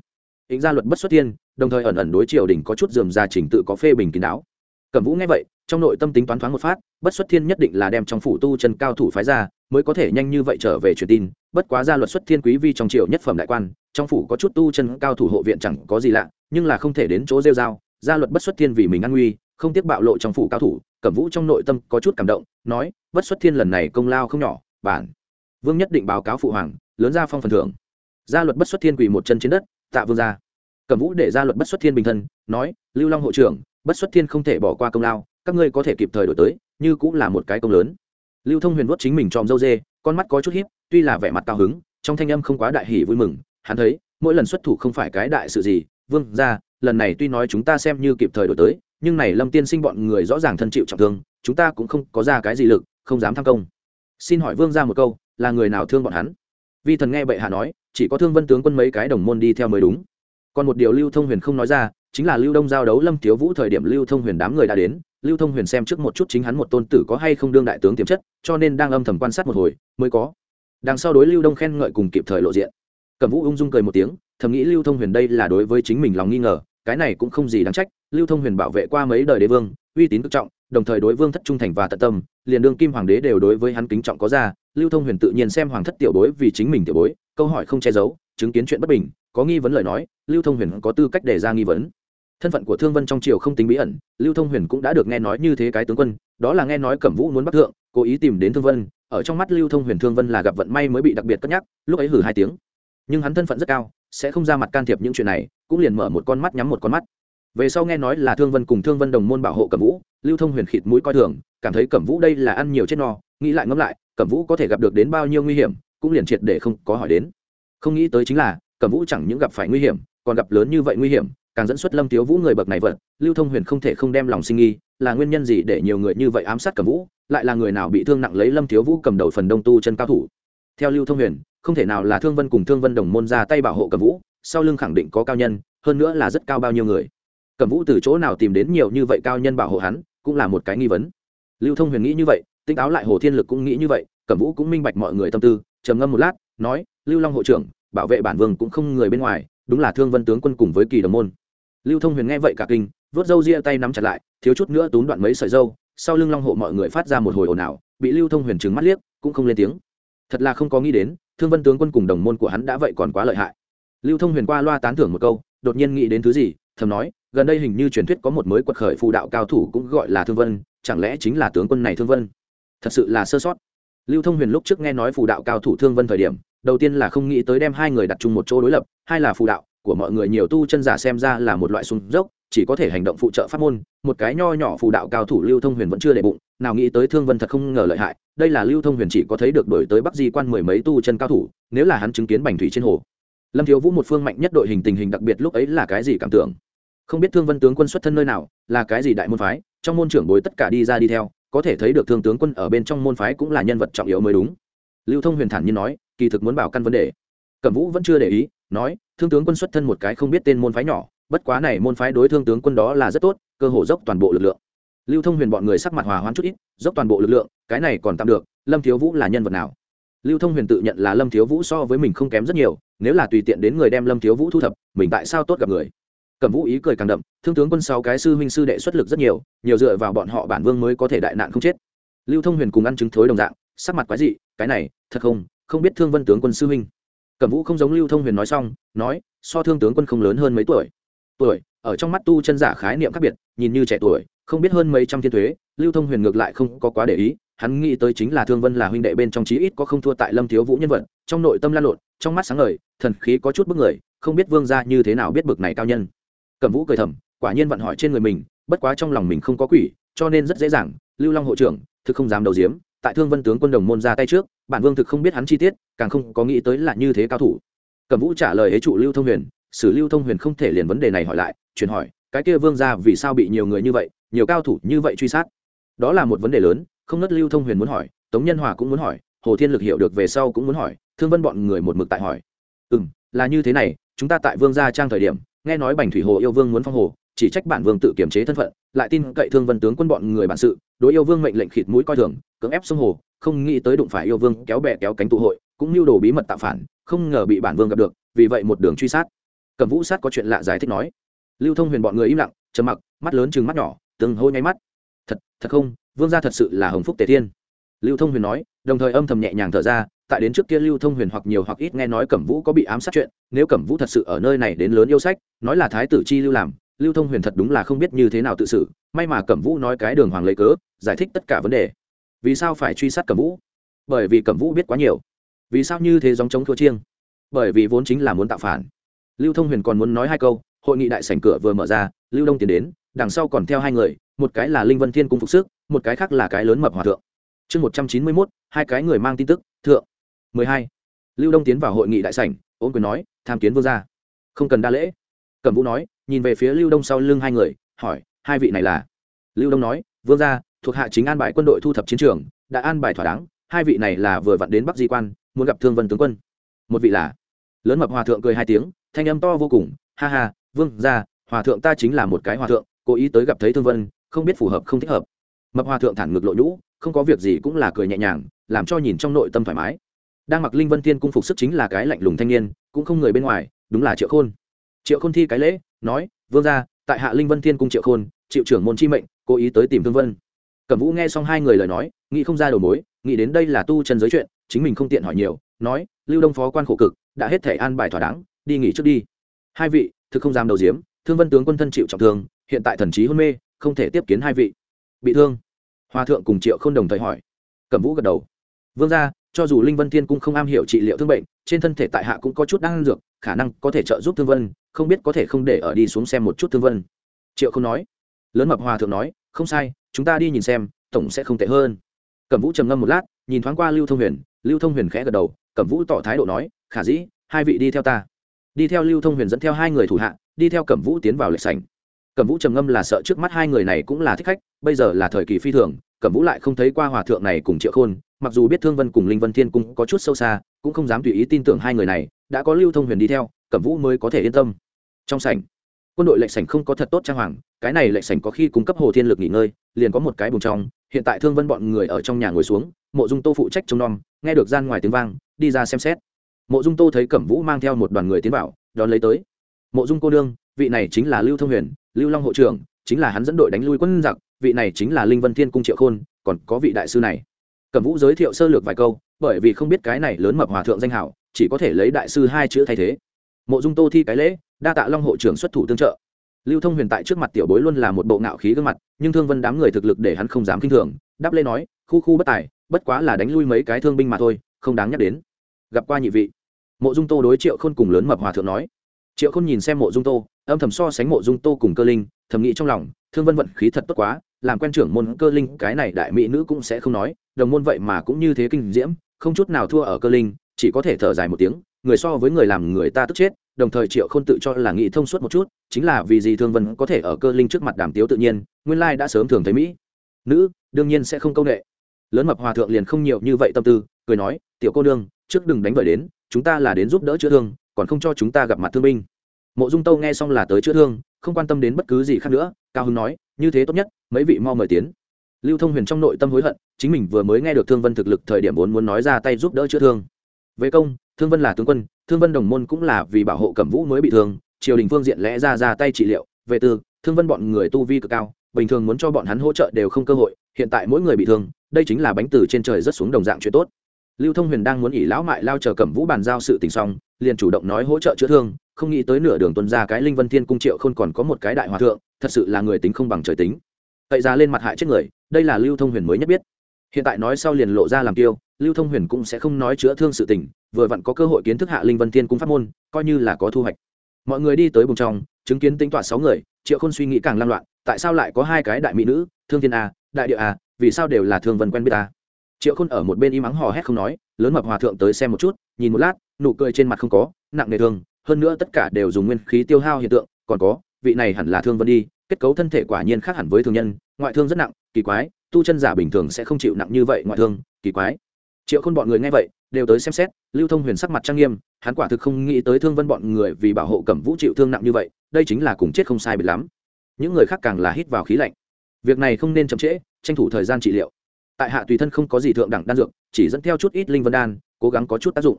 Ý ra luật bất xuất thiên, đồng thời ẩn ẩn đối triều đình có chút dườm ra trình tự có phê bình kín đáo. Cẩm vũ nghe vậy, trong nội tâm tính toán thoáng một phát, bất xuất thiên nhất định là đem trong phủ tu chân cao thủ phái ra, mới có thể nhanh như vậy trở về truyền tin. Bất quá ra luật xuất thiên quý vi trong triều nhất phẩm đại quan, trong phủ có chút tu chân cao thủ hộ viện chẳng có gì lạ, nhưng là không thể đến chỗ rêu dao gia luật bất xuất thiên vì mình an nguy, không tiếc bạo lộ trong phủ cao thủ cẩm vũ trong nội tâm có chút cảm động, nói, bất xuất thiên lần này công lao không nhỏ, bản vương nhất định báo cáo phụ hoàng, lớn ra phong phần thưởng. Gia luật bất xuất thiên quỳ một chân trên đất, tạ vương gia. Cẩm vũ để gia luật bất xuất thiên bình thân, nói, lưu long hộ trưởng, bất xuất thiên không thể bỏ qua công lao, các ngươi có thể kịp thời đổi tới, như cũng là một cái công lớn. Lưu thông huyền vuốt chính mình tròm dâu dê, con mắt có chút hiếp tuy là vẻ mặt cao hứng, trong thanh âm không quá đại hỉ vui mừng, hắn thấy, mỗi lần xuất thủ không phải cái đại sự gì, vương ra lần này tuy nói chúng ta xem như kịp thời đổi tới nhưng này lâm tiên sinh bọn người rõ ràng thân chịu trọng thương, chúng ta cũng không có ra cái gì lực, không dám tham công. Xin hỏi vương ra một câu, là người nào thương bọn hắn? Vi thần nghe bệ hạ nói, chỉ có thương vân tướng quân mấy cái đồng môn đi theo mới đúng. Còn một điều lưu thông huyền không nói ra, chính là lưu đông giao đấu lâm thiếu vũ thời điểm lưu thông huyền đám người đã đến, lưu thông huyền xem trước một chút chính hắn một tôn tử có hay không đương đại tướng tiềm chất, cho nên đang âm thầm quan sát một hồi, mới có. Đằng sau đối lưu đông khen ngợi cùng kịp thời lộ diện. Cẩm vũ ung dung cười một tiếng, thầm nghĩ lưu thông huyền đây là đối với chính mình lòng nghi ngờ cái này cũng không gì đáng trách, lưu thông huyền bảo vệ qua mấy đời đế vương, uy tín cực trọng, đồng thời đối vương thất trung thành và tận tâm, liền đương kim hoàng đế đều đối với hắn kính trọng có ra, lưu thông huyền tự nhiên xem hoàng thất tiểu bối vì chính mình tiểu bối, câu hỏi không che giấu, chứng kiến chuyện bất bình, có nghi vấn lời nói, lưu thông huyền có tư cách đề ra nghi vấn. Thân phận của thương vân trong triều không tính bí ẩn, lưu thông huyền cũng đã được nghe nói như thế cái tướng quân, đó là nghe nói cẩm vũ muốn bắt thượng, cố ý tìm đến thương vân, ở trong mắt lưu thông huyền thương vân là gặp vận may mới bị đặc biệt cất nhắc, lúc ấy hử hai tiếng. Nhưng hắn thân phận rất cao, sẽ không ra mặt can thiệp những chuyện này cũng liền mở một con mắt nhắm một con mắt. Về sau nghe nói là thương vân cùng thương vân đồng môn bảo hộ cẩm vũ, lưu thông huyền khịt mũi coi thường, cảm thấy cẩm vũ đây là ăn nhiều chết no, nghĩ lại ngẫm lại, cẩm vũ có thể gặp được đến bao nhiêu nguy hiểm, cũng liền triệt để không có hỏi đến. Không nghĩ tới chính là, cẩm vũ chẳng những gặp phải nguy hiểm, còn gặp lớn như vậy nguy hiểm, càng dẫn xuất lâm tiếu vũ người bậc này vật lưu thông huyền không thể không đem lòng sinh nghi, là nguyên nhân gì để nhiều người như vậy ám sát cẩm vũ, lại là người nào bị thương nặng lấy lâm tiếu vũ cầm đầu phần đông tu chân cao thủ. Theo lưu thông huyền, không thể nào là thương vân cùng thương vân đồng môn ra tay bảo hộ cẩm vũ sau lưng khẳng định có cao nhân, hơn nữa là rất cao bao nhiêu người. Cẩm vũ từ chỗ nào tìm đến nhiều như vậy cao nhân bảo hộ hắn, cũng là một cái nghi vấn. Lưu thông huyền nghĩ như vậy, tinh táo lại hồ thiên lực cũng nghĩ như vậy, cẩm vũ cũng minh bạch mọi người tâm tư, trầm ngâm một lát, nói, lưu long hộ trưởng, bảo vệ bản vương cũng không người bên ngoài, đúng là thương vân tướng quân cùng với kỳ đồng môn. Lưu thông huyền nghe vậy cả kinh, vớt râu ria tay nắm chặt lại, thiếu chút nữa túm đoạn mấy sợi râu, sau lưng long hộ mọi người phát ra một hồi ồn ào, bị lưu thông huyền trừng mắt liếc, cũng không lên tiếng. Thật là không có nghĩ đến, thương vân tướng quân cùng đồng môn của hắn đã vậy còn quá lợi hại lưu thông huyền qua loa tán thưởng một câu, đột nhiên nghĩ đến thứ gì, thầm nói, gần đây hình như truyền thuyết có một mới quật khởi phù đạo cao thủ cũng gọi là thương vân, chẳng lẽ chính là tướng quân này thương vân? Thật sự là sơ sót. Lưu thông huyền lúc trước nghe nói phù đạo cao thủ thương vân thời điểm, đầu tiên là không nghĩ tới đem hai người đặt chung một chỗ đối lập, hai là phù đạo, của mọi người nhiều tu chân giả xem ra là một loại sung dốc, chỉ có thể hành động phụ trợ pháp môn, một cái nho nhỏ phù đạo cao thủ lưu thông huyền vẫn chưa để bụng, nào nghĩ tới thương vân thật không ngờ lợi hại, đây là lưu thông huyền chỉ có thấy được đổi tới bắc di quan mười mấy tu chân cao thủ, nếu là hắn chứng kiến bành thủy trên hồ lâm thiếu vũ một phương mạnh nhất đội hình tình hình đặc biệt lúc ấy là cái gì cảm tưởng? Không biết thương vân tướng quân xuất thân nơi nào, là cái gì đại môn phái, trong môn trưởng bối tất cả đi ra đi theo, có thể thấy được thương tướng quân ở bên trong môn phái cũng là nhân vật trọng yếu mới đúng. Lưu thông huyền thản nhiên nói, kỳ thực muốn bảo căn vấn đề. Cẩm vũ vẫn chưa để ý, nói, thương tướng quân xuất thân một cái không biết tên môn phái nhỏ, bất quá này môn phái đối thương tướng quân đó là rất tốt, cơ hồ dốc toàn bộ lực lượng. Lưu thông huyền bọn người sắc mặt hòa hoãn chút ít, dốc toàn bộ lực lượng, cái này còn tạm được, lâm thiếu vũ là nhân vật nào? Lưu thông huyền tự nhận là lâm thiếu vũ so với mình không kém rất nhiều, nếu là tùy tiện đến người đem lâm thiếu vũ thu thập, mình tại sao tốt gặp người? Cẩm vũ ý cười càng đậm, thương tướng quân sáu cái sư huynh sư đệ xuất lực rất nhiều nhiều dựa vào bọn họ bản vương mới có thể đại nạn không chết. Lưu thông huyền cùng ăn chứng thối đồng dạng, sắc mặt quái dị, cái này, thật không không biết thương vân tướng quân sư huynh. Cẩm vũ không giống lưu thông huyền nói xong, nói, so thương tướng quân không lớn hơn mấy tuổi. Tuổi, ở trong mắt tu chân giả khái niệm khác biệt, nhìn như trẻ tuổi, không biết hơn mấy trăm thiên thuế, lưu thông huyền ngược lại không có quá để ý hắn nghĩ tới chính là thương vân là huynh đệ bên trong chí ít có không thua tại lâm thiếu vũ nhân vật, trong nội tâm lan lộn, trong mắt sáng ngời, thần khí có chút bức người, không biết vương gia như thế nào biết bực này cao nhân. Cẩm vũ cười thầm, quả nhiên vận hỏi trên người mình, bất quá trong lòng mình không có quỷ, cho nên rất dễ dàng, lưu long hộ trưởng, thực không dám đầu diếm, tại thương vân tướng quân đồng môn ra tay trước, bản vương thực không biết hắn chi tiết, càng không có nghĩ tới là như thế cao thủ. Cẩm vũ trả lời hế trụ lưu thông huyền, xử lưu thông huyền không thể liền vấn đề này hỏi lại, chuyển hỏi, cái kia vương ra vì sao bị nhiều người như vậy, nhiều cao thủ như vậy truy sát? Đó là một vấn đề lớn không nớt lưu thông huyền muốn hỏi, tống nhân hòa cũng muốn hỏi, hồ thiên lực hiểu được về sau cũng muốn hỏi, thương vân bọn người một mực tại hỏi. Ừ m là như thế này, chúng ta tại vương gia trang thời điểm, nghe nói bành thủy hồ yêu vương muốn phong hồ, chỉ trách bản vương tự kiềm chế thân phận, lại tin cậy thương vân tướng quân bọn người bản sự, đối yêu vương mệnh lệnh khịt mũi coi thường, cưỡng ép sông hồ, không nghĩ tới đụng phải yêu vương kéo bè kéo cánh tụ hội, cũng mưu đồ bí mật tạo phản, không ngờ bị bản vương gặp được, vì vậy một đường truy sát. Cầm vũ sát có chuyện lạ giải thích nói. Lưu thông huyền bọn người im lặng, trầm mặc, mắt lớn chừng mắt nhỏ, từng hôi nháy mắt. Thật thật không? Vương gia thật sự là hồng phúc tề thiên. Lưu thông huyền nói, đồng thời âm thầm nhẹ nhàng thở ra, tại đến trước kia lưu thông huyền hoặc nhiều hoặc ít nghe nói cẩm vũ có bị ám sát chuyện, nếu cẩm vũ thật sự ở nơi này đến lớn yêu sách, nói là thái tử chi lưu làm, lưu thông huyền thật đúng là không biết như thế nào tự xử, may mà cẩm vũ nói cái đường hoàng lấy cớ, giải thích tất cả vấn đề. Vì sao phải truy sát cẩm vũ? Bởi vì cẩm vũ biết quá nhiều. Vì sao như thế dòng chống thua chiêng? Bởi vì vốn chính là muốn tạo phản. Lưu thông huyền còn muốn nói hai câu, hội nghị đại sảnh cửa vừa mở ra, lưu đông tiến đến, đằng sau còn theo hai người một cái là linh vân thiên cung phục sức, một cái khác là cái lớn mập hòa thượng. Chương một trăm chín mươi mốt, hai cái người mang tin tức, thượng. Mười hai. Lưu đông tiến vào hội nghị đại sảnh, ôn quyền nói, tham kiến vương gia. Không cần đa lễ. Cẩm vũ nói, nhìn về phía lưu đông sau lưng hai người, hỏi, hai vị này là? Lưu đông nói, vương gia, thuộc hạ chính an bài quân đội thu thập chiến trường, đã an bài thỏa đáng, hai vị này là vừa vặn đến bắc di quan, muốn gặp thương vân tướng quân. Một vị là? Lớn mập hòa thượng cười hai tiếng, thanh âm to vô cùng, ha ha, vương gia, hòa thượng ta chính là một cái hòa thượng, cố ý tới gặp thấy thương vân không biết phù hợp, không thích hợp. Mập hòa thượng thản ngược lộ nhũ, không có việc gì cũng là cười nhẹ nhàng, làm cho nhìn trong nội tâm thoải mái. Đang mặc linh vân tiên cung phục sức chính là cái lạnh lùng thanh niên, cũng không người bên ngoài, đúng là triệu khôn. Triệu khôn thi cái lễ, nói, vương ra tại hạ linh vân thiên cung triệu khôn, triệu trưởng môn chi mệnh, cố ý tới tìm thương vân. Cẩm vũ nghe xong hai người lời nói, nghĩ không ra đầu mối, nghĩ đến đây là tu chân giới chuyện, chính mình không tiện hỏi nhiều, nói, lưu đông phó quan khổ cực, đã hết thể an bài thỏa đáng, đi nghỉ trước đi. Hai vị, thực không dám đầu diếm, thương vân tướng quân thân chịu trọng thương, hiện tại thần trí hôn mê không thể tiếp kiến hai vị. Bị thương. Hòa thượng cùng triệu không đồng thời hỏi. Cẩm vũ gật đầu. Vương ra cho dù linh vân thiên cung không am hiểu trị liệu thương bệnh, trên thân thể tại hạ cũng có chút đang dược, khả năng có thể trợ giúp thương vân, không biết có thể không để ở đi xuống xem một chút thương vân. Triệu không nói. Lớn mập hòa thượng nói, không sai, chúng ta đi nhìn xem, tổng sẽ không tệ hơn. Cẩm vũ trầm ngâm một lát, nhìn thoáng qua lưu thông huyền, lưu thông huyền khẽ gật đầu, cẩm vũ tỏ thái độ nói, khả dĩ, hai vị đi theo ta. Đi theo lưu thông huyền dẫn theo hai người thủ hạ, đi theo cẩm vũ tiến vào lệch sảnh cẩm vũ trầm ngâm là sợ trước mắt hai người này cũng là thích khách, bây giờ là thời kỳ phi thường, cẩm vũ lại không thấy qua hòa thượng này cùng triệu khôn, mặc dù biết thương vân cùng linh vân thiên cũng có chút sâu xa, cũng không dám tùy ý tin tưởng hai người này, đã có lưu thông huyền đi theo, cẩm vũ mới có thể yên tâm. Trong sảnh, quân đội lệnh sảnh không có thật tốt trang hoàng, cái này lệnh sảnh có khi cung cấp hồ thiên lực nghỉ ngơi, liền có một cái bùng trong hiện tại thương vân bọn người ở trong nhà ngồi xuống, mộ dung tô phụ trách trông nom, nghe được gian ngoài tiếng vang, đi ra xem xét. Mộ dung tô thấy cẩm vũ mang theo một đoàn người tiến vào, đón lấy tới. Mộ dung cô đương vị này chính là lưu thông huyền, lưu long hộ trưởng, chính là hắn dẫn đội đánh lui quân giặc, vị này chính là linh vân thiên cung triệu khôn, còn có vị đại sư này. Cẩm vũ giới thiệu sơ lược vài câu, bởi vì không biết cái này lớn mập hòa thượng danh hảo, chỉ có thể lấy đại sư hai chữ thay thế. Mộ dung tô thi cái lễ, đa tạ long hộ trưởng xuất thủ tương trợ. Lưu thông huyền tại trước mặt tiểu bối luôn là một bộ ngạo khí gương mặt, nhưng thương vân đám người thực lực để hắn không dám k i n h thường, đáp lê nói, khu khu bất tài, bất quá là đánh lui mấy cái thương binh mà thôi, không đáng nhắc đến. Gặp qua nhị vị, mộ dung tô đối triệu khôn cùng lớn mập hòa thượng nói. Triệu khôn nhìn xem mộ dung tô âm thầm so sánh mộ dung tô cùng cơ linh, thầm nghĩ trong lòng, thương vân vận khí thật tốt quá, làm quen trưởng môn cơ linh, cái này đại mỹ nữ cũng sẽ không nói, đồng môn vậy mà cũng như thế kinh diễm, không chút nào thua ở cơ linh, chỉ có thể thở dài một tiếng, người so với người làm người ta tức chết, đồng thời triệu khôn tự cho là nghĩ thông suốt một chút, chính là vì gì thương vân có thể ở cơ linh trước mặt đàm tiếu tự nhiên, nguyên lai đã sớm thường thấy mỹ. Nữ, đương nhiên sẽ không công nghệ. Lớn mập hòa thượng liền không nhiều như vậy tâm tư, cười nói, tiểu cô nương, trước đừng đánh vợi đến, chúng ta là đến giúp đỡ chữa thương, còn không cho chúng ta gặp mặt thương binh mộ dung tâu nghe xong là tới chữa thương, không quan tâm đến bất cứ gì khác nữa, cao hưng nói, như thế tốt nhất, mấy vị mau mời tiến. Lưu thông huyền trong nội tâm hối hận, chính mình vừa mới nghe được thương vân thực lực thời điểm vốn muốn nói ra tay giúp đỡ chữa thương. Về công, thương vân là tướng quân, thương vân đồng môn cũng là vì bảo hộ cẩm vũ mới bị thương, triều đình phương diện lẽ ra ra tay trị liệu. Về tư, thương vân bọn người tu vi cực cao, bình thường muốn cho bọn hắn hỗ trợ đều không cơ hội, hiện tại mỗi người bị thương, đây chính là bánh từ trên trời rất xuống đồng dạng chuyện tốt. Lưu thông huyền đang muốn ỉ lão mại lao chờ cẩm vũ bàn giao sự tình xong, liền chủ động nói hỗ trợ chữa thương không nghĩ tới nửa đường tuần ra cái linh vân thiên cung triệu Khôn còn có một cái đại hòa thượng, thật sự là người tính không bằng trời tính. Cậy ra lên mặt hại chết người, đây là lưu thông huyền mới nhất biết. Hiện tại nói sau liền lộ ra làm tiêu lưu thông huyền cũng sẽ không nói chữa thương sự tình, vừa vặn có cơ hội kiến thức hạ linh vân thiên cung pháp môn, coi như là có thu hoạch. Mọi người đi tới bùng trong, chứng kiến tính tọa sáu người, triệu khôn suy nghĩ càng lan loạn, tại sao lại có hai cái đại mỹ nữ, thương thiên a, đại địa a, vì sao đều là thương vân quen biết ta triệu khôn ở một bên im ắng hò hét không nói, lớn mập hòa thượng tới xem một chút, nhìn một lát, nụ cười trên mặt không có, nặng nề thương hơn nữa tất cả đều dùng nguyên khí tiêu hao hiện tượng, còn có, vị này hẳn là thương vân đi, kết cấu thân thể quả nhiên khác hẳn với thường nhân, ngoại thương rất nặng, kỳ quái, tu chân giả bình thường sẽ không chịu nặng như vậy ngoại thương, kỳ quái. Triệu khôn bọn người nghe vậy, đều tới xem xét, lưu thông huyền sắc mặt trang nghiêm, hắn quả thực không nghĩ tới thương vân bọn người vì bảo hộ cẩm vũ chịu thương nặng như vậy, đây chính là cùng chết không sai biệt lắm. Những người khác càng là hít vào khí lạnh. Việc này không nên chậm trễ, tranh thủ thời gian trị liệu. Tại hạ tùy thân không có gì thượng đẳng đan dược, chỉ dẫn theo chút ít linh vân đan, cố gắng có chút tác dụng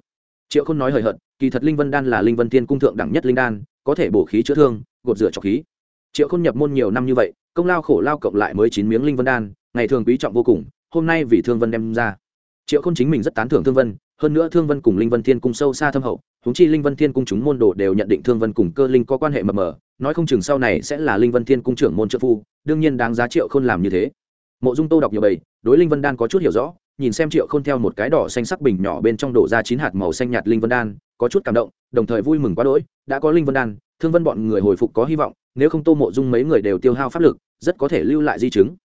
triệu không nói hời hợt, kỳ thật linh vân đan là linh vân tiên cung thượng đẳng nhất linh đan, có thể bổ khí chữa thương, gột rửa trọc khí. Triệu không nhập môn nhiều năm như vậy, công lao khổ lao cộng lại mới chín miếng linh vân đan, ngày thường quý trọng vô cùng, hôm nay vì thương vân đem ra. Triệu khôn chính mình rất tán thưởng thương vân, hơn nữa thương vân cùng linh vân thiên cung sâu xa thâm hậu húng chi linh vân thiên cung chúng môn đồ đều nhận định thương vân cùng cơ linh có quan hệ mờ mờ, nói không chừng sau này sẽ là linh vân thiên cung trưởng môn trợ phu, đương nhiên đáng giá triệu khôn làm như thế. Mộ dung tô đọc nhiều bầy, đối linh vân đan có chút hiểu rõ nhìn xem triệu khôn theo một cái đỏ xanh sắc bình nhỏ bên trong đổ ra chín hạt màu xanh nhạt linh vân đan, có chút cảm động, đồng thời vui mừng quá đỗi, đã có linh vân đan, thương vân bọn người hồi phục có hy vọng, nếu không tô mộ dung mấy người đều tiêu hao pháp lực, rất có thể lưu lại di chứng.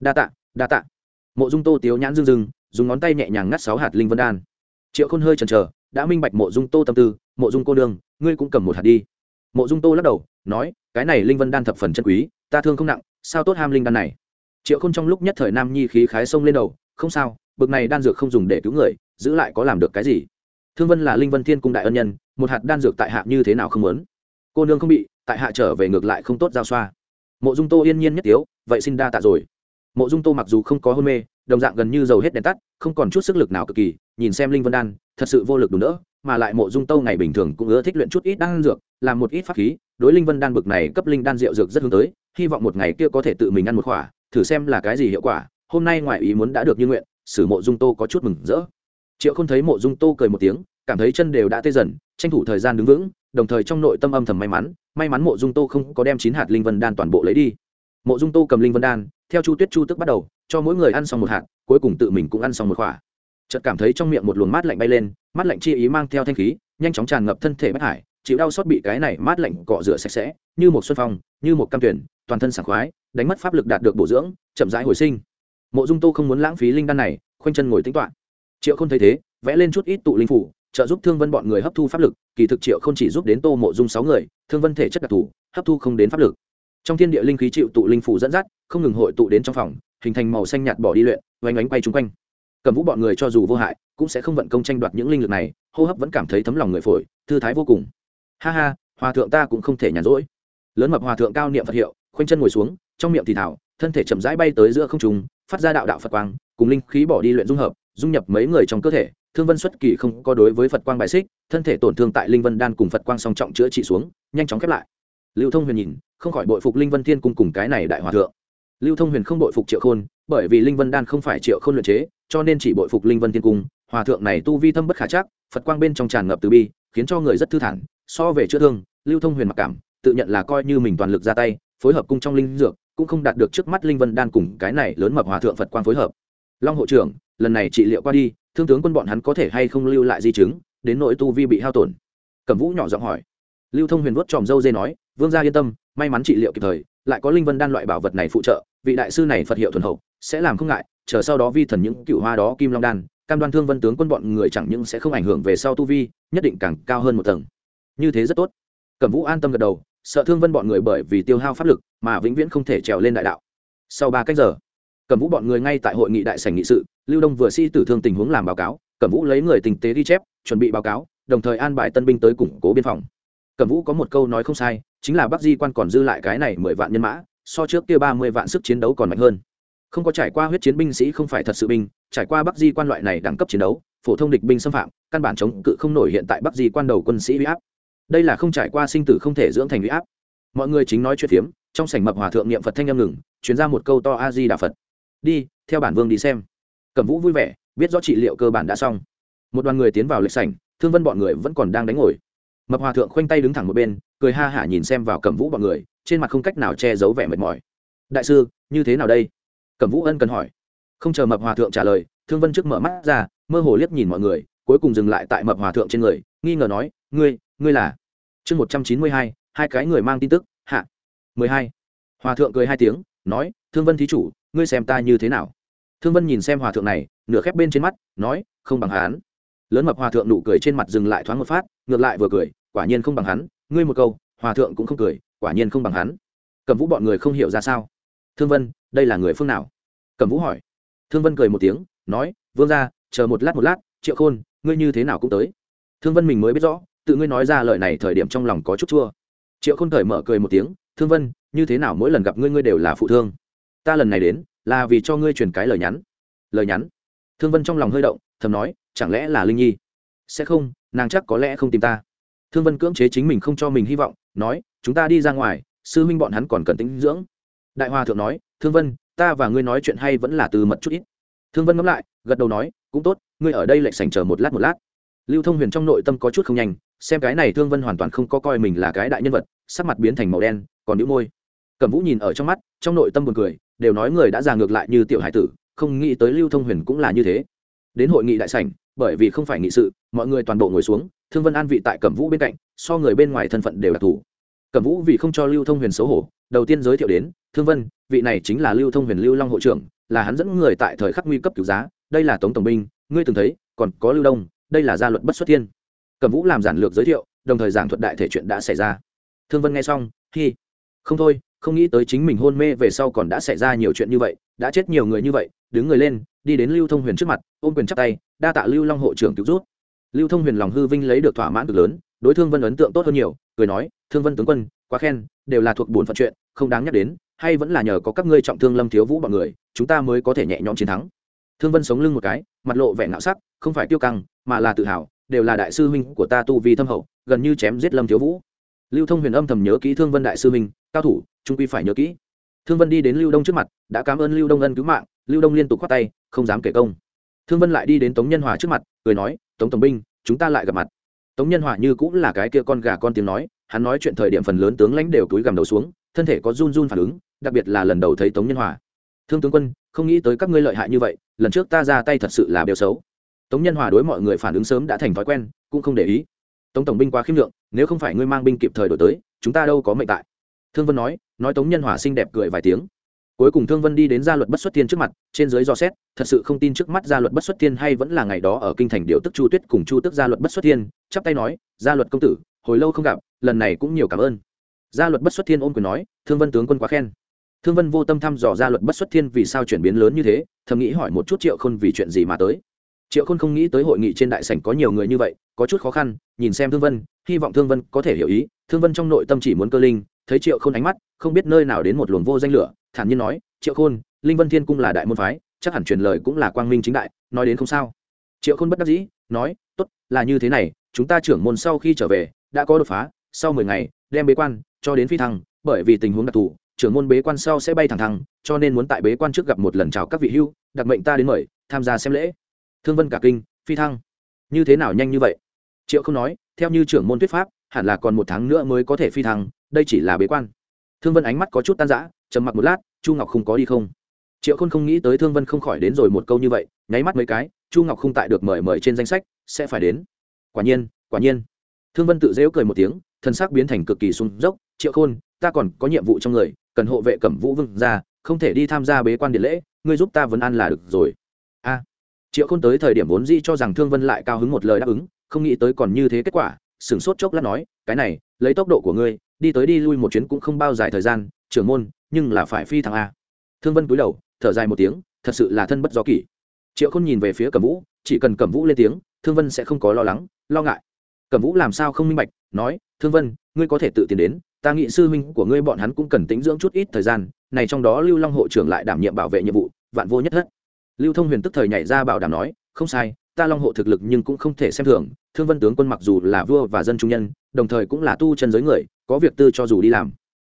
Đa tạ đa tạ. Mộ dung tô tiếu nhãn dưng dưng dùng ngón tay nhẹ nhàng ngắt sáu hạt linh vân đan. Triệu khôn hơi chần chờ, đã minh bạch mộ dung tô tâm tư, mộ dung cô đương ngươi cũng cầm một hạt đi. Mộ dung tô lắc đầu, nói, cái này linh vân đan thập phần chân quý, ta thương không nặng, sao tốt ham linh đan này? Triệu khôn trong lúc nhất thời nam nhi khí khái sông lên đầu, không sao bực này đan dược không dùng để cứu người, giữ lại có làm được cái gì? Thương vân là linh vân thiên cung đại ân nhân, một hạt đan dược tại hạ như thế nào không muốn? Cô nương không bị, tại hạ trở về ngược lại không tốt giao xoa. Mộ dung tô yên nhiên nhất tiếu, vậy xin đa tạ rồi. Mộ dung tô mặc dù không có hôn mê, đồng dạng gần như dầu hết đèn tắt, không còn chút sức lực nào cực kỳ, nhìn xem linh vân đan, thật sự vô lực đủ nữa mà lại mộ dung tô ngày bình thường cũng ưa thích luyện chút ít đan dược, làm một ít pháp khí, đối linh vân đan bực này cấp linh đan rượu dược rất hướng tới, hy vọng một ngày kia có thể tự mình ăn một khỏa thử xem là cái gì hiệu quả, hôm nay ngoại ý muốn đã được như nguyện sử mộ dung tô có chút mừng rỡ. Triệu không thấy mộ dung tô cười một tiếng, cảm thấy chân đều đã tê dần, tranh thủ thời gian đứng vững, đồng thời trong nội tâm âm thầm may mắn may mắn mộ dung tô không có đem chín hạt linh vân đan toàn bộ lấy đi. Mộ dung tô cầm linh vân đan, theo chu tuyết chu tức bắt đầu, cho mỗi người ăn xong một hạt, cuối cùng tự mình cũng ăn xong một khỏa chợt cảm thấy trong miệng một luồng mát lạnh bay lên, mát lạnh chi ý mang theo thanh khí, nhanh chóng tràn ngập thân thể bất hải, chịu đau xót bị cái này mát lạnh cọ rửa sạch sẽ, như một xuân phong, như một cam tuyển toàn thân sảng khoái, đánh mất pháp lực đạt được bổ dưỡng, chậm rãi hồi sinh mộ dung tô không muốn lãng phí linh đan này, khoanh chân ngồi tính toán triệu không thấy thế, vẽ lên chút ít tụ linh phủ, trợ giúp thương vân bọn người hấp thu pháp lực, kỳ thực triệu không chỉ giúp đến tô mộ dung sáu người, thương vân thể chất đặc thù, hấp thu không đến pháp lực. Trong thiên địa linh khí chịu tụ linh phủ dẫn dắt, không ngừng hội tụ đến trong phòng, hình thành màu xanh nhạt bỏ đi luyện, oanh oánh quay chung quanh. Cầm vũ bọn người cho dù vô hại, cũng sẽ không vận công tranh đoạt những linh lực này, hô hấp vẫn cảm thấy thấm lòng người phổi, thư thái vô cùng. Ha ha, hòa thượng ta cũng không thể nhàn rỗi. Lớn mập hòa thượng cao niệm phật hiệu, khoanh chân ngồi xuống, trong miệng thì thảo, thân thể chậm rãi bay tới giữa không trùng phát ra đạo đạo phật quang, cùng linh khí bỏ đi luyện dung hợp, dung nhập mấy người trong cơ thể. Thương vân xuất kỳ không có đối với phật quang bài xích, thân thể tổn thương tại linh vân đan cùng phật quang song trọng chữa trị xuống, nhanh chóng khép lại. Lưu thông huyền nhìn, không khỏi bội phục linh vân thiên cung cùng cái này đại hòa thượng. Lưu thông huyền không bội phục triệu khôn, bởi vì linh vân đan không phải triệu khôn luyện chế, cho nên chỉ bội phục linh vân thiên cung. Hòa thượng này tu vi thâm bất khả chắc, phật quang bên trong tràn ngập từ bi, khiến cho người rất thư thản. So về chữa thương, lưu thông huyền mặc cảm, tự nhận là coi như mình toàn lực ra tay, phối hợp cung trong linh dược cũng không đạt được trước mắt linh vân đan cùng cái này lớn mập hòa thượng phật quang phối hợp. Long hộ trưởng, lần này trị liệu qua đi, thương tướng quân bọn hắn có thể hay không lưu lại di chứng, đến nội tu vi bị hao tổn? Cẩm vũ nhỏ giọng hỏi. Lưu thông huyền vuốt tròm dâu dê nói, vương gia yên tâm, may mắn trị liệu kịp thời, lại có linh vân đan loại bảo vật này phụ trợ, vị đại sư này phật hiệu thuần hậu, sẽ làm không ngại, chờ sau đó vi thần những cựu hoa đó kim long đan, cam đoan thương vân tướng quân bọn người chẳng những sẽ không ảnh hưởng về sau tu vi, nhất định càng cao hơn một tầng. Như thế rất tốt. Cẩm vũ an tâm gật đầu sợ thương vân bọn người bởi vì tiêu hao pháp lực mà vĩnh viễn không thể trèo lên đại đạo. Sau ba cách giờ, cẩm vũ bọn người ngay tại hội nghị đại sảnh nghị sự, lưu đông vừa si tử thương tình huống làm báo cáo, cẩm vũ lấy người tình tế ghi chép, chuẩn bị báo cáo, đồng thời an bài tân binh tới củng cố biên phòng. Cẩm vũ có một câu nói không sai, chính là bắc di quan còn dư lại cái này mười vạn nhân mã, so trước kia ba mươi vạn sức chiến đấu còn mạnh hơn. Không có trải qua huyết chiến binh sĩ không phải thật sự binh, trải qua bắc di quan loại này đẳng cấp chiến đấu, phổ thông địch binh xâm phạm, căn bản chống cự không nổi hiện tại bắc di quan đầu quân sĩ huy áp đây là không trải qua sinh tử không thể dưỡng thành huy áp. Mọi người chính nói chuyện phiếm, trong sảnh mập hòa thượng niệm phật thanh âm ngừng chuyển ra một câu to a di đà phật. Đi, theo bản vương đi xem. Cẩm vũ vui vẻ, biết rõ trị liệu cơ bản đã xong. Một đoàn người tiến vào lệch sảnh, thương vân bọn người vẫn còn đang đánh ngồi. Mập hòa thượng khoanh tay đứng thẳng một bên, cười ha hả nhìn xem vào cẩm vũ bọn người, trên mặt không cách nào che giấu vẻ mệt mỏi. Đại sư, như thế nào đây? Cẩm vũ ân cần hỏi. Không chờ mập hòa thượng trả lời, thương vân trước mở mắt ra, mơ hồ liếc nhìn mọi người, cuối cùng dừng lại tại mập hòa thượng trên người, nghi ngờ nói, ngươi ngươi là chương một trăm chín mươi hai hai cái người mang tin tức, hạ. mười hai. Hòa thượng cười hai tiếng, nói, thương vân thí chủ, ngươi xem ta như thế nào? Thương vân nhìn xem hòa thượng này, nửa khép bên trên mắt, nói, không bằng hắn. Lớn mập hòa thượng nụ cười trên mặt dừng lại thoáng một phát, ngược lại vừa cười, quả nhiên không bằng hắn, ngươi một câu, hòa thượng cũng không cười, quả nhiên không bằng hắn. Cầm vũ bọn người không hiểu ra sao. Thương vân, đây là người phương nào? Cầm vũ hỏi. Thương vân cười một tiếng, nói, vương ra chờ một lát một lát, triệu khôn, ngươi như thế nào cũng tới. Thương vân mình mới biết rõ tự ngươi nói ra lời này thời điểm trong lòng có chút chua. Triệu khôn thời mở cười một tiếng, thương vân, như thế nào mỗi lần gặp ngươi ngươi đều là phụ thương? Ta lần này đến là vì cho ngươi truyền cái lời nhắn. Lời nhắn? Thương vân trong lòng hơi động, thầm nói, chẳng lẽ là linh nhi? Sẽ không, nàng chắc có lẽ không tìm ta. Thương vân cưỡng chế chính mình không cho mình hy vọng, nói, chúng ta đi ra ngoài, sư huynh bọn hắn còn cần tính dưỡng. Đại hòa thượng nói, thương vân, ta và ngươi nói chuyện hay vẫn là từ mật chút ít. Thương vân ngẫm lại, gật đầu nói, cũng tốt, ngươi ở đây lệnh sành chờ một lát một lát. Lưu thông huyền trong nội tâm có chút không nhanh xem cái này thương vân hoàn toàn không có coi mình là cái đại nhân vật, sắc mặt biến thành màu đen, còn nữ môi. Cẩm vũ nhìn ở trong mắt, trong nội tâm buồn cười, đều nói người đã già ngược lại như tiểu hải tử, không nghĩ tới lưu thông huyền cũng là như thế. Đến hội nghị đại sảnh, bởi vì không phải nghị sự, mọi người toàn bộ ngồi xuống, thương vân an vị tại cẩm vũ bên cạnh, so người bên ngoài thân phận đều đặc thù. Cẩm vũ vì không cho lưu thông huyền xấu hổ, đầu tiên giới thiệu đến, thương vân, vị này chính là lưu thông huyền lưu long hội trưởng, là hắn dẫn người tại thời khắc nguy cấp cứu giá, đây là tống tổng binh, ngươi từng thấy, còn có lưu đông, đây là gia luật bất xuất thiên cẩm vũ làm giản lược giới thiệu, đồng thời giảng thuật đại thể chuyện đã xảy ra. Thương vân nghe xong, hi. Không thôi, không nghĩ tới chính mình hôn mê về sau còn đã xảy ra nhiều chuyện như vậy, đã chết nhiều người như vậy, đứng người lên, đi đến lưu thông huyền trước mặt, ôm quyền chắp tay, đa tạ lưu long hộ trưởng cứu rút lưu thông huyền lòng hư vinh lấy được thỏa mãn cực lớn, đối thương vân ấn tượng tốt hơn nhiều, cười nói, thương vân tướng quân, quá khen, đều là thuộc bổn phận chuyện, không đáng nhắc đến, hay vẫn là nhờ có các ngươi trọng thương lâm thiếu vũ bọn người, chúng ta mới có thể nhẹ nhõm chiến thắng. Thương vân sống lưng một cái, mặt lộ vẻ ngạo sắc, không phải tiêu căng, mà là tự hào đều là đại sư huynh của ta tu vi thâm hậu, gần như chém giết lâm thiếu vũ. Lưu thông huyền âm thầm nhớ kỹ thương vân đại sư huynh, cao thủ, trung quy phải nhớ kỹ. Thương vân đi đến lưu đông trước mặt, đã cảm ơn lưu đông ân cứu mạng, lưu đông liên tục khoát tay, không dám kể công. Thương vân lại đi đến tống nhân hòa trước mặt, cười nói, tống tổng binh, chúng ta lại gặp mặt. Tống nhân hòa như cũng là cái kia con gà con tiếng nói, hắn nói chuyện thời điểm phần lớn tướng lãnh đều túi gằm đầu xuống, thân thể có run run phản ứng, đặc biệt là lần đầu thấy tống nhân hòa. Thương tướng quân, không nghĩ tới các ngươi lợi hại như vậy, lần trước ta ra tay thật sự là bêu xấu tống nhân hòa đối mọi người phản ứng sớm đã thành thói quen, cũng không để ý. Tống tổng binh quá khiêm lượng, nếu không phải ngươi mang binh kịp thời đổi tới, chúng ta đâu có mệnh tại. Thương vân nói nói tống nhân hòa xinh đẹp cười vài tiếng. Cuối cùng thương vân đi đến gia luật bất xuất thiên trước mặt, trên dưới do xét, thật sự không tin trước mắt gia luật bất xuất thiên hay vẫn là ngày đó ở kinh thành điệu tức chu tuyết cùng chu tức gia luật bất xuất thiên, chắp tay nói, gia luật công tử, hồi lâu không gặp, lần này cũng nhiều cảm ơn. Gia luật bất xuất thiên ôm quyền nói, thương vân tướng quân quá khen. Thương vân vô tâm thăm dò gia luật bất xuất thiên vì sao chuyển biến lớn như thế, thầm nghĩ hỏi một chút triệu khôn vì chuyện gì mà tới triệu khôn không nghĩ tới hội nghị trên đại sảnh có nhiều người như vậy, có chút khó khăn, nhìn xem thương vân, hy vọng thương vân có thể hiểu ý. Thương vân trong nội tâm chỉ muốn cơ linh, thấy triệu khôn ánh mắt, không biết nơi nào đến một luồng vô danh lửa, thản nhiên nói, triệu khôn, linh vân thiên cung là đại môn phái, chắc hẳn truyền lời cũng là quang minh chính đại, nói đến không sao. Triệu khôn bất đắc dĩ, nói, tốt, là như thế này, chúng ta trưởng môn sau khi trở về, đã có đột phá, sau mười ngày, đem bế quan, cho đến phi thăng, bởi vì tình huống đặc thù, trưởng môn bế quan sau sẽ bay thẳng thẳng cho nên muốn tại bế quan trước gặp một lần chào các vị hưu, đặc mệnh ta đến mời, tham gia xem lễ thương vân cả kinh, phi thăng. Như thế nào nhanh như vậy? Triệu không nói, theo như trưởng môn thuyết pháp, hẳn là còn một tháng nữa mới có thể phi thăng, đây chỉ là bế quan. Thương vân ánh mắt có chút tan rã, trầm mặc một lát, chu ngọc không có đi không? Triệu khôn không nghĩ tới thương vân không khỏi đến rồi một câu như vậy, nháy mắt mấy cái, chu ngọc không tại được mời mời trên danh sách, sẽ phải đến. Quả nhiên quả nhiên. Thương vân tự dễu cười một tiếng, thân xác biến thành cực kỳ sung dốc, triệu khôn, ta còn có nhiệm vụ trong người, cần hộ vệ cẩm vũ vương ra, không thể đi tham gia bế quan điện lễ, ngươi giúp ta vấn an là được rồi triệu khôn tới thời điểm vốn dĩ cho rằng thương vân lại cao hứng một lời đáp ứng, không nghĩ tới còn như thế kết quả, sửng sốt chốc lát nói, cái này, lấy tốc độ của ngươi, đi tới đi lui một chuyến cũng không bao dài thời gian, trưởng môn, nhưng là phải phi thằng a. Thương vân cúi đầu, thở dài một tiếng, thật sự là thân bất do kỷ. Triệu khôn nhìn về phía cẩm vũ, chỉ cần cẩm vũ lên tiếng, thương vân sẽ không có lo lắng, lo ngại. Cẩm vũ làm sao không minh bạch, nói, thương vân, ngươi có thể tự tiến đến, ta nghĩ sư huynh của ngươi bọn hắn cũng cần tính dưỡng chút ít thời gian, này trong đó lưu long hộ trưởng lại đảm nhiệm bảo vệ nhiệm vụ, vạn vô nhất thất lưu thông huyền tức thời nhảy ra bảo đảm nói, không sai, ta long hộ thực lực nhưng cũng không thể xem thường, thương vân tướng quân mặc dù là vua và dân trung nhân, đồng thời cũng là tu chân giới người, có việc tư cho dù đi làm.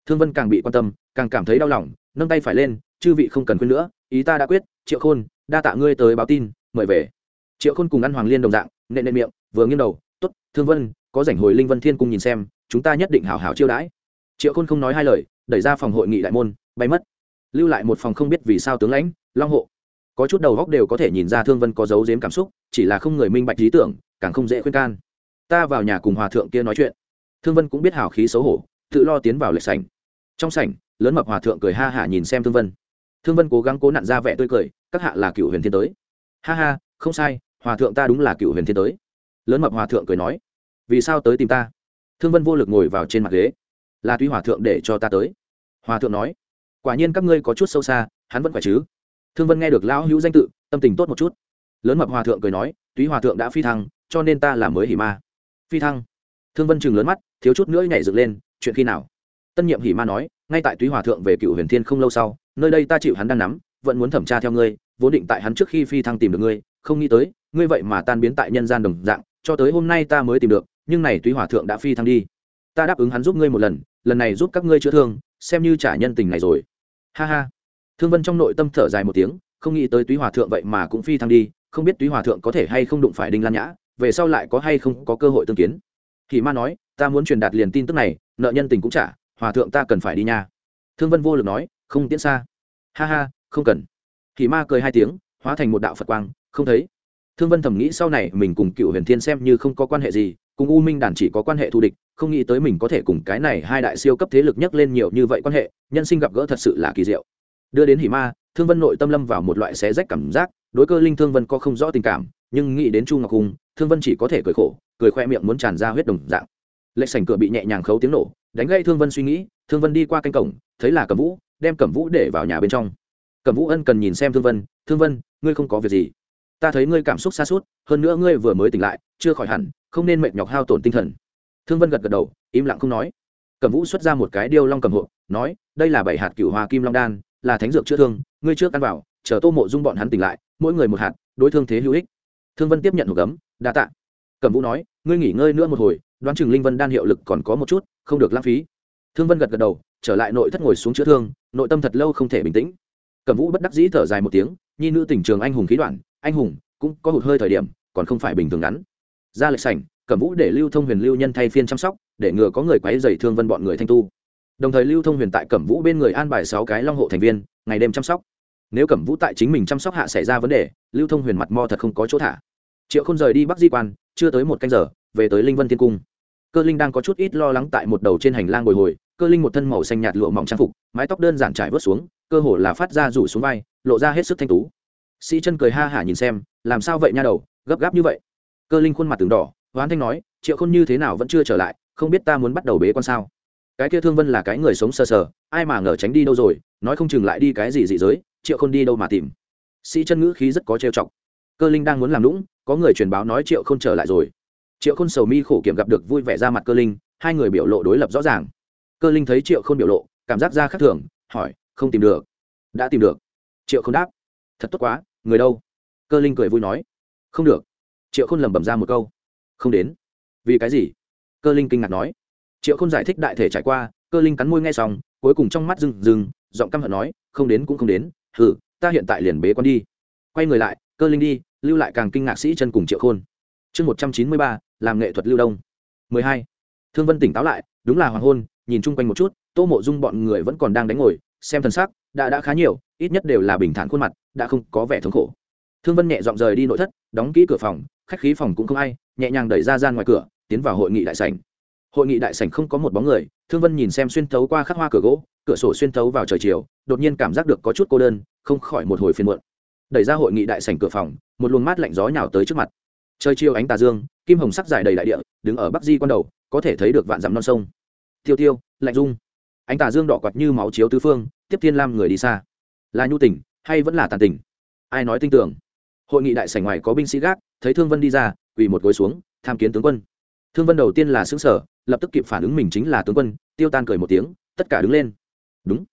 Thương vân càng bị quan tâm, càng cảm thấy đau lòng, nâng tay phải lên, chư vị không cần khuyên nữa, ý ta đã quyết, triệu khôn, đa tạ ngươi tới báo tin, mời về. Triệu khôn cùng ăn hoàng liên đồng dạng, nện lên miệng, vừa nghiêng đầu t ố t thương vân, có rảnh hồi linh vân thiên cung nhìn xem, chúng ta nhất định hảo hảo chiêu đãi. Triệu khôn không nói hai lời, đẩy ra phòng hội nghị đại môn, bay mất. Lưu lại một phòng không biết vì sao tướng lãnh, long hộ có chút đầu góc đều có thể nhìn ra thương vân có dấu dếm cảm xúc, chỉ là không người minh bạch lý tưởng, càng không dễ khuyên can. Ta vào nhà cùng hòa thượng kia nói chuyện. Thương vân cũng biết hào khí xấu hổ, tự lo tiến vào lệch sảnh. Trong sảnh, lớn mập hòa thượng cười ha hả nhìn xem thương vân. Thương vân cố gắng cố nặn ra vẻ tươi cười, các hạ là cựu huyền thiên tới. Ha ha, không sai, hòa thượng ta đúng là cựu huyền thiên tới. Lớn mập hòa thượng cười nói. Vì sao tới tìm ta? Thương vân vô lực ngồi vào trên mặt ghế. Là tuy hòa thượng để cho ta tới. Hòa thượng nói. Quả nhiên các ngươi có chút sâu xa, hắn vẫn phải chứ? Thương vân nghe được lão hữu danh tự, tâm tình tốt một chút. Lớn mập hòa thượng cười nói, túy hòa thượng đã phi thăng, cho nên ta là mới hỉ ma. Phi thăng? Thương vân chừng lớn mắt, thiếu chút nữa nhảy dựng lên, chuyện khi nào? Tân nhiệm hỉ ma nói, ngay tại túy hòa thượng về cựu huyền thiên không lâu sau, nơi đây ta chịu hắn đang nắm, vẫn muốn thẩm tra theo ngươi, vốn định tại hắn trước khi phi thăng tìm được ngươi, không nghĩ tới, ngươi vậy mà tan biến tại nhân gian đồng dạng, cho tới hôm nay ta mới tìm được, nhưng này túy hòa thượng đã phi thăng đi. Ta đáp ứng hắn giúp ngươi một lần lần này giúp các ngươi chữa thương, xem như trả nhân tình này rồi. Ha ha thương vân trong nội tâm thở dài một tiếng, không nghĩ tới túy hòa thượng vậy mà cũng phi thăng đi, không biết túy hòa thượng có thể hay không đụng phải đinh lan nhã, về sau lại có hay không có cơ hội tương kiến. Thì ma nói, ta muốn truyền đạt liền tin tức này, nợ nhân tình cũng trả, hòa thượng ta cần phải đi nha. Thương vân vô lực nói, không tiễn xa. Ha ha, không cần. Thì ma cười hai tiếng, hóa thành một đạo phật quang, không thấy. Thương vân thầm nghĩ sau này mình cùng cựu huyền thiên xem như không có quan hệ gì, cùng u minh đàn chỉ có quan hệ thù địch, không nghĩ tới mình có thể cùng cái này hai đại siêu cấp thế lực nhắc lên nhiều như vậy quan hệ, nhân sinh gặp gỡ thật sự là kỳ diệu đưa đến hỉ ma, thương vân nội tâm lâm vào một loại xé rách cảm giác, đối cơ linh thương vân có không rõ tình cảm, nhưng nghĩ đến chu ngọc hùng, thương vân chỉ có thể cười khổ, cười khoe miệng muốn tràn ra huyết đồng dạng. Lệch sảnh cửa bị nhẹ nhàng khấu tiếng nổ, đánh gây thương vân suy nghĩ, thương vân đi qua canh cổng, thấy là cẩm vũ, đem cẩm vũ để vào nhà bên trong. Cẩm vũ ân cần nhìn xem thương vân thương vân, ngươi không có việc gì. Ta thấy ngươi cảm xúc xa suốt, hơn nữa ngươi vừa mới tỉnh lại, chưa khỏi hẳn, không nên mệt nhọc hao tổn tinh thần. Thương vân gật gật đầu, im lặng không nói. Cẩm vũ xuất ra một cái điêu long cầm hộ, nói, đây là bảy hạt cựu hoa kim long đan là thánh dược chữa thương, ngươi trước ăn vào, chờ tô mộ dung bọn hắn tỉnh lại, mỗi người một hạt, đối thương thế hữu ích. Thương vân tiếp nhận hộp gấm, đa tạ. Cẩm vũ nói, ngươi nghỉ ngơi nữa một hồi, đoán chừng linh vân đan hiệu lực còn có một chút, không được lãng phí. Thương vân gật gật đầu, trở lại nội thất ngồi xuống chữa thương, nội tâm thật lâu không thể bình tĩnh. Cẩm vũ bất đắc dĩ thở dài một tiếng, nhi nữ tỉnh trường anh hùng khí đoạn, anh hùng cũng có hụt hơi thời điểm, còn không phải bình thường ngắn. Ra lệch sảnh, cẩm vũ để lưu thông huyền lưu nhân thay phiên chăm sóc, để ngừa có người quấy dày thương vân bọn người thanh tu đồng thời lưu thông huyền tại cẩm vũ bên người an bài sáu cái long hộ thành viên, ngày đêm chăm sóc. Nếu cẩm vũ tại chính mình chăm sóc hạ xảy ra vấn đề, lưu thông huyền mặt mo thật không có chỗ thả. Triệu không rời đi bắc di quan, chưa tới một canh giờ, về tới linh vân thiên cung. Cơ linh đang có chút ít lo lắng tại một đầu trên hành lang bồi hồi, cơ linh một thân màu xanh nhạt lụa mỏng trang phục, mái tóc đơn giản trải vớt xuống, cơ hồ là phát ra rủ xuống vai, lộ ra hết sức thanh tú. Sĩ chân cười ha hả nhìn xem, làm sao vậy nha đầu, gấp gáp như vậy? Cơ linh khuôn mặt từng đỏ, hoán thanh nói, triệu khôn như thế nào vẫn chưa trở lại, không biết ta muốn bắt đầu bế con sao? Cái kia thương vân là cái người sống sờ sờ, ai mà ngờ tránh đi đâu rồi, nói không chừng lại đi cái gì dị giới, triệu khôn đi đâu mà tìm. Sĩ chân ngữ khí rất có trêu chọc. Cơ linh đang muốn làm lũng có người truyền báo nói triệu khôn trở lại rồi. Triệu khôn sầu mi khổ kiểm gặp được vui vẻ ra mặt cơ linh, hai người biểu lộ đối lập rõ ràng. Cơ linh thấy triệu khôn biểu lộ, cảm giác ra khác thường, hỏi, không tìm được. Đã tìm được. Triệu không đáp, thật tốt quá, người đâu? Cơ linh cười vui nói, không được. Triệu khôn lẩm bẩm ra một câu, không đến. Vì cái gì? Cơ linh kinh ngạc nói triệu khôn giải thích đại thể trải qua, cơ linh cắn môi nghe xong, cuối cùng trong mắt rừng rừng giọng căm hận nói, không đến cũng không đến, hừ, ta hiện tại liền bế con đi. Quay người lại, cơ linh đi, lưu lại càng kinh ngạc sĩ chân cùng triệu khôn. Chương một trăm chín mươi ba, làm nghệ thuật lưu đông. mười hai. Thương vân tỉnh táo lại, đúng là hoàng hôn, nhìn chung quanh một chút, tô mộ dung bọn người vẫn còn đang đánh ngồi, xem thân xác đã đã khá nhiều, ít nhất đều là bình thản khuôn mặt, đã không có vẻ thống khổ. Thương vân nhẹ dọn rời đi nội thất, đóng kỹ cửa phòng, khách khí phòng cũng không ai, nhẹ nhàng đẩy ra gian ngoài cửa, tiến vào hội nghị đại sảnh hội nghị đại sảnh không có một bóng người thương vân nhìn xem xuyên thấu qua khắc hoa cửa gỗ cửa sổ xuyên thấu vào trời chiều đột nhiên cảm giác được có chút cô đơn không khỏi một hồi phiền muộn. Đẩy ra hội nghị đại sảnh cửa phòng một luồng mát lạnh gió nhào tới trước mặt. Trời chiều ánh tà dương kim hồng sắc dài đầy đại địa đứng ở bắc di quan đầu có thể thấy được vạn dặm non sông. Tiêu tiêu lạnh dung ánh tà dương đỏ quạt như máu chiếu tứ phương tiếp thiên lam người đi xa. Là nhu tỉnh, hay vẫn là tàn tỉnh? ai nói tin tưởng? Hội nghị đại sảnh ngoài có binh sĩ gác thấy thương vân đi ra quỳ một gối xuống tham kiến tướng quân. Thương vân đầu tiên là xứ sở lập tức kịp phản ứng mình chính là tướng quân, tiêu tan cười một tiếng, tất cả đứng lên. Đúng.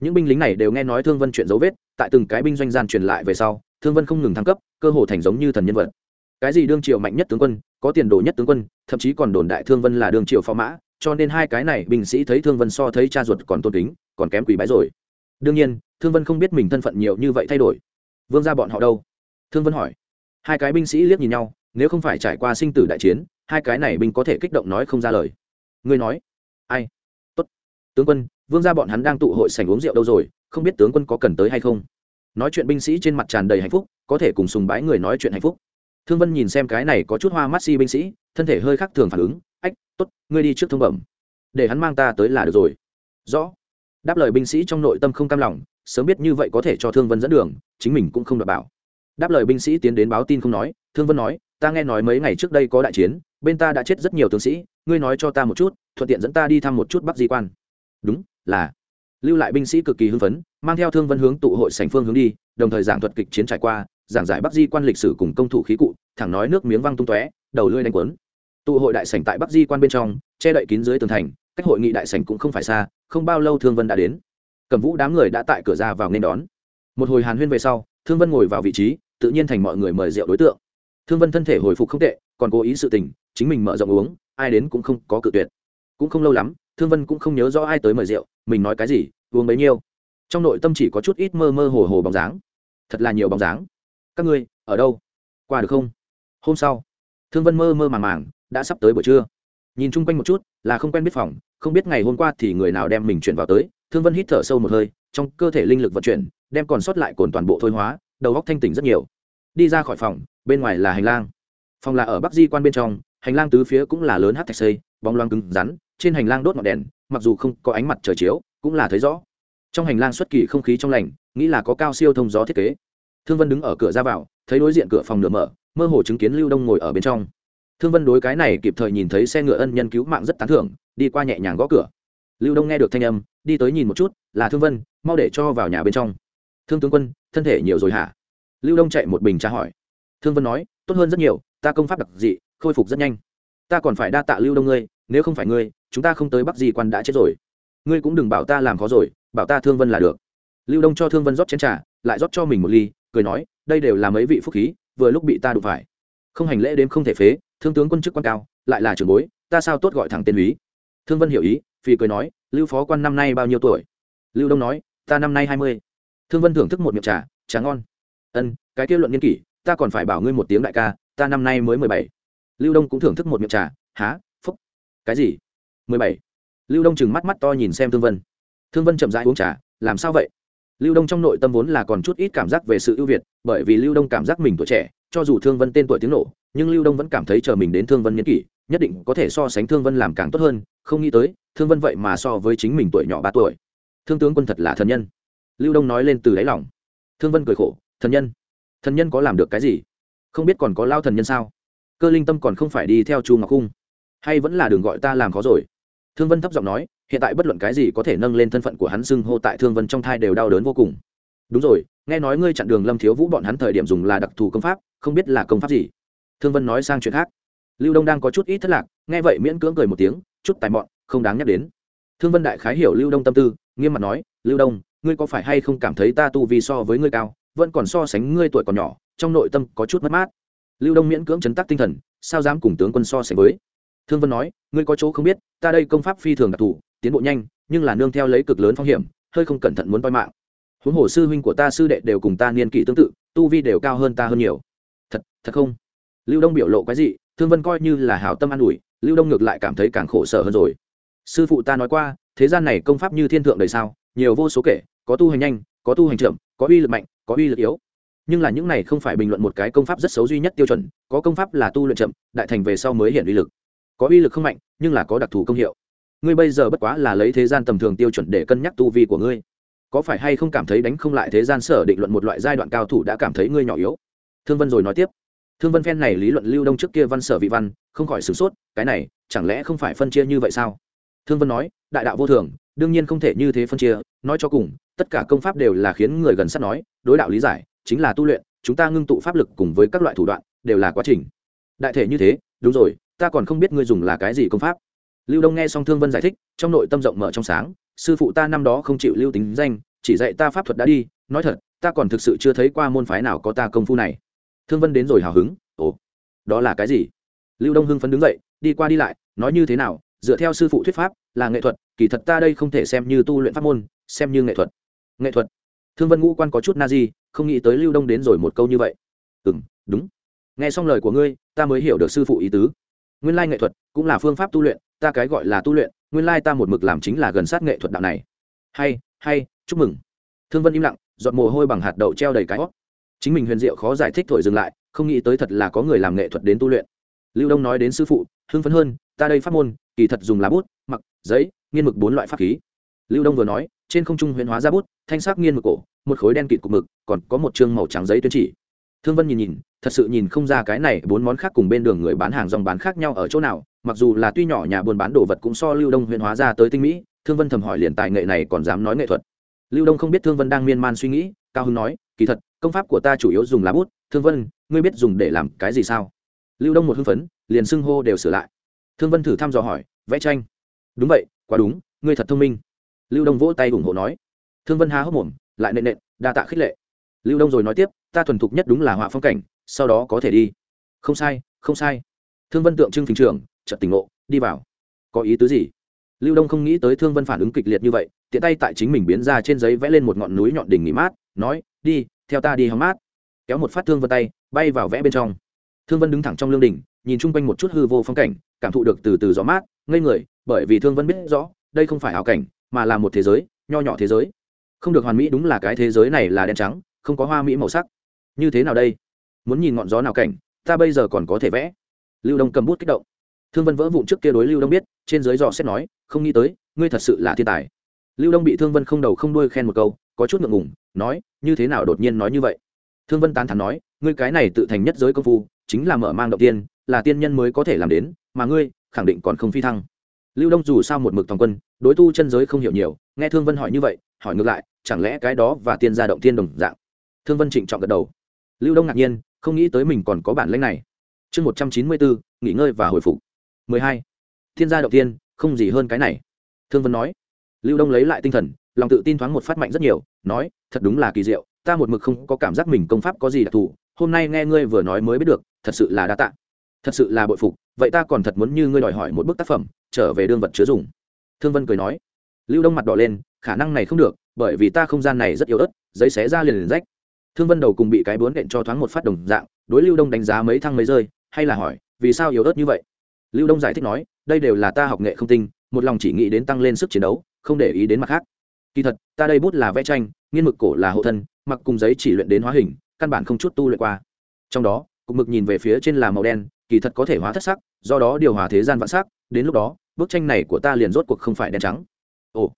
Những binh lính này đều nghe nói thương vân chuyện dấu vết, tại từng cái binh doanh gian truyền lại về sau, thương vân không ngừng thăng cấp, cơ hồ thành giống như thần nhân vật. Cái gì đương triều mạnh nhất tướng quân, có tiền đồ nhất tướng quân, thậm chí còn đồn đại thương vân là đương triều phó mã, cho nên hai cái này binh sĩ thấy thương vân so thấy cha ruột còn tôn kính, còn kém quỷ bái rồi. Đương nhiên, thương vân không biết mình thân phận nhiều như vậy thay đổi. Vương ra bọn họ đâu? Thương vân hỏi. Hai cái binh sĩ liếc nhìn nhau, nếu không phải trải qua sinh tử đại chiến hai cái này binh có thể kích động nói không ra lời. Ngươi nói. Ai? Tốt. Tướng quân, vương gia bọn hắn đang tụ hội sảnh uống rượu đâu rồi, không biết tướng quân có cần tới hay không? Nói chuyện binh sĩ trên mặt tràn đầy hạnh phúc, có thể cùng sùng bái người nói chuyện hạnh phúc. Thương vân nhìn xem cái này có chút hoa mắt si binh sĩ, thân thể hơi khác thường phản ứng, ách, tốt. ngươi đi trước thông bẩm. Để hắn mang ta tới là được rồi. Rõ. Đáp lời binh sĩ trong nội tâm không cam lòng, sớm biết như vậy có thể cho thương vân dẫn đường, chính mình cũng không đảm bảo. Đáp lời binh sĩ tiến đến báo tin không nói, thương vân nói, ta nghe nói mấy ngày trước đây có đại chiến bên ta đã chết rất nhiều tướng sĩ, ngươi nói cho ta một chút, thuận tiện dẫn ta đi thăm một chút bắc di quan. Đúng, là. Lưu lại binh sĩ cực kỳ hưng phấn, mang theo thương vân hướng tụ hội sành phương hướng đi, đồng thời giảng thuật kịch chiến trải qua, giảng giải bắc di quan lịch sử cùng công thủ khí cụ, thẳng nói nước miếng văng tung tóe, đầu lưỡi đánh quấn. Tụ hội đại sảnh tại bắc di quan bên trong, che đậy kín dưới tường thành, cách hội nghị đại sảnh cũng không phải xa, không bao lâu thương vân đã đến. Cầm vũ đám người đã tại cửa ra vào nên đón. Một hồi hàn huyên về sau, thương vân ngồi vào vị trí, tự nhiên thành mọi người mời rượu đối tượng. Thương vân thân thể hồi phục không tệ còn cố ý sự tình, chính mình mở rộng uống, ai đến cũng không có cự tuyệt. Cũng không lâu lắm, thương vân cũng không nhớ rõ ai tới mời rượu, mình nói cái gì, uống bấy nhiêu. Trong nội tâm chỉ có chút ít mơ mơ hồ hồ bóng dáng. Thật là nhiều bóng dáng. Các ngươi, ở đâu? Qua được không? Hôm sau, thương vân mơ mơ màng màng, đã sắp tới buổi trưa. Nhìn chung quanh một chút, là không quen biết phòng, không biết ngày hôm qua thì người nào đem mình chuyển vào tới. Thương vân hít thở sâu một hơi, trong cơ thể linh lực vận chuyển, đem còn sót lại cồn toàn bộ thôi hóa, đầu góc thanh tỉnh rất nhiều. Đi ra khỏi phòng, bên ngoài là hành lang phòng là ở bắc di quan bên trong, hành lang tứ phía cũng là lớn hát thạch xây, bóng loang cứng rắn, trên hành lang đốt ngọn đèn, mặc dù không có ánh mặt trời chiếu, cũng là thấy rõ. Trong hành lang xuất kỳ không khí trong lành, nghĩ là có cao siêu thông gió thiết kế. Thương vân đứng ở cửa ra vào, thấy đối diện cửa phòng nửa mở, mơ hồ chứng kiến lưu đông ngồi ở bên trong. Thương vân đối cái này kịp thời nhìn thấy xe ngựa ân nhân cứu mạng rất tán thưởng, đi qua nhẹ nhàng gõ cửa. Lưu đông nghe được thanh âm, đi tới nhìn một chút, là thương vân, mau để cho vào nhà bên trong. Thương tướng quân, thân thể nhiều rồi hả? Lưu đông chạy một bình trà hỏi. Thương vân nói, tốt hơn rất nhiều ta công pháp đặc dị, khôi phục rất nhanh. Ta còn phải đa tạ lưu đông ngươi, nếu không phải ngươi, chúng ta không tới bắc di quan đã chết rồi. Ngươi cũng đừng bảo ta làm khó rồi, bảo ta thương vân là được. Lưu đông cho thương vân rót chén trà, lại rót cho mình một ly, cười nói, đây đều là mấy vị phúc khí, vừa lúc bị ta đụng phải. Không hành lễ đếm không thể phế, thương tướng quân chức quan cao, lại là trưởng bối, ta sao tốt gọi thẳng tên úy. Thương vân hiểu ý phi cười nói, lưu phó quan năm nay bao nhiêu tuổi? Lưu đông nói, ta năm nay hai mươi. Thương vân thưởng thức một miệng trà trà ngon. Ân, cái kết luận nghiên kỷ ta còn phải bảo ngươi một tiếng đại ca, ta năm nay mới mười bảy. Lưu đông cũng thưởng thức một miệng trà, há, phúc. Cái gì? Mười bảy. Lưu đông chừng mắt mắt to nhìn xem thương vân. Thương vân chậm rãi uống trà, làm sao vậy? Lưu đông trong nội tâm vốn là còn chút ít cảm giác về sự ưu việt, bởi vì lưu đông cảm giác mình tuổi trẻ, cho dù thương vân tên tuổi tiếng nổ, nhưng lưu đông vẫn cảm thấy chờ mình đến thương vân n kỷ, nhất định có thể so sánh thương vân làm càng tốt hơn, không nghĩ tới, thương vân vậy mà so với chính mình tuổi nhỏ ba tuổi. Thương tướng quân thật là thần nhân. Lưu đông nói lên từ đáy lòng. Thương vân cười khổ, thần nhân thần nhân có làm được cái gì? Không biết còn có lao thần nhân sao? Cơ linh tâm còn không phải đi theo chu ngọc cung, hay vẫn là đường gọi ta làm khó rồi? Thương vân thấp giọng nói, hiện tại bất luận cái gì có thể nâng lên thân phận của hắn xưng hô tại thương vân trong thai đều đau đớn vô cùng. Đúng rồi, nghe nói ngươi chặn đường lâm thiếu vũ bọn hắn thời điểm dùng là đặc thù công pháp, không biết là công pháp gì? Thương vân nói sang chuyện khác. Lưu đông đang có chút ít thất lạc, nghe vậy miễn cưỡng cười một tiếng, chút tài mọn, không đáng nhắc đến. Thương vân đại khái hiểu lưu đông tâm tư, nghiêm mặt nói, lưu đông, ngươi có phải hay không cảm thấy ta tu vì so với ngươi cao? Vẫn còn so sánh ngươi tuổi còn nhỏ, trong nội tâm có chút mất mát. Lưu đông miễn cưỡng chấn tác tinh thần, sao dám cùng tướng quân so sánh với? Thương vân nói, ngươi có chỗ không biết, ta đây công pháp phi thường đặc thù, tiến bộ nhanh, nhưng là nương theo lấy cực lớn phong hiểm, hơi không cẩn thận muốn toi mạng. Huống hồ sư huynh của ta sư đệ đều cùng ta niên kỷ tương tự, tu vi đều cao hơn ta hơn nhiều. Thật thật không? Lưu đông biểu lộ cái gì thương vân coi như là hảo tâm an ủi, lưu đông ngược lại cảm thấy càng khổ sở hơn rồi. Sư phụ ta nói qua, thế gian này công pháp như thiên thượng đời sao, nhiều vô số kể, có tu hành nhanh, có tu hành chậm, có uy lực mạnh có uy lực yếu. Nhưng là những này không phải bình luận một cái công pháp rất xấu duy nhất tiêu chuẩn, có công pháp là tu luyện chậm, đại thành về sau mới hiện uy lực. Có uy lực không mạnh, nhưng là có đặc thù công hiệu. Ngươi bây giờ bất quá là lấy thế gian tầm thường tiêu chuẩn để cân nhắc tu vi của ngươi. Có phải hay không cảm thấy đánh không lại thế gian sở định luận một loại giai đoạn cao thủ đã cảm thấy ngươi nhỏ yếu? Thương vân rồi nói tiếp. Thương vân phen này lý luận lưu đông trước kia văn sở vị văn, không khỏi sửng sốt, cái này chẳng lẽ không phải phân chia như vậy sao? Thương vân nói, đại đạo vô thường đương nhiên không thể như thế phân chia, nói cho cùng, tất cả công pháp đều là khiến người gần sát nói, đối đạo lý giải, chính là tu luyện, chúng ta ngưng tụ pháp lực cùng với các loại thủ đoạn, đều là quá trình. Đại thể như thế, đúng rồi, ta còn không biết ngươi dùng là cái gì công pháp. Lưu đông nghe xong thương vân giải thích, trong nội tâm rộng mở trong sáng, sư phụ ta năm đó không chịu lưu tính danh, chỉ dạy ta pháp thuật đã đi, nói thật, ta còn thực sự chưa thấy qua môn phái nào có ta công phu này. Thương vân đến rồi hào hứng, ồ, đó là cái gì? Lưu đông hưng phấn đứng dậy, đi qua đi lại, nói như thế nào, dựa theo sư phụ thuyết pháp, là nghệ thuật kỳ thật ta đây không thể xem như tu luyện pháp môn, xem như nghệ thuật. Nghệ thuật? Thương vân ngũ quan có chút na di, không nghĩ tới lưu đông đến rồi một câu như vậy. Ừ m đúng. Nghe xong lời của ngươi, ta mới hiểu được sư phụ ý tứ. Nguyên lai nghệ thuật cũng là phương pháp tu luyện, ta cái gọi là tu luyện, nguyên lai ta một mực làm chính là gần sát nghệ thuật đạo này. Hay hay, chúc mừng. Thương vân im lặng, giọt mồ hôi bằng hạt đậu treo đầy cái hót. Chính mình huyền diệu khó giải thích thổi dừng lại, không nghĩ tới thật là có người làm nghệ thuật đến tu luyện. Lưu đông nói đến sư phụ, hưng phấn hơn, ta đây pháp môn, kỳ thật dùng lá bút, mặc, giấy nghiên mực bốn loại pháp khí. Lưu đông vừa nói, trên không trung huyền hóa ra bút, thanh sắc nghiên mực cổ, một khối đen kịt cục mực, còn có một chương màu trắng giấy tuyên chỉ. Thương vân nhìn nhìn, thật sự nhìn không ra cái này bốn món khác cùng bên đường người bán hàng rong bán khác nhau ở chỗ nào, mặc dù là tuy nhỏ nhà buôn bán đồ vật cũng so lưu đông huyền hóa ra tới tinh mỹ, thương vân thầm hỏi liền tài nghệ này còn dám nói nghệ thuật. Lưu đông không biết thương vân đang miên man suy nghĩ, cao hưng nói, kỳ thật, công pháp của ta chủ yếu dùng lá bút, thương vân, ngươi biết dùng để làm cái gì sao? Lưu đông một hưng phấn, liền xưng hô đều sửa lại. Thương vân thử thăm dò hỏi, vẽ tranh đúng vậy, quá đúng, ngươi thật thông minh. Lưu đông vỗ tay ủng hộ nói. Thương vân há hốc mồm, lại nện nện, đa tạ khích lệ. Lưu đông rồi nói tiếp, ta thuần thục nhất đúng là họa phong cảnh, sau đó có thể đi. Không sai không sai. Thương vân tượng trưng phình trưởng trận tỉnh ngộ, đi vào. Có ý tứ gì? Lưu đông không nghĩ tới thương vân phản ứng kịch liệt như vậy, tiện tay tại chính mình biến ra trên giấy vẽ lên một ngọn núi nhọn đỉnh nghỉ mát, nói, đi, theo ta đi hóng mát. Kéo một phát thương vân tay, bay vào vẽ bên trong. Thương vân đứng thẳng trong lương đỉnh, nhìn chung quanh một chút hư vô phong cảnh, cảm thụ được từ từ gió mát, ngây người bởi vì thương vân biết rõ, đây không phải ảo cảnh, mà là một thế giới, nho nhỏ thế giới. Không được hoàn mỹ đúng là cái thế giới này là đen trắng, không có hoa mỹ màu sắc. Như thế nào đây? Muốn nhìn ngọn gió nào cảnh, ta bây giờ còn có thể vẽ. Lưu đông cầm bút kích động. Thương vân vỡ vụn trước kia đối lưu đông biết, trên dưới dò xét nói, không nghĩ tới, ngươi thật sự là thiên tài. Lưu đông bị thương vân không đầu không đuôi khen một câu, có chút ngượng ngùng, nói, như thế nào đột nhiên nói như vậy? Thương vân tán thắn nói, ngươi cái này tự thành nhất giới công phu, chính là mở mang động tiên, là tiên nhân mới có thể làm đến, mà ngươi, khẳng định còn không phi thăng lưu đông dù sao một mực toàn quân, đối tu chân giới không hiểu nhiều, nghe thương vân hỏi như vậy, hỏi ngược lại, chẳng lẽ cái đó và tiên gia động tiên đồng dạng? Thương vân trịnh trọng gật đầu. Lưu đông ngạc nhiên, không nghĩ tới mình còn có bản lãnh này. Chương một trăm chín mươi bốn, nghỉ ngơi và hồi phục. Mười hai. Thiên gia động tiên, không gì hơn cái này. Thương vân nói. Lưu đông lấy lại tinh thần, lòng tự tin thoáng một phát mạnh rất nhiều, nói, thật đúng là kỳ diệu, ta một mực không có cảm giác mình công pháp có gì đặc thù, hôm nay nghe ngươi vừa nói mới biết được, thật sự là đa tạ thật sự là bội phục, vậy ta còn thật muốn như ngươi đòi hỏi một bức tác phẩm, trở về đương vật chứa dùng. Thương vân cười nói. Lưu đông mặt đỏ lên, khả năng này không được, bởi vì ta không gian này rất yếu ớt, giấy xé ra liền liền rách. Thương vân đầu cùng bị cái bướn đệm cho thoáng một phát đồng dạng, đối lưu đông đánh giá mấy thăng mấy rơi, hay là hỏi, vì sao yếu ớt như vậy? Lưu đông giải thích nói, đây đều là ta học nghệ không tinh, một lòng chỉ nghĩ đến tăng lên sức chiến đấu, không để ý đến mặt khác. Kỳ thật, ta đây bút là vẽ tranh, nghiên mực cổ là hộ thân, mặc cùng giấy chỉ luyện đến hóa hình, căn bản không chút tu luyện qua. Trong đó, cục mực nhìn về phía trên là màu đen kỳ thật có thể hóa thất sắc, do đó điều hòa thế gian vạn sắc, đến lúc đó, bức tranh này của ta liền rốt cuộc không phải đen trắng. Ồ,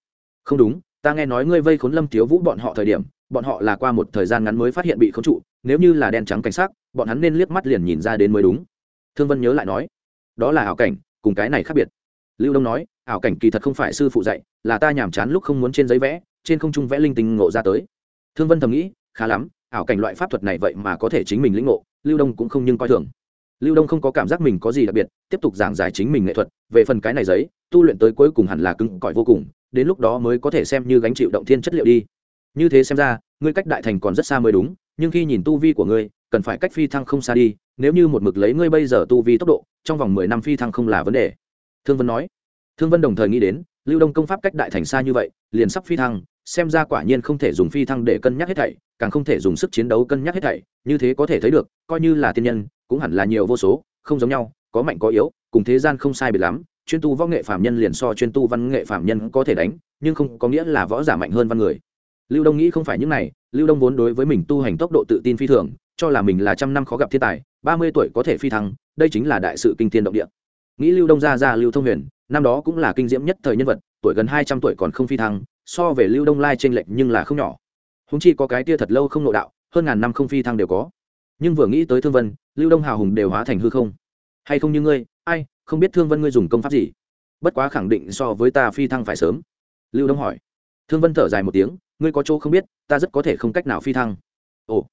không đúng, ta nghe nói ngươi vây khốn lâm thiếu vũ bọn họ thời điểm, bọn họ là qua một thời gian ngắn mới phát hiện bị khống trụ, nếu như là đen trắng cảnh sắc, bọn hắn nên liếc mắt liền nhìn ra đến mới đúng. Thương vân nhớ lại nói, đó là ảo cảnh, cùng cái này khác biệt. Lưu đông nói, ảo cảnh kỳ thật không phải sư phụ dạy, là ta nhàm chán lúc không muốn trên giấy vẽ, trên không trung vẽ linh tinh ngộ ra tới. Thương vân thầm nghĩ, khá lắm, ảo cảnh loại pháp thuật này vậy mà có thể chính mình lĩnh ngộ, lưu đông cũng không nhưng coi thường lưu đông không có cảm giác mình có gì đặc biệt, tiếp tục giảng giải chính mình nghệ thuật, về phần cái này giấy, tu luyện tới cuối cùng hẳn là cứng cỏi vô cùng, đến lúc đó mới có thể xem như gánh chịu động thiên chất liệu đi. Như thế xem ra, ngươi cách đại thành còn rất xa mới đúng, nhưng khi nhìn tu vi của ngươi, cần phải cách phi thăng không xa đi, nếu như một mực lấy ngươi bây giờ tu vi tốc độ, trong vòng mười năm phi thăng không là vấn đề. Thương vân nói. Thương vân đồng thời nghĩ đến lưu đông công pháp cách đại thành xa như vậy, liền sắp phi thăng, xem ra quả nhiên không thể dùng phi thăng để cân nhắc hết thảy, càng không thể dùng sức chiến đấu cân nhắc hết thảy, như thế có thể thấy được, coi như là tiên nhân, cũng hẳn là nhiều vô số, không giống nhau, có mạnh có yếu, cùng thế gian không sai biệt lắm, chuyên tu võ nghệ phạm nhân liền so chuyên tu văn nghệ phạm nhân có thể đánh, nhưng không có nghĩa là võ giả mạnh hơn văn người. Lưu đông nghĩ không phải những này, lưu đông vốn đối với mình tu hành tốc độ tự tin phi thường, cho là mình là trăm năm khó gặp thiên tài, ba mươi tuổi có thể phi thăng, đây chính là đại sự kinh thiên động địa. Nghĩ lưu đông ra ra lưu thông huyền năm đó cũng là kinh diễm nhất thời nhân vật, tuổi gần hai trăm tuổi còn không phi thăng, so về lưu đông lai t r ê n lệch nhưng là không nhỏ. Húng chi có cái tia thật lâu không nội đạo, hơn ngàn năm không phi thăng đều có. Nhưng vừa nghĩ tới thương vân, lưu đông hào hùng đều hóa thành hư không. Hay không như ngươi, ai, không biết thương vân ngươi dùng công pháp gì? Bất quá khẳng định so với ta phi thăng phải sớm. Lưu đông hỏi. Thương vân thở dài một tiếng, ngươi có chỗ không biết, ta rất có thể không cách nào phi thăng. Ồ,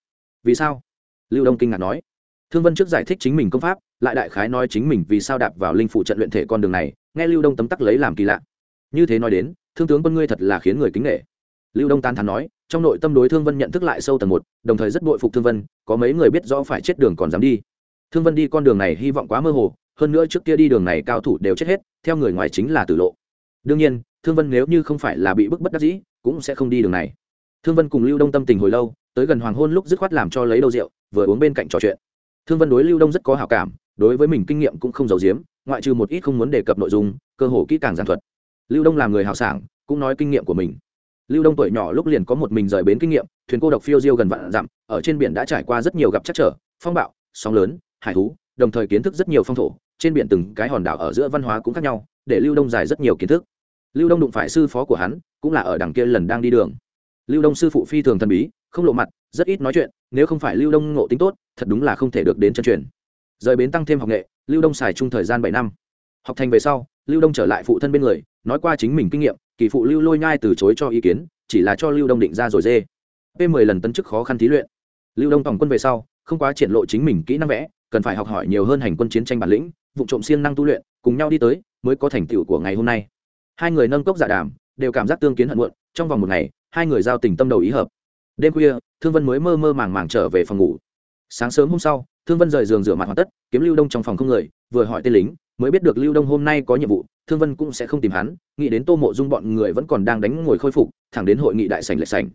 vì sao? Lưu đông kinh ngạc nói. Thương vân trước giải thích chính mình công pháp lại đại khái nói chính mình vì sao đạp vào linh phụ trận luyện thể con đường này, nghe lưu đông tấm tắc lấy làm kỳ lạ. Như thế nói đến, thương tướng quân ngươi thật là khiến người kính nghệ lưu đông tan thắn nói, trong nội tâm đối thương vân nhận thức lại sâu tầng một, đồng thời rất bội phục thương vân, có mấy người biết rõ phải chết đường còn dám đi. Thương vân đi con đường này hy vọng quá mơ hồ, hơn nữa trước kia đi đường này cao thủ đều chết hết, theo người ngoài chính là tử lộ. Đương nhiên, thương vân nếu như không phải là bị bức bất đắc dĩ, cũng sẽ không đi đường này. Thương vân cùng lưu đông tâm tình hồi lâu, tới gần hoàng hôn lúc dứt khoát làm cho lấy đầu rượu, vừa uống bên cạnh trò chuyện. Thương vân đối lưu đông rất có hảo cảm đối với mình kinh nghiệm cũng không giấu giếm, ngoại trừ một ít không muốn đề cập nội dung, cơ hồ kỹ càng giảng thuật. Lưu đông là người hào sảng, cũng nói kinh nghiệm của mình. Lưu đông tuổi nhỏ lúc liền có một mình rời bến kinh nghiệm, thuyền cô độc phiêu diêu gần vạn dặm, ở trên biển đã trải qua rất nhiều gặp chắc trở, phong bạo, sóng lớn, hải thú, đồng thời kiến thức rất nhiều phong thổ, trên biển từng cái hòn đảo ở giữa văn hóa cũng khác nhau, để lưu đông giải rất nhiều kiến thức. Lưu đông đụng phải sư phó của hắn, cũng là ở đằng kia lần đang đi đường. Lưu đông sư phụ phi thường thần bí, không lộ mặt, rất ít nói chuyện, nếu không phải lưu đông ngộ tính tốt, thật đúng là không thể được đến chân truyền rời bến tăng thêm học nghệ, lưu đông xài chung thời gian bảy năm. Học thành về sau, lưu đông trở lại phụ thân bên người, nói qua chính mình kinh nghiệm, kỳ phụ lưu lôi nhai từ chối cho ý kiến, chỉ là cho lưu đông định ra rồi dê. P mười lần tấn chức khó khăn thí luyện. Lưu đông tổng quân về sau, không quá triển lộ chính mình kỹ năng vẽ, cần phải học hỏi nhiều hơn hành quân chiến tranh bản lĩnh, vụ trộm siêng năng tu luyện, cùng nhau đi tới, mới có thành tựu của ngày hôm nay. Hai người nâng cốc giả đàm, đều cảm giác tương kiến hận muộn, trong vòng một ngày, hai người giao tình tâm đầu ý hợp. Đêm khuya, thương vân mới mơ mơ màng màng trở về phòng ngủ. Sáng sớm hôm sau thương vân rời giường rửa mặt hoàn tất, kiếm lưu đông trong phòng không người, vừa hỏi tên lính, mới biết được lưu đông hôm nay có nhiệm vụ, thương vân cũng sẽ không tìm hắn, nghĩ đến tô mộ dung bọn người vẫn còn đang đánh ngồi khôi phục, thẳng đến hội nghị đại sảnh lệch sảnh.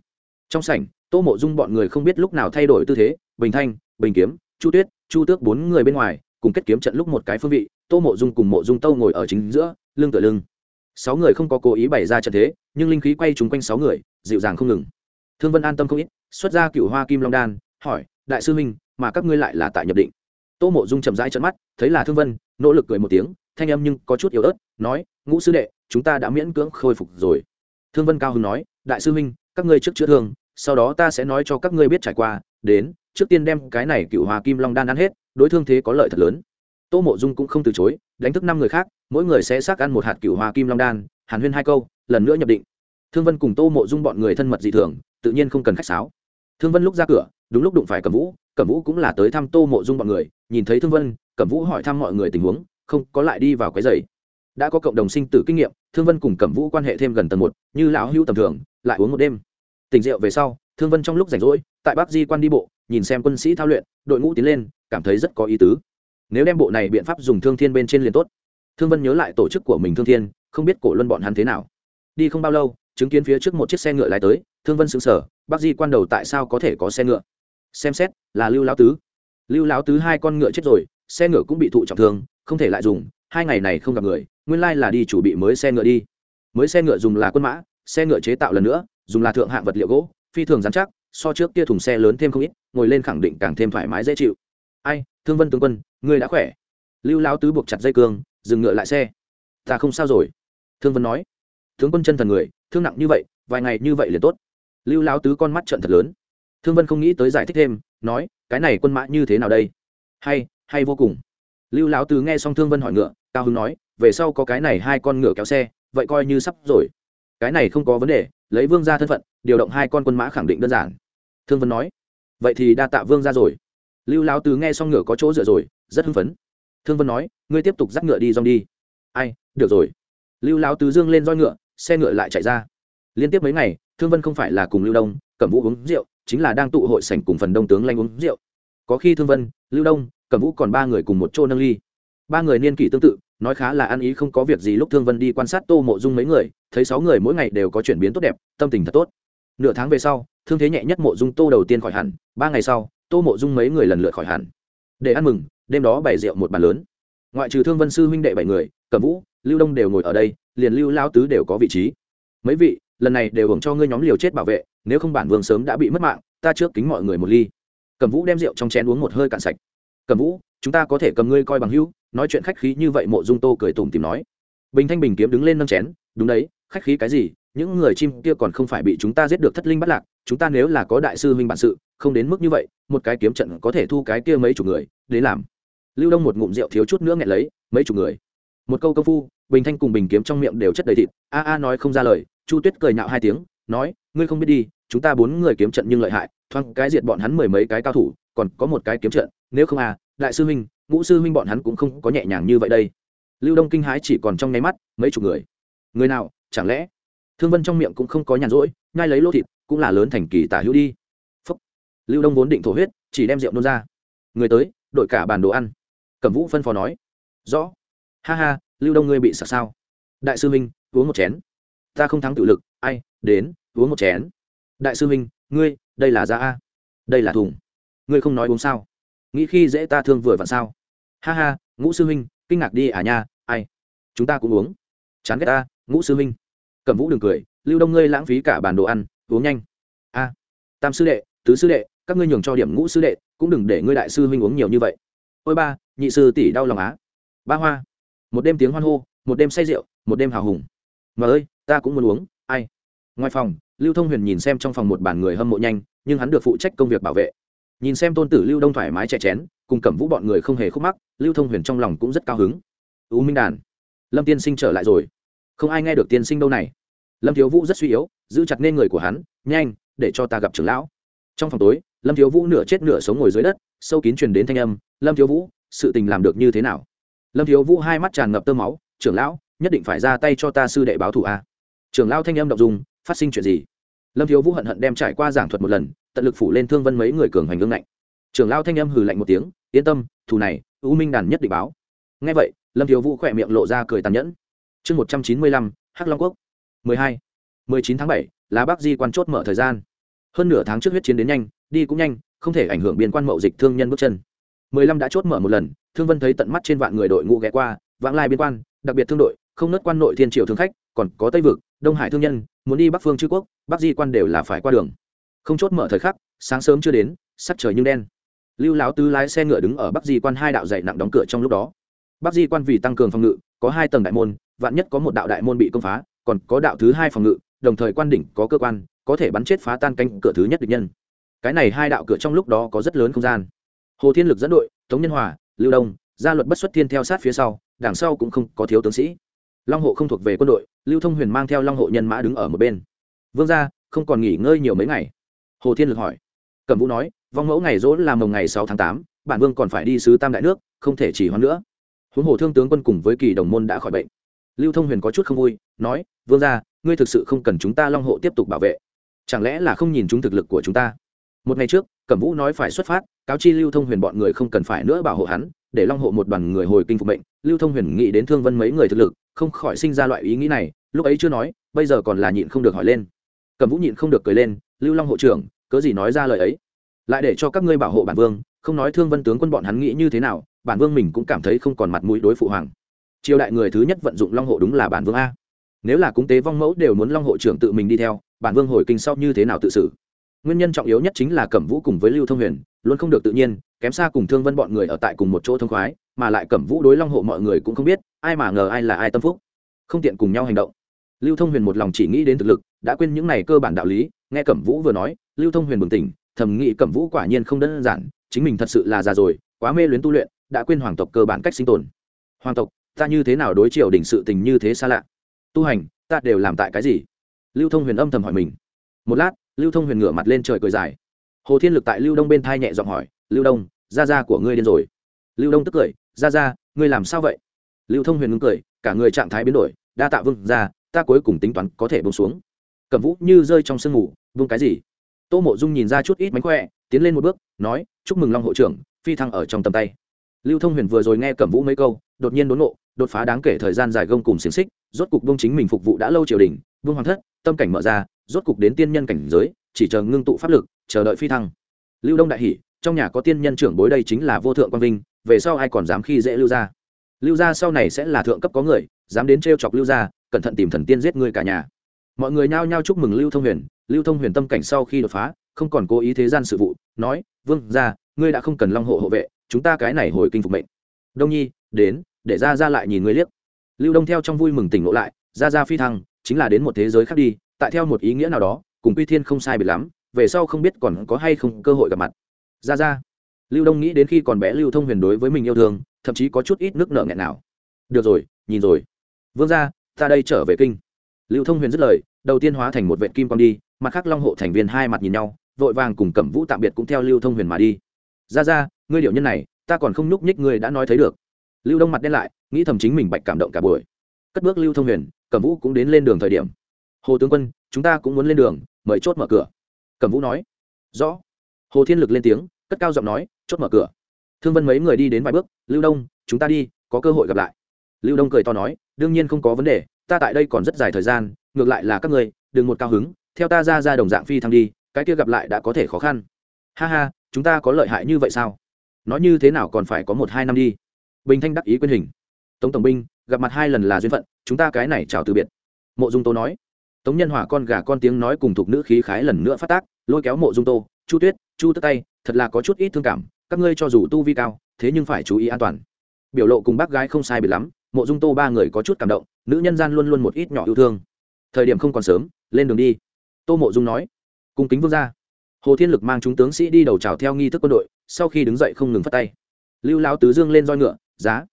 Trong sảnh, tô mộ dung bọn người không biết lúc nào thay đổi tư thế, bình thanh, bình kiếm, chu tuyết, chu tước bốn người bên ngoài, cùng kết kiếm trận lúc một cái phương vị, tô mộ dung cùng mộ dung tâu ngồi ở chính giữa, lưng tựa lưng. Sáu người không có cố ý bày ra trận thế, nhưng linh khí quay trúng quanh sáu người, dịu dàng không ngừng. Thương vân an tâm không ít, xuất ra cựu hoa kim long đan, hỏi, đại sư minh mà các ngươi lại là tại nhập định. Tô mộ dung chậm rãi trận mắt, thấy là thương vân, nỗ lực cười một tiếng, thanh âm nhưng có chút yếu ớt, nói, ngũ sư đệ, chúng ta đã miễn cưỡng khôi phục rồi. Thương vân cao hưng nói, đại sư minh các ngươi trước chữa thương, sau đó ta sẽ nói cho các ngươi biết trải qua, đến, trước tiên đem cái này cựu hòa kim long đan ăn hết, đối thương thế có lợi thật lớn. Tô mộ dung cũng không từ chối, đánh thức năm người khác, mỗi người sẽ xác ăn một hạt cựu hòa kim long đan, hàn huyên hai câu, lần nữa nhập định. Thương vân cùng tô mộ dung bọn người thân mật dị thường, tự nhiên không cần khách sáo. Thương vân lúc ra cửa, đúng lúc đụng phải cẩm vũ cẩm vũ cũng là tới thăm tô mộ dung bọn người, nhìn thấy thương vân, cẩm vũ hỏi thăm mọi người tình huống, không có lại đi vào cái giày đã có cộng đồng sinh tử kinh nghiệm, thương vân cùng cẩm vũ quan hệ thêm gần tầng một, như lão hữu tầm thường, lại uống một đêm. Tỉnh rượu về sau, thương vân trong lúc rảnh rỗi, tại bắc di quan đi bộ, nhìn xem quân sĩ thao luyện, đội ngũ tiến lên, cảm thấy rất có ý tứ. Nếu đem bộ này biện pháp dùng thương thiên bên trên liền tốt. Thương vân nhớ lại tổ chức của mình thương thiên, không biết cổ luân bọn hắn thế nào. Đi không bao lâu, chứng kiến phía trước một chiếc xe ngựa lái tới, thương vân xứng sở bác di quan đầu tại sao có thể có xe ngựa? Xem xét, là lưu lão tứ. Lưu lão tứ hai con ngựa chết rồi, xe ngựa cũng bị thụ trọng thương, không thể lại dùng, hai ngày này không gặp người, nguyên lai là đi chủ bị mới xe ngựa đi. Mới xe ngựa dùng là quân mã, xe ngựa chế tạo lần nữa, dùng là thượng hạng vật liệu gỗ, phi thường dán chắc, so trước kia thùng xe lớn thêm không ít, ngồi lên khẳng định càng thêm thoải mái dễ chịu. Ai, thương vân tướng quân, ngươi đã khỏe. Lưu lão tứ buộc chặt dây cương, dừng ngựa lại xe. Ta không sao rồi. Thương vân nói. Tướng quân chân thần người, thương nặng như vậy, vài ngày như vậy liền tốt. Lưu lão tứ con mắt trận thật lớn thương vân không nghĩ tới giải thích thêm, nói, cái này quân mã như thế nào đây? Hay hay vô cùng. Lưu lão tứ nghe xong thương vân hỏi ngựa, cao hưng nói, về sau có cái này hai con ngựa kéo xe, vậy coi như sắp rồi. Cái này không có vấn đề, lấy vương ra thân phận, điều động hai con quân mã khẳng định đơn giản. Thương vân nói, vậy thì đa tạ vương ra rồi. Lưu lão tứ nghe xong ngựa có chỗ dựa rồi, rất hưng phấn. Thương vân nói, ngươi tiếp tục dắt ngựa đi dòng đi. Ai, được rồi. Lưu lão tứ dương lên roi ngựa, xe ngựa lại chạy ra. Liên tiếp mấy ngày, thương vân không phải là cùng lưu đông, cẩm vũ uống rượu chính là đang tụ hội sảnh cùng phần đông tướng lanh uống rượu. Có khi thương vân, lưu đông, cẩm vũ còn ba người cùng một chỗ nâng ly. Ba người niên kỷ tương tự, nói khá là ăn ý không có việc gì lúc thương vân đi quan sát tô mộ dung mấy người, thấy sáu người mỗi ngày đều có chuyển biến tốt đẹp, tâm tình thật tốt. Nửa tháng về sau, thương thế nhẹ nhất mộ dung tô đầu tiên khỏi hẳn, ba ngày sau, tô mộ dung mấy người lần lượt khỏi hẳn. Để ăn mừng, đêm đó bày rượu một bàn lớn. Ngoại trừ thương vân sư huynh đệ bảy người, cẩm vũ, lưu đông đều ngồi ở đây, liền lưu lao tứ đều có vị trí. Mấy vị, lần này đều hưởng cho ngươi nhóm liều chết bảo vệ nếu không bản vương sớm đã bị mất mạng, ta trước kính mọi người một ly. Cẩm vũ đem rượu trong chén uống một hơi cạn sạch. Cẩm vũ, chúng ta có thể cầm ngươi coi bằng hữu, nói chuyện khách khí như vậy mộ dung tô cười tủm tìm nói. Bình thanh bình kiếm đứng lên nâng chén, đúng đấy, khách khí cái gì, những người chim kia còn không phải bị chúng ta giết được thất linh bắt lạc, chúng ta nếu là có đại sư huynh bản sự, không đến mức như vậy, một cái kiếm trận có thể thu cái kia mấy chục người đến làm. Lưu đông một ngụm rượu thiếu chút nữa nghẹn lấy, mấy chục người. Một câu công phu, bình thanh cùng bình kiếm trong miệng đều chất đầy thịt, a a nói không ra lời, chu tuyết cười nhạo hai tiếng nói, ngươi không biết đi, chúng ta bốn người kiếm trận nhưng lợi hại, thoáng cái diệt bọn hắn mười mấy cái cao thủ, còn có một cái kiếm trận, nếu không à đại sư huynh, ngũ sư huynh bọn hắn cũng không có nhẹ nhàng như vậy đây. Lưu đông kinh hãi chỉ còn trong nháy mắt, mấy chục người. Người nào, chẳng lẽ? Thương vân trong miệng cũng không có nhàn rỗi ngay lấy lô thịt, cũng là lớn thành kỳ tả hữu đi. Phúc. lưu đông vốn định thổ huyết, chỉ đem rượu nôn ra. Người tới, đội cả bàn đồ ăn. Cẩm vũ phân phó nói. Rõ. Ha ha, lưu đông ngươi bị sợ sao? Đại sư huynh, uống một chén. Ta không thắng tự lực, ai đến, uống một chén. Đại sư huynh, ngươi, đây là da a. Đây là thùng. Ngươi không nói uống sao? Nghĩ khi dễ ta thương vừa vặn sao? Ha ha, ngũ sư huynh, kinh ngạc đi à nha, ai? Chúng ta cũng uống. Chán ghét ta, ngũ sư huynh. Cẩm vũ đừng cười, lưu đông ngươi lãng phí cả bàn đồ ăn, uống nhanh. A, tam sư đệ, tứ sư đệ, các ngươi nhường cho điểm ngũ sư đệ, cũng đừng để ngươi đại sư huynh uống nhiều như vậy. Ôi ba, nhị sư tỷ đau lòng á. Ba hoa. Một đêm tiếng hoan hô, một đêm say rượu, một đêm hào hùng. Mà ơi, ta cũng muốn uống ngoài phòng, lưu thông huyền nhìn xem trong phòng một bàn người hâm mộ nhanh, nhưng hắn được phụ trách công việc bảo vệ. Nhìn xem tôn tử lưu đông thoải mái chạy chén, cùng cẩm vũ bọn người không hề khúc mắc, lưu thông huyền trong lòng cũng rất cao hứng. U minh đàn, lâm tiên sinh trở lại rồi. Không ai nghe được tiên sinh đâu này. Lâm thiếu vũ rất suy yếu, giữ chặt nên người của hắn, nhanh, để cho ta gặp trưởng lão. Trong phòng tối, lâm thiếu vũ nửa chết nửa sống ngồi dưới đất, sâu kín truyền đến thanh âm, lâm thiếu vũ, sự tình làm được như thế nào? Lâm thiếu vũ hai mắt tràn ngập tơ máu, trưởng lão, nhất định phải ra tay cho ta sư đệ báo thù a. Trưởng lão thanh âm đọc dùng phát sinh chuyện gì? Lâm thiếu vũ hận hận đem trải qua giảng thuật một lần, tận lực phủ lên thương vân mấy người cường hành gương lạnh. Trưởng lao thanh âm hừ lạnh một tiếng, yên tâm, thù này, u minh đàn nhất định báo. Ngay vậy, lâm thiếu vũ khỏe miệng lộ ra cười tàn nhẫn. Chương một trăm chín mươi lăm, hắc long quốc. mười hai, mười chín tháng bảy là bác di quan chốt mở thời gian. Hơn nửa tháng trước huyết chiến đến nhanh, đi cũng nhanh, không thể ảnh hưởng biên quan mậu dịch thương nhân bước chân. mười lăm đã chốt mở một lần, thương vân thấy tận mắt trên vạn người đội ngũ ghé qua, vãng lai biên quan, đặc biệt thương đội, không nớt quan nội thiên triều thương khách, còn có tây vực, đông hải thương nhân muốn đi bắc phương chư quốc, bắc di quan đều là phải qua đường. Không chốt mở thời khắc, sáng sớm chưa đến, sắc trời nhưng đen. Lưu lão tứ lái xe ngựa đứng ở bắc di quan hai đạo dạy nặng đóng cửa trong lúc đó. Bắc di quan vì tăng cường phòng ngự, có hai tầng đại môn, vạn nhất có một đạo đại môn bị công phá, còn có đạo thứ hai phòng ngự, đồng thời quan đỉnh có cơ quan, có thể bắn chết phá tan cánh cửa thứ nhất địch nhân. Cái này hai đạo cửa trong lúc đó có rất lớn không gian. Hồ thiên lực dẫn đội, tống nhân hòa, lưu đông, gia luật bất xuất thiên theo sát phía sau, đằng sau cũng không có thiếu tướng sĩ long hộ không thuộc về quân đội, lưu thông huyền mang theo long hộ nhân mã đứng ở một bên. Vương gia, không còn nghỉ ngơi nhiều mấy ngày? Hồ thiên lực hỏi. Cẩm vũ nói, vong mẫu ngày rỗ là mồng ngày sáu tháng tám, bản vương còn phải đi sứ tam đại nước, không thể chỉ hoãn nữa. Huống hồ thương tướng quân cùng với kỳ đồng môn đã khỏi bệnh. Lưu thông huyền có chút không vui, nói, vương gia, ngươi thực sự không cần chúng ta long hộ tiếp tục bảo vệ. Chẳng lẽ là không nhìn chúng thực lực của chúng ta? Một ngày trước, cẩm vũ nói phải xuất phát, cáo chi lưu thông huyền bọn người không cần phải nữa bảo hộ hắn, để long hộ một đoàn người hồi kinh phục bệnh lưu thông huyền nghĩ đến thương vân mấy người thực lực không khỏi sinh ra loại ý nghĩ này, lúc ấy chưa nói, bây giờ còn là nhịn không được hỏi lên. Cẩm vũ nhịn không được cười lên, lưu long hộ trưởng, cớ gì nói ra lời ấy? Lại để cho các ngươi bảo hộ bản vương, không nói thương vân tướng quân bọn hắn nghĩ như thế nào, bản vương mình cũng cảm thấy không còn mặt mũi đối phụ hoàng. Triều đại người thứ nhất vận dụng long hộ đúng là bản vương a. Nếu là cúng tế vong mẫu đều muốn long hộ trưởng tự mình đi theo, bản vương hồi kinh sau như thế nào tự xử? Nguyên nhân trọng yếu nhất chính là cẩm vũ cùng với lưu thông huyền, luôn không được tự nhiên, kém xa cùng thương vân bọn người ở tại cùng một chỗ thông khoái, mà lại cẩm vũ đối long hộ mọi người cũng không biết ai mà ngờ ai là ai tâm phúc. Không tiện cùng nhau hành động. Lưu thông huyền một lòng chỉ nghĩ đến thực lực, đã quên những này cơ bản đạo lý, nghe cẩm vũ vừa nói, lưu thông huyền bừng tỉnh, thầm nghĩ cẩm vũ quả nhiên không đơn giản, chính mình thật sự là già rồi, quá mê luyến tu luyện, đã quên hoàng tộc cơ bản cách sinh tồn. Hoàng tộc, ta như thế nào đối triều đỉnh sự tình như thế xa lạ? Tu hành, ta đều làm tại cái gì? Lưu thông huyền âm thầm hỏi mình. Một lát, lưu thông huyền ngửa mặt lên trời cười dài. Hồ thiên lực tại lưu đông bên thai nhẹ giọng hỏi, lưu đông, gia gia của ngươi điên rồi. Lưu đông tức cười, gia gia, ngươi làm sao vậy? Lưu thông huyền ngưng cười, cả người trạng thái biến đổi, đa tạ vương ra ta cuối cùng tính toán có thể bông xuống. Cẩm vũ như rơi trong sương ngủ vương cái gì? Tô mộ dung nhìn ra chút ít mánh khỏe, tiến lên một bước, nói, chúc mừng long hộ trưởng, phi thăng ở trong tầm tay. Lưu thông huyền vừa rồi nghe cẩm vũ mấy câu, đột nhiên đốn nộ đột phá đáng kể thời gian dài gông cùng xiềng xích, rốt cục vương chính mình phục vụ đã lâu triều đình vương hoàng thất, tâm cảnh mở ra, rốt cục đến tiên nhân cảnh giới, chỉ chờ ngưng tụ pháp lực, chờ đợi phi thăng. Lưu đông đại hỷ trong nhà có tiên nhân trưởng bối đây chính là vô thượng quang vinh, về sau ai còn dám khi dễ lưu ra? Lưu gia sau này sẽ là thượng cấp có người, dám đến t chọc lưu gia, cẩn thận tìm thần tiên giết người cả nhà. Mọi người nhao nhao chúc mừng lưu thông huyền. Lưu thông huyền tâm cảnh sau khi đột phá, không còn cố ý thế gian sự vụ, nói, vương ra ngươi đã không cần long hộ hộ vệ, chúng ta cái này hồi kinh phục mệnh. Đông nhi, đến, để ra ra lại nhìn ngươi liếc. Lưu đông theo trong vui mừng tỉnh ngộ lại ra ra phi thăng, chính là đến một thế giới khác đi, tại theo một ý nghĩa nào đó, cùng quy thiên không sai biệt lắm, về sau không biết còn có hay không cơ hội gặp mặt. Ra ra lưu đông nghĩ đến khi còn bé lưu thông huyền đối với mình yêu thương thậm chí có chút ít nước nợ nghẹn nào. Được rồi, nhìn rồi. Vương ra ta đây trở về kinh. Lưu thông huyền dứt lời, đầu tiên hóa thành một vệ kim quang đi, mặt khác long hộ thành viên hai mặt nhìn nhau, vội vàng cùng cẩm vũ tạm biệt cũng theo lưu thông huyền mà đi. Ra ra, ngươi điệu nhân này, ta còn không nhúc nhích ngươi đã nói thấy được. Lưu đông mặt đen lại, nghĩ thầm chính mình bạch cảm động cả buổi. Cất bước lưu thông huyền, cẩm vũ cũng đến lên đường thời điểm. Hồ tướng quân, chúng ta cũng muốn lên đường, mời chốt mở cửa. Cẩm vũ nói. Rõ. Hồ thiên lực lên tiếng, cất cao giọng nói, chốt mở cửa thương vân mấy người đi đến vài bước lưu đông chúng ta đi có cơ hội gặp lại. Lưu đông cười to nói đương nhiên không có vấn đề ta tại đây còn rất dài thời gian ngược lại là các người, đừng một cao hứng theo ta ra ra đồng dạng phi thăng đi cái kia gặp lại đã có thể khó khăn. Ha ha chúng ta có lợi hại như vậy sao? Nói như thế nào còn phải có một hai năm đi? Bình thanh đắc ý quyên hình. Tống tổng binh gặp mặt hai lần là duyên phận chúng ta cái này chào từ biệt. Mộ dung tô nói. Tống nhân hỏa con gà con tiếng nói cùng thuộc nữ khí khái lần nữa phát tác lôi kéo mộ dung tô chu tuyết chu tức tay thật là có chút ít thương cảm các ngươi cho dù tu vi cao, thế nhưng phải chú ý an toàn. Biểu lộ cùng bác gái không sai biệt lắm, mộ dung tô ba người có chút cảm động, nữ nhân gian luôn luôn một ít nhỏ yêu thương. Thời điểm không còn sớm, lên đường đi. Tô mộ dung nói, cung kính vương ra hồ thiên lực mang chúng tướng sĩ đi đầu trào theo nghi thức quân đội, sau khi đứng dậy không ngừng phát tay. Lưu lao tứ dương lên roi ngựa, giá.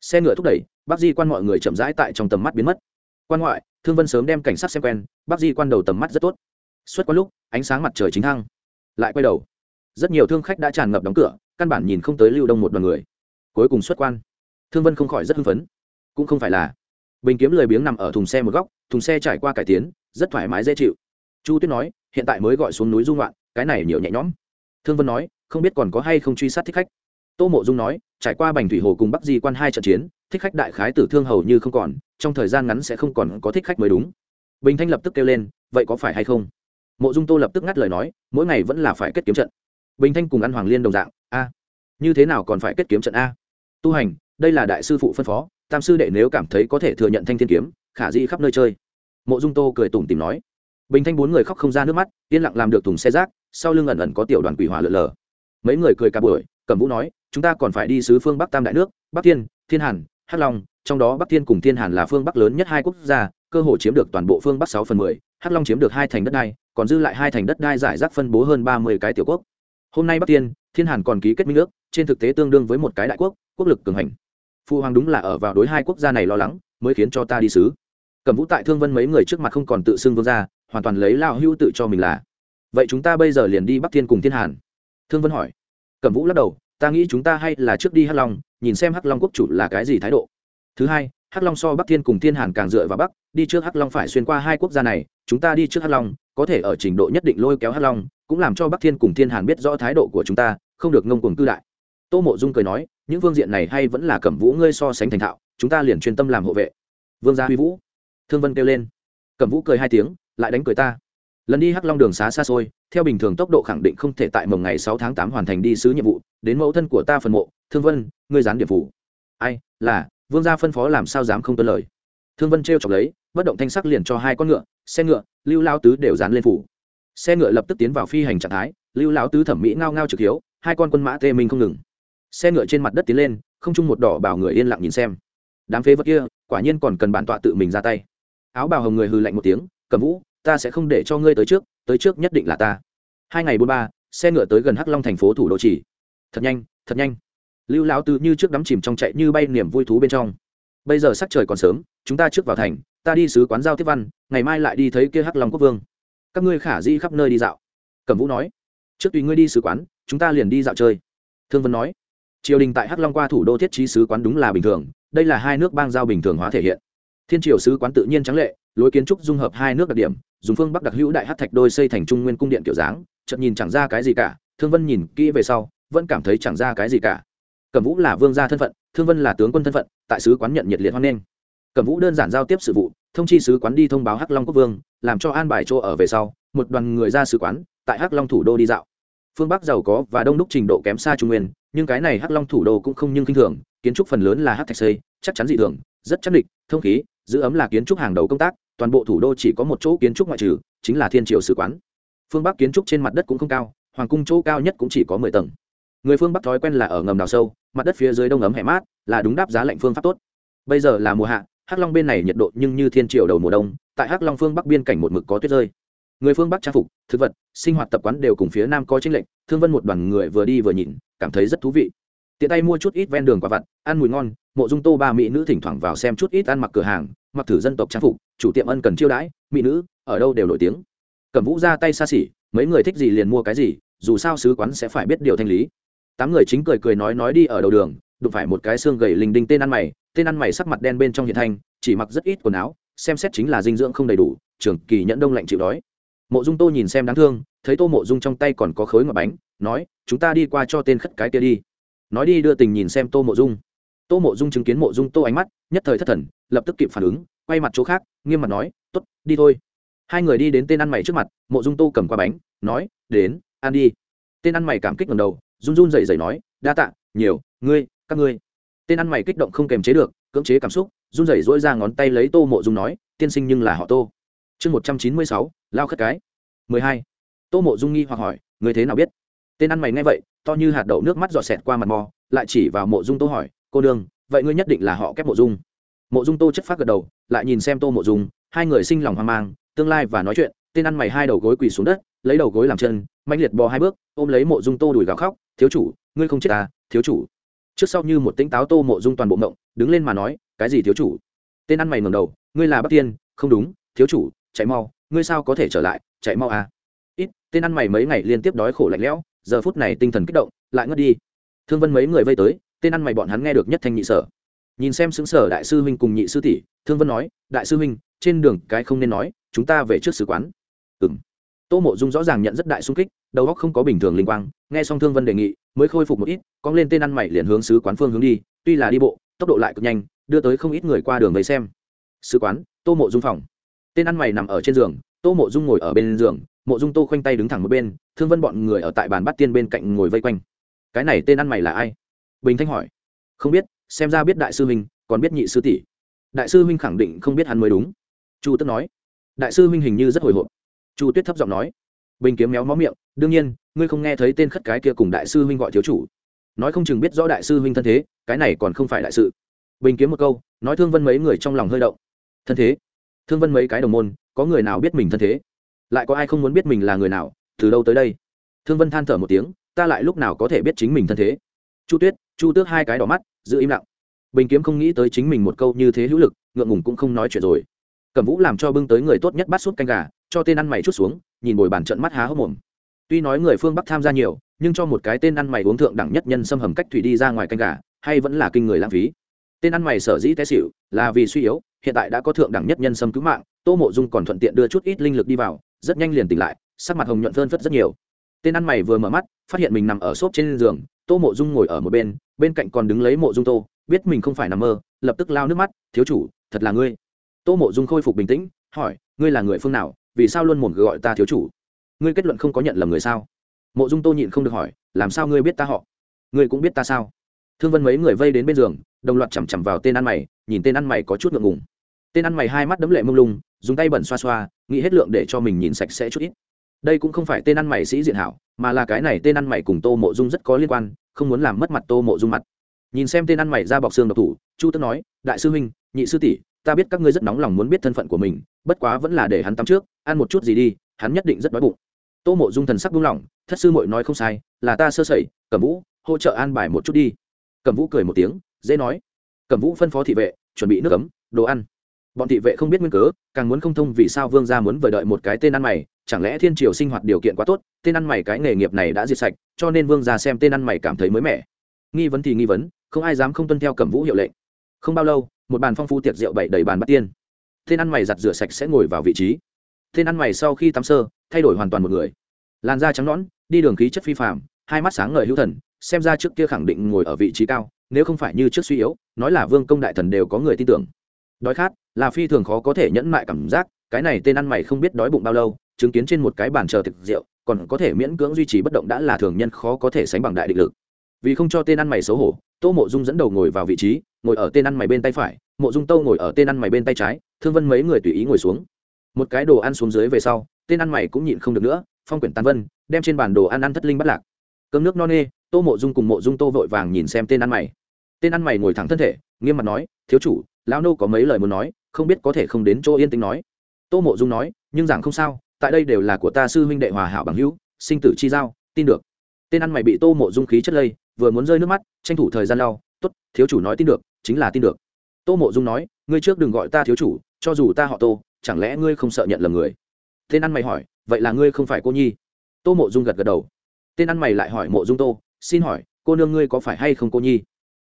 Xe ngựa thúc đẩy, bác di quan mọi người chậm rãi tại trong tầm mắt biến mất. Quan ngoại, thương vân sớm đem cảnh sát xem quen, bác di quan đầu tầm mắt rất tốt. Suốt qua lúc, ánh sáng mặt trời chính thăng. Lại quay đầu. Rất nhiều thương khách đã tràn ngập đóng cửa căn bản nhìn không tới lưu đông một đoàn người. Cuối cùng xuất quan. Thương vân không khỏi rất hưng phấn. Cũng không phải là. Bình kiếm lười biếng nằm ở thùng xe một góc, thùng xe trải qua cải tiến, rất thoải mái dễ chịu. Chu tuyết nói, hiện tại mới gọi xuống núi dung loạn cái này nhiều nhẹ nhõm. Thương vân nói, không biết còn có hay không truy sát thích khách. Tô mộ dung nói, trải qua bành thủy hồ cùng bắc di quan hai trận chiến, thích khách đại khái tử thương hầu như không còn, trong thời gian ngắn sẽ không còn có thích khách mới đúng. Bình thanh lập tức kêu lên, vậy có phải hay không? Mộ dung tô lập tức ngắt lời nói, mỗi ngày vẫn là phải kết kiếm trận bình thanh cùng ăn hoàng liên đồng dạng, a, như thế nào còn phải kết kiếm trận a? Tu hành, đây là đại sư phụ phân phó, tam sư đệ nếu cảm thấy có thể thừa nhận thanh thiên kiếm, khả dĩ khắp nơi chơi. Mộ dung tô cười tủm tìm nói. Bình thanh bốn người khóc không ra nước mắt, yên lặng làm được thùng xe rác, sau lưng ẩn ẩn có tiểu đoàn quỷ hỏa lợn lờ. Mấy người cười cả buổi, cẩm vũ nói, chúng ta còn phải đi sứ phương bắc tam đại nước, bắc thiên thiên hàn, hắc long, trong đó bắc thiên cùng thiên hàn là phương bắc lớn nhất hai quốc gia, cơ hội chiếm được toàn bộ phương bắc sáu phần mười, hắc long chiếm được hai thành đất đai, còn dư lại hai thành đất đai giải rác phân bố hơn ba mươi cái tiểu quốc hôm nay bắc thiên thiên hàn còn ký kết minh ước, trên thực tế tương đương với một cái đại quốc quốc lực cường hành. Phu hoàng đúng là ở vào đối hai quốc gia này lo lắng, mới khiến cho ta đi sứ. Cẩm vũ tại thương vân mấy người trước mặt không còn tự xưng vương gia, hoàn toàn lấy lao hưu tự cho mình là. Vậy chúng ta bây giờ liền đi bắc thiên cùng thiên hàn? Thương vân hỏi. Cẩm vũ lắc đầu, ta nghĩ chúng ta hay là trước đi hắc long, nhìn xem hắc long quốc chủ là cái gì thái độ. Thứ hai, hắc long so bắc thiên cùng thiên hàn càng dựa vào bắc, đi trước hắc long phải xuyên qua hai quốc gia này, chúng ta đi trước hắc long, có thể ở trình độ nhất định lôi kéo hắc long cũng làm cho bắc thiên cùng thiên hàn biết rõ thái độ của chúng ta, không được ngông cuồng cư đại. Tô mộ dung cười nói, những phương diện này hay vẫn là cẩm vũ ngươi so sánh thành thạo, chúng ta liền chuyên tâm làm hộ vệ. Vương gia huy vũ, thương vân kêu lên. Cẩm vũ cười hai tiếng, lại đánh cười ta. Lần đi hắc long đường xá xa xôi, theo bình thường tốc độ khẳng định không thể tại mồng ngày sáu tháng tám hoàn thành đi sứ nhiệm vụ, đến mẫu thân của ta phần mộ, thương vân, ngươi gián điệp phủ. Ai, là, vương gia phân phó làm sao dám không tuân lời. Thương vân t chọc lấy, bất động thanh sắc liền cho hai con ngựa, xe ngựa, lưu lao tứ đều dán lên phủ xe ngựa lập tức tiến vào phi hành trạng thái, lưu lão tứ thẩm mỹ ngao ngao trực hiếu, hai con quân mã tê minh không ngừng. Xe ngựa trên mặt đất tiến lên, không chung một đỏ bảo người yên lặng nhìn xem. Đám phế vật kia, quả nhiên còn cần bản tọa tự mình ra tay. Áo bào hồng người hư lạnh một tiếng, cầm vũ, ta sẽ không để cho ngươi tới trước tới trước nhất định là ta. Hai ngày bốn ba, xe ngựa tới gần hắc long thành phố thủ đô chỉ. Thật nhanh thật nhanh. Lưu lão tứ như trước đắm chìm trong chạy như bay niềm vui thú bên trong. Bây giờ sắc trời còn sớm, chúng ta trước vào thành, ta đi sứ quán giao tiếp văn, ngày mai lại đi thấy kia hắc long quốc vương các ngươi khả di khắp nơi đi dạo. Cẩm vũ nói, trước tùy ngươi đi sứ quán, chúng ta liền đi dạo chơi. Thương vân nói, triều đình tại hắc long qua thủ đô thiết trí sứ quán đúng là bình thường, đây là hai nước bang giao bình thường hóa thể hiện. Thiên triều sứ quán tự nhiên trắng lệ, lối kiến trúc dung hợp hai nước đặc điểm, dùng phương bắc đặc hữu đại hát thạch đôi xây thành trung nguyên cung điện kiểu dáng, chợt nhìn chẳng ra cái gì cả, thương vân nhìn kỹ về sau, vẫn cảm thấy chẳng ra cái gì cả. Cẩm vũ là vương gia thân phận, thương vân là tướng quân thân phận, tại sứ quán nhận nhiệt liệt hoan nghênh. Cẩm vũ đơn giản giao tiếp sự vụ thông chi sứ quán đi thông báo hắc long quốc vương, làm cho an bài chỗ ở về sau, một đoàn người ra sứ quán, tại hắc long thủ đô đi dạo. Phương bắc giàu có và đông đúc trình độ kém xa trung nguyên, nhưng cái này hắc long thủ đô cũng không nhưng kinh thường, kiến trúc phần lớn là hắc thạch xây, chắc chắn dị thường, rất chắc địch, thông khí, giữ ấm là kiến trúc hàng đầu công tác, toàn bộ thủ đô chỉ có một chỗ kiến trúc ngoại trừ, chính là thiên triều sứ quán. Phương bắc kiến trúc trên mặt đất cũng không cao, hoàng cung chỗ cao nhất cũng chỉ có mười tầng. Người phương bắc thói quen là ở ngầm đào sâu, mặt đất phía dưới đông ấm hẻ mát, là đúng đáp giá lạnh phương pháp tốt. Bây giờ là mùa hạ hắc long bên này nhiệt độ nhưng như thiên triều đầu mùa đông, tại hắc long phương bắc biên cảnh một mực có tuyết rơi. Người phương bắc trang phục, thực vật, sinh hoạt tập quán đều cùng phía nam có chính lệnh thương vân một đoàn người vừa đi vừa nhìn, cảm thấy rất thú vị. Tiện tay mua chút ít ven đường quả vặt, ăn mùi ngon, mộ dung tô ba mỹ nữ thỉnh thoảng vào xem chút ít ăn mặc cửa hàng, mặc thử dân tộc trang phục, chủ tiệm ân cần chiêu đãi, mỹ nữ, ở đâu đều nổi tiếng. Cẩm vũ ra tay xa xỉ, mấy người thích gì liền mua cái gì, dù sao sứ quán sẽ phải biết điều thanh lý. Tám người chính cười cười nói nói đi ở đầu đường, đụng phải một cái xương gầy linh đinh tên ăn mày tên ăn mày sắc mặt đen bên trong hiện thanh, chỉ mặc rất ít quần áo, xem xét chính là dinh dưỡng không đầy đủ trường kỳ nhẫn đông lạnh chịu đói. Mộ dung tô nhìn xem đáng thương, thấy tô mộ dung trong tay còn có khối ngọt bánh, nói, chúng ta đi qua cho tên khất cái kia đi. Nói đi đưa tình nhìn xem tô mộ dung. Tô mộ dung chứng kiến mộ dung tô ánh mắt, nhất thời thất thần, lập tức kịp phản ứng, quay mặt chỗ khác, nghiêm mặt nói t ố t đi thôi. Hai người đi đến tên ăn mày trước mặt, mộ dung tô cầm qua bánh, nói, đến, ăn đi. Tên ăn mày cảm kích ngầm đầu, run run dậy dậy nói, đa tạ, nhiều, ngươi, các ngươi tên ăn mày kích động không kềm chế được, cưỡng chế cảm xúc, run rẩy dỗi ra ngón tay lấy tô mộ dung nói, tiên sinh nhưng là họ tô. Chương một trăm chín mươi sáu, lao khất cái. Mười hai. Tô mộ dung nghi hoặc hỏi, người thế nào biết? Tên ăn mày nghe vậy, to như hạt đậu nước mắt giọt xẹt qua mặt mò, lại chỉ vào mộ dung tô hỏi, cô đương vậy ngươi nhất định là họ kép mộ dung? Mộ dung tô chất phát gật đầu, lại nhìn xem tô mộ dung, hai người sinh lòng hoang mang, tương lai và nói chuyện, tên ăn mày hai đầu gối quỳ xuống đất, lấy đầu gối làm chân mạnh liệt bò hai bước, ôm lấy mộ dung tô đùi gào khóc, thiếu chủ, ngươi không chết à thiếu chủ trước sau như một tĩnh táo tô mộ dung toàn bộ mộng, đứng lên mà nói, cái gì thiếu chủ? Tên ăn mày ngầm đầu, ngươi là bắc tiên không đúng, thiếu chủ, chạy mau, ngươi sao có thể trở lại, chạy mau à? Ít, tên ăn mày mấy ngày liên tiếp đói khổ lạnh lẽo, giờ phút này tinh thần kích động, lại ngất đi. Thương vân mấy người vây tới, tên ăn mày bọn hắn nghe được nhất thanh nhị sở. Nhìn xem xứng sở đại sư huynh cùng nhị sư tỷ, thương vân nói, đại sư huynh, trên đường cái không nên nói, chúng ta về trước sứ quán. Ừ m tô mộ dung rõ ràng nhận rất đại sung kích, đầu óc không có bình thường linh quang, nghe xong thương vân đề nghị mới khôi phục một ít, cong lên tên ăn mày liền hướng sứ quán phương hướng đi, tuy là đi bộ, tốc độ lại cực nhanh, đưa tới không ít người qua đường lấy xem. Sứ quán, tô mộ dung phòng. Tên ăn mày nằm ở trên giường, tô mộ dung ngồi ở bên giường, mộ dung tô khoanh tay đứng thẳng một bên, thương vân bọn người ở tại bàn bắt tiên bên cạnh ngồi vây quanh. Cái này tên ăn mày là ai? Bình thanh hỏi. Không biết, xem ra biết đại sư huynh, còn biết nhị sư tỷ. Đại sư huynh khẳng định không biết hắn mới đúng. Chu tức nói. Đại sư huynh hình như rất hồi hộp. Chu tuyết thấp giọng nói. Bình kiếm méo mó miệng, đương nhiên ngươi không nghe thấy tên khất cái kia cùng đại sư huynh gọi thiếu chủ? Nói không chừng biết rõ đại sư huynh thân thế, cái này còn không phải đại sự. Bình kiếm một câu, nói thương vân mấy người trong lòng hơi động. Thân thế? Thương vân mấy cái đồng môn, có người nào biết mình thân thế? Lại có ai không muốn biết mình là người nào? Từ đâu tới đây? Thương vân than thở một tiếng, ta lại lúc nào có thể biết chính mình thân thế? Chu tuyết, chu tước hai cái đỏ mắt, giữ im lặng. Bình kiếm không nghĩ tới chính mình một câu như thế hữu lực, ngượng ngùng cũng không nói chuyện rồi. Cẩm vũ làm cho bưng tới người tốt nhất bắt suốt canh gà, cho tên ăn mày chút xuống, nhìn bồi bàn trận mắt há hốc mồm tuy nói người phương bắc tham gia nhiều, nhưng cho một cái tên ăn mày uống thượng đẳng nhất nhân xâm hầm cách thủy đi ra ngoài canh gà, hay vẫn là kinh người lãng phí. Tên ăn mày sở dĩ té xỉu là vì suy yếu, hiện tại đã có thượng đẳng nhất nhân xâm cứu mạng, tô mộ dung còn thuận tiện đưa chút ít linh lực đi vào, rất nhanh liền tỉnh lại, sắc mặt hồng nhuận phơn phất rất nhiều. Tên ăn mày vừa mở mắt, phát hiện mình nằm ở xốp trên giường, tô mộ dung ngồi ở một bên bên cạnh còn đứng lấy mộ dung tô, biết mình không phải nằm mơ, lập tức lao nước mắt, thiếu chủ, thật là ngươi. Tô mộ dung khôi phục bình tĩnh, hỏi, ngươi là người phương nào, vì sao luôn mồm gọi ta thiếu chủ? Ngươi kết luận không có nhận lầm người sao? Mộ dung tô nhịn không được hỏi, làm sao ngươi biết ta họ? Ngươi cũng biết ta sao? Thương vân mấy người vây đến bên giường, đồng loạt chằm chằm vào tên ăn mày, nhìn tên ăn mày có chút ngượng ngùng. Tên ăn mày hai mắt đấm lệ mông lung, dùng tay bẩn xoa xoa, nghĩ hết lượng để cho mình nhìn sạch sẽ chút ít. Đây cũng không phải tên ăn mày sĩ diện hảo, mà là cái này tên ăn mày cùng tô mộ dung rất có liên quan, không muốn làm mất mặt tô mộ dung mặt. Nhìn xem tên ăn mày ra bọc xương độc thủ, chu tức nói, đại sư huynh, nhị sư tỷ, ta biết các ngươi rất nóng lòng muốn biết thân phận của mình, bất quá vẫn là để hắn tắm trước, ăn một chút gì đi, hắn nhất định rất đói bụng tô mộ dung thần sắc buông lỏng, thất sư mội nói không sai, là ta sơ sẩy, cẩm vũ, hỗ trợ an bài một chút đi. Cẩm vũ cười một tiếng, dễ nói. Cẩm vũ phân phó thị vệ, chuẩn bị nước ấm, đồ ăn. Bọn thị vệ không biết nguyên cớ, càng muốn không thông vì sao vương gia muốn vời đợi một cái tên ăn mày, chẳng lẽ thiên triều sinh hoạt điều kiện quá tốt, tên ăn mày cái nghề nghiệp này đã diệt sạch, cho nên vương gia xem tên ăn mày cảm thấy mới mẻ. Nghi vấn thì nghi vấn, không ai dám không tuân theo cẩm vũ hiệu lệnh. Không bao lâu, một bàn phong phu tiệc rượu bậy đầy bàn bắt tiên. Tên ăn mày giặt rửa sạch sẽ ngồi vào vị trí tên ăn mày sau khi tắm sơ, thay đổi hoàn toàn một người. Làn da trắng nõn, đi đường khí chất phi phạm hai mắt sáng ngời hữu thần, xem ra trước kia khẳng định ngồi ở vị trí cao, nếu không phải như trước suy yếu, nói là vương công đại thần đều có người tin tưởng. Đói khát, là phi thường khó có thể nhẫn mại cảm giác, cái này tên ăn mày không biết đói bụng bao lâu, chứng kiến trên một cái bàn chờ thực rượu, còn có thể miễn cưỡng duy trì bất động đã là thường nhân khó có thể sánh bằng đại định lực. Vì không cho tên ăn mày xấu hổ, tô mộ dung dẫn đầu ngồi vào vị trí, ngồi ở tên ăn mày bên tay phải, mộ dung tâu ngồi ở tên ăn mày bên tay trái, thương vân mấy người tùy ý ngồi xuống một cái đồ ăn xuống dưới về sau, tên ăn mày cũng nhịn không được nữa, phong quyển tàn vân, đem trên bản đồ ăn ăn thất linh bắt lạc. Cơm nước no nê, tô mộ dung cùng mộ dung tô vội vàng nhìn xem tên ăn mày. Tên ăn mày ngồi thẳng thân thể, nghiêm mặt nói, thiếu chủ, lão nô có mấy lời muốn nói, không biết có thể không đến chỗ yên tĩnh nói. Tô mộ dung nói, nhưng rằng không sao, tại đây đều là của ta sư huynh đệ hòa hảo bằng hữu, sinh tử chi giao, tin được. Tên ăn mày bị tô mộ dung khí chất lây, vừa muốn rơi nước mắt, tranh thủ thời gian lau, tốt, thiếu chủ nói tin được, chính là tin được. Tô mộ dung nói, ngươi trước đừng gọi ta thiếu chủ, cho dù ta họ tô chẳng lẽ ngươi không sợ nhận lầm người? Tên ăn mày hỏi, vậy là ngươi không phải cô nhi? Tô mộ dung gật gật đầu. Tên ăn mày lại hỏi mộ dung tô, xin hỏi, cô nương ngươi có phải hay không cô nhi?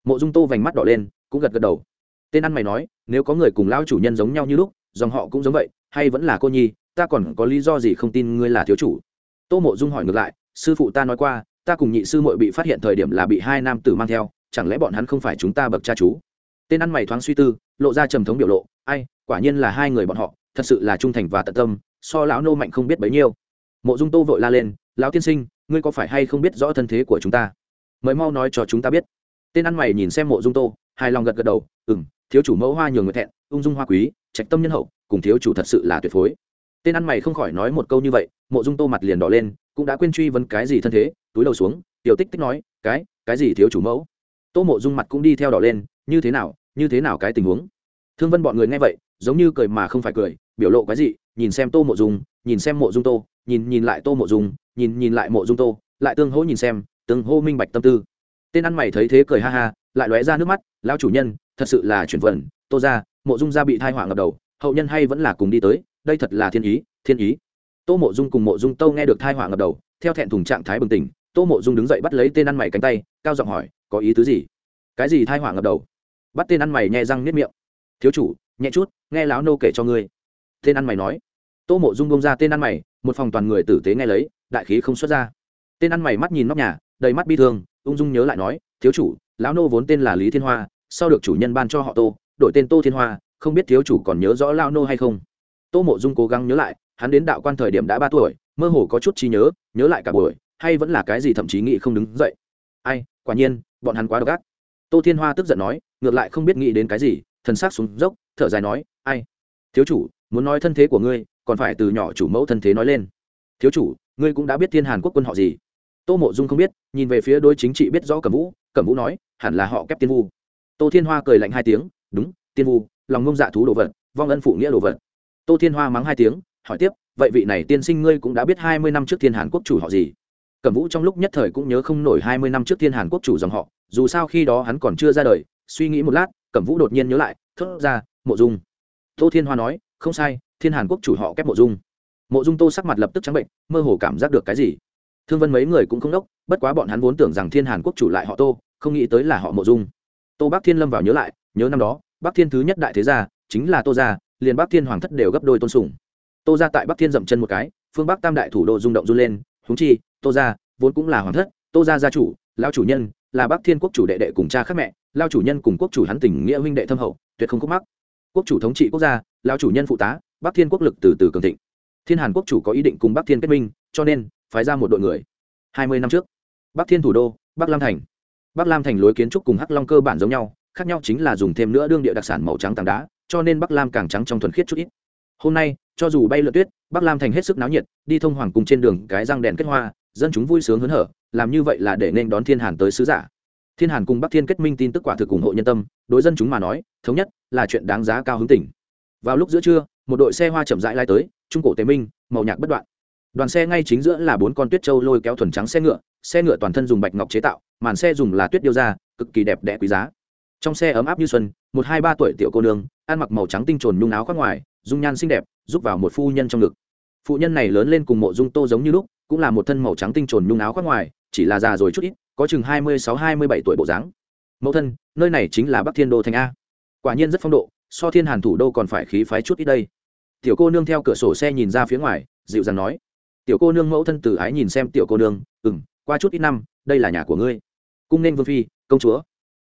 Mộ dung tô vành mắt đỏ lên, cũng gật gật đầu. Tên ăn mày nói, nếu có người cùng lão chủ nhân giống nhau như lúc, dòng họ cũng giống vậy, hay vẫn là cô nhi, ta còn có lý do gì không tin ngươi là thiếu chủ? Tô mộ dung hỏi ngược lại, sư phụ ta nói qua, ta cùng nhị sư muội bị phát hiện thời điểm là bị hai nam tử mang theo, chẳng lẽ bọn hắn không phải chúng ta bậc cha chú? Tên ăn mày thoáng suy tư, lộ ra trầm thống biểu lộ, ai, quả nhiên là hai người bọn họ thật sự là trung thành và tận tâm, so lão nô mạnh không biết bấy nhiêu. Mộ dung tô vội la lên, lão tiên sinh, ngươi có phải hay không biết rõ thân thế của chúng ta? Mời mau nói cho chúng ta biết. Tên ăn mày nhìn xem mộ dung tô, hài lòng gật gật đầu ừ m thiếu chủ mẫu hoa nhường người thẹn, ung dung hoa quý, trạch tâm nhân hậu, cùng thiếu chủ thật sự là tuyệt phối. Tên ăn mày không khỏi nói một câu như vậy, mộ dung tô mặt liền đỏ lên, cũng đã quên truy vấn cái gì thân thế, túi đầu xuống, tiểu tích tích nói, cái cái gì thiếu chủ mẫu? Tô mộ dung mặt cũng đi theo đỏ lên, như thế nào, như thế nào cái tình huống? Thương vân bọn người nghe vậy, giống như cười mà không phải cười, biểu lộ cái gì nhìn xem tô mộ dung, nhìn xem mộ dung tô, nhìn nhìn lại tô mộ dung, nhìn nhìn lại mộ dung tô, lại tương hỗ nhìn xem, tương hô minh bạch tâm tư. Tên ăn mày thấy thế cười ha ha, lại lóe ra nước mắt, lão chủ nhân, thật sự là chuyển vận, tô ra mộ dung ra bị thai hỏa ngập đầu, hậu nhân hay vẫn là cùng đi tới, đây thật là thiên ý thiên ý. Tô mộ dung cùng mộ dung tâu nghe được thai hỏa ngập đầu, theo thẹn thùng trạng thái bừng tỉnh, tô mộ dung đứng dậy bắt lấy tên ăn mày cánh tay, cao giọng hỏi, có ý tứ gì? Cái gì thai hỏa ngập đầu? Bắt tên ăn mày nhẹ răng nếp miệng thiếu chủ, nhẹ chút, nghe lão nô kể cho ngươi. Tên ăn mày nói. Tô mộ dung bông ra tên ăn mày, một phòng toàn người tử tế nghe lấy, đại khí không xuất ra. Tên ăn mày mắt nhìn nóc nhà, đầy mắt bi thương, ung dung nhớ lại nói, thiếu chủ, lão nô vốn tên là lý thiên hoa, sau được chủ nhân ban cho họ tô, đổi tên tô thiên hoa, không biết thiếu chủ còn nhớ rõ lão nô hay không? Tô mộ dung cố gắng nhớ lại, hắn đến đạo quan thời điểm đã ba tuổi, mơ hồ có chút trí nhớ nhớ lại cả buổi, hay vẫn là cái gì thậm chí nghĩ không đứng dậy. Ai, quả nhiên, bọn hắn quá độc ác. Tô thiên hoa tức giận nói, ngược lại không biết nghĩ đến cái gì thần sắc xuống dốc, thở dài nói, ai? Thiếu chủ, muốn nói thân thế của ngươi, còn phải từ nhỏ chủ mẫu thân thế nói lên. Thiếu chủ, ngươi cũng đã biết thiên hàn quốc quân họ gì? Tô mộ dung không biết, nhìn về phía đôi chính trị biết rõ cẩm vũ cẩm vũ nói, hẳn là họ kép tiên vu. Tô thiên hoa cười lạnh hai tiếng, đúng, tiên vu, lòng ngông dạ thú đồ vật, vong ân phụ nghĩa đồ vật. Tô thiên hoa mắng hai tiếng, hỏi tiếp, vậy vị này tiên sinh ngươi cũng đã biết hai mươi năm trước thiên hàn quốc chủ họ gì? Cẩm vũ trong lúc nhất thời cũng nhớ không nổi hai mươi năm trước thiên hàn quốc chủ dòng họ, dù sao khi đó hắn còn chưa ra đời, suy nghĩ một lát cẩm vũ đột nhiên nhớ lại, thốt ra, mộ dung. Tô thiên hoa nói, không sai, thiên hàn quốc chủ họ kép mộ dung. Mộ dung tô sắc mặt lập tức trắng bệnh, mơ hồ cảm giác được cái gì. Thương vân mấy người cũng không đốc, bất quá bọn hắn vốn tưởng rằng thiên hàn quốc chủ lại họ tô, không nghĩ tới là họ mộ dung. Tô bắc thiên lâm vào nhớ lại, nhớ năm đó, bắc thiên thứ nhất đại thế gia, chính là tô gia, liền bắc thiên hoàng thất đều gấp đôi tôn sùng. Tô gia tại bắc thiên dậm chân một cái, phương bắc tam đại thủ đô rung động run lên húng chi, tô gia vốn cũng là hoàng thất, tô gia gia chủ lao chủ nhân là bắc thiên quốc chủ đệ đệ cùng cha khác mẹ, lao chủ nhân cùng quốc chủ hắn tình nghĩa huynh đệ thâm hậu, tuyệt không khúc mắc. Quốc chủ thống trị quốc gia, lao chủ nhân phụ tá bắc thiên quốc lực từ từ cường thịnh. Thiên hàn quốc chủ có ý định cùng bắc thiên kết minh, cho nên, phái ra một đội người. Hai mươi năm trước bắc thiên thủ đô, bắc lam thành. Bắc lam thành lối kiến trúc cùng hắc long cơ bản giống nhau, khác nhau chính là dùng thêm nữa đương địa đặc sản màu trắng tảng đá, cho nên bắc lam càng trắng trong thuần khiết chút ít. Hôm nay, cho dù bay lượn tuyết, bắc lam thành hết sức náo nhiệt, đi thông hoàng cùng trên đường cái răng đèn kết hoa, dân chúng vui sướng hớn hở làm như vậy là để nên đón thiên hàn tới sứ giả. Thiên hàn cùng bắc thiên kết minh tin tức quả thực ủng hộ nhân tâm, đối dân chúng mà nói, thống nhất là chuyện đáng giá cao hứng tỉnh vào lúc giữa trưa, một đội xe hoa chậm rãi lai tới, trung cổ tế minh, màu nhạc bất đoạn. Đoàn xe ngay chính giữa là bốn con tuyết trâu lôi kéo thuần trắng xe ngựa xe ngựa toàn thân dùng bạch ngọc chế tạo, màn xe dùng là tuyết điêu ra cực kỳ đẹp đẽ quý giá. Trong xe ấm áp như xuân, một hai ba tuổi tiểu cô nương, ăn mặc màu trắng tinh trồn nhung áo khoác ngoài, dung nhan xinh đẹp, giúp vào một phu nhân trong ngực. Phụ nhân này lớn lên cùng mộ dung tô giống như lúc, cũng là một thân màu trắng tinh trồn nhung áo khoác ngoài chỉ là già rồi chút ít, có chừng hai mươi sáu, hai mươi bảy tuổi bộ dáng. Mẫu thân, nơi này chính là bắc thiên đô thành a. Quả nhiên rất phong độ, so thiên hàn thủ đô còn phải khí phái chút ít đây. Tiểu cô nương theo cửa sổ xe nhìn ra phía ngoài, dịu dàng nói, tiểu cô nương mẫu thân từ ái nhìn xem tiểu cô nương ừ m qua chút ít năm, đây là nhà của ngươi. Cung nên vương phi, công chúa.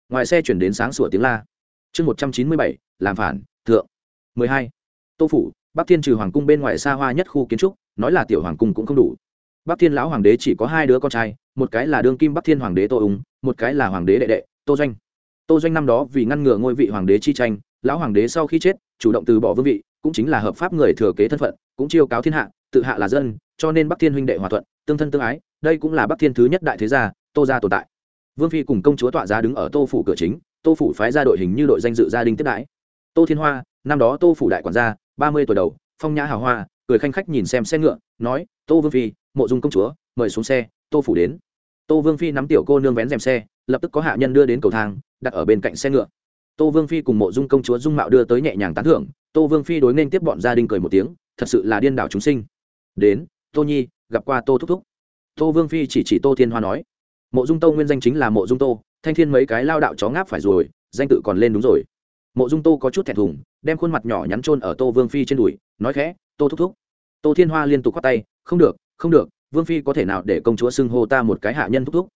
Ngoài xe chuyển đến sáng sủa tiếng la. Chương một trăm chín mươi bảy, làm phản, thượng. mười hai. Tô phủ, bắc thiên trừ hoàng cung bên ngoài xa hoa nhất khu kiến trúc, nói là tiểu hoàng cung cũng không đủ. Bắc thiên lão hoàng đế chỉ có hai đứa con trai một cái là đương kim bắc thiên hoàng đế tô ung một cái là hoàng đế đệ đệ, tô doanh. Tô doanh năm đó vì ngăn ngừa ngôi vị hoàng đế chi tranh, lão hoàng đế sau khi chết, chủ động từ bỏ vương vị, cũng chính là hợp pháp người thừa kế thân phận, cũng chiêu cáo thiên hạ, tự hạ là dân, cho nên bắc thiên huynh đệ hòa thuận, tương thân tương ái, đây cũng là bắc thiên thứ nhất đại thế gia, tô gia tồn tại. Vương phi cùng công chúa tọa giá đứng ở tô phủ cửa chính, tô phủ phái ra đội hình như đội danh dự gia đình tiếp đãi. Tô thiên hoa, năm đó tô phủ đại quản gia, ba mươi tuổi đầu, phong nhã hào hoa, cười khanh khách nhìn xem xe ngựa, nói, tô vương phi, mộ dung công chúa, mời xuống xe tô phủ đến. Tô vương phi nắm tiểu cô nương vén rèm xe, lập tức có hạ nhân đưa đến cầu thang, đặt ở bên cạnh xe ngựa. Tô vương phi cùng mộ dung công chúa dung mạo đưa tới nhẹ nhàng tán thưởng, tô vương phi đối nên tiếp bọn gia đình cười một tiếng, thật sự là điên đảo chúng sinh. Đến, tô nhi, gặp qua tô thúc thúc. Tô vương phi chỉ chỉ tô thiên hoa nói, mộ dung tô nguyên danh chính là mộ dung tô, thanh thiên mấy cái lao đạo chó ngáp phải rồi, danh tự còn lên đúng rồi. Mộ dung tô có chút thẹn thùng, đem khuôn mặt nhỏ nhắn trôn ở tô vương phi trên đùi, nói khẽ, tô thúc thúc. Tô thiên hoa liên tục k h o á t tay, không được không được vương phi có thể nào để công chúa xưng hô ta một cái hạ nhân thúc thúc?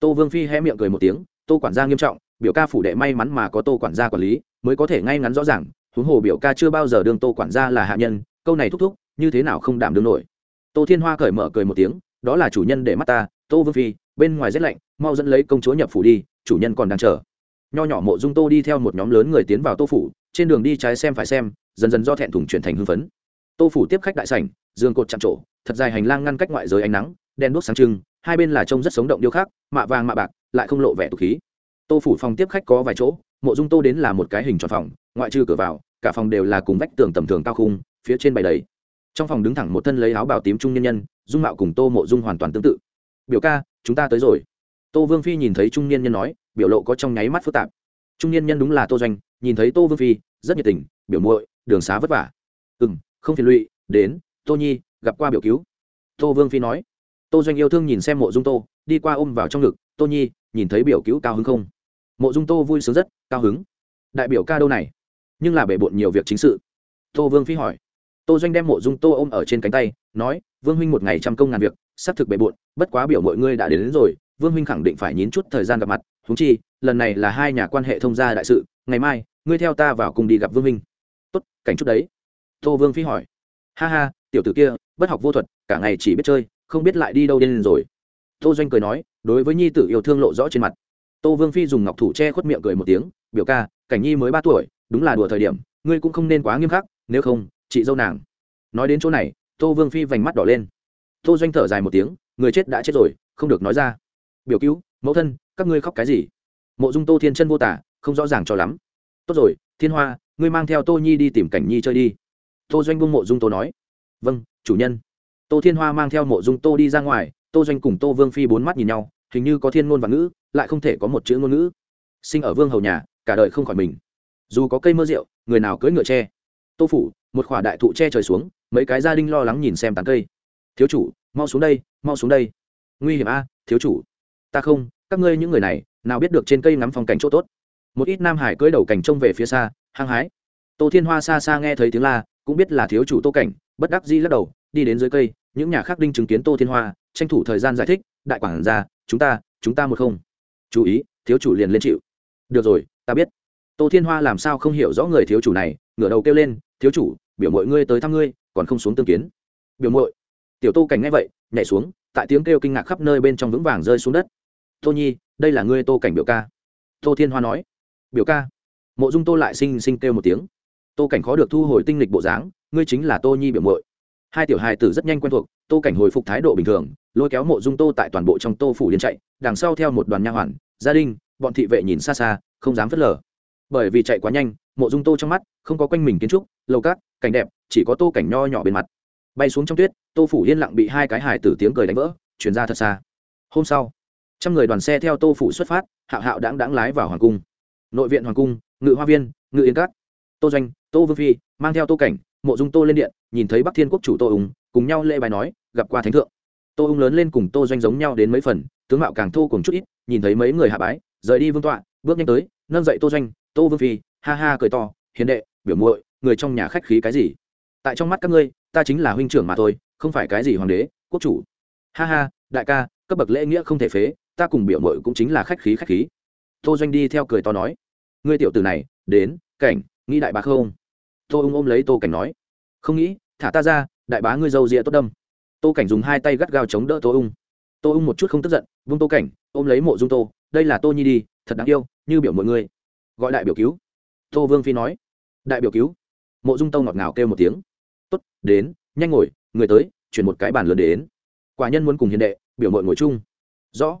Tô vương phi hé miệng cười một tiếng, tô quản gia nghiêm trọng, biểu ca phủ đệ may mắn mà có tô quản gia quản lý, mới có thể ngay ngắn rõ ràng, huống hồ biểu ca chưa bao giờ đương tô quản gia là hạ nhân, câu này thúc thúc, như thế nào không đảm đương nổi. Tô thiên hoa cởi mở cười một tiếng, đó là chủ nhân để mắt ta, tô vương phi, bên ngoài rét lạnh, mau dẫn lấy công chúa nhập phủ đi, chủ nhân còn đang chờ. Nho nhỏ mộ dung tô đi theo một nhóm lớn người tiến vào tô phủ, trên đường đi trái xem phải xem, dần dần do thẹn thùng chuyển thành hưng phấn. Tô phủ tiếp khách đại sảnh, giường cột chạm trổ thật dài hành lang ngăn cách ngoại giới ánh nắng đen đuốc sáng trưng, hai bên là trông rất sống động điêu khắc, mạ vàng mạ bạc, lại không lộ vẻ tục khí. Tô phủ phòng tiếp khách có vài chỗ, mộ dung tô đến là một cái hình tròn phòng, ngoại trừ cửa vào, cả phòng đều là cùng vách tường tầm thường cao khung, phía trên bày đầy. Trong phòng đứng thẳng một thân lấy áo bào tím trung nhân nhân, dung mạo cùng tô mộ dung hoàn toàn tương tự. Biểu ca, chúng ta tới rồi. Tô vương phi nhìn thấy trung niên nhân nói, biểu lộ có trong nháy mắt phức tạp. Trung niên nhân đúng là tô doanh, nhìn thấy tô vương phi, rất nhiệt tình, biểu muội, đường xá vất vả. Ừ m không phiền lụy, đến, tô nhi gặp qua biểu cứu. Tô vương phi nói. Tô doanh yêu thương nhìn xem mộ dung tô đi qua ôm vào trong ngực tô nhi nhìn thấy biểu cứu cao hứng không? Mộ dung tô vui sướng rất cao hứng. Đại biểu ca đâu này? Nhưng là bể bộn nhiều việc chính sự. Tô vương phi hỏi. Tô doanh đem mộ dung tô ôm ở trên cánh tay nói vương huynh một ngày trăm công ngàn việc xác thực bể bộn bất quá biểu mọi ngươi đã đến, đến rồi vương huynh khẳng định phải nhín chút thời gian gặp mặt húng chi lần này là hai nhà quan hệ thông gia đại sự ngày mai ngươi theo ta vào cùng đi gặp vương huynh. Tốt cảnh chút đấy. Tô vương phi hỏi. Ha ha tiểu tử kia bất học vô thuật, cả ngày chỉ biết chơi, không biết lại đi đâu đến rồi. Tô doanh cười nói, đối với nhi tử yêu thương lộ rõ trên mặt. Tô vương phi dùng ngọc thủ che khuất miệng cười một tiếng, biểu ca, cảnh nhi mới ba tuổi, đúng là đùa thời điểm, ngươi cũng không nên quá nghiêm khắc, nếu không, chị dâu nàng. Nói đến chỗ này, tô vương phi vành mắt đỏ lên. Tô doanh thở dài một tiếng, người chết đã chết rồi, không được nói ra. Biểu cứu, mẫu thân, các ngươi khóc cái gì? Mộ dung tô thiên chân vô tả, không rõ ràng cho lắm. Tốt rồi, thiên hoa, ngươi mang theo tô nhi đi tìm cảnh nhi chơi đi. Tô doanh buông mộ dung tô nói. Vâng chủ nhân. Tô thiên hoa mang theo mộ dung tô đi ra ngoài, tô doanh cùng tô vương phi bốn mắt nhìn nhau, hình như có thiên ngôn và ngữ, lại không thể có một chữ ngôn ngữ. Sinh ở vương hầu nhà, cả đời không khỏi mình. Dù có cây mơ rượu, người nào cưỡi ngựa tre? Tô phủ, một khỏa đại thụ che trời xuống, mấy cái gia đình lo lắng nhìn xem tán cây. Thiếu chủ, mau xuống đây, mau xuống đây. Nguy hiểm a, thiếu chủ. Ta không, các ngươi những người này, nào biết được trên cây ngắm phong cảnh chỗ tốt. Một ít nam hải cưỡi đầu cảnh trông về phía xa, hăng hái. Tô thiên hoa xa xa nghe thấy tiếng la, cũng biết là thiếu chủ tô cảnh, bất đắc di lắc đầu đi đến dưới cây, những nhà khác đinh chứng kiến tô thiên hoa, tranh thủ thời gian giải thích, đại quản gia, chúng ta chúng ta một không. Chú ý, thiếu chủ liền lên chịu. Được rồi, ta biết. Tô thiên hoa làm sao không hiểu rõ người thiếu chủ này, ngửa đầu kêu lên, thiếu chủ, biểu mội ngươi tới thăm ngươi, còn không xuống tương kiến. Biểu muội? Tiểu tô cảnh nghe vậy, nhảy xuống, tại tiếng kêu kinh ngạc khắp nơi bên trong vững vàng rơi xuống đất. Tô nhi, đây là ngươi tô cảnh biểu ca. Tô thiên hoa nói. Biểu ca? Mộ dung tô lại sinh sinh kêu một tiếng. Tô cảnh khó được thu hồi tinh lịch bộ dáng, ngươi chính là tô nhi biểu muội hai tiểu hài tử rất nhanh quen thuộc, tô cảnh hồi phục thái độ bình thường, lôi kéo mộ dung tô tại toàn bộ trong tô phủ điên chạy, đằng sau theo một đoàn nha hoàn, gia đình, bọn thị vệ nhìn xa xa, không dám phớt lờ. Bởi vì chạy quá nhanh, mộ dung tô trong mắt không có quanh mình kiến trúc, lầu cát, cảnh đẹp, chỉ có tô cảnh nho nhỏ bên mặt. Bay xuống trong tuyết, tô phủ yên lặng bị hai cái hài tử tiếng cười đánh vỡ chuyển ra thật xa. Hôm sau, trăm người đoàn xe theo tô phủ xuất phát, hạo hạo đáng đáng lái vào hoàng cung. Nội viện hoàng cung, ngự hoa viên, ngự yên cát, tô doanh, tô vương phi, mang theo tô cảnh mộ dung tô lên điện, nhìn thấy bắc thiên quốc chủ tô ung cùng nhau lễ bài nói, gặp qua thánh thượng. Tô ung lớn lên cùng tô doanh giống nhau đến mấy phần, tướng mạo càng thô cùng chút ít, nhìn thấy mấy người hạ bái, rời đi vương tọa, bước nhanh tới, nâng dậy tô doanh, tô vương phi, ha ha cười to, hiền đệ, biểu muội, người trong nhà khách khí cái gì? Tại trong mắt các ngươi, ta chính là huynh trưởng mà thôi, không phải cái gì hoàng đế, quốc chủ. Ha ha, đại ca, cấp bậc lễ nghĩa không thể phế, ta cùng biểu muội cũng chính là khách khí khách khí. Tô doanh đi theo cười to nói, ngươi tiểu tử này, đến, cảnh, nghĩ đại bạc không? Tô ung ôm lấy tô cảnh nói, không nghĩ, thả ta ra, đại bá ngươi dâu rịa tốt đâm. Tô cảnh dùng hai tay gắt gao chống đỡ tô ung. Tô ung một chút không tức giận, vung tô cảnh, ôm lấy mộ dung tô, đây là tô nhi đi, thật đáng yêu, như biểu mọi người. Gọi đại biểu cứu. Tô vương phi nói, đại biểu cứu. Mộ dung tô ngọt ngào kêu một tiếng, tốt, đến, nhanh ngồi, người tới, chuyển một cái bàn lớn đến. Quả nhân muốn cùng hiền đệ, biểu mội ngồi chung. Rõ.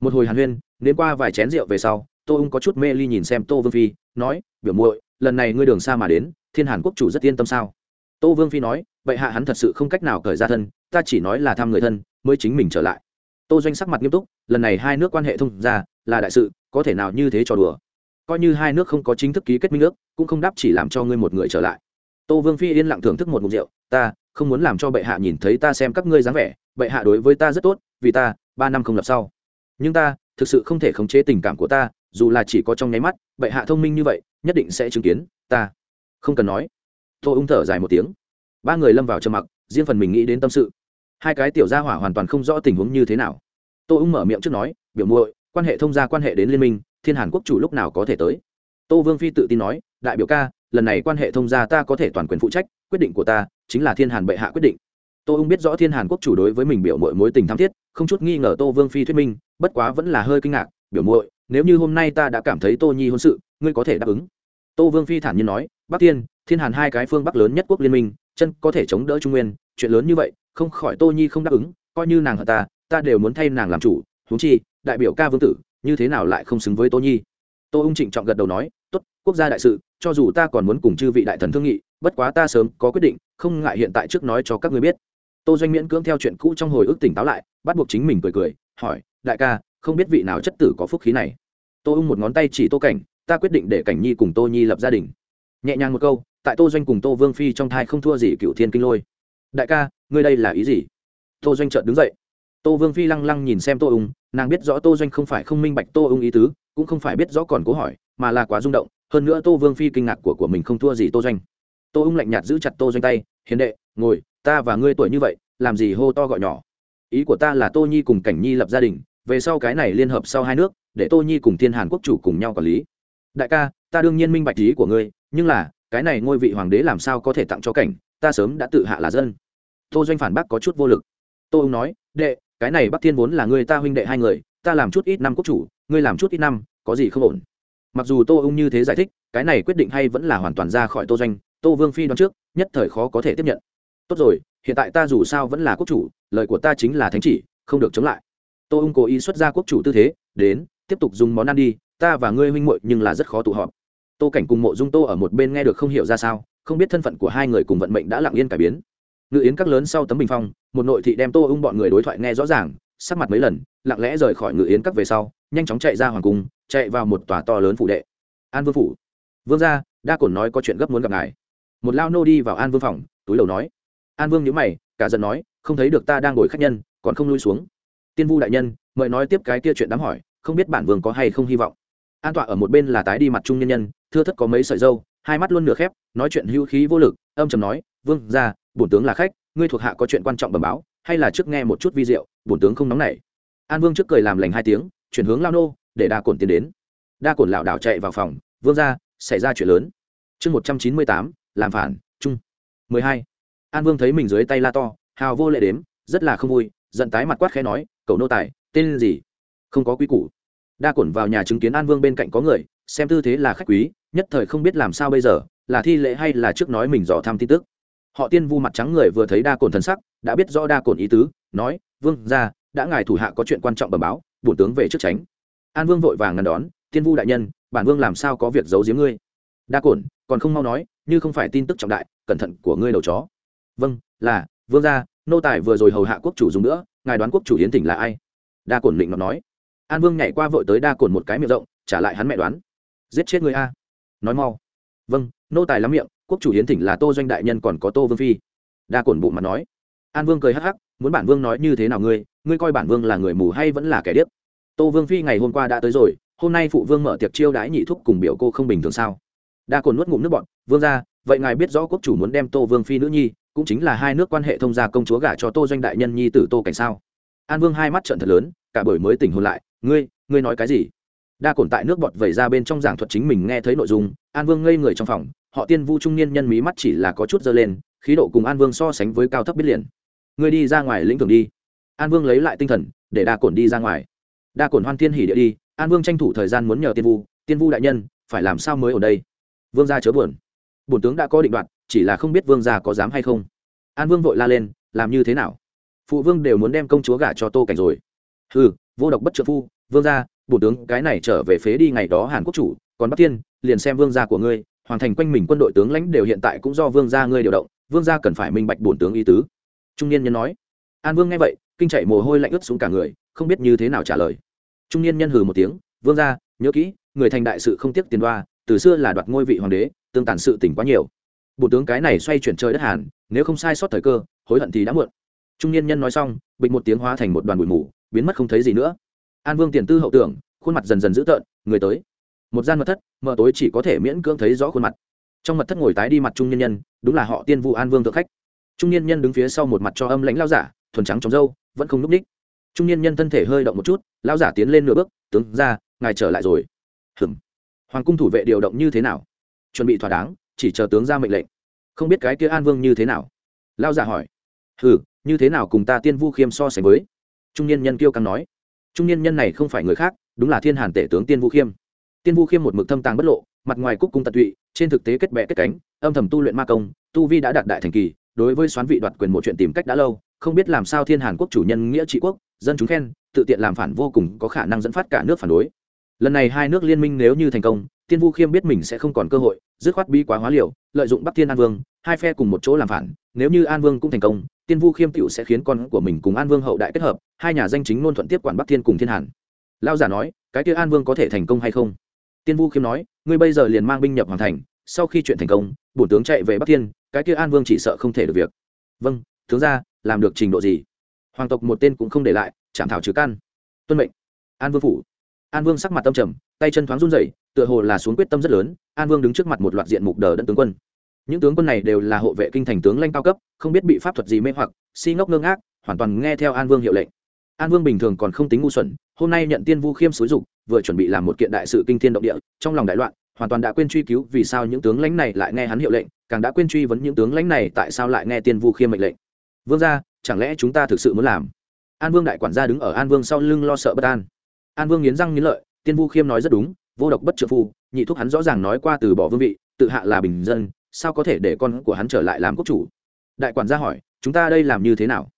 Một hồi hàn huyên đến qua vài chén rượu về sau, tô ung có chút mê ly nhìn xem tô vương phi, nói, biểu muội, lần này ngươi đường xa mà đến thiên hàn quốc chủ rất yên tâm sao? Tô vương phi nói, vậy hạ hắn thật sự không cách nào cởi ra thân, ta chỉ nói là thăm người thân, mới chính mình trở lại. Tô doanh sắc mặt nghiêm túc, lần này hai nước quan hệ thông ra là đại sự, có thể nào như thế cho đùa? Coi như hai nước không có chính thức ký kết minh ước, cũng không đáp chỉ làm cho ngươi một người trở lại. Tô vương phi yên lặng thưởng thức một mục rượu, ta, không muốn làm cho bệ hạ nhìn thấy ta xem các ngươi dáng vẻ, bệ hạ đối với ta rất tốt, vì ta, ba năm không lập sau. Nhưng ta, thực sự không thể khống chế tình cảm của ta, dù là chỉ có trong nháy mắt, bệ hạ thông minh như vậy, nhất định sẽ chứng kiến, ta không cần nói. Tô ung thở dài một tiếng. Ba người lâm vào trầm mặc, riêng phần mình nghĩ đến tâm sự. Hai cái tiểu gia hỏa hoàn toàn không rõ tình huống như thế nào. Tô ung mở miệng trước nói, biểu muội, quan hệ thông gia quan hệ đến liên minh, thiên hàn quốc chủ lúc nào có thể tới? Tô vương phi tự tin nói, đại biểu ca, lần này quan hệ thông gia ta có thể toàn quyền phụ trách, quyết định của ta chính là thiên hàn bệ hạ quyết định. Tô ung biết rõ thiên hàn quốc chủ đối với mình biểu mội mối tình tham thiết, không chút nghi ngờ tô vương phi thuyết minh, bất quá vẫn là hơi kinh ngạc, biểu muội, nếu như hôm nay ta đã cảm thấy tô nhi hôn sự, ngươi có thể đáp ứng tô vương phi thản nhiên nói, bắc tiên thiên hàn hai cái phương bắc lớn nhất quốc liên minh, chân có thể chống đỡ trung nguyên, chuyện lớn như vậy, không khỏi tô nhi không đáp ứng, coi như nàng hận ta ta đều muốn thay nàng làm chủ, huống chi, đại biểu ca vương tử, như thế nào lại không xứng với tô nhi? Tô ung trịnh trọng gật đầu nói, tốt, quốc gia đại sự, cho dù ta còn muốn cùng chư vị đại thần thương nghị, bất quá ta sớm có quyết định, không ngại hiện tại trước nói cho các ngươi biết. Tô doanh miễn cưỡng theo chuyện cũ trong hồi ức tỉnh táo lại, bắt buộc chính mình cười cười, hỏi, đại ca, không biết vị nào chất tử có phúc khí này? Tô ung một ngón tay chỉ tô cảnh ta quyết định để cảnh nhi cùng tô nhi lập gia đình. Nhẹ nhàng một câu, tại tô doanh cùng tô vương phi trong thai không thua gì cựu thiên kinh lôi. Đại ca, ngươi đây là ý gì? Tô doanh trợt đứng dậy. Tô vương phi lăng lăng nhìn xem tô ung, nàng biết rõ tô doanh không phải không minh bạch tô ung ý tứ, cũng không phải biết rõ còn cố hỏi, mà là quá rung động, hơn nữa tô vương phi kinh ngạc của của mình không thua gì tô doanh. Tô ung lạnh nhạt giữ chặt tô doanh tay, hiền đệ, ngồi, ta và ngươi tuổi như vậy, làm gì hô to gọi nhỏ. Ý của ta là tô nhi cùng cảnh nhi lập gia đình, về sau cái này liên hợp sau hai nước, để tô nhi cùng thiên hàn quốc chủ cùng nhau quản lý đại ca, ta đương nhiên minh bạch ý của ngươi, nhưng là, cái này ngôi vị hoàng đế làm sao có thể tặng cho cảnh, ta sớm đã tự hạ là dân. Tô doanh phản bác có chút vô lực. Tô ông nói, đệ, cái này bắc thiên vốn là ngươi ta huynh đệ hai người, ta làm chút ít năm quốc chủ, ngươi làm chút ít năm, có gì không ổn. Mặc dù tô ông như thế giải thích, cái này quyết định hay vẫn là hoàn toàn ra khỏi tô doanh, tô vương phi đoán trước, nhất thời khó có thể tiếp nhận. Tốt rồi, hiện tại ta dù sao vẫn là quốc chủ, lời của ta chính là thánh chỉ, không được chống lại. Tô ung cố ý xuất ra quốc chủ tư thế, đến, tiếp tục dùng món ăn đi ta và ngươi huynh muội nhưng là rất khó tụ họp. Tô cảnh cùng mộ dung tô ở một bên nghe được không hiểu ra sao, không biết thân phận của hai người cùng vận mệnh đã lặng yên cải biến. Ngự yến các lớn sau tấm bình phong, một nội thị đem tô ung bọn người đối thoại nghe rõ ràng, sắc mặt mấy lần, lặng lẽ rời khỏi ngự yến các về sau, nhanh chóng chạy ra hoàng cung, chạy vào một tòa to lớn phủ đệ. An vương phủ. Vương gia, đa cổn nói có chuyện gấp muốn gặp ngài. Một lao nô đi vào an vương phòng, túi đầu nói. An vương nhớ mày, cả giận nói, không thấy được ta đang ngồi khách nhân, còn không lui xuống. Tiên vu đại nhân, mời nói tiếp cái kia chuyện đám hỏi, không biết bản vương có hay không hy vọng an tọa ở một bên là tái đi mặt trung nhân nhân, thưa thất có mấy sợi dâu, hai mắt luôn nửa khép, nói chuyện hữu khí vô lực, âm trầm nói, vương ra bổn tướng là khách, ngươi thuộc hạ có chuyện quan trọng bẩm báo, hay là trước nghe một chút vi diệu, bổn tướng không nóng nảy. An vương trước cười làm lành hai tiếng, chuyển hướng lao nô, để đa cổn tiến đến. Đa cổn lảo đảo chạy vào phòng, vương ra xảy ra chuyện lớn. Chương một trăm chín mươi tám, làm phản trung mười hai. An vương thấy mình dưới tay la to, hào vô lệ đếm, rất là không vui, giận tái mặt quát khẽ nói, cậu nô tài, tên gì? Không có quy củ đa cổn vào nhà chứng kiến an vương bên cạnh có người, xem tư thế là khách quý, nhất thời không biết làm sao bây giờ, là thi lễ hay là trước nói mình dò thăm tin tức. Họ tiên vu mặt trắng người vừa thấy đa cổn thần sắc, đã biết rõ đa cổn ý tứ, nói, vương ra đã ngài thủ hạ có chuyện quan trọng bẩm báo, bổn tướng về trước tránh. An vương vội vàng ngăn đón, tiên vu đại nhân, bản vương làm sao có việc giấu giếm ngươi? Đa cổn còn không mau nói, như không phải tin tức trọng đại, cẩn thận của ngươi đầu chó. Vâng là, vương gia, nô tài vừa rồi hầu hạ quốc chủ dùng nữa, ngài đoán quốc chủ yến tỉnh là ai? Đa cổn định nói an vương nhảy qua vội tới đa cồn một cái miệng rộng, trả lại hắn mẹ đoán. Giết chết người a. Nói mau. Vâng nô tài lắm miệng, quốc chủ yến thỉnh là tô doanh đại nhân còn có tô vương phi. Đa cồn bụng mặt nói. An vương cười hắc hắc, muốn bản vương nói như thế nào ngươi ngươi coi bản vương là người mù hay vẫn là kẻ điếc? Tô vương phi ngày hôm qua đã tới rồi, hôm nay phụ vương mở tiệc chiêu đãi nhị thúc cùng biểu cô không bình thường sao? Đa cồn nuốt ngụm nước bọn vương ra, vậy ngài biết rõ quốc chủ muốn đem tô vương phi nữ nhi, cũng chính là hai nước quan hệ thông gia công chúa gả cho tô doanh đại nhân nhi tử tô cảnh sao? An vương hai mắt trận thật lớn, cả buổi mới tỉnh hồn lại ngươi ngươi nói cái gì? Đa cồn tại nước bọt vẩy ra bên trong giảng thuật chính mình nghe thấy nội dung, an vương ngây người trong phòng, họ tiên vu trung niên nhân mí mắt chỉ là có chút dơ lên, khí độ cùng an vương so sánh với cao thấp biết liền. Ngươi đi ra ngoài lĩnh thường đi. An vương lấy lại tinh thần, để đa cồn đi ra ngoài. Đa cồn hoan thiên hỉ địa đi, an vương tranh thủ thời gian muốn nhờ tiên vu tiên vu đại nhân, phải làm sao mới ở đây? Vương gia chớ buồn. Bổn tướng đã có định đoạt, chỉ là không biết vương gia có dám hay không. An vương vội la lên, làm như thế nào? Phụ vương đều muốn đem công chúa gả cho tô cảnh rồi. Ừ vô độc bất trợ phu, vương gia, bổ tướng, cái này trở về phế đi ngày đó hàn quốc chủ, còn bắc tiên liền xem vương gia của ngươi, hoàn thành quanh mình quân đội tướng lãnh đều hiện tại cũng do vương gia ngươi điều động, vương gia cần phải minh bạch bổn tướng ý tứ. Trung niên nhân nói. An vương nghe vậy, kinh chạy mồ hôi lạnh ướt xuống cả người, không biết như thế nào trả lời. Trung niên nhân hừ một tiếng, vương gia, nhớ kỹ, người thành đại sự không tiếc tiền đoa, từ xưa là đoạt ngôi vị hoàng đế, tương tàn sự tỉnh quá nhiều. Bộ tướng cái này xoay chuyển trời đất hàn, nếu không sai sót thời cơ, hối hận thì đã muộn. Trung niên nhân nói xong, bịch một tiếng hóa thành một đoàn bụi mù biến mất không thấy gì nữa. An vương tiền tư hậu tưởng, khuôn mặt dần dần dữ tợn, người tới. Một gian mật thất mờ tối chỉ có thể miễn cưỡng thấy rõ khuôn mặt. Trong mật thất ngồi tái đi mặt trung niên nhân, đúng là họ tiên vụ an vương thượng khách. Trung niên nhân đứng phía sau một mặt cho âm lãnh lao giả, thuần trắng trong râu, vẫn không núp ních. Trung niên nhân thân thể hơi động một chút, lao giả tiến lên nửa bước, tướng ra, ngài trở lại rồi. Hừng hoàng cung thủ vệ điều động như thế nào? Chuẩn bị thỏa đáng, chỉ chờ tướng ra mệnh lệnh. Không biết cái kia an vương như thế nào? Lao giả hỏi. Hừ, như thế nào cùng ta tiên vu khiêm so sánh với? Trung niên nhân kêu căng nói. Trung niên nhân này không phải người khác, đúng là thiên hàn tể tướng tiên vu khiêm. Tiên vu khiêm một mực thâm tàng bất lộ, mặt ngoài cúc cung tận tụy, trên thực tế kết bè kết cánh, âm thầm tu luyện ma công, tu vi đã đạt đại thành kỳ, đối với xoán vị đoạt quyền một chuyện tìm cách đã lâu, không biết làm sao thiên hàn quốc chủ nhân nghĩa trị quốc, dân chúng khen, tự tiện làm phản vô cùng có khả năng dẫn phát cả nước phản đối. Lần này hai nước liên minh nếu như thành công, tiên vu khiêm biết mình sẽ không còn cơ hội dứt khoát bi quá hóa liều, lợi dụng bắc thiên an vương, hai phe cùng một chỗ làm phản, nếu như an vương cũng thành công, tiên vu khiêm tựu sẽ khiến con của mình cùng an vương hậu đại kết hợp, hai nhà danh chính ngôn thuận tiếp quản bắc thiên cùng thiên hàn. Lao giả nói, cái kia an vương có thể thành công hay không? Tiên vu khiêm nói, ngươi bây giờ liền mang binh nhập hoàng thành, sau khi chuyện thành công, bổn tướng chạy về bắc thiên, cái kia an vương chỉ sợ không thể được việc. Vâng tướng ra làm được trình độ gì? Hoàng tộc một tên cũng không để lại, chạm thảo trừ căn. Tuân mệnh. An vương phủ an vương sắc mặt tâm trầm, tay chân thoáng run rẩy, tựa hồ là xuống quyết tâm rất lớn, an vương đứng trước mặt một loạt diện mục đờ đẫn tướng quân. Những tướng quân này đều là hộ vệ kinh thành tướng lanh cao cấp, không biết bị pháp thuật gì mê hoặc, si ngốc ngơ ngác, hoàn toàn nghe theo an vương hiệu lệnh. An vương bình thường còn không tính ngu xuẩn, hôm nay nhận tiên vu khiêm xúi dục, vừa chuẩn bị làm một kiện đại sự kinh thiên động địa, trong lòng đại loạn, hoàn toàn đã quên truy cứu vì sao những tướng lãnh này lại nghe hắn hiệu lệnh, càng đã quên truy vấn những tướng lãnh này tại sao lại nghe tiên vu khiêm mệnh lệnh. Vương ra chẳng lẽ chúng ta thực sự muốn làm? An vương đại quản gia đứng ở an vương sau lưng lo sợ bất an an vương nghiến răng nghiến lợi, tiên vu khiêm nói rất đúng, vô độc bất trợ phu, nhị thúc hắn rõ ràng nói qua từ bỏ vương vị, tự hạ là bình dân, sao có thể để con của hắn trở lại làm quốc chủ? Đại quản gia hỏi, chúng ta đây làm như thế nào?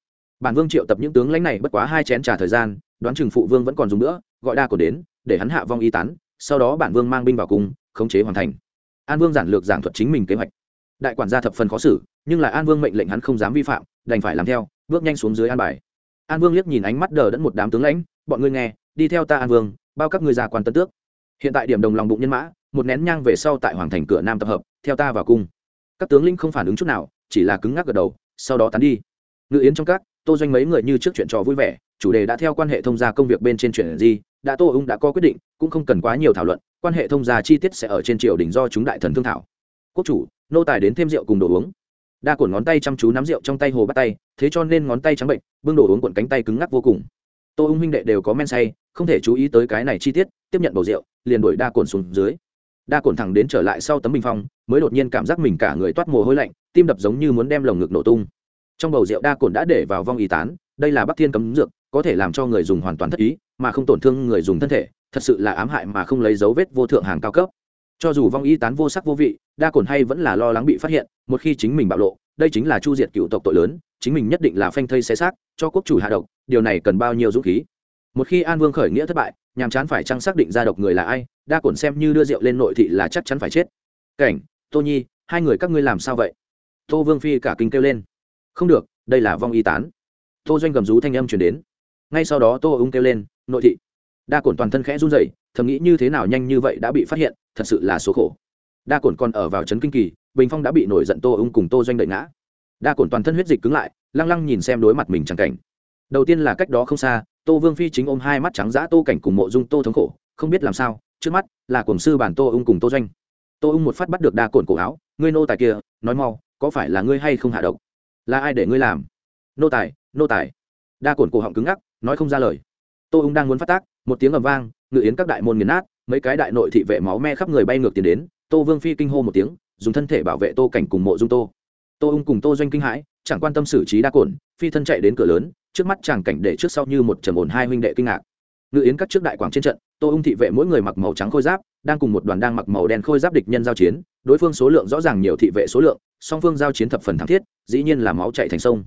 Bản vương triệu tập những tướng lãnh này bất quá hai chén trà thời gian, đoán chừng phụ vương vẫn còn dùng nữa, gọi đa cổ đến, để hắn hạ vong y tán, sau đó bản vương mang binh vào cung, khống chế hoàn thành. An vương giản lược giảng thuật chính mình kế hoạch. Đại quản gia thập phần khó xử, nhưng lại an vương mệnh lệnh hắn không dám vi phạm, đành phải làm theo, bước nhanh xuống dưới an bài. An vương liếc nhìn ánh mắt đờ đẫn một đám tướng lãnh, bọn ngươi nghe đi theo ta an vương, bao các ngươi ra quan tân tước. Hiện tại điểm đồng lòng bụng nhân mã, một nén nhang về sau tại hoàng thành cửa nam tập hợp, theo ta vào cung. Các tướng linh không phản ứng chút nào, chỉ là cứng ngắc gật đầu, sau đó tán đi. Ngự yến trong các, tô doanh mấy người như trước chuyện trò vui vẻ, chủ đề đã theo quan hệ thông gia công việc bên trên chuyện gì, đã tô ung đã có quyết định, cũng không cần quá nhiều thảo luận, quan hệ thông gia chi tiết sẽ ở trên triều đình do chúng đại thần thương thảo. Quốc chủ, nô tài đến thêm rượu cùng đồ uống. Đa cổn ngón tay chăm chú nắm rượu trong tay hồ bắt tay, thế cho nên ngón tay trắng bệnh, bưng đồ uống cuộn cánh tay cứng ngắc vô cùng tô ung huynh đệ đều có men say, không thể chú ý tới cái này chi tiết, tiếp nhận bầu rượu, liền đuổi đa cồn xuống dưới. Đa cồn thẳng đến trở lại sau tấm bình phong, mới đột nhiên cảm giác mình cả người toát mồ hôi lạnh, tim đập giống như muốn đem lồng ngực nổ tung. Trong bầu rượu đa cồn đã để vào vong y tán, đây là bắc thiên cấm dược, có thể làm cho người dùng hoàn toàn thất ý, mà không tổn thương người dùng thân thể, thật sự là ám hại mà không lấy dấu vết vô thượng hàng cao cấp. Cho dù vong y tán vô sắc vô vị, đa cồn hay vẫn là lo lắng bị phát hiện, một khi chính mình bạo lộ, đây chính là chu diệt cựu tộc tội lớn, chính mình nhất định là phanh thây xé xác, cho quốc chủ hạ độc điều này cần bao nhiêu dũng khí? Một khi an vương khởi nghĩa thất bại, nhàm chán phải chăng xác định ra độc người là ai? Đa cồn xem như đưa rượu lên nội thị là chắc chắn phải chết. Cảnh, tô nhi, hai người các ngươi làm sao vậy? Tô vương phi cả kinh kêu lên. Không được, đây là vong y tán. Tô doanh gầm rú thanh âm chuyển đến. Ngay sau đó tô ung kêu lên, nội thị. Đa cồn toàn thân khẽ run rẩy, thầm nghĩ như thế nào nhanh như vậy đã bị phát hiện, thật sự là số khổ. Đa cồn còn ở vào trấn kinh kỳ, bình phong đã bị nổi giận tô ung cùng tô doanh đợi ngã. Đa cồn toàn thân huyết dịch cứng lại, lăng lăng nhìn xem đối mặt mình chẳng cảnh đầu tiên là cách đó không xa, tô vương phi chính ôm hai mắt trắng giã tô cảnh cùng mộ dung tô thống khổ, không biết làm sao, trước mắt là cổng sư bản tô ung cùng tô doanh. Tô ung một phát bắt được đa cồn cổ áo, ngươi nô tài kia, nói mau, có phải là ngươi hay không hạ độc? Là ai để ngươi làm? Nô tài nô tài. Đa cồn cổ họng cứng ngắc, nói không ra lời. Tô ung đang muốn phát tác, một tiếng ầm vang, ngự yến các đại môn nghiền nát, mấy cái đại nội thị vệ máu me khắp người bay ngược tiền đến, tô vương phi kinh hô một tiếng, dùng thân thể bảo vệ tô cảnh cùng mộ dung tô. Tô ung cùng tô doanh kinh hãi chẳng quan tâm xử trí đa cồn phi thân chạy đến cửa lớn, trước mắt chàng cảnh để trước sau như một trầm ổn hai huynh đệ kinh ngạc. Ngự yến các trước đại quảng trên trận, tô ung thị vệ mỗi người mặc màu trắng khôi giáp, đang cùng một đoàn đang mặc màu đen khôi giáp địch nhân giao chiến, đối phương số lượng rõ ràng nhiều thị vệ số lượng, song phương giao chiến thập phần thắng thiết, dĩ nhiên là máu chạy thành sông.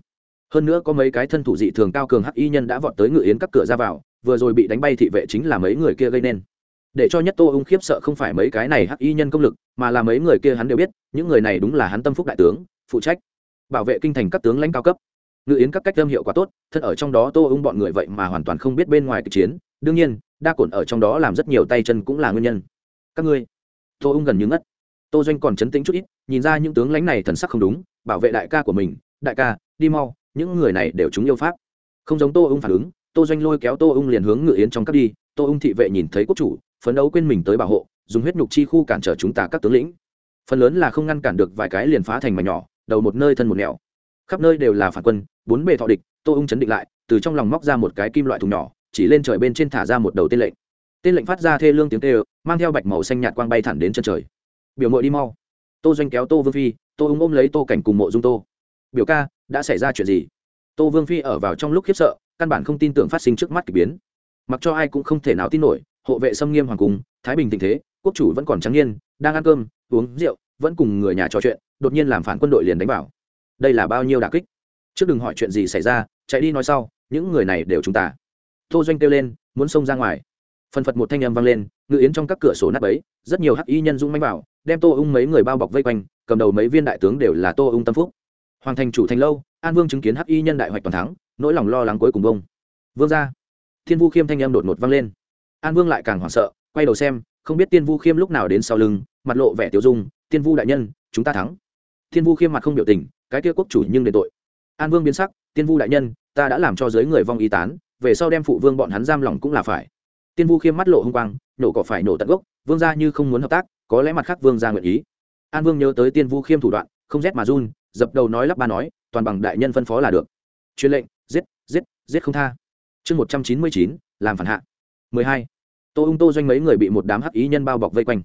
Hơn nữa có mấy cái thân thủ dị thường cao cường hắc y nhân đã vọt tới ngự yến các cửa ra vào, vừa rồi bị đánh bay thị vệ chính là mấy người kia gây nên. Để cho nhất tô ung khiếp sợ không phải mấy cái này hắc y nhân công lực, mà là mấy người kia hắn đều biết, những người này đúng là hắn tâm phúc đại tướng, phụ trách bảo vệ kinh thành các tướng lãnh cao cấp. Ngự yến các cách âm hiệu quả tốt, thân ở trong đó tô ung bọn người vậy mà hoàn toàn không biết bên ngoài kịch chiến. Đương nhiên, đa cổn ở trong đó làm rất nhiều tay chân cũng là nguyên nhân. Các ngươi, tô ung gần như ngất. Tô doanh còn chấn tĩnh chút ít, nhìn ra những tướng lãnh này thần sắc không đúng, bảo vệ đại ca của mình, đại ca, đi mau, những người này đều chúng yêu pháp. Không giống tô ung phản ứng, tô doanh lôi kéo tô ung liền hướng ngự yến trong các đi. Tô ung thị vệ nhìn thấy quốc chủ, phấn đấu quên mình tới bảo hộ, dùng huyết nhục chi khu cản trở chúng ta các tướng lĩnh. Phần lớn là không ngăn cản được vài cái liền phá thành mà nhỏ đầu một nơi thân một nẻo. Khắp nơi đều là phản quân, bốn bề thọ địch, tô ung chấn định lại, từ trong lòng móc ra một cái kim loại thùng nhỏ, chỉ lên trời bên trên thả ra một đầu tên lệnh. Tên lệnh phát ra thê lương tiếng tê mang theo bạch màu xanh nhạt quang bay thẳng đến chân trời. Biểu mội đi mau. Tô doanh kéo tô vương phi, tô ung ôm lấy tô cảnh cùng mộ dung tô. Biểu ca, đã xảy ra chuyện gì? Tô vương phi ở vào trong lúc khiếp sợ, căn bản không tin tưởng phát sinh trước mắt k ỳ biến. Mặc cho ai cũng không thể nào tin nổi, hộ vệ xâm nghiêm hoàng cung, thái bình tình thế, quốc chủ vẫn còn trắng nhiên đang ăn cơm uống rượu, vẫn cùng người nhà trò chuyện, đột nhiên làm phản quân đội liền đánh vào. Đây là bao nhiêu đà kích? Trước đừng hỏi chuyện gì xảy ra, chạy đi nói sau, những người này đều chúng ta. Tô doanh kêu lên, muốn xông ra ngoài. Phần phật một thanh âm vang lên, ngự yến trong các cửa sổ nắp ấy rất nhiều hắc y nhân dung manh bảo đem tô ung mấy người bao bọc vây quanh, cầm đầu mấy viên đại tướng đều là tô ung tâm phúc. Hoàng thành chủ thành lâu, an vương chứng kiến hắc y nhân đại hoạch toàn thắng, nỗi lòng lo lắng cuối cùng bông vương ra thiên vu khiêm thanh âm đột ngột vang lên. An vương lại càng hoảng sợ, quay đầu xem không biết tiên vu khiêm lúc nào đến sau lưng, mặt lộ vẻ tiêu dung, tiên vu đại nhân, chúng ta thắng. Tiên vu khiêm mặt không biểu tình, cái kia quốc chủ nhưng đền tội. An vương biến sắc, tiên vu đại nhân, ta đã làm cho giới người vong y tán, về sau đem phụ vương bọn hắn giam lỏng cũng là phải. Tiên vu khiêm mắt lộ h ư n g quang, nổ cỏ phải nổ tận gốc, vương gia như không muốn hợp tác, có lẽ mặt khác vương gia nguyện ý. An vương nhớ tới tiên vu khiêm thủ đoạn, không rét mà run, dập đầu nói lắp ba nói, toàn bằng đại nhân phân phó là được. Truyền lệnh, giết giết giết không tha. Chương một trăm chín mươi chín, làm phản hạ. mười hai tô ung tô doanh mấy người bị một đám hắc ý nhân bao bọc vây quanh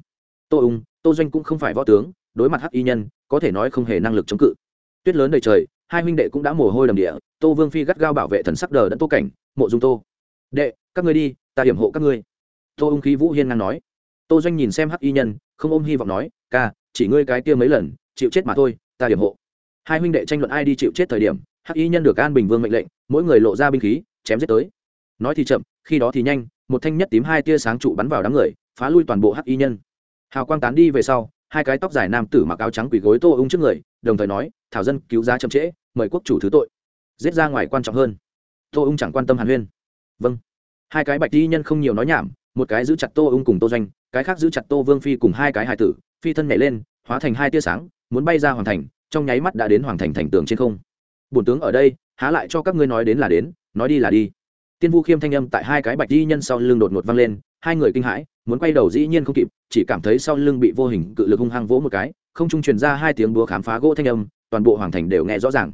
tô ung tô doanh cũng không phải võ tướng đối mặt hắc y nhân có thể nói không hề năng lực chống cự tuyết lớn đầy trời hai huynh đệ cũng đã mồ hôi đầm địa tô vương phi gắt gao bảo vệ thần sắc đờ đẫn tô cảnh mộ dung tô đệ các ngươi đi ta hiểm hộ các ngươi tô ung khí vũ hiên ngang nói tô doanh nhìn xem hắc y nhân không ôm hy vọng nói ca chỉ ngươi cái kia mấy lần chịu chết mà thôi ta hiểm hộ hai huynh đệ tranh luận ai đi chịu chết thời điểm hắc y nhân được an bình vương mệnh lệnh mỗi người lộ ra binh khí chém giết tới nói thì chậm khi đó thì nhanh một thanh nhất tím hai tia sáng trụ bắn vào đám người, phá lui toàn bộ hắc y nhân. Hào quang tán đi về sau, hai cái tóc dài nam tử mặc áo trắng quỳ gối tô ung trước người, đồng thời nói, thảo dân, cứu giá chậm trễ, mời quốc chủ thứ tội. Giết ra ngoài quan trọng hơn. Tô ung chẳng quan tâm hàn huyên. Vâng. Hai cái bạch y nhân không nhiều nói nhảm, một cái giữ chặt tô ung cùng tô doanh, cái khác giữ chặt tô vương phi cùng hai cái hải tử, phi thân nhảy lên, hóa thành hai tia sáng, muốn bay ra hoàng thành, trong nháy mắt đã đến hoàng thành thành tường trên không. Bổn tướng ở đây, há lại cho các ngươi nói đến là đến, nói đi là đi tiên vu khiêm thanh âm tại hai cái bạch di nhân sau lưng đột ngột văng lên, hai người kinh hãi, muốn quay đầu dĩ nhiên không kịp, chỉ cảm thấy sau lưng bị vô hình cự lực hung hăng vỗ một cái, không trung truyền ra hai tiếng búa khám phá gỗ thanh âm, toàn bộ hoàng thành đều nghe rõ ràng.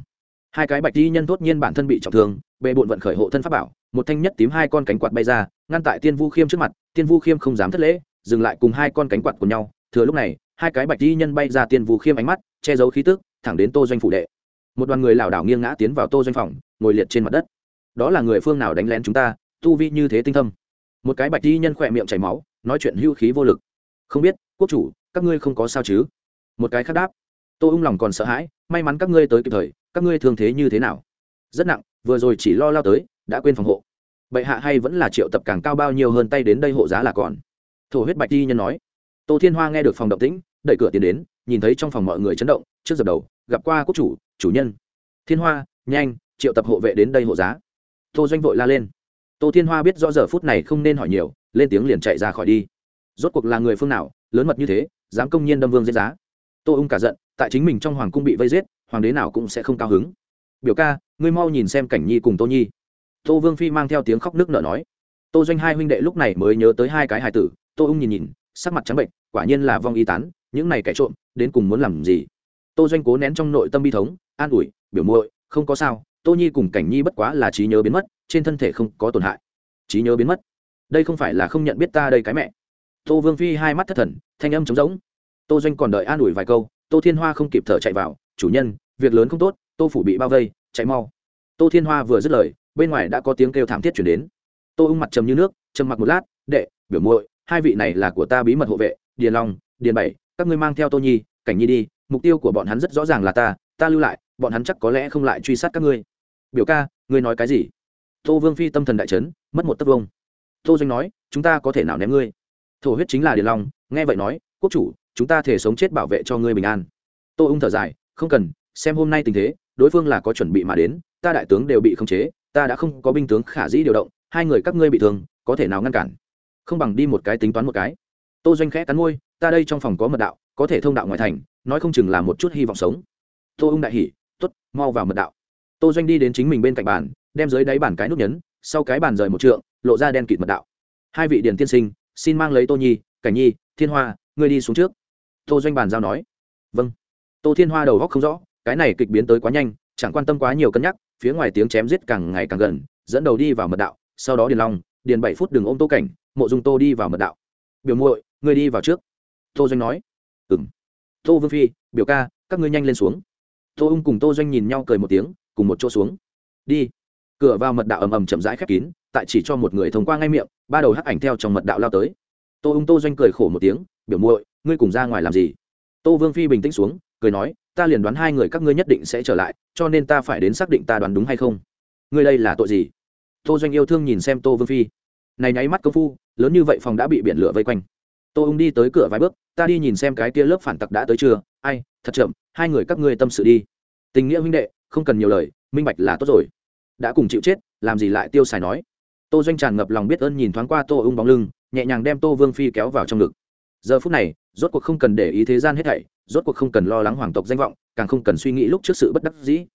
Hai cái bạch di nhân tốt nhiên bản thân bị trọng thương bệ bộn vận khởi hộ thân pháp bảo, một thanh nhất tím hai con cánh quạt bay ra, ngăn tại tiên vu khiêm trước mặt, tiên vu khiêm không dám thất lễ, dừng lại cùng hai con cánh quạt của nhau, thừa lúc này, hai cái bạch di nhân bay ra tiên vu khiêm ánh mắt, che giấu khí tức, thẳng đến tô doanh phủ đệ. Một đoàn người lảo đảo nghiêng ngã tiến vào tô doanh phòng, ngồi liệt trên mặt đất đó là người phương nào đánh lén chúng ta, tu vi như thế tinh thâm. Một cái bạch di nhân khỏe miệng chảy máu, nói chuyện hưu khí vô lực. Không biết, quốc chủ, các ngươi không có sao chứ? Một cái khác đáp. Tô ung lòng còn sợ hãi, may mắn các ngươi tới kịp thời, các ngươi thường thế như thế nào? Rất nặng, vừa rồi chỉ lo lao tới, đã quên phòng hộ. Bệ hạ hay vẫn là triệu tập càng cao bao nhiêu hơn tay đến đây hộ giá là còn. Thổ huyết bạch di nhân nói. Tô thiên hoa nghe được phòng động tĩnh, đẩy cửa tiến đến, nhìn thấy trong phòng mọi người chấn động, trước dập đầu, gặp qua quốc chủ chủ nhân. Thiên hoa, nhanh, triệu tập hộ vệ đến đây hộ giá tô doanh vội la lên. Tô thiên hoa biết rõ giờ phút này không nên hỏi nhiều, lên tiếng liền chạy ra khỏi đi. Rốt cuộc là người phương nào, lớn mật như thế, dám công nhiên đâm vương giết giá. Tô ung cả giận, tại chính mình trong hoàng cung bị vây giết, hoàng đế nào cũng sẽ không cao hứng. Biểu ca, ngươi mau nhìn xem cảnh nhi cùng tô nhi. Tô vương phi mang theo tiếng khóc nước nở nói. Tô doanh hai huynh đệ lúc này mới nhớ tới hai cái hài tử, tô ung nhìn nhìn, sắc mặt trắng bệnh, quả nhiên là vong y tán, những này kẻ trộm, đến cùng muốn làm gì? Tô doanh cố nén trong nội tâm bi thống, an ủi, biểu muội, không có sao tô nhi cùng cảnh nhi bất quá là trí nhớ biến mất, trên thân thể không có tổn hại. Trí nhớ biến mất. Đây không phải là không nhận biết ta đây cái mẹ. Tô vương phi hai mắt thất thần, thanh âm trống rỗng. Tô doanh còn đợi an ủi vài câu, tô thiên hoa không kịp thở chạy vào, chủ nhân, việc lớn không tốt, tô phủ bị bao vây, chạy mau. Tô thiên hoa vừa dứt lời, bên ngoài đã có tiếng kêu thảm thiết chuyển đến. Tô ung mặt trầm như nước, trầm mặc một lát, đệ, biểu muội, hai vị này là của ta bí mật hộ vệ, điền long, điền bảy, các ngươi mang theo tô nhi, cảnh nhi đi, mục tiêu của bọn hắn rất rõ ràng là ta ta lưu lại, bọn hắn chắc có lẽ không lại truy sát các ngươi biểu ca, ngươi nói cái gì? Tô vương phi tâm thần đại trấn mất một tấc vông. Tô doanh nói, chúng ta có thể nào ném ngươi? Thổ huyết chính là điền long, nghe vậy nói, quốc chủ, chúng ta thể sống chết bảo vệ cho ngươi bình an. Tô ung thở dài, không cần, xem hôm nay tình thế, đối phương là có chuẩn bị mà đến, ta đại tướng đều bị khống chế, ta đã không có binh tướng khả dĩ điều động, hai người các ngươi bị thương, có thể nào ngăn cản? Không bằng đi một cái tính toán một cái. Tô doanh khẽ cắn môi, ta đây trong phòng có mật đạo, có thể thông đạo ngoại thành, nói không chừng là một chút hy vọng sống. Tô ung đại hỉ t ố t mau vào mật đạo tô doanh đi đến chính mình bên cạnh bàn, đem dưới đáy bàn cái nút nhấn, sau cái bàn rời một trượng, lộ ra đen kịt mật đạo. Hai vị điền tiên sinh, xin mang lấy tô nhi, cảnh nhi, thiên hoa, ngươi đi xuống trước. Tô doanh bàn giao nói. Vâng. Tô thiên hoa đầu góc không rõ, cái này kịch biến tới quá nhanh, chẳng quan tâm quá nhiều cân nhắc, phía ngoài tiếng chém giết càng ngày càng gần, dẫn đầu đi vào mật đạo, sau đó điền long, điền bảy phút đường ôm tô cảnh, mộ dung tô đi vào mật đạo. Biểu muội, ngươi đi vào trước. Tô doanh nói. Ừ m tô vương phi, biểu ca, các ngươi nhanh lên xuống. Tô ung cùng tô doanh nhìn nhau cười một tiếng cùng một chỗ xuống. Đi. Cửa vào mật đạo ầm ầm chậm rãi khép kín, tại chỉ cho một người thông qua ngay miệng, ba đầu hắc ảnh theo trong mật đạo lao tới. Tô ung tô doanh cười khổ một tiếng, biểu muội, ngươi cùng ra ngoài làm gì? Tô vương phi bình tĩnh xuống, cười nói, ta liền đoán hai người các ngươi nhất định sẽ trở lại, cho nên ta phải đến xác định ta đoán đúng hay không. Ngươi đây là tội gì? Tô doanh yêu thương nhìn xem tô vương phi. Này nháy mắt công phu, lớn như vậy phòng đã bị biển lửa vây quanh. Tô ung đi tới cửa vài bước, ta đi nhìn xem cái kia lớp phản tặc đã tới chưa? Ai, thật chậm, hai người các ngươi tâm sự đi tình nghĩa huynh đệ, không cần nhiều lời, minh bạch là tốt rồi. Đã cùng chịu chết, làm gì lại tiêu xài nói. Tô doanh tràn ngập lòng biết ơn nhìn thoáng qua tô ung bóng lưng, nhẹ nhàng đem tô vương phi kéo vào trong ngực. Giờ phút này, rốt cuộc không cần để ý thế gian hết thảy, rốt cuộc không cần lo lắng hoàng tộc danh vọng, càng không cần suy nghĩ lúc trước sự bất đắc dĩ.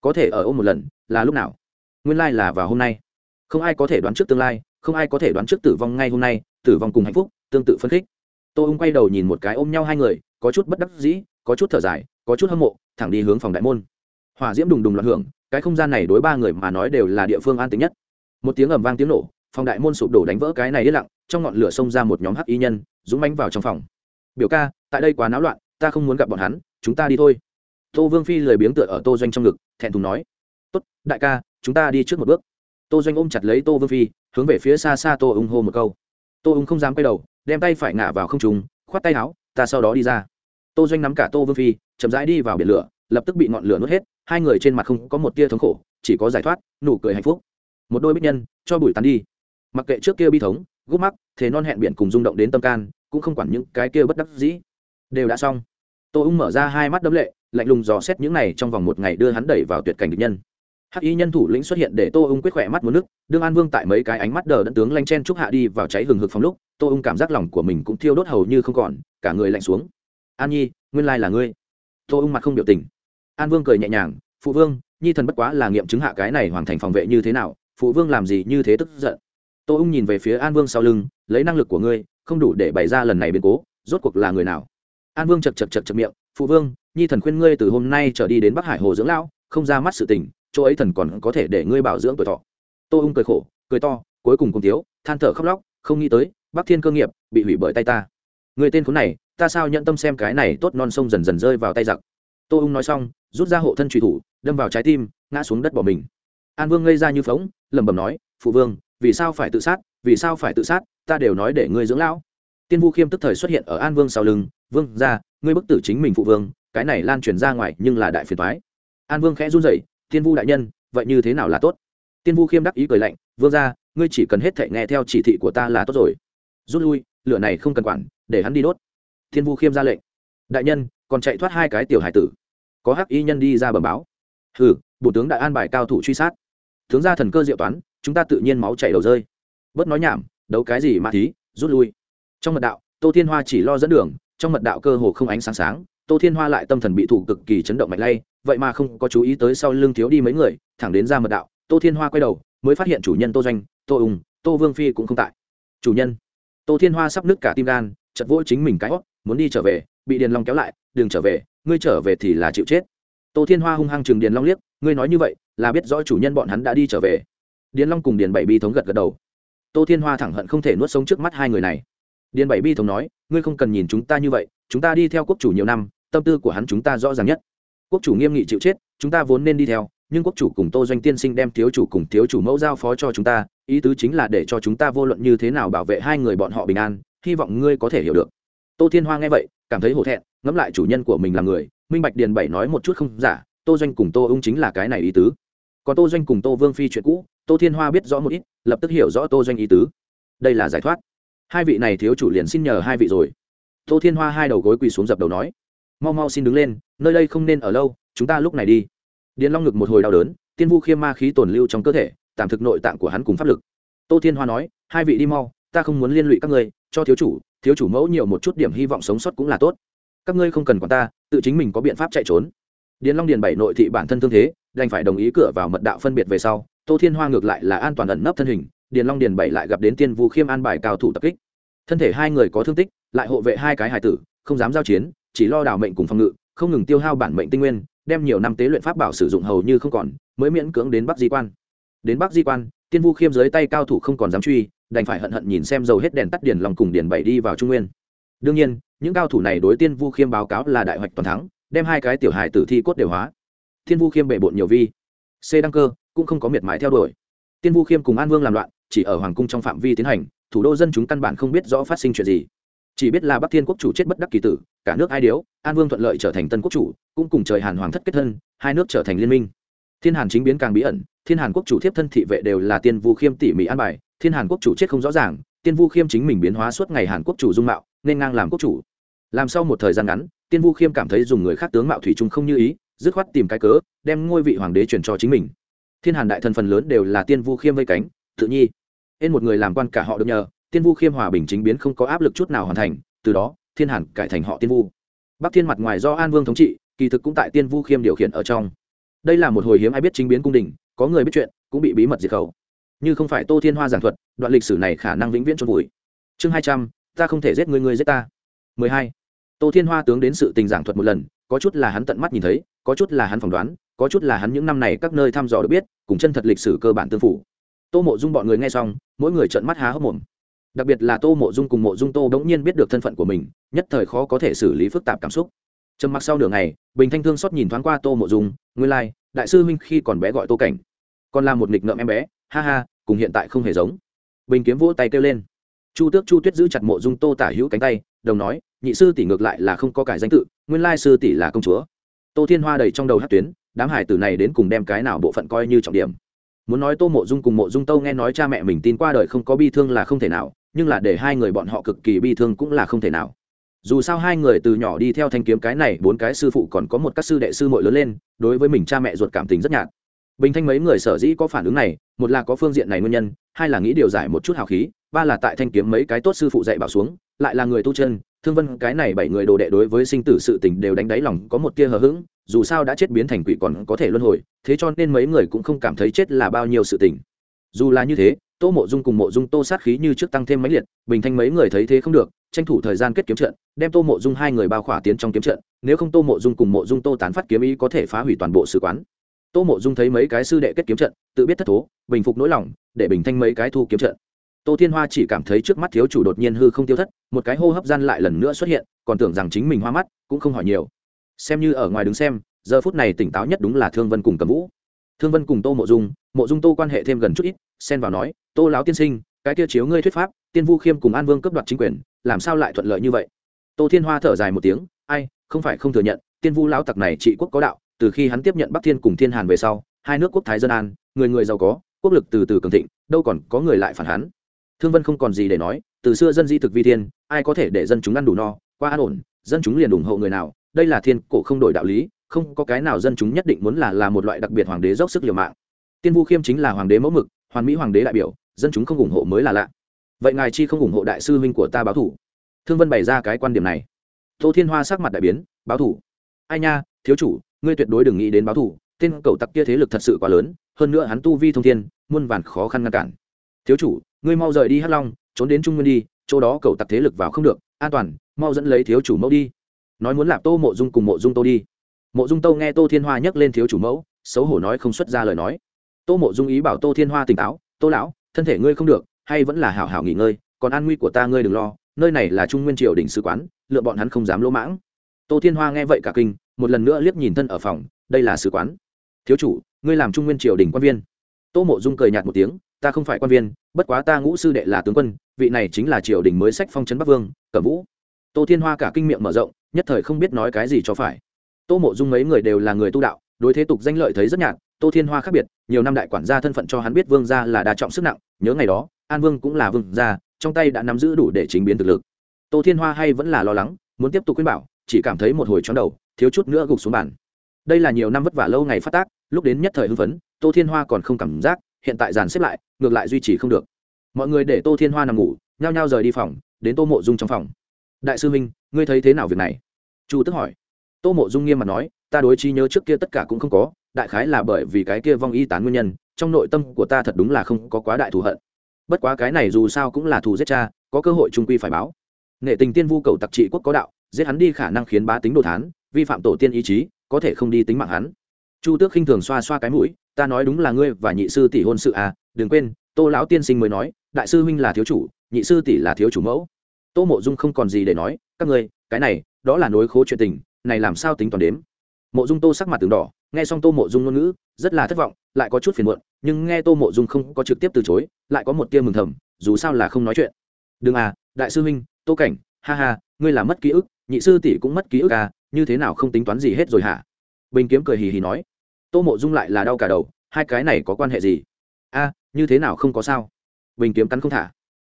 Có thể ở ôm một lần, là lúc nào? Nguyên lai là vào hôm nay. Không ai có thể đoán trước tương lai, không ai có thể đoán trước tử vong ngay hôm nay, tử vong cùng hạnh phúc, tương tự phân khích. Tô ung quay đầu nhìn một cái ôm nhau hai người, có chút bất đắc dĩ, có chút thở dài, có chút hâm mộ, thẳng đi hướng phòng đại môn hỏa diễm đùng đùng loạn hưởng, cái không gian này đối ba người mà nói đều là địa phương an tính nhất. Một tiếng ầm vang tiếng nổ, phòng đại môn sụp đổ đánh vỡ cái này yên lặng, trong ngọn lửa xông ra một nhóm hắc y nhân, dũng mánh vào trong phòng. Biểu ca, tại đây quá náo loạn, ta không muốn gặp bọn hắn, chúng ta đi thôi. Tô vương phi lười biếng tựa ở tô doanh trong ngực, thẹn thùng nói. Tốt, đại ca, chúng ta đi trước một bước. Tô doanh ôm chặt lấy tô vương phi, hướng về phía xa xa tô ung hô một câu. Tô ung không dám quay đầu, đem tay phải ngả vào không trùng khoát tay áo, ta sau đó đi ra. Tô doanh nắm cả tô vương phi, chậm rãi đi vào biển lửa lập tức bị ngọn lửa nuốt hết, hai người trên mặt không có một tia thống khổ, chỉ có giải thoát, nụ cười hạnh phúc. Một đôi bích nhân, cho bùi tắn đi. Mặc kệ trước kia bi thống, gút mắc thế non hẹn biển cùng rung động đến tâm can, cũng không quản những cái kia bất đắc dĩ. Đều đã xong. Tô ung mở ra hai mắt đấm lệ, lạnh lùng dò xét những này trong vòng một ngày đưa hắn đẩy vào tuyệt cảnh địch nhân. Hắc y nhân thủ lĩnh xuất hiện để tô ung quyết khỏe mắt một nước đương an vương tại mấy cái ánh mắt đờ đẫn tướng lanh chen trúc hạ đi vào cháy hừng hực phòng lúc, tô ung cảm giác lòng của mình cũng thiêu đốt hầu như không còn, cả người lạnh xuống. An nhi, nguyên lai là ngươi. Tô ung mặt không biểu tình an vương cười nhẹ nhàng, phụ vương, nhi thần bất quá là nghiệm chứng hạ cái này hoàn thành phòng vệ như thế nào, phụ vương làm gì như thế tức giận? Tô ung nhìn về phía an vương sau lưng, lấy năng lực của ngươi, không đủ để bày ra lần này biến cố, rốt cuộc là người nào? An vương chật chật chật chật miệng, phụ vương, nhi thần khuyên ngươi từ hôm nay trở đi đến bắc hải hồ dưỡng lão, không ra mắt sự tình, chỗ ấy thần còn có thể để ngươi bảo dưỡng tuổi thọ. Tô ung cười khổ, cười to, cuối cùng cùng tiếu than thở khóc lóc, không nghĩ tới, bắc thiên cơ nghiệp bị hủy bởi tay ta. Người tên khốn này, ta sao nhận tâm xem cái này tốt non sông dần dần rơi vào tay giặc? Tô ung nói xong rút ra hộ thân truy thủ, đâm vào trái tim, ngã xuống đất bỏ mình. An vương ngây ra như phóng, lẩm bẩm nói, phụ vương, vì sao phải tự sát? Vì sao phải tự sát? Ta đều nói để ngươi dưỡng lão. Tiên vu khiêm tức thời xuất hiện ở an vương sau lưng, vương ra, ngươi bức tử chính mình phụ vương, cái này lan truyền ra ngoài nhưng là đại phiền toái. An vương khẽ run rẩy, tiên vu đại nhân, vậy như thế nào là tốt? Tiên vu khiêm đắc ý cười lạnh, vương ra, ngươi chỉ cần hết thể nghe theo chỉ thị của ta là tốt rồi. Rút lui, lửa này không cần quản, để hắn đi đốt. Thiên vu khiêm ra lệnh, đại nhân, còn chạy thoát hai cái tiểu hải tử có hắc y nhân đi ra bẩm báo. Hừ, bộ tướng đã an bài cao thủ truy sát. Tướng ra thần cơ diệu toán chúng ta tự nhiên máu chảy đầu rơi. Bớt nói nhảm đấu cái gì mà thí rút lui. Trong mật đạo tô thiên hoa chỉ lo dẫn đường trong mật đạo cơ hồ không ánh sáng sáng tô thiên hoa lại tâm thần bị thủ cực kỳ chấn động mạnh lay vậy mà không có chú ý tới sau lưng thiếu đi mấy người thẳng đến ra mật đạo tô thiên hoa quay đầu mới phát hiện chủ nhân tô doanh tô ùng tô vương phi cũng không tại. Chủ nhân tô thiên hoa sắp nứt cả tim gan chật vỗ chính mình cái hót muốn đi trở về bị điền long kéo lại đừng trở về ngươi trở về thì là chịu chết. Tô thiên hoa hung hăng chừng điền long liếc, ngươi nói như vậy, là biết rõ chủ nhân bọn hắn đã đi trở về. Điền long cùng điền bảy bi thống gật gật đầu. Tô thiên hoa thẳng hận không thể nuốt sống trước mắt hai người này. Điền bảy bi thống nói, ngươi không cần nhìn chúng ta như vậy, chúng ta đi theo quốc chủ nhiều năm, tâm tư của hắn chúng ta rõ ràng nhất. Quốc chủ nghiêm nghị chịu chết, chúng ta vốn nên đi theo, nhưng quốc chủ cùng tô doanh tiên sinh đem thiếu chủ cùng thiếu chủ mẫu giao phó cho chúng ta, ý tứ chính là để cho chúng ta vô luận như thế nào bảo vệ hai người bọn họ bình an, hy vọng ngươi có thể hiểu được. Tô thiên hoa nghe vậy, cảm thấy hổ thẹn ngẫm lại chủ nhân của mình là người, minh bạch điền bảy nói một chút không giả, tô doanh cùng tô ung chính là cái này ý tứ. Còn tô doanh cùng tô vương phi chuyện cũ, tô thiên hoa biết rõ một ít, lập tức hiểu rõ tô doanh ý tứ. Đây là giải thoát. Hai vị này thiếu chủ liền xin nhờ hai vị rồi. Tô thiên hoa hai đầu gối quỳ xuống dập đầu nói, mau mau xin đứng lên, nơi đây không nên ở lâu, chúng ta lúc này đi. Điền long ngực một hồi đau đớn, tiên vu khiêm ma khí tồn lưu trong cơ thể, tạm thực nội tạng của hắn cùng pháp lực. Tô thiên hoa nói, hai vị đi mau, ta không muốn liên lụy các người. cho thiếu chủ thiếu chủ mẫu nhiều một chút điểm hy vọng sống sót cũng là tốt các ngươi không cần quản ta, tự chính mình có biện pháp chạy trốn. Điền long điền bảy nội thị bản thân thương thế, đành phải đồng ý cửa vào mật đạo phân biệt về sau, tô thiên hoa ngược lại là an toàn ẩn nấp thân hình, điền long điền bảy lại gặp đến tiên vu khiêm an bài cao thủ tập kích. Thân thể hai người có thương tích, lại hộ vệ hai cái hải tử, không dám giao chiến, chỉ lo đào mệnh cùng phòng ngự, không ngừng tiêu hao bản mệnh tinh nguyên, đem nhiều năm tế luyện pháp bảo sử dụng hầu như không còn, mới miễn cưỡng đến bắc di quan. Đến bắc di quan, tiên vu khiêm dưới tay cao thủ không còn dám truy, đành phải hận hận nhìn xem dầu hết đèn tắt điền lòng cùng điền bảy đi vào trung nguyên. Đương nhiên những cao thủ này đối tiên vu khiêm báo cáo là đại hoạch toàn thắng, đem hai cái tiểu hài tử thi cốt đều hóa. Thiên vu khiêm bệ bộn nhiều vi. C đăng cơ cũng không có miệt mài theo đuổi. Tiên vu khiêm cùng an vương làm loạn, chỉ ở hoàng cung trong phạm vi tiến hành, thủ đô dân chúng căn bản không biết rõ phát sinh chuyện gì. Chỉ biết là bắc thiên quốc chủ chết bất đắc kỳ tử, cả nước ai điếu, an vương thuận lợi trở thành tân quốc chủ, cũng cùng trời hàn hoàng thất kết thân, hai nước trở thành liên minh. Thiên hàn chính biến càng bí ẩn, thiên hàn quốc chủ thiếp thân thị vệ đều là tiên vu khiêm tỉ mỉ an bài, thiên hàn quốc chủ chết không rõ ràng, tiên vu khiêm chính mình biến hóa suốt ngày hàn quốc chủ dung mạo, nên ngang làm quốc chủ làm sau một thời gian ngắn, tiên vu khiêm cảm thấy dùng người khác tướng mạo thủy chung không như ý, dứt khoát tìm cái cớ, đem ngôi vị hoàng đế truyền cho chính mình. Thiên hàn đại thần phần lớn đều là tiên vu khiêm vây cánh, tự nhi. Nên một người làm quan cả họ được nhờ, tiên vu khiêm hòa bình chính biến không có áp lực chút nào hoàn thành, từ đó, thiên hàn cải thành họ tiên vu. Bắc thiên mặt ngoài do an vương thống trị, kỳ thực cũng tại tiên vu khiêm điều khiển ở trong. Đây là một hồi hiếm ai biết chính biến cung đình, có người biết chuyện, cũng bị bí mật diệt khẩu. Như không phải tô thiên hoa giảng thuật, đoạn lịch sử này khả năng vĩnh viễn trôn vùi. Chương hai trăm, ta không thể giết người người giết ta. Mười hai tô thiên hoa tướng đến sự tình giảng thuật một lần có chút là hắn tận mắt nhìn thấy có chút là hắn phỏng đoán có chút là hắn những năm này các nơi thăm dò được biết cùng chân thật lịch sử cơ bản tương phủ. Tô mộ dung bọn người nghe xong mỗi người trợn mắt há hốc mồm. Đặc biệt là tô mộ dung cùng mộ dung tô đ n g nhiên biết được thân phận của mình nhất thời khó có thể xử lý phức tạp cảm xúc. Trầm mặc sau nửa ngày bình thanh thương xót nhìn thoáng qua tô mộ dung nguyên lai、like, đại sư huynh khi còn bé gọi tô cảnh. Còn là một nghịch ngợm em bé ha ha cùng hiện tại không hề giống. Bình kiếm vỗ tay kêu lên. Chu tước chu tuyết giữ chặt mộ dung tô tả hữu cánh tay đồng nói nhị sư tỷ ngược lại là không có cải danh tự, nguyên lai sư tỷ là công chúa. Tô thiên hoa đầy trong đầu hát tuyến, đám hải tử này đến cùng đem cái nào bộ phận coi như trọng điểm. Muốn nói tô mộ dung cùng mộ dung tâu nghe nói cha mẹ mình tin qua đời không có bi thương là không thể nào, nhưng là để hai người bọn họ cực kỳ bi thương cũng là không thể nào. Dù sao hai người từ nhỏ đi theo thanh kiếm cái này, bốn cái sư phụ còn có một các sư đệ sư mội lớn lên, đối với mình cha mẹ ruột cảm tình rất nhạt. Bình thanh mấy người sở dĩ có phản ứng này, một là có phương diện này nguyên nhân, hai là nghĩ điều giải một chút hào khí, ba là tại thanh kiếm mấy cái tốt sư phụ dạy bảo xuống, lại là người tu chân thương vân, cái này bảy người đồ đệ đối với sinh tử sự tình đều đánh đáy lòng có một tia hờ hững, dù sao đã chết biến thành quỷ còn có thể luân hồi, thế cho nên mấy người cũng không cảm thấy chết là bao nhiêu sự tình. Dù là như thế, tô mộ dung cùng mộ dung tô sát khí như trước tăng thêm mấy liệt, bình thanh mấy người thấy thế không được, tranh thủ thời gian kết kiếm trận, đem tô mộ dung hai người bao khỏa tiến trong kiếm trận, nếu không tô mộ dung cùng mộ dung tô tán phát kiếm ý có thể phá hủy toàn bộ sự quán. Tô mộ dung thấy mấy cái sư đệ kết kiếm trận, tự biết thất thố, bình phục nỗi lòng, để bình thanh mấy cái thu kiếm trận tô thiên hoa chỉ cảm thấy trước mắt thiếu chủ đột nhiên hư không tiêu thất, một cái hô hấp gian lại lần nữa xuất hiện, còn tưởng rằng chính mình hoa mắt, cũng không hỏi nhiều. Xem như ở ngoài đứng xem, giờ phút này tỉnh táo nhất đúng là thương vân cùng cầm vũ. Thương vân cùng tô mộ dung mộ dung tô quan hệ thêm gần chút ít, xen vào nói, tô láo tiên sinh, cái kia chiếu ngươi thuyết pháp, tiên vu khiêm cùng an vương cấp đoạt chính quyền, làm sao lại thuận lợi như vậy? Tô thiên hoa thở dài một tiếng, ai, không phải không thừa nhận, tiên vu lão tặc này trị quốc có đạo, từ khi hắn tiếp nhận bắc thiên cùng thiên hàn về sau, hai nước quốc thái dân an, người người giàu có, quốc lực từ từ cường thịnh, đâu còn có người lại phản hắn thương vân không còn gì để nói, từ xưa dân di thực vi thiên, ai có thể để dân chúng ăn đủ no, qua an ổn, dân chúng liền ủng hộ người nào, đây là thiên cổ không đổi đạo lý, không có cái nào dân chúng nhất định muốn là là một loại đặc biệt hoàng đế dốc sức liều mạng. Tiên vu khiêm chính là hoàng đế mẫu mực, hoàn mỹ hoàng đế đại biểu, dân chúng không ủng hộ mới là lạ. Vậy ngài chi không ủng hộ đại sư huynh của ta báo thủ? Thương vân bày ra cái quan điểm này. Tô thiên hoa sắc mặt đại biến, báo thủ. Ai nha, thiếu chủ, ngươi tuyệt đối đừng nghĩ đến báo thủ, tên cầu tặc kia thế lực thật sự quá lớn, hơn nữa hắn tu vi thông thiên, muôn vàn khó khăn ngăn cản thiếu chủ, ngươi mau rời đi hắc long, trốn đến trung nguyên đi, chỗ đó cầu tặc thế lực vào không được, an toàn, mau dẫn lấy thiếu chủ mẫu đi. Nói muốn lạp tô mộ dung cùng mộ dung tô đi. Mộ dung tô nghe tô thiên hoa nhắc lên thiếu chủ mẫu, xấu hổ nói không xuất ra lời nói. Tô mộ dung ý bảo tô thiên hoa tỉnh táo, tô lão, thân thể ngươi không được, hay vẫn là hảo hảo nghỉ ngơi, còn an nguy của ta ngươi đừng lo, nơi này là trung nguyên triều đình sứ quán, lựa bọn hắn không dám lỗ mãng. Tô thiên hoa nghe vậy cả kinh, một lần nữa liếc nhìn thân ở phòng, đây là sứ quán. Thiếu chủ, ngươi làm trung nguyên triều đình quan viên. Tô mộ dung cười nhạt một tiếng ta không phải quan viên, bất quá ta ngũ sư đệ là tướng quân, vị này chính là triều đình mới sách phong trấn bắc vương, cẩm vũ. Tô thiên hoa cả kinh miệng mở rộng, nhất thời không biết nói cái gì cho phải. Tô mộ dung mấy người đều là người tu đạo, đối thế tục danh lợi thấy rất nhạt, tô thiên hoa khác biệt, nhiều năm đại quản gia thân phận cho hắn biết vương gia là đa trọng sức nặng, nhớ ngày đó, an vương cũng là vương gia, trong tay đã nắm giữ đủ để chính biến thực lực. Tô thiên hoa hay vẫn là lo lắng, muốn tiếp tục khuyên bảo, chỉ cảm thấy một hồi chóng đầu, thiếu chút nữa gục xuống bàn. Đây là nhiều năm vất vả lâu ngày phát tác, lúc đến nhất thời hưng phấn, tô thiên hoa còn không cảm giác hiện tại dàn xếp lại, ngược lại duy trì không được. Mọi người để tô thiên hoa nằm ngủ, nhao nhao rời đi phòng, đến tô mộ dung trong phòng. Đại sư minh ngươi thấy thế nào việc này? Chu tức hỏi. Tô mộ dung nghiêm mặt nói, ta đối trí nhớ trước kia tất cả cũng không có, đại khái là bởi vì cái kia vong y tán nguyên nhân, trong nội tâm của ta thật đúng là không có quá đại thù hận. Bất quá cái này dù sao cũng là thù giết cha, có cơ hội trung quy phải báo. Nghệ tình tiên vu cầu tặc trị quốc có đạo, giết hắn đi khả năng khiến bá tính đồ thán, vi phạm tổ tiên ý chí, có thể không đi tính mạng hắn. Chu tước khinh thường xoa xoa cái mũi ta nói đúng là ngươi và nhị sư tỷ hôn sự à đừng quên, tô lão tiên sinh mới nói, đại sư huynh là thiếu chủ, nhị sư tỷ là thiếu chủ mẫu. Tô mộ dung không còn gì để nói, các ngươi, cái này, đó là nối khố chuyện tình, này làm sao tính toàn đếm? Mộ dung tô sắc mặt từng đỏ, nghe xong tô mộ dung ngôn ngữ, rất là thất vọng, lại có chút phiền muộn, nhưng nghe tô mộ dung không có trực tiếp từ chối, lại có một tia mừng thầm, dù sao là không nói chuyện. Đừng à đại sư huynh, tô cảnh, ha ha, ngươi là mất ký ức, nhị sư tỷ cũng mất ký ức à như thế nào không tính toán gì hết rồi hả? Bình kiếm cười hì hì nói tô mộ dung lại là đau cả đầu, hai cái này có quan hệ gì? A, như thế nào không có sao? Bình kiếm cắn không thả.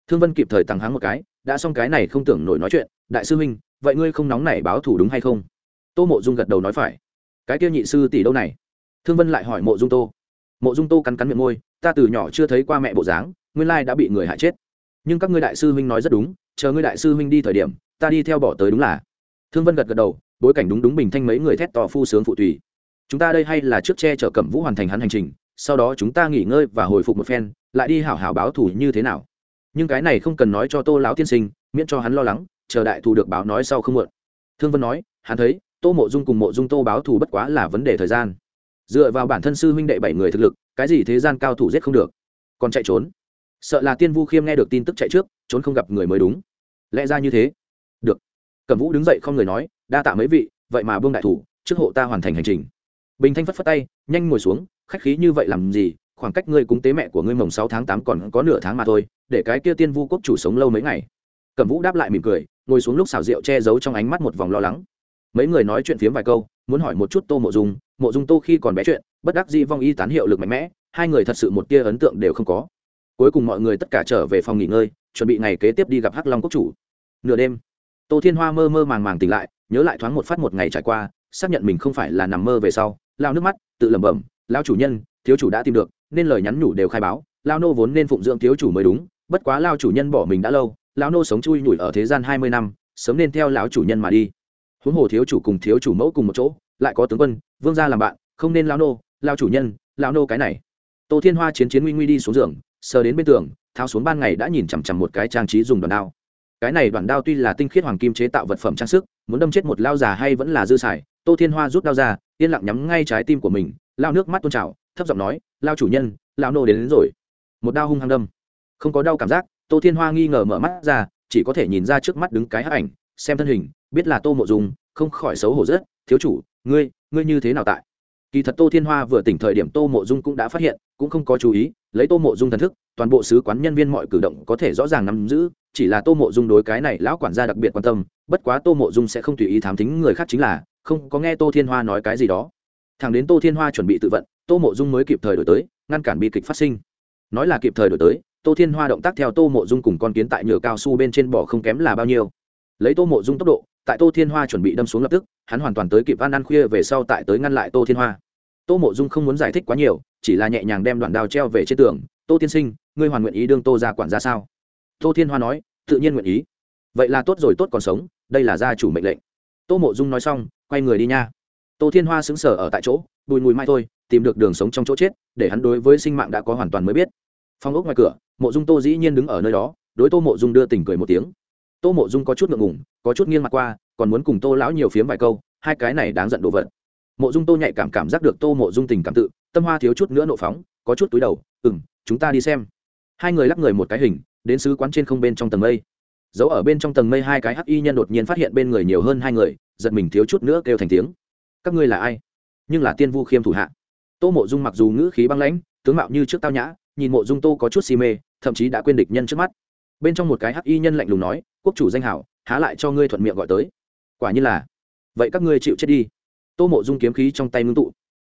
Thương vân kịp thời tăng háng một cái, đã xong cái này không tưởng nổi nói chuyện, đại sư huynh, vậy ngươi không nóng này báo thủ đúng hay không? Tô mộ dung gật đầu nói phải. Cái kia nhị sư tỷ đâu này? Thương vân lại hỏi mộ dung tô. Mộ dung tô cắn cắn miệng môi, ta từ nhỏ chưa thấy qua mẹ bộ dáng, nguyên lai đã bị người hại chết. Nhưng các ngươi đại sư huynh nói rất đúng, chờ ngươi đại sư huynh đi thời điểm, ta đi theo bỏ tới đúng là. Thương vân gật gật đầu, bối cảnh đúng đúng bình thanh mấy người thét to phu sướng phụ tùy chúng ta đây hay là trước che chở cẩm vũ hoàn thành hắn hành trình, sau đó chúng ta nghỉ ngơi và hồi phục một phen, lại đi hảo hảo báo thù như thế nào? Nhưng cái này không cần nói cho tô lão tiên sinh, miễn cho hắn lo lắng, chờ đại thù được báo nói sau không muộn. Thương vân nói, hắn thấy, tô mộ dung cùng mộ dung tô báo thù bất quá là vấn đề thời gian. Dựa vào bản thân sư huynh đệ bảy người thực lực, cái gì thế gian cao thủ giết không được? Còn chạy trốn. Sợ là tiên vu khiêm nghe được tin tức chạy trước, trốn không gặp người mới đúng. Lẽ ra như thế. Được. Cẩm vũ đứng dậy không người nói, đa tạ mấy vị, vậy mà buông đại thủ, trước hộ ta hoàn thành hành trình bình thanh phất phất tay, nhanh ngồi xuống, khách khí như vậy làm gì, khoảng cách ngươi cúng tế mẹ của ngươi mồng sáu tháng tám còn có nửa tháng mà thôi, để cái kia tiên vu quốc chủ sống lâu mấy ngày. Cẩm vũ đáp lại mỉm cười, ngồi xuống lúc xào rượu che giấu trong ánh mắt một vòng lo lắng. Mấy người nói chuyện phiếm vài câu, muốn hỏi một chút tô mộ dung mộ dung tô khi còn bé chuyện, bất đắc dĩ vong y tán hiệu lực mạnh mẽ, hai người thật sự một tia ấn tượng đều không có. Cuối cùng mọi người tất cả trở về phòng nghỉ ngơi, chuẩn bị ngày kế tiếp đi gặp hắc long quốc chủ. Nửa đêm, tô thiên hoa mơ mơ màng màng tỉnh lại, nhớ lại thoáng một phát một ngày trải qua, xác nhận mình không phải là nằm mơ về sau lao nước mắt, tự lẩm bẩm lao chủ nhân, thiếu chủ đã tìm được, nên lời nhắn nhủ đều khai báo, lao nô vốn nên phụng dưỡng thiếu chủ mới đúng, bất quá lao chủ nhân bỏ mình đã lâu, lao nô sống chui nhủi ở thế gian hai mươi năm, sớm nên theo lão chủ nhân mà đi. Huống hồ thiếu chủ cùng thiếu chủ mẫu cùng một chỗ, lại có tướng quân, vương gia làm bạn, không nên lao nô lao chủ nhân lao nô cái này. Tô thiên hoa chiến chiến nguy nguy đi xuống giường, sờ đến bên tường, tháo xuống ban ngày đã nhìn chằm chằm một cái trang trí dùng đòn đao. Cái này đoàn đao tuy là tinh khiết hoàng kim chế tạo vật phẩm trang sức, muốn đâm chết một lao già hay vẫn là dư xài tô thiên hoa rút đao ra yên lặng nhắm ngay trái tim của mình lao nước mắt tôn trào thấp giọng nói lao chủ nhân lao nô đến, đến rồi. Một đao hung hăng đâm. Không có đau cảm giác tô thiên hoa nghi ngờ mở mắt ra chỉ có thể nhìn ra trước mắt đứng cái hắc ảnh xem thân hình biết là tô mộ dùng không khỏi xấu hổ rất thiếu chủ ngươi ngươi như thế nào tại? Kỳ thật tô thiên hoa vừa tỉnh thời điểm tô mộ dung cũng đã phát hiện cũng không có chú ý lấy tô mộ dung thần thức toàn bộ sứ quán nhân viên mọi cử động có thể rõ ràng nắm giữ chỉ là tô mộ dung đối cái này lão quản gia đặc biệt quan tâm bất quá tô mộ dung sẽ không tùy ý thám tính người khác chính là không có nghe tô thiên hoa nói cái gì đó. Thằng đến tô thiên hoa chuẩn bị tự vận, tô mộ dung mới kịp thời đổi tới, ngăn cản bi kịch phát sinh. Nói là kịp thời đổi tới, tô thiên hoa động tác theo tô mộ dung cùng con kiến tại nhựa cao su bên trên bỏ không kém là bao nhiêu. Lấy tô mộ dung tốc độ, tại tô thiên hoa chuẩn bị đâm xuống lập tức, hắn hoàn toàn tới kịp ăn ăn khuya về sau tại tới ngăn lại tô thiên hoa. Tô mộ dung không muốn giải thích quá nhiều, chỉ là nhẹ nhàng đem đoạn đao treo về trên tường. Tô tiên sinh, ngươi hoàn nguyện ý đương tô ra quản ra sao? Tô thiên hoa nói, tự nhiên nguyện ý. Vậy là tốt rồi, tốt còn sống, đây là gia chủ mệnh lệnh. Tô mộ dung nói xong quay người đi nha. Tô thiên hoa xứng sở ở tại chỗ, bùi mùi mai thôi, tìm được đường sống trong chỗ chết, để hắn đối với sinh mạng đã có hoàn toàn mới biết. Phong ốc ngoài cửa, mộ dung tô dĩ nhiên đứng ở nơi đó, đối tô mộ dung đưa tình cười một tiếng. Tô mộ dung có chút ngượng ngủng có chút nghiêng mặt qua, còn muốn cùng tô lão nhiều phiếm vài câu, hai cái này đáng giận đồ vật. Mộ dung tô nhạy cảm cảm giác được tô mộ dung tình cảm tự, tâm hoa thiếu chút nữa nộ phóng, có chút túi đầu ừ m chúng ta đi xem. Hai người lắc người một cái hình, đến sứ quán trên không bên trong tầng mây giấu ở bên trong tầng mây hai cái hắc y nhân đột nhiên phát hiện bên người nhiều hơn hai người, giật mình thiếu chút nữa kêu thành tiếng. Các ngươi là ai? Nhưng là tiên vu khiêm thủ hạ. Tô mộ dung mặc dù ngữ khí băng lãnh, tướng mạo như trước tao nhã, nhìn mộ dung tô có chút si mê, thậm chí đã quên địch nhân trước mắt. Bên trong một cái hắc y nhân lạnh lùng nói, quốc chủ danh hảo, há lại cho ngươi thuận miệng gọi tới. Quả như là, vậy các ngươi chịu chết đi. Tô mộ dung kiếm khí trong tay ngưng tụ.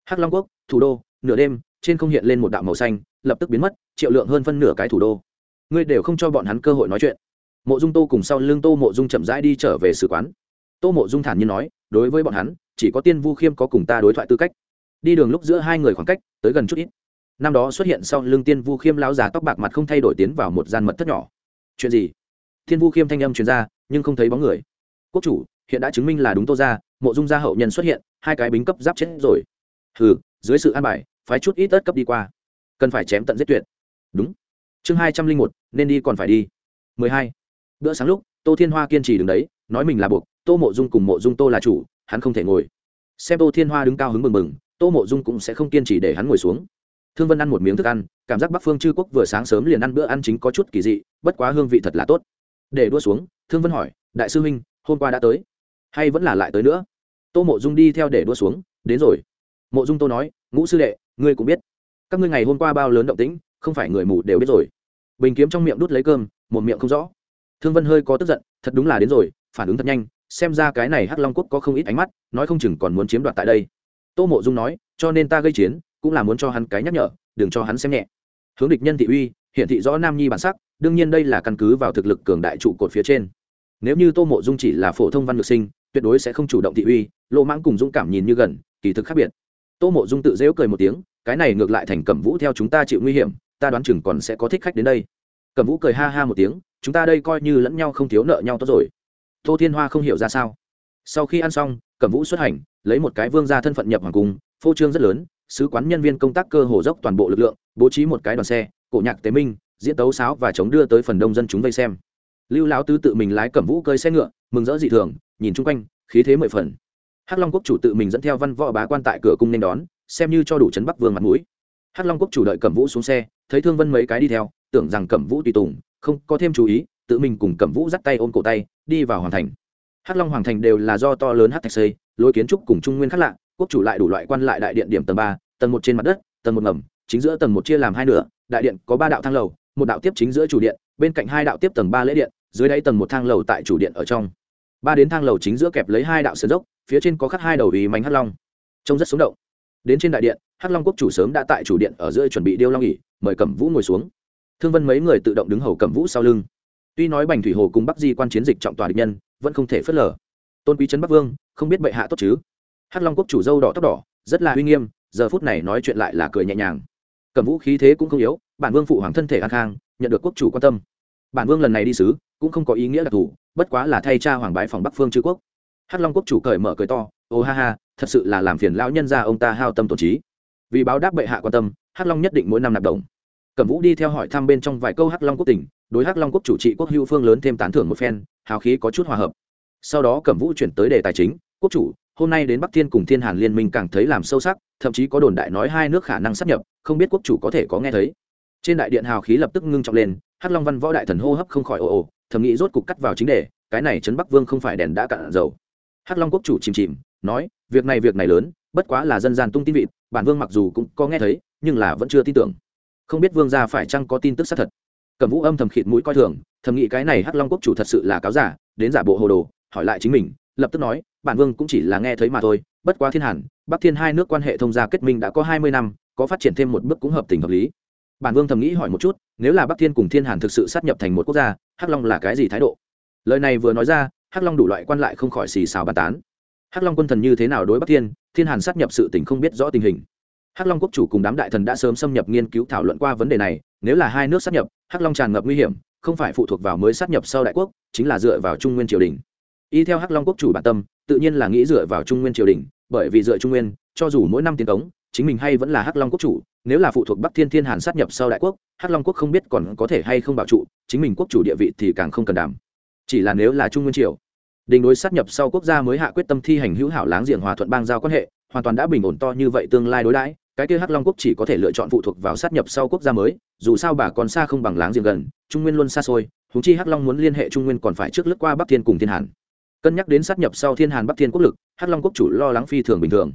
Hắc long quốc, thủ đô, nửa đêm, trên không hiện lên một đạo màu xanh, lập tức biến mất, triệu lượng hơn phân nửa cái thủ đô. Ngươi đều không cho bọn hắn cơ hội nói chuyện mộ dung tô cùng sau lưng tô mộ dung chậm rãi đi trở về sứ quán. Tô mộ dung thản nhiên nói, đối với bọn hắn, chỉ có tiên vu khiêm có cùng ta đối thoại tư cách. Đi đường lúc giữa hai người khoảng cách, tới gần chút ít. Năm đó xuất hiện sau lưng tiên vu khiêm lão già tóc bạc mặt không thay đổi tiến vào một gian mật thất nhỏ. Chuyện gì? Thiên vu khiêm thanh âm truyền ra, nhưng không thấy bóng người. Quốc chủ, hiện đã chứng minh là đúng tô ra mộ dung gia hậu nhân xuất hiện, hai cái bính cấp giáp chết rồi. Hừ, dưới sự an bài, phái chút ít ớt cấp đi qua. Cần phải chém tận giết tuyệt. Đúng. Chương hai trăm linh một, nên đi còn phải đi. Mười hai bữa sáng lúc, tô thiên hoa kiên trì đứng đấy, nói mình là buộc, tô mộ dung cùng mộ dung tô là chủ, hắn không thể ngồi. Xem tô thiên hoa đứng cao hứng mừng mừng, tô mộ dung cũng sẽ không kiên trì để hắn ngồi xuống. Thương vân ăn một miếng thức ăn, cảm giác bắc phương chư quốc vừa sáng sớm liền ăn bữa ăn chính có chút kỳ dị, bất quá hương vị thật là tốt. Để đua xuống, thương vân hỏi, đại sư huynh, hôm qua đã tới? Hay vẫn là lại tới nữa? Tô mộ dung đi theo để đua xuống, đến rồi. Mộ dung tô nói, ngũ sư đệ, ngươi cũng biết. Các ngươi ngày hôm qua bao lớn động tĩnh, không phải người mù đều biết rồi. Bình kiếm trong miệng đút lấy cơm, một miệng không rõ thương vân hơi có tức giận, thật đúng là đến rồi, phản ứng thật nhanh, xem ra cái này hắc long quốc có không ít ánh mắt, nói không chừng còn muốn chiếm đoạt tại đây. Tô mộ dung nói, cho nên ta gây chiến, cũng là muốn cho hắn cái nhắc nhở, đừng cho hắn xem nhẹ. Hướng địch nhân thị uy hiện thị rõ nam nhi bản sắc, đương nhiên đây là căn cứ vào thực lực cường đại trụ cột phía trên. Nếu như tô mộ dung chỉ là phổ thông văn ngược sinh, tuyệt đối sẽ không chủ động thị uy lộ mãng cùng dũng cảm nhìn như gần, kỳ thực khác biệt. Tô mộ dung tự dễu cười một tiếng, cái này ngược lại thành cẩm vũ theo chúng ta chịu nguy hiểm, ta đoán chừng còn sẽ có thích khách đến đây. Cẩm vũ cười ha ha một tiếng chúng ta đây coi như lẫn nhau không thiếu nợ nhau tốt rồi. Tô thiên hoa không hiểu ra sao. Sau khi ăn xong, cẩm vũ xuất hành, lấy một cái vương ra thân phận nhập hoàng cung, phô trương rất lớn, sứ quán nhân viên công tác cơ hồ dốc toàn bộ lực lượng, bố trí một cái đoàn xe, cổ nhạc tế minh, diễn tấu sáo và chống đưa tới phần đông dân chúng vây xem. Lưu lão tứ tự mình lái cẩm vũ cơi xe ngựa, mừng rỡ dị thường, nhìn chung quanh, khí thế mười phần. Hắc long quốc chủ tự mình dẫn theo văn võ bá quan tại cửa cung nên đón, xem như cho đủ chấn bắc vương mặt mũi. Hắc long quốc chủ đợi cẩm vũ xuống xe, thấy thương vân mấy cái đi theo, tưởng rằng cẩm vũ tùy tùng không có thêm chú ý, tự mình cùng cẩm vũ dắt tay ôm cổ tay, đi vào hoàng thành. Hắc long hoàng thành đều là do to lớn hắc thạch xây, lối kiến trúc cùng trung nguyên khác lạ, quốc chủ lại đủ loại quan lại đại điện điểm tầng ba, tầng một trên mặt đất, tầng một ngầm, chính giữa tầng một chia làm hai nửa, đại điện có ba đạo thang lầu, một đạo tiếp chính giữa chủ điện, bên cạnh hai đạo tiếp tầng ba lễ điện, dưới đáy tầng một thang lầu tại chủ điện ở trong. Ba đến thang lầu chính giữa kẹp lấy hai đạo sườn dốc, phía trên có khắc hai đầu ý mánh hắc long. Trông rất sống động. Đến trên đại điện, hắc long quốc chủ sớm đã tại chủ điện ở giữa chuẩn bị điêu long nghỉ, mời cẩm vũ ngồi xuống thương vân mấy người tự động đứng hầu cẩm vũ sau lưng. Tuy nói bành thủy hồ cùng bắc di quan chiến dịch trọng tòa địch nhân, vẫn không thể phớt lờ. Tôn quý trấn bắc vương, không biết bệ hạ tốt chứ? Hắc long quốc chủ dâu đỏ tóc đỏ, rất là uy nghiêm, giờ phút này nói chuyện lại là cười nhẹ nhàng. Cẩm vũ khí thế cũng không yếu, bản vương phụ hoàng thân thể an khang, nhận được quốc chủ quan tâm. Bản vương lần này đi sứ, cũng không có ý nghĩa đặc thù, bất quá là thay cha hoàng bái phòng bắc phương chư quốc. Hắc long quốc chủ cởi mở cười to, ô ha ha, thật sự là làm phiền lão nhân ra ông ta hao tâm tổn trí. Vì báo đáp bệ hạ quan tâm, hắc long nhất định mỗi năm nạp đồng cẩm vũ đi theo hỏi thăm bên trong vài câu hắc long quốc tỉnh đối hắc long quốc chủ trị quốc hữu phương lớn thêm tán thưởng một phen, hào khí có chút hòa hợp. Sau đó cẩm vũ chuyển tới đề tài chính, quốc chủ, hôm nay đến bắc thiên cùng thiên hàn liên minh càng thấy làm sâu sắc, thậm chí có đồn đại nói hai nước khả năng sắp nhập, không biết quốc chủ có thể có nghe thấy. Trên đại điện hào khí lập tức ngưng trọng lên, hắc long văn võ đại thần hô hấp không khỏi ồ ồ, thầm nghĩ rốt cục cắt vào chính đề, cái này trấn bắc vương không phải đèn đã cạn dầu. Hắc long quốc chủ chìm chìm, nói, việc này việc này lớn, bất quá là dân gian tung tin vịt, bản vương mặc dù cũng có nghe thấy, nhưng là vẫn chưa tin tưởng không biết vương gia phải chăng có tin tức xác thật. Cẩm vũ âm thầm khịt mũi coi thường, thầm nghĩ cái này hắc long quốc chủ thật sự là cáo giả, đến giả bộ hồ đồ, hỏi lại chính mình, lập tức nói, bản vương cũng chỉ là nghe thấy mà thôi, bất quá thiên hàn, bắc thiên hai nước quan hệ thông gia kết minh đã có hai mươi năm, có phát triển thêm một bước cũng hợp tình hợp lý. Bản vương thầm nghĩ hỏi một chút, nếu là bắc thiên cùng thiên hàn thực sự sát nhập thành một quốc gia, hắc long là cái gì thái độ? Lời này vừa nói ra, hắc long đủ loại quan lại không khỏi xì xào bàn tán. Hắc long quân thần như thế nào đối bắc thiên thiên hàn sát nhập sự tình không biết rõ tình hình hắc long quốc chủ cùng đám đại thần đã sớm xâm nhập nghiên cứu thảo luận qua vấn đề này, nếu là hai nước sát nhập, hắc long tràn ngập nguy hiểm, không phải phụ thuộc vào mới sát nhập sau đại quốc, chính là dựa vào trung nguyên triều đình. Y theo hắc long quốc chủ bản tâm, tự nhiên là nghĩ dựa vào trung nguyên triều đình, bởi vì dựa trung nguyên, cho dù mỗi năm tiến cống, chính mình hay vẫn là hắc long quốc chủ, nếu là phụ thuộc bắc thiên thiên hàn sát nhập sau đại quốc, hắc long quốc không biết còn có thể hay không bảo trụ, chính mình quốc chủ địa vị thì càng không cần đảm. Chỉ là nếu là trung nguyên triều, đình đối sát nhập sau quốc gia mới hạ quyết tâm thi hành hữu hảo láng giềng hòa thuận bang giao quan hệ, hoàn toàn đã bình ổn to như vậy tương lai đối đãi cái kia hắc long quốc chỉ có thể lựa chọn phụ thuộc vào sát nhập sau quốc gia mới, dù sao bà còn xa không bằng láng giềng gần, trung nguyên luôn xa xôi húng chi hắc long muốn liên hệ trung nguyên còn phải trước lướt qua bắc thiên cùng thiên hàn. Cân nhắc đến sát nhập sau thiên hàn bắc thiên quốc lực, hắc long quốc chủ lo lắng phi thường bình thường.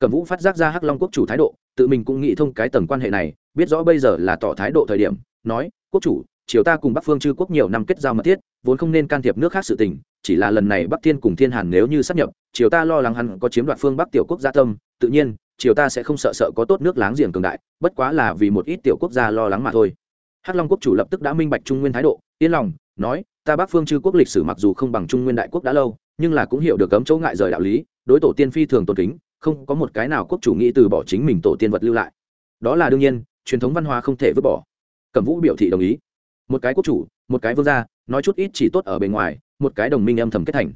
Cẩm vũ phát giác ra hắc long quốc chủ thái độ, tự mình cũng nghĩ thông cái tầng quan hệ này, biết rõ bây giờ là tỏ thái độ thời điểm, nói, quốc chủ, triều ta cùng bắc phương chư quốc nhiều năm kết giao mật thiết, vốn không nên can thiệp nước khác sự tình, chỉ là lần này bắc thiên cùng thiên hàn nếu như sắp nhập, triều ta lo lắng hắn có chiếm đoạt phương bắc tiểu quốc gia tâm, tự nhiên triều ta sẽ không sợ sợ có tốt nước láng giềng cường đại, bất quá là vì một ít tiểu quốc gia lo lắng mà thôi. Hắc long quốc chủ lập tức đã minh bạch trung nguyên thái độ, yên lòng, nói, ta bắc phương chư quốc lịch sử mặc dù không bằng trung nguyên đại quốc đã lâu, nhưng là cũng hiểu được cấm chỗ ngại rời đạo lý, đối tổ tiên phi thường tôn kính, không có một cái nào quốc chủ nghĩ từ bỏ chính mình tổ tiên vật lưu lại. Đó là đương nhiên, truyền thống văn hóa không thể vứt bỏ. Cẩm vũ biểu thị đồng ý. Một cái quốc chủ, một cái vương gia, nói chút ít chỉ tốt ở bề ngoài, một cái đồng minh âm thầm kết thành.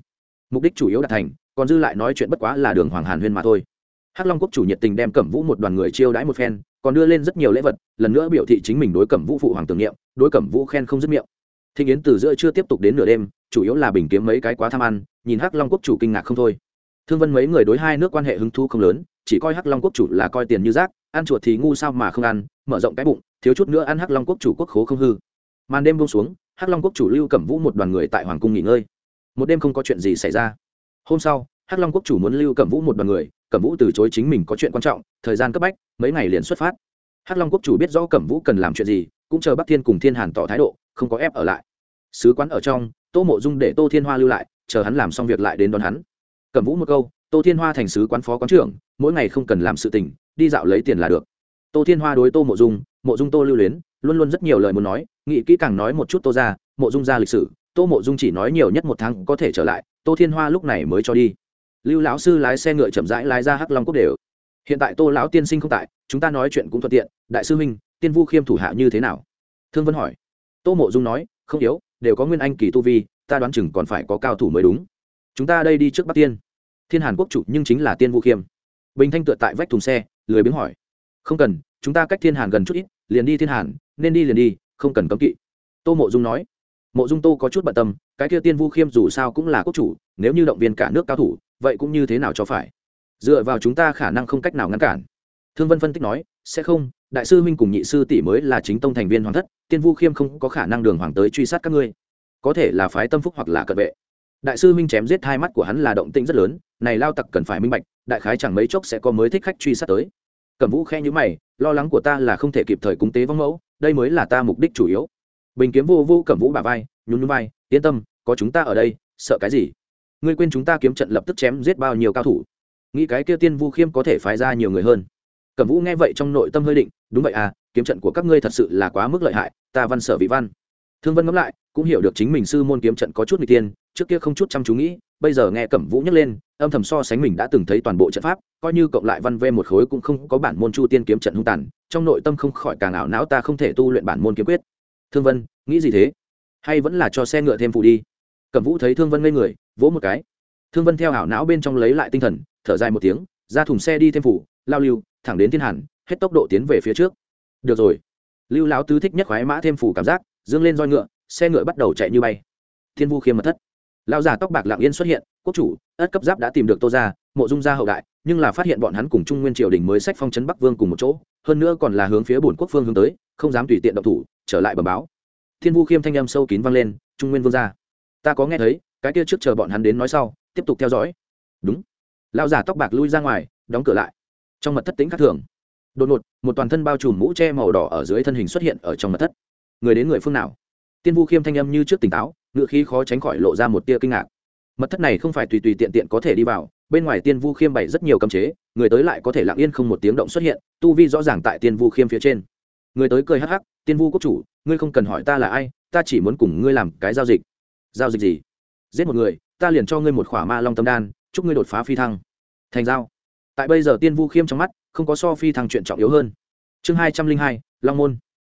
Mục đích chủ yếu đạt thành, còn dư lại nói chuyện bất quá là đường hoàng hàn huyên mà thôi hắc long quốc chủ nhiệt tình đem cẩm vũ một đoàn người chiêu đãi một phen, còn đưa lên rất nhiều lễ vật, lần nữa biểu thị chính mình đối cẩm vũ phụ hoàng tưởng niệm, đối cẩm vũ khen không dứt miệng. Thịnh yến từ giữa chưa tiếp tục đến nửa đêm, chủ yếu là bình kiếm mấy cái quá tham ăn, nhìn hắc long quốc chủ kinh ngạc không thôi. Thương vân mấy người đối hai nước quan hệ hứng thu không lớn, chỉ coi hắc long quốc chủ là coi tiền như rác, ăn chuột thì ngu sao mà không ăn, mở rộng cái bụng, thiếu chút nữa ăn hắc long quốc chủ quốc khố không hư. Màn đêm buông xuống, hắc long quốc chủ lưu cẩm vũ một đoàn người tại hoàng cung nghỉ ngơi. Một đêm không có chuyện gì xảy ra. Hôm sau, hắc long quốc chủ muốn lưu cẩm vũ một đoàn người cẩm vũ từ chối chính mình có chuyện quan trọng, thời gian cấp bách, mấy ngày liền xuất phát. Hắc long quốc chủ biết rõ cẩm vũ cần làm chuyện gì, cũng chờ bắc thiên cùng thiên hàn tỏ thái độ, không có ép ở lại. Sứ quán ở trong, tô mộ dung để tô thiên hoa lưu lại, chờ hắn làm xong việc lại đến đón hắn. Cẩm vũ một câu, tô thiên hoa thành sứ quán phó quán trưởng, mỗi ngày không cần làm sự tình, đi dạo lấy tiền là được. Tô thiên hoa đối tô mộ dung mộ dung tô lưu luyến, luôn luôn rất nhiều lời muốn nói, nghĩ kỹ càng nói một chút tô ra, mộ dung ra lịch sử, tô mộ dung chỉ nói nhiều nhất một tháng có thể trở lại, tô thiên hoa lúc này mới cho đi lưu lão sư lái xe ngựa chậm rãi lái ra hắc long quốc đều. Hiện tại tô lão tiên sinh không tại, chúng ta nói chuyện cũng thuận tiện. Đại sư huynh, tiên vu khiêm thủ hạ như thế nào? Thương vân hỏi. Tô mộ dung nói, không yếu, đều có nguyên anh kỳ tu vi, ta đoán chừng còn phải có cao thủ mới đúng. Chúng ta đây đi trước bắc tiên. Thiên hàn quốc chủ nhưng chính là tiên vu khiêm. Bình thanh tựa tại vách thùng xe, lười biếng hỏi. Không cần, chúng ta cách thiên hàn gần chút ít, liền đi thiên hàn, nên đi liền đi, không cần cấm kỵ. Tô mộ dung nói. Mộ dung tô có chút bận tâm, cái kia tiên vu khiêm dù sao cũng là quốc chủ, nếu như động viên cả nước cao thủ vậy cũng như thế nào cho phải? Dựa vào chúng ta khả năng không cách nào ngăn cản. Thương vân phân tích nói, sẽ không, đại sư huynh cùng nhị sư tỷ mới là chính tông thành viên hoàng thất, tiên vu khiêm không có khả năng đường hoàng tới truy sát các ngươi. Có thể là phái tâm phúc hoặc là cận vệ. Đại sư huynh chém giết hai mắt của hắn là động tĩnh rất lớn, này lao tặc cần phải minh bạch, đại khái chẳng mấy chốc sẽ có mới thích khách truy sát tới. Cẩm vũ khe nhữ mày, lo lắng của ta là không thể kịp thời cúng tế vong mẫu, đây mới là ta mục đích chủ yếu. Bình kiếm vô vô cẩm vũ bà vai, nhún nhún vai, yên tâm, có chúng ta ở đây, sợ cái gì? Ngươi quên chúng ta kiếm trận lập tức chém giết bao nhiêu cao thủ. Nghĩ cái kia tiên vu khiêm có thể phái ra nhiều người hơn. Cẩm vũ nghe vậy trong nội tâm hơi định, đúng vậy à kiếm trận của các ngươi thật sự là quá mức lợi hại, ta văn sở vị văn. Thương vân ngẫm lại, cũng hiểu được chính mình sư môn kiếm trận có chút người tiên, trước kia không chút chăm chú nghĩ, bây giờ nghe cẩm vũ nhắc lên, âm thầm so sánh mình đã từng thấy toàn bộ trận pháp, coi như cộng lại văn v một khối cũng không có bản môn chu tiên kiếm trận hung tàn, trong nội tâm không khỏi càng ảo não ta không thể tu luyện bản môn kiếm quyết. Thương vân, nghĩ gì thế? Hay vẫn là cho xe ngựa thêm phụ đi. Cẩm vũ thấy thương vân ngây người vỗ một cái. Thương vân theo ảo não bên trong lấy lại tinh thần, thở dài một tiếng, ra thùng xe đi thêm phủ, lao lưu, thẳng đến thiên hàn, hết tốc độ tiến về phía trước. Được rồi. Lưu lão tứ thích nhất khoái mã thêm phủ cảm giác, dương lên roi ngựa, xe ngựa bắt đầu chạy như bay. Thiên vu khiêm mật thất. Lão già tóc bạc lạng yên xuất hiện, quốc chủ, ất cấp giáp đã tìm được tô ra mộ dung gia hậu đại, nhưng là phát hiện bọn hắn cùng trung nguyên triều đình mới sách phong trấn bắc vương cùng một chỗ, hơn nữa còn là hướng phía bổn quốc phương hướng tới, không dám tùy tiện động thủ, trở lại bờ báo. Thiên vu khiêm thanh âm sâu kín vang lên, trung nguyên vương gia, ta có nghe thấy cái kia trước chờ bọn hắn đến nói sau, tiếp tục theo dõi. Đúng. Lao giả tóc bạc lui ra ngoài, đóng cửa lại. Trong mật thất tính khác thường. Đột ngột, một toàn thân bao trùm mũ che màu đỏ ở dưới thân hình xuất hiện ở trong mật thất. Người đến người phương nào? Tiên vu khiêm thanh âm như trước tỉnh táo, ngựa khí khó tránh khỏi lộ ra một tia kinh ngạc. Mật thất này không phải tùy tùy tiện tiện có thể đi vào, bên ngoài tiên vu khiêm bày rất nhiều cấm chế, người tới lại có thể lặng yên không một tiếng động xuất hiện, tu vi rõ ràng tại tiên vu khiêm phía trên. Người tới cười hắc hắc, tiên vu quốc chủ, ngươi không cần hỏi ta là ai, ta chỉ muốn cùng ngươi làm cái giao dịch. Giao dịch gì? Giết một người, ta liền cho ngươi một khỏa ma long tâm đan, chúc ngươi đột phá phi thăng. Thành giao. Tại bây giờ tiên vu khiêm trong mắt, không có so phi thăng chuyện trọng yếu hơn. Chương hai trăm linh hai, long môn.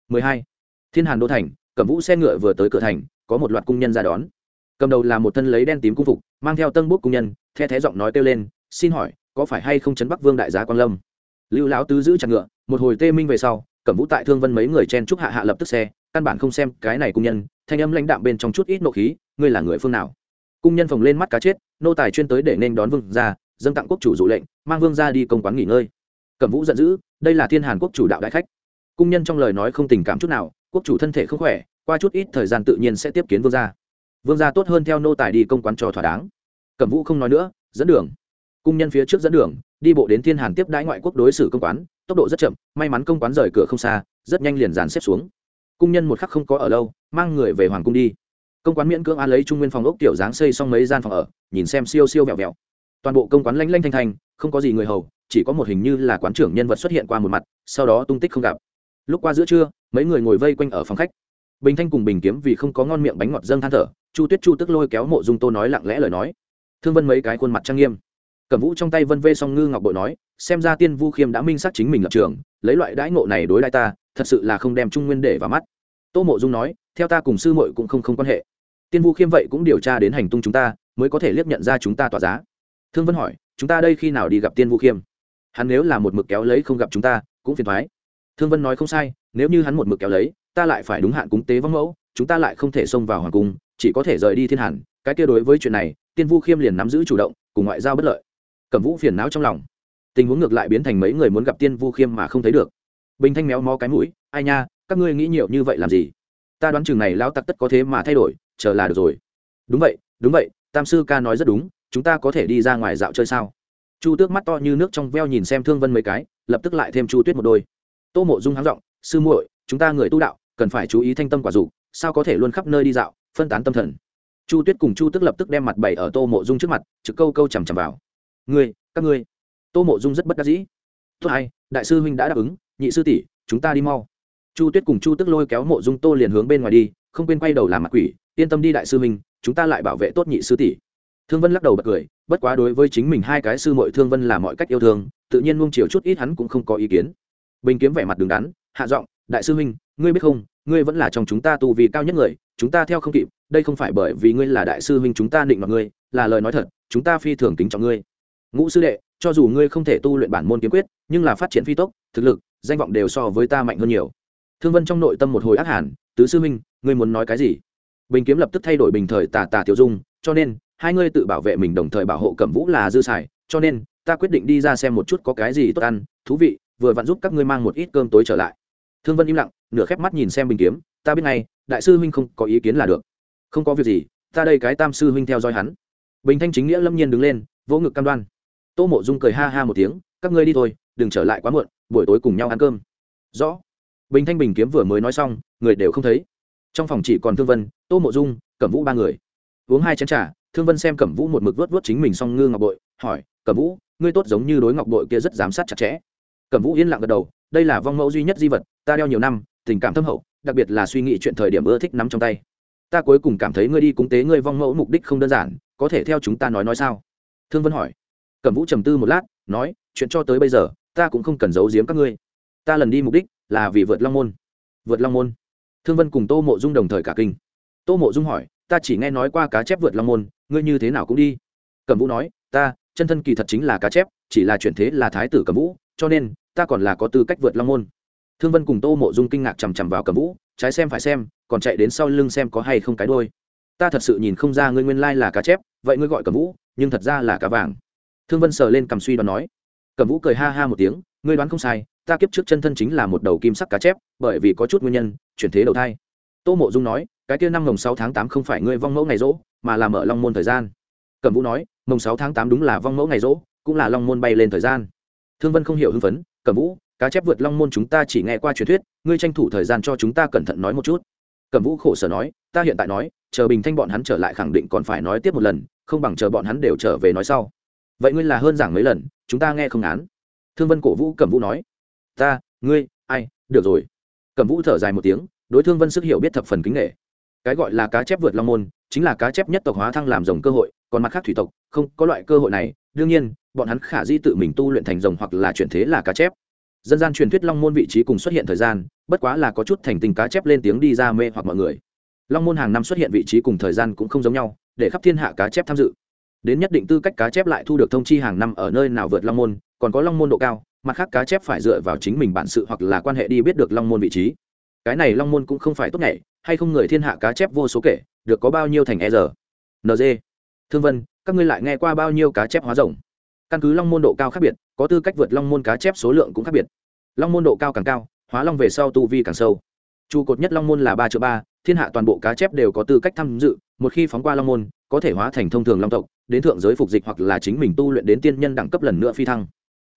mười hai. Thiên hàn đô thành, cẩm vũ xe ngựa vừa tới cửa thành, có một loạt cung nhân ra đón. Cầm đầu là một thân lấy đen tím cung phục, mang theo tân bút cung nhân, the thé giọng nói kêu lên, xin hỏi, có phải hay không chấn bắc vương đại giá quan lâm? Lưu lão tứ giữ chặt ngựa, một hồi tê minh về sau, cẩm vũ tại thương vân mấy người chen trúc hạ hạ lập tức xe, căn bản không xem cái này cung nhân, thanh âm lãnh đạm bên trong chút ít nộ khí, ngươi là người phương nào? Cung nhân phồng lên mắt cá chết, nô tài chuyên tới để nên đón vương ra dâng tặng quốc chủ dụ lệnh, mang vương ra đi công quán nghỉ ngơi. Cẩm vũ giận dữ, đây là thiên hàn quốc chủ đạo đại khách. Cung nhân trong lời nói không tình cảm chút nào, quốc chủ thân thể không khỏe, qua chút ít thời gian tự nhiên sẽ tiếp kiến vương gia. Vương gia tốt hơn theo nô tài đi công quán cho thỏa đáng. Cẩm vũ không nói nữa, dẫn đường. Cung nhân phía trước dẫn đường, đi bộ đến thiên hàn tiếp đãi ngoại quốc đối xử công quán, tốc độ rất chậm, may mắn công quán rời cửa không xa, rất nhanh liền dàn xếp xuống. Cung nhân một khắc không có ở lâu, mang người về hoàng cung đi công quán miễn cưỡng an lấy trung nguyên phòng ốc tiểu dáng xây xong mấy gian phòng ở, nhìn xem siêu siêu vẹo vẹo. Toàn bộ công quán lanh lanh thanh thanh, không có gì người hầu, chỉ có một hình như là quán trưởng nhân vật xuất hiện qua một mặt, sau đó tung tích không gặp. Lúc qua giữa trưa, mấy người ngồi vây quanh ở phòng khách. Bình thanh cùng bình kiếm vì không có ngon miệng bánh ngọt dâng than thở, chu tuyết chu tức lôi kéo mộ dung tô nói lặng lẽ lời nói. Thương vân mấy cái khuôn mặt trang nghiêm. Cẩm vũ trong tay vân vê song ngư ngọc bội nói, xem ra tiên vu khiêm đã minh xác chính mình lập trường, lấy loại đãi ngộ này đối lại ta, thật sự là không đem trung nguyên để vào mắt tô mộ dung nói, theo ta cùng sư muội cũng không không quan hệ. Tiên vu khiêm vậy cũng điều tra đến hành tung chúng ta, mới có thể liếc nhận ra chúng ta tỏa giá. Thương vân hỏi, chúng ta đây khi nào đi gặp tiên vu khiêm? Hắn nếu là một mực kéo lấy không gặp chúng ta, cũng phiền thoái thương vân nói không sai, nếu như hắn một mực kéo lấy, ta lại phải đúng hạn cúng tế vắng mẫu, chúng ta lại không thể xông vào hoàng cung, chỉ có thể rời đi thiên hàn. Cái kia đối với chuyện này, tiên vu khiêm liền nắm giữ chủ động, cùng ngoại giao bất lợi. Cẩm vũ phiền não trong lòng. Tình huống ngược lại biến thành mấy người muốn gặp tiên vu khiêm mà không thấy được. Bình thanh méo mó cái mũi, ai nha các ngươi nghĩ nhiều như vậy làm gì? Ta đoán chừng này lao tặc tất có thế mà thay đổi, chờ là được rồi. Đúng vậy đúng vậy, tam sư ca nói rất đúng, chúng ta có thể đi ra ngoài dạo chơi sao? Chu tước mắt to như nước trong veo nhìn xem thương vân mấy cái, lập tức lại thêm chu tuyết một đôi. Tô mộ dung háng r sư muội, chúng ta người tu đạo, cần phải chú ý thanh tâm quả dục, sao có thể luôn khắp nơi đi dạo, phân tán tâm thần? Chu tuyết cùng chu tức lập tức đem mặt bày ở tô mộ dung trước mặt, trực câu câu chằm chằm vào. Ngươi, các ngươi. Tô mộ dung rất bất đắc dĩ. Tốt hay, đại sư huynh đã đáp ứng, nhị sư tỷ, chúng ta đi mau chu tuyết cùng chu tức lôi kéo mộ dung tô liền hướng bên ngoài đi, không quên quay đầu làm mặt quỷ, yên tâm đi đại sư huynh, chúng ta lại bảo vệ tốt nhị sư tỷ. Thương vân lắc đầu bật cười, bất quá đối với chính mình hai cái sư mội thương vân là mọi cách yêu thương, tự nhiên nuông chiều chút ít hắn cũng không có ý kiến. Bình kiếm vẻ mặt đứng đắn, hạ giọng, đại sư huynh, ngươi biết không, ngươi vẫn là trong chúng ta tu vì cao nhất người, chúng ta theo không kịp, đây không phải bởi vì ngươi là đại sư huynh chúng ta định mọi ngươi, là lời nói thật, chúng ta phi thường kính trọng ngươi. Ngũ sư đệ, cho dù ngươi không thể tu luyện bản môn kiếm quyết, nhưng là phát triển phi tốc, thực lực, danh vọng đều so với ta mạnh hơn nhiều thương vân trong nội tâm một hồi ác hẳn tứ sư minh, ngươi muốn nói cái gì? Bình kiếm lập tức thay đổi bình thời tà tà tiểu dung cho nên hai ngươi tự bảo vệ mình đồng thời bảo hộ cẩm vũ là dư xài cho nên ta quyết định đi ra xem một chút có cái gì tốt ăn thú vị vừa vặn giúp các ngươi mang một ít cơm tối trở lại. Thương vân im lặng nửa khép mắt nhìn xem bình kiếm ta biết ngay đại sư huynh không có ý kiến là được. Không có việc gì ta đây cái tam sư huynh theo dõi hắn. Bình thanh chính nghĩa lâm nhiên đứng lên vỗ ngực cam đoan. Tô mộ dung cười ha ha một tiếng các ngươi đi thôi đừng trở lại quá muộn buổi tối cùng nhau ăn cơm. Rõ bình thanh bình kiếm vừa mới nói xong, người đều không thấy. Trong phòng chỉ còn thương vân, tô mộ dung, cẩm vũ ba người. Uống hai chén t r à thương vân xem cẩm vũ một mực vớt vớt chính mình xong ngư ngọc bội, hỏi, cẩm vũ, ngươi tốt giống như đối ngọc bội kia rất giám sát chặt chẽ. Cẩm vũ yên lặng gật đầu, đây là vong mẫu duy nhất di vật, ta đeo nhiều năm, tình cảm thâm hậu, đặc biệt là suy nghĩ chuyện thời điểm ưa thích nắm trong tay. Ta cuối cùng cảm thấy ngươi đi cúng tế ngươi vong mẫu mục đích không đơn giản, có thể theo chúng ta nói nói sao? Thương vân hỏi. Cẩm vũ trầm tư một lát, nói, chuyện cho tới bây giờ, ta cũng không cần giấu giếm các ngươi. Ta lần đi mục đích là vì vượt long môn. Vượt long môn. Thương vân cùng tô mộ dung đồng thời cả kinh. Tô mộ dung hỏi, ta chỉ nghe nói qua cá chép vượt long môn, ngươi như thế nào cũng đi? Cẩm vũ nói, ta, chân thân kỳ thật chính là cá chép, chỉ là chuyển thế là thái tử cẩm vũ, cho nên ta còn là có tư cách vượt long môn. Thương vân cùng tô mộ dung kinh ngạc chằm chằm vào cẩm vũ, trái xem phải xem, còn chạy đến sau lưng xem có hay không cái đôi ta thật sự nhìn không ra ngươi nguyên lai là cá chép, vậy ngươi gọi cẩm vũ, nhưng thật ra là cá vàng. Thương vân sờ lên cầm suy đoán nói. Cẩm vũ cười ha ha một tiếng, ngươi đoán không sai ta kiếp trước chân thân chính là một đầu kim sắc cá chép, bởi vì có chút nguyên nhân, chuyển thế đầu thai. Tô mộ dung nói, cái kia năm mồng sáu tháng tám không phải ngươi vong mẫu ngày rỗ, mà là mở long môn thời gian. Cẩm vũ nói, mồng sáu tháng tám đúng là vong mẫu ngày rỗ, cũng là long môn bay lên thời gian. Thương vân không hiểu hưng phấn, cẩm vũ, cá chép vượt long môn chúng ta chỉ nghe qua truyền thuyết, ngươi tranh thủ thời gian cho chúng ta cẩn thận nói một chút. Cẩm vũ khổ sở nói, ta hiện tại nói, chờ bình thanh bọn hắn trở lại khẳng định còn phải nói tiếp một lần, không bằng chờ bọn hắn đều trở về nói sau. Vậy ngươi là hơn giảng mấy lần, chúng ta nghe không án. Thương vân cổ vũ cẩm vũ nói ta, ngươi, ai, được rồi. Cẩm vũ thở dài một tiếng, đối thương vân sức hiểu biết thập phần kính nghệ cái gọi là cá chép vượt long môn, chính là cá chép nhất tộc hóa thăng làm rồng cơ hội, còn mặt khác thủy tộc, không có loại cơ hội này. Đương nhiên, bọn hắn khả di tự mình tu luyện thành rồng hoặc là chuyển thế là cá chép. Dân gian truyền thuyết long môn vị trí cùng xuất hiện thời gian, bất quá là có chút thành tình cá chép lên tiếng đi ra mê hoặc mọi người. Long môn hàng năm xuất hiện vị trí cùng thời gian cũng không giống nhau, để khắp thiên hạ cá chép tham dự. Đến nhất định tư cách cá chép lại thu được thông chi hàng năm ở nơi nào vượt long môn, còn có long môn độ cao mặt khác cá chép phải dựa vào chính mình bản sự hoặc là quan hệ đi biết được long môn vị trí. Cái này long môn cũng không phải tốt nhảy, hay không người thiên hạ cá chép vô số kể, được có bao nhiêu thành e giờ nd thương vân, các ngươi lại nghe qua bao nhiêu cá chép hóa rồng? Căn cứ long môn độ cao khác biệt, có tư cách vượt long môn cá chép số lượng cũng khác biệt. Long môn độ cao càng cao, hóa long về sau tu vi càng sâu. Trụ cột nhất long môn là ba triệu ba, thiên hạ toàn bộ cá chép đều có tư cách tham dự, một khi phóng qua long môn, có thể hóa thành thông thường long tộc, đến thượng giới phục dịch hoặc là chính mình tu luyện đến tiên nhân đẳng cấp lần nữa phi thăng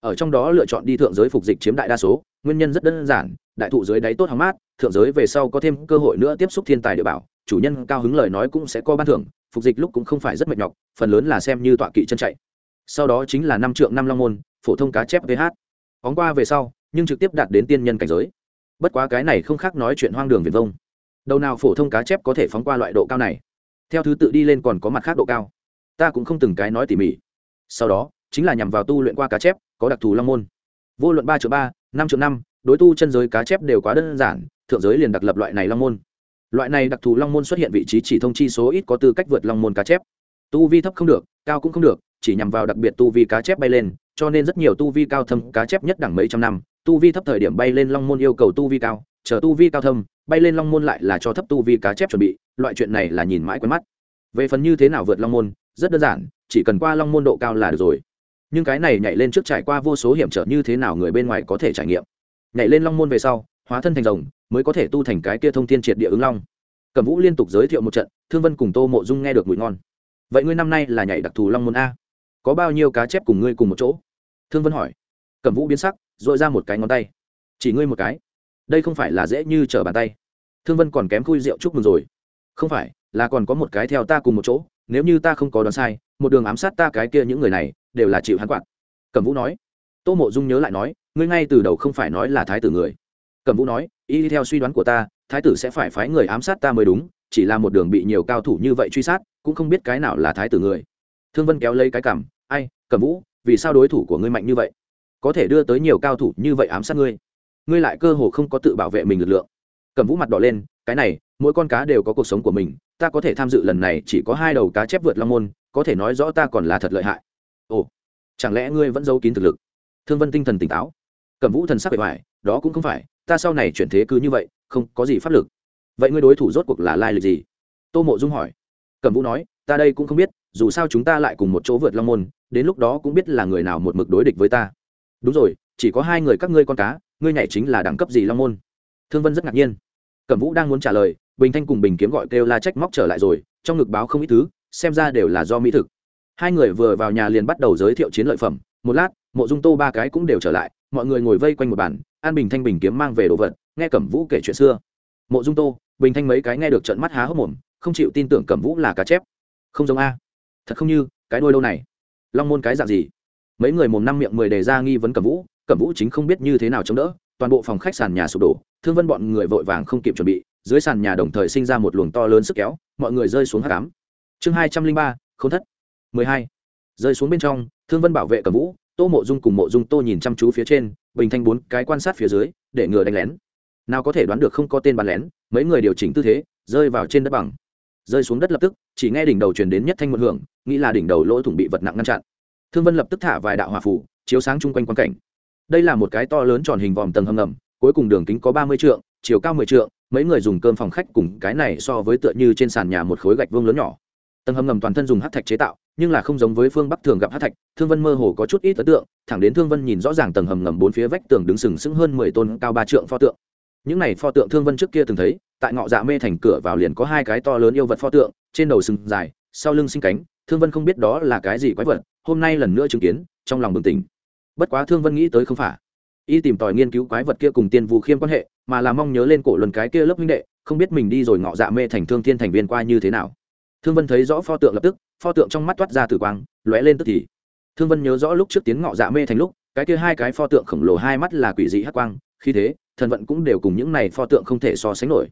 ở trong đó lựa chọn đi thượng giới phục dịch chiếm đại đa số, nguyên nhân rất đơn giản, đại thụ dưới đáy tốt hóng mát, thượng giới về sau có thêm cơ hội nữa tiếp xúc thiên tài địa bảo, chủ nhân cao hứng lời nói cũng sẽ có ban thưởng, phục dịch lúc cũng không phải rất mệt nhọc, phần lớn là xem như tọa kỵ chân chạy. Sau đó chính là năm trượng năm long môn, phổ thông cá chép vh phóng qua về sau, nhưng trực tiếp đạt đến tiên nhân cảnh giới. Bất quá cái này không khác nói chuyện hoang đường viền vông. Đầu nào phổ thông cá chép có thể phóng qua loại độ cao này? Theo thứ tự đi lên còn có mặt khác độ cao. Ta cũng không từng cái nói tỉ mỉ. Sau đó, chính là nhằm vào tu luyện qua cá chép có đặc thù long môn. Vô luận ba triệu ba, năm triệu năm, đối tu chân giới cá chép đều quá đơn giản, thượng giới liền đặc lập loại này long môn. Loại này đặc thù long môn xuất hiện vị trí chỉ thông chi số ít có tư cách vượt long môn cá chép. Tu vi thấp không được, cao cũng không được, chỉ nhằm vào đặc biệt tu vi cá chép bay lên, cho nên rất nhiều tu vi cao thâm cá chép nhất đẳng mấy trăm năm, tu vi thấp thời điểm bay lên long môn yêu cầu tu vi cao, chờ tu vi cao thâm, bay lên long môn lại là cho thấp tu vi cá chép chuẩn bị, loại chuyện này là nhìn mãi quen mắt. Về phần như thế nào vượt long môn, rất đơn giản, chỉ cần qua long môn độ cao là được rồi nhưng cái này nhảy lên trước trải qua vô số hiểm trở như thế nào người bên ngoài có thể trải nghiệm. Nhảy lên long môn về sau, hóa thân thành rồng, mới có thể tu thành cái kia thông thiên triệt địa ứng long. Cẩm vũ liên tục giới thiệu một trận, thương vân cùng tô mộ dung nghe được mùi ngon. Vậy ngươi năm nay là nhảy đặc thù long môn a? Có bao nhiêu cá chép cùng ngươi cùng một chỗ? Thương vân hỏi. Cẩm vũ biến sắc dội ra một cái ngón tay. Chỉ ngươi một cái. Đây không phải là dễ như trở bàn tay. Thương vân còn kém khui rượu chúc mừng rồi. Không phải, là còn có một cái theo ta cùng một chỗ, nếu như ta không có đoán sai, một đường ám sát ta cái kia những người này đều là chịu hắn quạt. Cẩm vũ nói. Tô mộ dung nhớ lại nói, ngươi ngay từ đầu không phải nói là thái tử người. Cẩm vũ nói, y theo suy đoán của ta, thái tử sẽ phải phái người ám sát ta mới đúng, chỉ là một đường bị nhiều cao thủ như vậy truy sát, cũng không biết cái nào là thái tử người. Thương vân kéo lấy cái cảm ai, cẩm vũ, vì sao đối thủ của ngươi mạnh như vậy? Có thể đưa tới nhiều cao thủ như vậy ám sát ngươi? Ngươi lại cơ hồ không có tự bảo vệ mình lực lượng. Cẩm vũ mặt đỏ lên, cái này, mỗi con cá đều có cuộc sống của mình, ta có thể tham dự lần này chỉ có hai đầu cá chép vượt long môn, có thể nói rõ ta còn là thật lợi hại ồ, chẳng lẽ ngươi vẫn giấu kín thực lực? Thương vân tinh thần tỉnh táo. Cẩm vũ thần sắc bề ngoài, đó cũng không phải, ta sau này chuyển thế cứ như vậy, không có gì pháp lực. Vậy ngươi đối thủ rốt cuộc là lai lịch gì? Tô mộ dung hỏi. Cẩm vũ nói, ta đây cũng không biết, dù sao chúng ta lại cùng một chỗ vượt long môn, đến lúc đó cũng biết là người nào một mực đối địch với ta. Đúng rồi, chỉ có hai người các ngươi con cá, ngươi nhảy chính là đẳng cấp gì long môn? Thương vân rất ngạc nhiên. Cẩm vũ đang muốn trả lời, bình thanh cùng bình kiếm gọi kêu la trách móc trở lại rồi, trong ngực báo không ít thứ, xem ra đều là do mỹ thực hai người vừa vào nhà liền bắt đầu giới thiệu chiến lợi phẩm. Một lát, mộ dung tô ba cái cũng đều trở lại, mọi người ngồi vây quanh một bàn, an bình thanh bình kiếm mang về đồ vật, nghe cẩm vũ kể chuyện xưa. Mộ dung tô, bình thanh mấy cái nghe được trận mắt há hốc mồm, không chịu tin tưởng cẩm vũ là cá chép. Không giống a. Thật không như, cái đôi lâu này? Long môn cái dạng gì? Mấy người mồm năm miệng mười đề ra nghi vấn cẩm vũ cẩm vũ chính không biết như thế nào chống đỡ, toàn bộ phòng khách sàn nhà sụp đổ, thương vân bọn người vội vàng không kịp chuẩn bị, dưới sàn nhà đồng thời sinh ra một luồng to lớn sức kéo, mọi người rơi xuống hát cám chương hai trăm linh ba k h ô n thất mười hai. Rơi xuống bên trong thương vân bảo vệ cẩm vũ tô mộ dung cùng mộ dung tô nhìn chăm chú phía trên bình thanh bốn cái quan sát phía dưới để ngừa đánh lén. Nào có thể đoán được không có tên bắn lén mấy người điều chỉnh tư thế rơi vào trên đất bằng. Rơi xuống đất lập tức chỉ nghe đỉnh đầu truyền đến nhất thanh một hưởng nghĩ là đỉnh đầu lỗ thủng bị vật nặng ngăn chặn. Thương vân lập tức thả vài đạo hỏa phù, chiếu sáng chung quanh quan cảnh. Đây là một cái to lớn tròn hình vòm tầng hầm ngầm cuối cùng đường kính có ba mươi trượng chiều cao mười trượng mấy người dùng cơm phòng khách cùng cái này so với tựa như trên sàn nhà một khối gạch vuông lớn nhỏ. Tầng hầm ngầm toàn thân dùng hắc thạch chế tạo nhưng là không giống với phương bắc thường gặp hát thạch thương vân mơ hồ có chút ít ấn tượng thẳng đến thương vân nhìn rõ ràng tầng hầm ngầm bốn phía vách tường đứng sừng sững hơn mười tôn cao ba trượng pho tượng những này pho tượng thương vân trước kia từng thấy tại ngọ dạ mê thành cửa vào liền có hai cái to lớn yêu vật pho tượng trên đầu sừng dài sau lưng sinh cánh thương vân không biết đó là cái gì quái vật hôm nay lần nữa chứng kiến trong lòng bừng tỉnh bất quá thương vân nghĩ tới không phải y tìm tòi nghiên cứu quái vật kia cùng tiên vũ khiêm quan hệ mà là mong nhớ lên cổ luân cái kia lớp huynh đệ không biết mình đi rồi ngọ dạ mê thành thương thiên thành viên qua như thế nào thương vân thấy rõ pho tượng lập tức, pho tượng trong mắt toát ra tử quang, lóe lên tức thì. Thương vân nhớ rõ lúc trước tiến ngọ dạ mê thành lúc, cái kia hai cái pho tượng khổng lồ hai mắt là quỷ dị hắc quang, khi thế, thần vận cũng đều cùng những này pho tượng không thể so sánh nổi.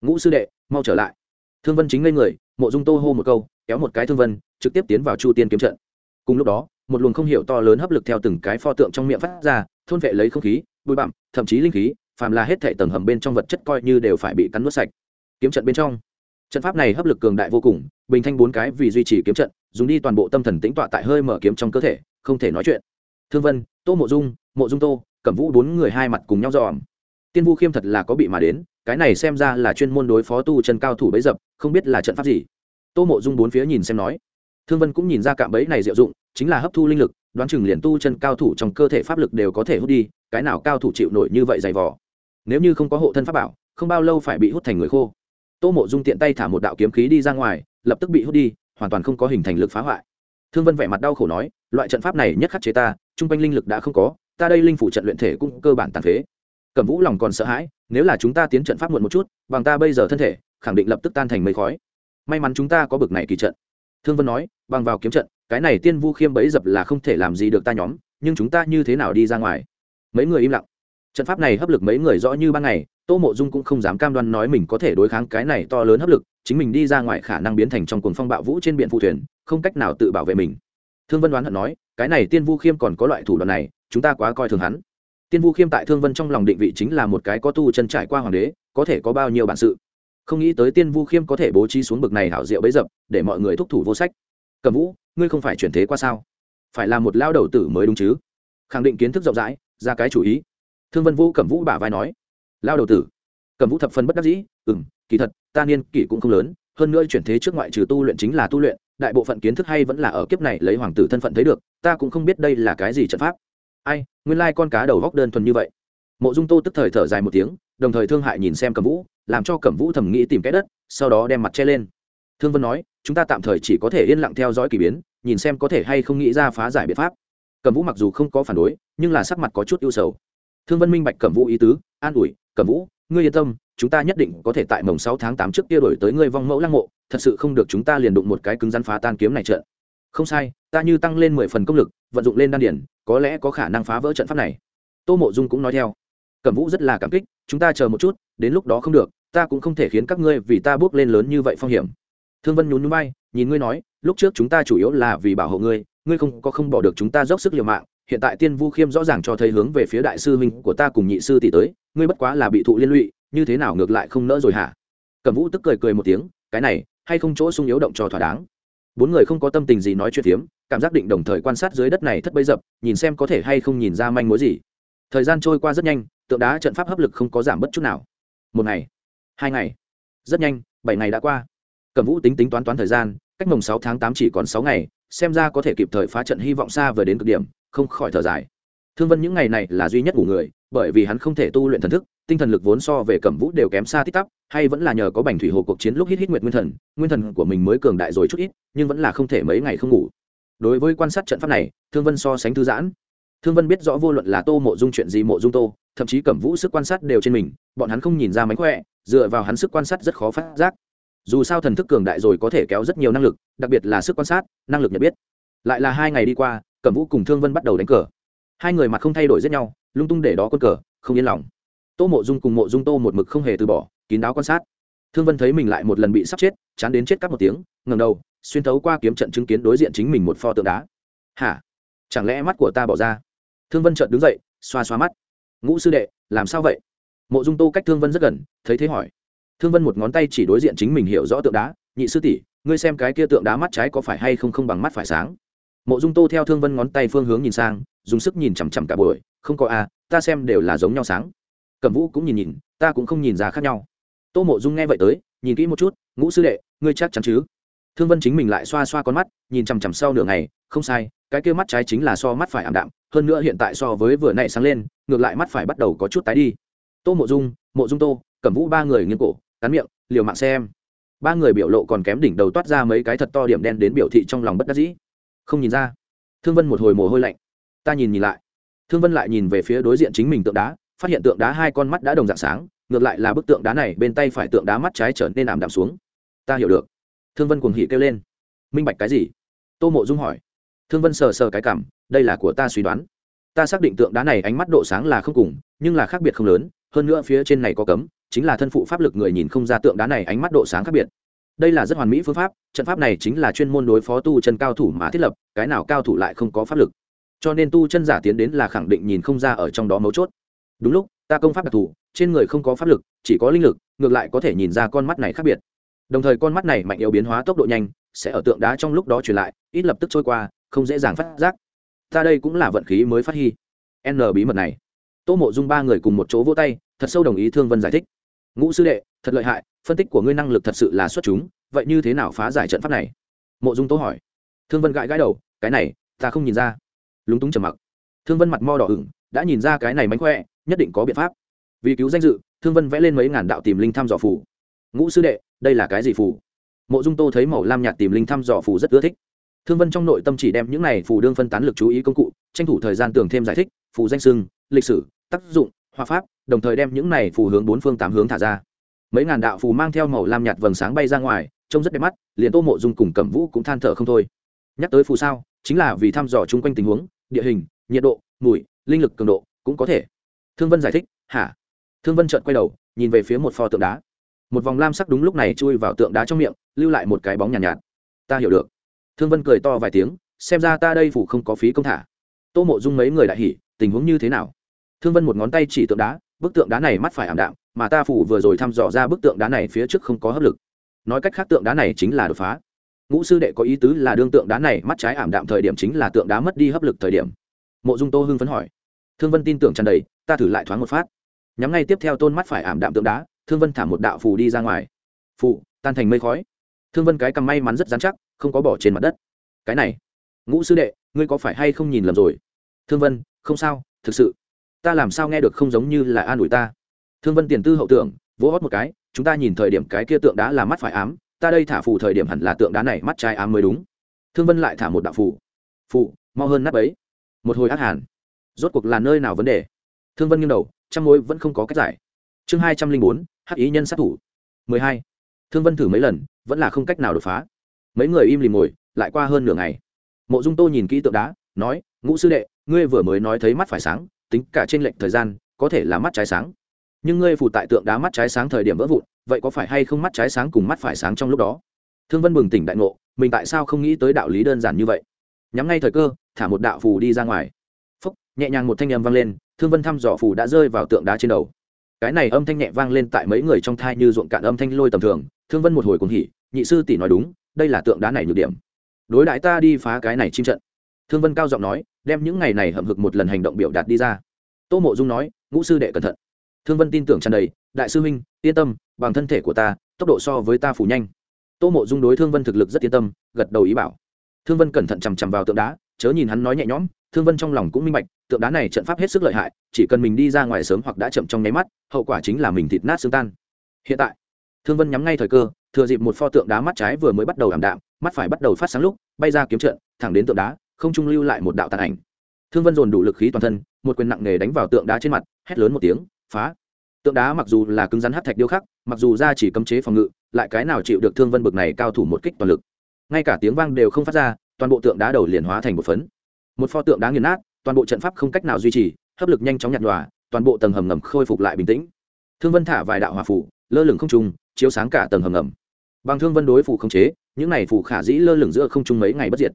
Ngũ sư đệ, mau trở lại. Thương vân chính lên người, mộ dung tô hô một câu, kéo một cái thương vân, trực tiếp tiến vào chu tiên kiếm trận. Cùng lúc đó, một luồng không hiểu to lớn hấp lực theo từng cái pho tượng trong miệng phát ra, thôn vệ lấy không khí, bụi bặm, thậm chí linh khí, phàm là hết thể tầng hầm bên trong vật chất coi như đều phải bị cắn nuốt sạch. Kiếm trận bên trong trận pháp này hấp lực cường đại vô cùng, bình thanh bốn cái vì duy trì kiếm trận, dùng đi toàn bộ tâm thần tĩnh tọa tại hơi mở kiếm trong cơ thể, không thể nói chuyện. Thương vân, tô mộ dung mộ dung tô, cẩm vũ bốn người hai mặt cùng nhau dòm. Tiên vu khiêm thật là có bị mà đến, cái này xem ra là chuyên môn đối phó tu chân cao thủ bấy dập, không biết là trận pháp gì. Tô mộ dung bốn phía nhìn xem nói. Thương vân cũng nhìn ra cạm bẫy này diệu dụng, chính là hấp thu linh lực, đoán chừng liền tu chân cao thủ trong cơ thể pháp lực đều có thể hút đi, cái nào cao thủ chịu nổi như vậy dày vò. Nếu như không có hộ thân pháp bảo, không bao lâu phải bị hút thành người khô tô mộ dung tiện tay thả một đạo kiếm khí đi ra ngoài, lập tức bị hút đi, hoàn toàn không có hình thành lực phá hoại. Thương vân vẻ mặt đau khổ nói, loại trận pháp này nhất khắc chế ta chung quanh linh lực đã không có, ta đây linh phủ trận luyện thể cũng cơ bản tàn phế. Cẩm vũ lòng còn sợ hãi, nếu là chúng ta tiến trận pháp muộn một chút, bằng ta bây giờ thân thể, khẳng định lập tức tan thành mây khói. May mắn chúng ta có bực này kỳ trận. Thương vân nói, bằng vào kiếm trận, cái này tiên vu khiêm bấy dập là không thể làm gì được ta nhóm, nhưng chúng ta như thế nào đi ra ngoài? Mấy người im lặng. Trận pháp này hấp lực mấy người rõ như ban ngày tô mộ dung cũng không dám cam đoan nói mình có thể đối kháng cái này to lớn hấp lực, chính mình đi ra ngoài khả năng biến thành trong cuồng phong bạo vũ trên biển phụ thuyền, không cách nào tự bảo vệ mình. Thương vân đoán hận nói, cái này tiên vu khiêm còn có loại thủ đoạn này, chúng ta quá coi thường hắn. Tiên vu khiêm tại thương vân trong lòng định vị chính là một cái có tu chân trải qua hoàng đế, có thể có bao nhiêu bản sự. Không nghĩ tới tiên vu khiêm có thể bố trí xuống bực này hảo diệu bấy dập, để mọi người thúc thủ vô sách. Cầm vũ, ngươi không phải chuyển thế qua sao? Phải là một lao đầu tử mới đúng chứ? Khẳng định kiến thức rộng rãi, ra cái chủ ý. Thương vân vũ cẩm vũ bả vai nói lao đầu tử. Cẩm vũ thập phân bất đắc dĩ ừ m kỳ thật, ta niên kỷ cũng không lớn, hơn nữa chuyển thế trước ngoại trừ tu luyện chính là tu luyện, đại bộ phận kiến thức hay vẫn là ở kiếp này lấy hoàng tử thân phận thấy được, ta cũng không biết đây là cái gì trận pháp. Ai, nguyên lai con cá đầu góc đơn thuần như vậy. Mộ dung tô tức thời thở dài một tiếng, đồng thời thương hại nhìn xem cẩm vũ, làm cho cẩm vũ thầm nghĩ tìm cái đất, sau đó đem mặt che lên. Thương vân nói, chúng ta tạm thời chỉ có thể yên lặng theo dõi k ỳ biến, nhìn xem có thể hay không nghĩ ra phá giải biện pháp. Cẩm vũ mặc dù không có phản đối, nhưng là sắc mặt có chút ưu sầu. Thương vân minh bạch cẩm vũ ý tứ, an ủi cẩm vũ, ngươi yên tâm, chúng ta nhất định có thể tại mồng sáu tháng tám trước kia đổi tới ngươi vong mẫu lăng mộ, thật sự không được chúng ta liền đụng một cái cứng rắn phá tan kiếm này trận. Không sai, ta như tăng lên mười phần công lực, vận dụng lên đan điển, có lẽ có khả năng phá vỡ trận pháp này. Tô mộ dung cũng nói theo. Cẩm vũ rất là cảm kích, chúng ta chờ một chút, đến lúc đó không được, ta cũng không thể khiến các ngươi vì ta bước lên lớn như vậy phong hiểm. Thương vân nhún núi bay nhìn ngươi nói, lúc trước chúng ta chủ yếu là vì bảo hộ ngươi ngươi không có không bỏ được chúng ta dốc sức liều mạng hiện tại tiên vu khiêm rõ ràng cho thấy hướng về phía đại sư huynh của ta cùng nhị sư tỷ tới, ngươi bất quá là bị thụ liên lụy, như thế nào ngược lại không nỡ rồi hả? Cẩm vũ tức cười cười một tiếng, cái này, hay không chỗ sung yếu động cho thỏa đáng. Bốn người không có tâm tình gì nói chuyện phiếm, cảm giác định đồng thời quan sát dưới đất này thất bấy dập, nhìn xem có thể hay không nhìn ra manh mối gì. Thời gian trôi qua rất nhanh, tượng đá trận pháp hấp lực không có giảm bất chút nào. Một ngày, hai ngày, rất nhanh, bảy ngày đã qua. Cẩm vũ tính tính toán toán thời gian, cách mồng sáu tháng tám chỉ còn sáu ngày, xem ra có thể kịp thời phá trận hy vọng xa vừa đến cực điểm không khỏi thở dài. Thương vân những ngày này là duy nhất ngủ người, bởi vì hắn không thể tu luyện thần thức, tinh thần lực vốn so về cẩm vũ đều kém xa tích tắp hay vẫn là nhờ có bành thủy hồ cuộc chiến lúc hít hít nguyệt nguyên thần nguyên thần của mình mới cường đại rồi chút ít, nhưng vẫn là không thể mấy ngày không ngủ. Đối với quan sát trận pháp này, thương vân so sánh thư giãn. Thương vân biết rõ vô luận là tô mộ dung chuyện gì mộ dung tô, thậm chí cẩm vũ sức quan sát đều trên mình, bọn hắn không nhìn ra mánh khỏe, dựa vào hắn sức quan sát rất khó phát giác. Dù sao thần thức cường đại rồi có thể kéo rất nhiều năng lực, đặc biệt là sức quan sát, năng lực nhận biết. Lại là hai ngày đi qua cẩm vũ cùng thương vân bắt đầu đánh cờ. Hai người mặt không thay đổi giết nhau, lung tung để đó quân cờ, không yên lòng. Tô mộ dung cùng mộ dung tô một mực không hề từ bỏ, kín đáo quan sát. Thương vân thấy mình lại một lần bị sắp chết, chán đến chết cắp một tiếng ngầm đầu, xuyên thấu qua kiếm trận chứng kiến đối diện chính mình một pho tượng đá. Hả? Chẳng lẽ mắt của ta bỏ ra? Thương vân chợt đứng dậy, xoa xoa mắt. Ngũ sư đệ, làm sao vậy? Mộ dung tô cách thương vân rất gần, thấy thế hỏi. Thương vân một ngón tay chỉ đối diện chính mình hiểu rõ tượng đá, nhị sư tỷ, ngươi xem cái kia tượng đá mắt trái có phải hay không không bằng mắt phải sáng? Mộ dung tô theo thương vân ngón tay phương hướng nhìn sang dùng sức nhìn chằm chằm cả buổi không có a à, ta xem đều là giống nhau sáng. Cẩm vũ cũng nhìn nhìn ta cũng không nhìn ra khác nhau. Tô mộ dung nghe vậy tới nhìn kỹ một chút ngũ sư đệ ngươi chắc chắn chứ? Thương vân chính mình lại xoa xoa con mắt nhìn chằm chằm sau nửa ngày không sai cái kia mắt trái chính là so mắt phải ảm đạm hơn nữa hiện tại so với vừa nãy sáng lên ngược lại mắt phải bắt đầu có chút tái đi. Tô mộ dung mộ dung tô cẩm vũ ba người nghiêng cổ cắn miệng liều mạng xem. Ba người biểu lộ còn kém đỉnh đầu toát ra mấy cái thật to điểm đen đến biểu thị trong lòng bất đắc dĩ không nhìn ra. Thương vân một hồi mồ hôi lạnh. Ta nhìn nhìn lại. Thương vân lại nhìn về phía đối diện chính mình tượng đá, phát hiện tượng đá hai con mắt đã đồng dạng sáng, ngược lại là bức tượng đá này bên tay phải tượng đá mắt trái trở nên ảm đạm xuống. Ta hiểu được. Thương vân cuồng hỉ kêu lên. Minh bạch cái gì? Tô mộ dung hỏi. Thương vân sờ sờ cái cảm, đây là của ta suy đoán. Ta xác định tượng đá này ánh mắt độ sáng là không cùng, nhưng là khác biệt không lớn, hơn nữa phía trên này có cấm, chính là thân phụ pháp lực người nhìn không ra tượng đá này ánh mắt độ sáng khác biệt đây là rất hoàn mỹ phương pháp, trận pháp này chính là chuyên môn đối phó tu chân cao thủ mà thiết lập, cái nào cao thủ lại không có pháp lực. Cho nên tu chân giả tiến đến là khẳng định nhìn không ra ở trong đó mấu chốt. Đúng lúc, ta công pháp đặc thù, trên người không có pháp lực, chỉ có linh lực, ngược lại có thể nhìn ra con mắt này khác biệt. Đồng thời con mắt này mạnh yếu biến hóa tốc độ nhanh, sẽ ở tượng đá trong lúc đó truyền lại, ít lập tức trôi qua, không dễ dàng phát giác. Ta đây cũng là vận khí mới phát hy n bí mật này. Tô mộ dung ba người cùng một chỗ vỗ tay, thật sâu đồng ý thương vân giải thích. Ngũ sư đệ, thật lợi hại phân tích của ngươi năng lực thật sự là xuất chúng, vậy như thế nào phá giải trận pháp này? Mộ dung tố hỏi. Thương vân gãi gãi đầu, cái này, ta không nhìn ra. Lúng túng trầm mặc. Thương vân mặt mo đỏ ửng, đã nhìn ra cái này mánh khỏe, nhất định có biện pháp. Vì cứu danh dự, thương vân vẽ lên mấy ngàn đạo tìm linh thăm dò phủ ngũ sư đệ, đây là cái gì phủ mộ dung tô thấy màu lam nhạt tìm linh thăm dò phủ rất ưa thích. Thương vân trong nội tâm chỉ đem những này phù đương phân tán lực chú ý công cụ, tranh thủ thời gian tưởng thêm giải thích, phù danh sưng lịch sử, tác dụng, hoa pháp, đồng thời đem những này phù hướng bốn phương tám hướng thả ra mấy ngàn đạo phù mang theo màu lam nhạt vầng sáng bay ra ngoài trông rất đẹp mắt liền tô mộ dung cùng cẩm vũ cũng than thở không thôi. Nhắc tới phù sao chính là vì thăm dò chung quanh tình huống địa hình nhiệt độ mùi linh lực cường độ cũng có thể. Thương vân giải thích hả? Thương vân trợn quay đầu nhìn về phía một pho tượng đá. Một vòng lam sắc đúng lúc này chui vào tượng đá trong miệng lưu lại một cái bóng nhàn nhạt, nhạt. Ta hiểu được. Thương vân cười to vài tiếng xem ra ta đây phủ không có phí công thả. Tô mộ dung mấy người đại hỉ tình huống như thế nào? Thương vân một ngón tay chỉ tượng đá bức tượng đá này mắt phải ảm đạm, mà ta phủ vừa rồi thăm dò ra bức tượng đá này phía trước không có hấp lực. Nói cách khác tượng đá này chính là đột phá. Ngũ sư đệ có ý tứ là đương tượng đá này mắt trái ảm đạm thời điểm chính là tượng đá mất đi hấp lực thời điểm. Mộ dung tô hưng phấn hỏi. Thương vân tin tưởng tràn đầy, ta thử lại thoáng một phát. Nhắm ngay tiếp theo tôn mắt phải ảm đạm tượng đá, thương vân thả một đạo phù đi ra ngoài. Phù, tan thành mây khói. Thương vân cái cầm may mắn rất dán chắc, không có bỏ trên mặt đất. Cái này, ngũ sư đệ, ngươi có phải hay không nhìn lầm rồi? Thương vân, không sao, thực sự ta làm sao nghe được không giống như là an ủi ta? Thương vân tiền tư hậu tượng, vỗ hót một cái, chúng ta nhìn thời điểm cái kia tượng đá là mắt phải ám, ta đây thả phù thời điểm hẳn là tượng đá này mắt trái ám mới đúng. Thương vân lại thả một đạo phù. Phù, mau hơn nắp ấy. Một hồi ác hàn. Rốt cuộc là nơi nào vấn đề? Thương vân nghiêng đầu, trăm mối vẫn không có cách giải. Chương hai trăm linh bốn, hắc ý nhân sát thủ. mười hai. Thương vân thử mấy lần, vẫn là không cách nào đột phá. Mấy người im lìm ngồi, lại qua hơn nửa ngày. Mộ dung tô nhìn kỹ tượng đá, nói, ngũ sư đệ, ngươi vừa mới nói thấy mắt phải sáng tính cả trên lệnh thời gian, có thể là mắt trái sáng. Nhưng ngươi phụ tại tượng đá mắt trái sáng thời điểm vỡ vụn, vậy có phải hay không mắt trái sáng cùng mắt phải sáng trong lúc đó? Thương vân bừng tỉnh đại ngộ, mình tại sao không nghĩ tới đạo lý đơn giản như vậy? Nhắm ngay thời cơ, thả một đạo phù đi ra ngoài. Phúc, nhẹ nhàng một thanh âm vang lên, thương vân thăm dò phù đã rơi vào tượng đá trên đầu. Cái này âm thanh nhẹ vang lên tại mấy người trong thai như ruộng cạn âm thanh lôi tầm thường, thương vân một hồi cùng hỉ, nhị sư tỷ nói đúng, đây là tượng đá này nhược điểm. Đối đại ta đi phá cái này chim trận. Thương vân cao giọng nói đem những ngày này hậm hực một lần hành động biểu đạt đi ra. Tô mộ dung nói, ngũ sư đệ cẩn thận. Thương vân tin tưởng tràn đầy, đại sư huynh, yên tâm, bằng thân thể của ta, tốc độ so với ta phủ nhanh. Tô mộ dung đối thương vân thực lực rất yên tâm, gật đầu ý bảo. Thương vân cẩn thận chằm chằm vào tượng đá, chớ nhìn hắn nói nhẹ nhõm, thương vân trong lòng cũng minh bạch, tượng đá này trận pháp hết sức lợi hại, chỉ cần mình đi ra ngoài sớm hoặc đã chậm trong nháy mắt, hậu quả chính là mình thịt nát xương tan. Hiện tại, thương vân nhắm ngay thời cơ, thừa dịp một pho tượng đá mắt trái vừa mới bắt đầu ảm đạm, mắt phải bắt đầu phát sáng lúc, bay ra kiếm trận, thẳng đến tượng đá không trung lưu lại một đạo tàn ảnh. Thương vân dồn đủ lực khí toàn thân, một quyền nặng nề đánh vào tượng đá trên mặt, hét lớn một tiếng, phá. Tượng đá mặc dù là cứng rắn hát thạch điêu khắc, mặc dù ra chỉ cấm chế phòng ngự, lại cái nào chịu được thương vân bực này cao thủ một kích toàn lực. Ngay cả tiếng vang đều không phát ra, toàn bộ tượng đá đầu liền hóa thành một phấn. Một pho tượng đá nghiền nát, toàn bộ trận pháp không cách nào duy trì, hấp lực nhanh chóng nhạt nhòa, toàn bộ tầng hầm ngầm khôi phục lại bình tĩnh. Thương vân thả vài đạo hòa phủ lơ lửng không trung, chiếu sáng cả tầng hầm ngầm. Bằng thương vân đối phủ không chế, những này phủ khả dĩ lơ lửng giữa không trung mấy ngày bất diệt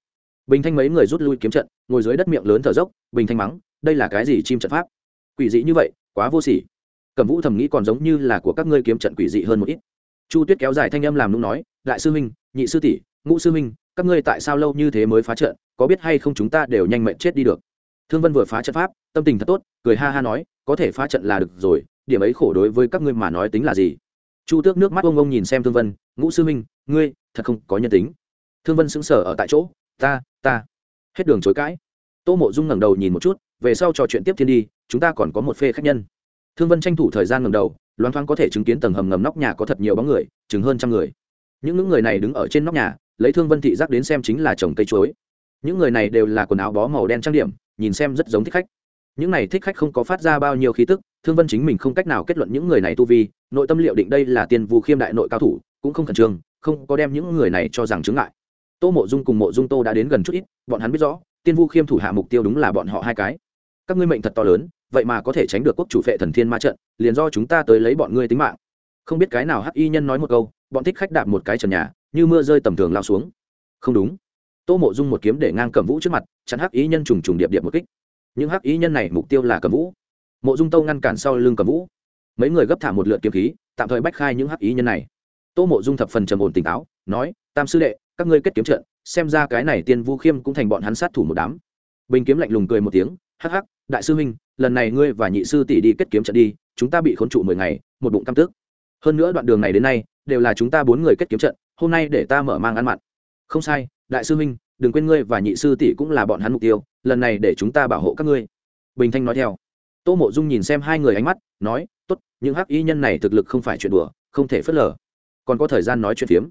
bình thanh mấy người rút lui kiếm trận, ngồi dưới đất miệng lớn thở dốc, bình thanh mắng, đây là cái gì chim trận pháp? Quỷ dị như vậy, quá vô sỉ. Cẩm vũ thầm nghĩ còn giống như là của các ngươi kiếm trận quỷ dị hơn một ít. Chu tuyết kéo dài thanh âm làm nung nói, đại sư huynh nhị sư tỷ, ngũ sư huynh các ngươi tại sao lâu như thế mới phá trận, có biết hay không chúng ta đều nhanh mệnh chết đi được? Thương vân vừa phá trận pháp, tâm tình thật tốt, cười ha ha nói, có thể phá trận là được rồi, điểm ấy khổ đối với các ngươi mà nói tính là gì? Chu tước nước mắt ông ông nhìn xem thương vân, ngũ sư huynh ngươi thật không có nhân tính. Thương vân sững sờ ở tại chỗ, ta ta. Hết đường chối cãi. Tô mộ dung ngẩng đầu nhìn một chút, về sau trò chuyện tiếp thiên đi, chúng ta còn có một phê khách nhân. Thương vân tranh thủ thời gian ngẩng đầu loan thoáng có thể chứng kiến tầng hầm ngầm nóc nhà có thật nhiều bóng người, chừng hơn trăm người. Những những người này đứng ở trên nóc nhà, lấy thương vân thị giác đến xem chính là trồng cây chuối. Những người này đều là quần áo bó màu đen trang điểm, nhìn xem rất giống thích khách. Những này thích khách không có phát ra bao nhiêu khí tức, thương vân chính mình không cách nào kết luận những người này tu vi, nội tâm liệu định đây là tiên vu khiêm đại nội cao thủ, cũng không khẩn trương, không có đem những người này cho rằng chứng ngại tô mộ dung cùng mộ dung tô đã đến gần chút ít, bọn hắn biết rõ, tiên vu khiêm thủ hạ mục tiêu đúng là bọn họ hai cái. Các ngươi mệnh thật to lớn, vậy mà có thể tránh được quốc chủ phệ thần thiên ma trận, liền do chúng ta tới lấy bọn ngươi tính mạng. Không biết cái nào hắc y nhân nói một câu, bọn thích khách đạp một cái trần nhà, như mưa rơi tầm thường lao xuống. Không đúng. Tô mộ dung một kiếm để ngang cầm vũ trước mặt chắn hắc y nhân trùng trùng điệp điệp một kích. Những hắc y nhân này mục tiêu là cầm vũ. Mộ dung tâu ngăn cản sau lưng cầm vũ. Mấy người gấp thả một lượt kiếm khí, tạm thời bách khai những hắc y nhân này. Tô mộ dung thập phần trầm ổn tỉnh táo, nói, tam sư đệ các ngươi kết kiếm trận, xem ra cái này tiên vu khiêm cũng thành bọn hắn sát thủ một đám. Bình kiếm lạnh lùng cười một tiếng, hắc hắc, đại sư huynh, lần này ngươi và nhị sư tỷ đi kết kiếm trận đi, chúng ta bị khốn trụ mười ngày, một bụng căm tức. Hơn nữa đoạn đường này đến nay, đều là chúng ta bốn người kết kiếm trận, hôm nay để ta mở mang ăn mặn. Không sai, đại sư huynh, đừng quên ngươi và nhị sư tỷ cũng là bọn hắn mục tiêu, lần này để chúng ta bảo hộ các ngươi. Bình thanh nói theo. Tô mộ dung nhìn xem hai người ánh mắt, nói, tốt, những hắc y nhân này thực lực không phải chuyện đùa, không thể phớt lờ. Còn có thời gian nói chuyện phiếm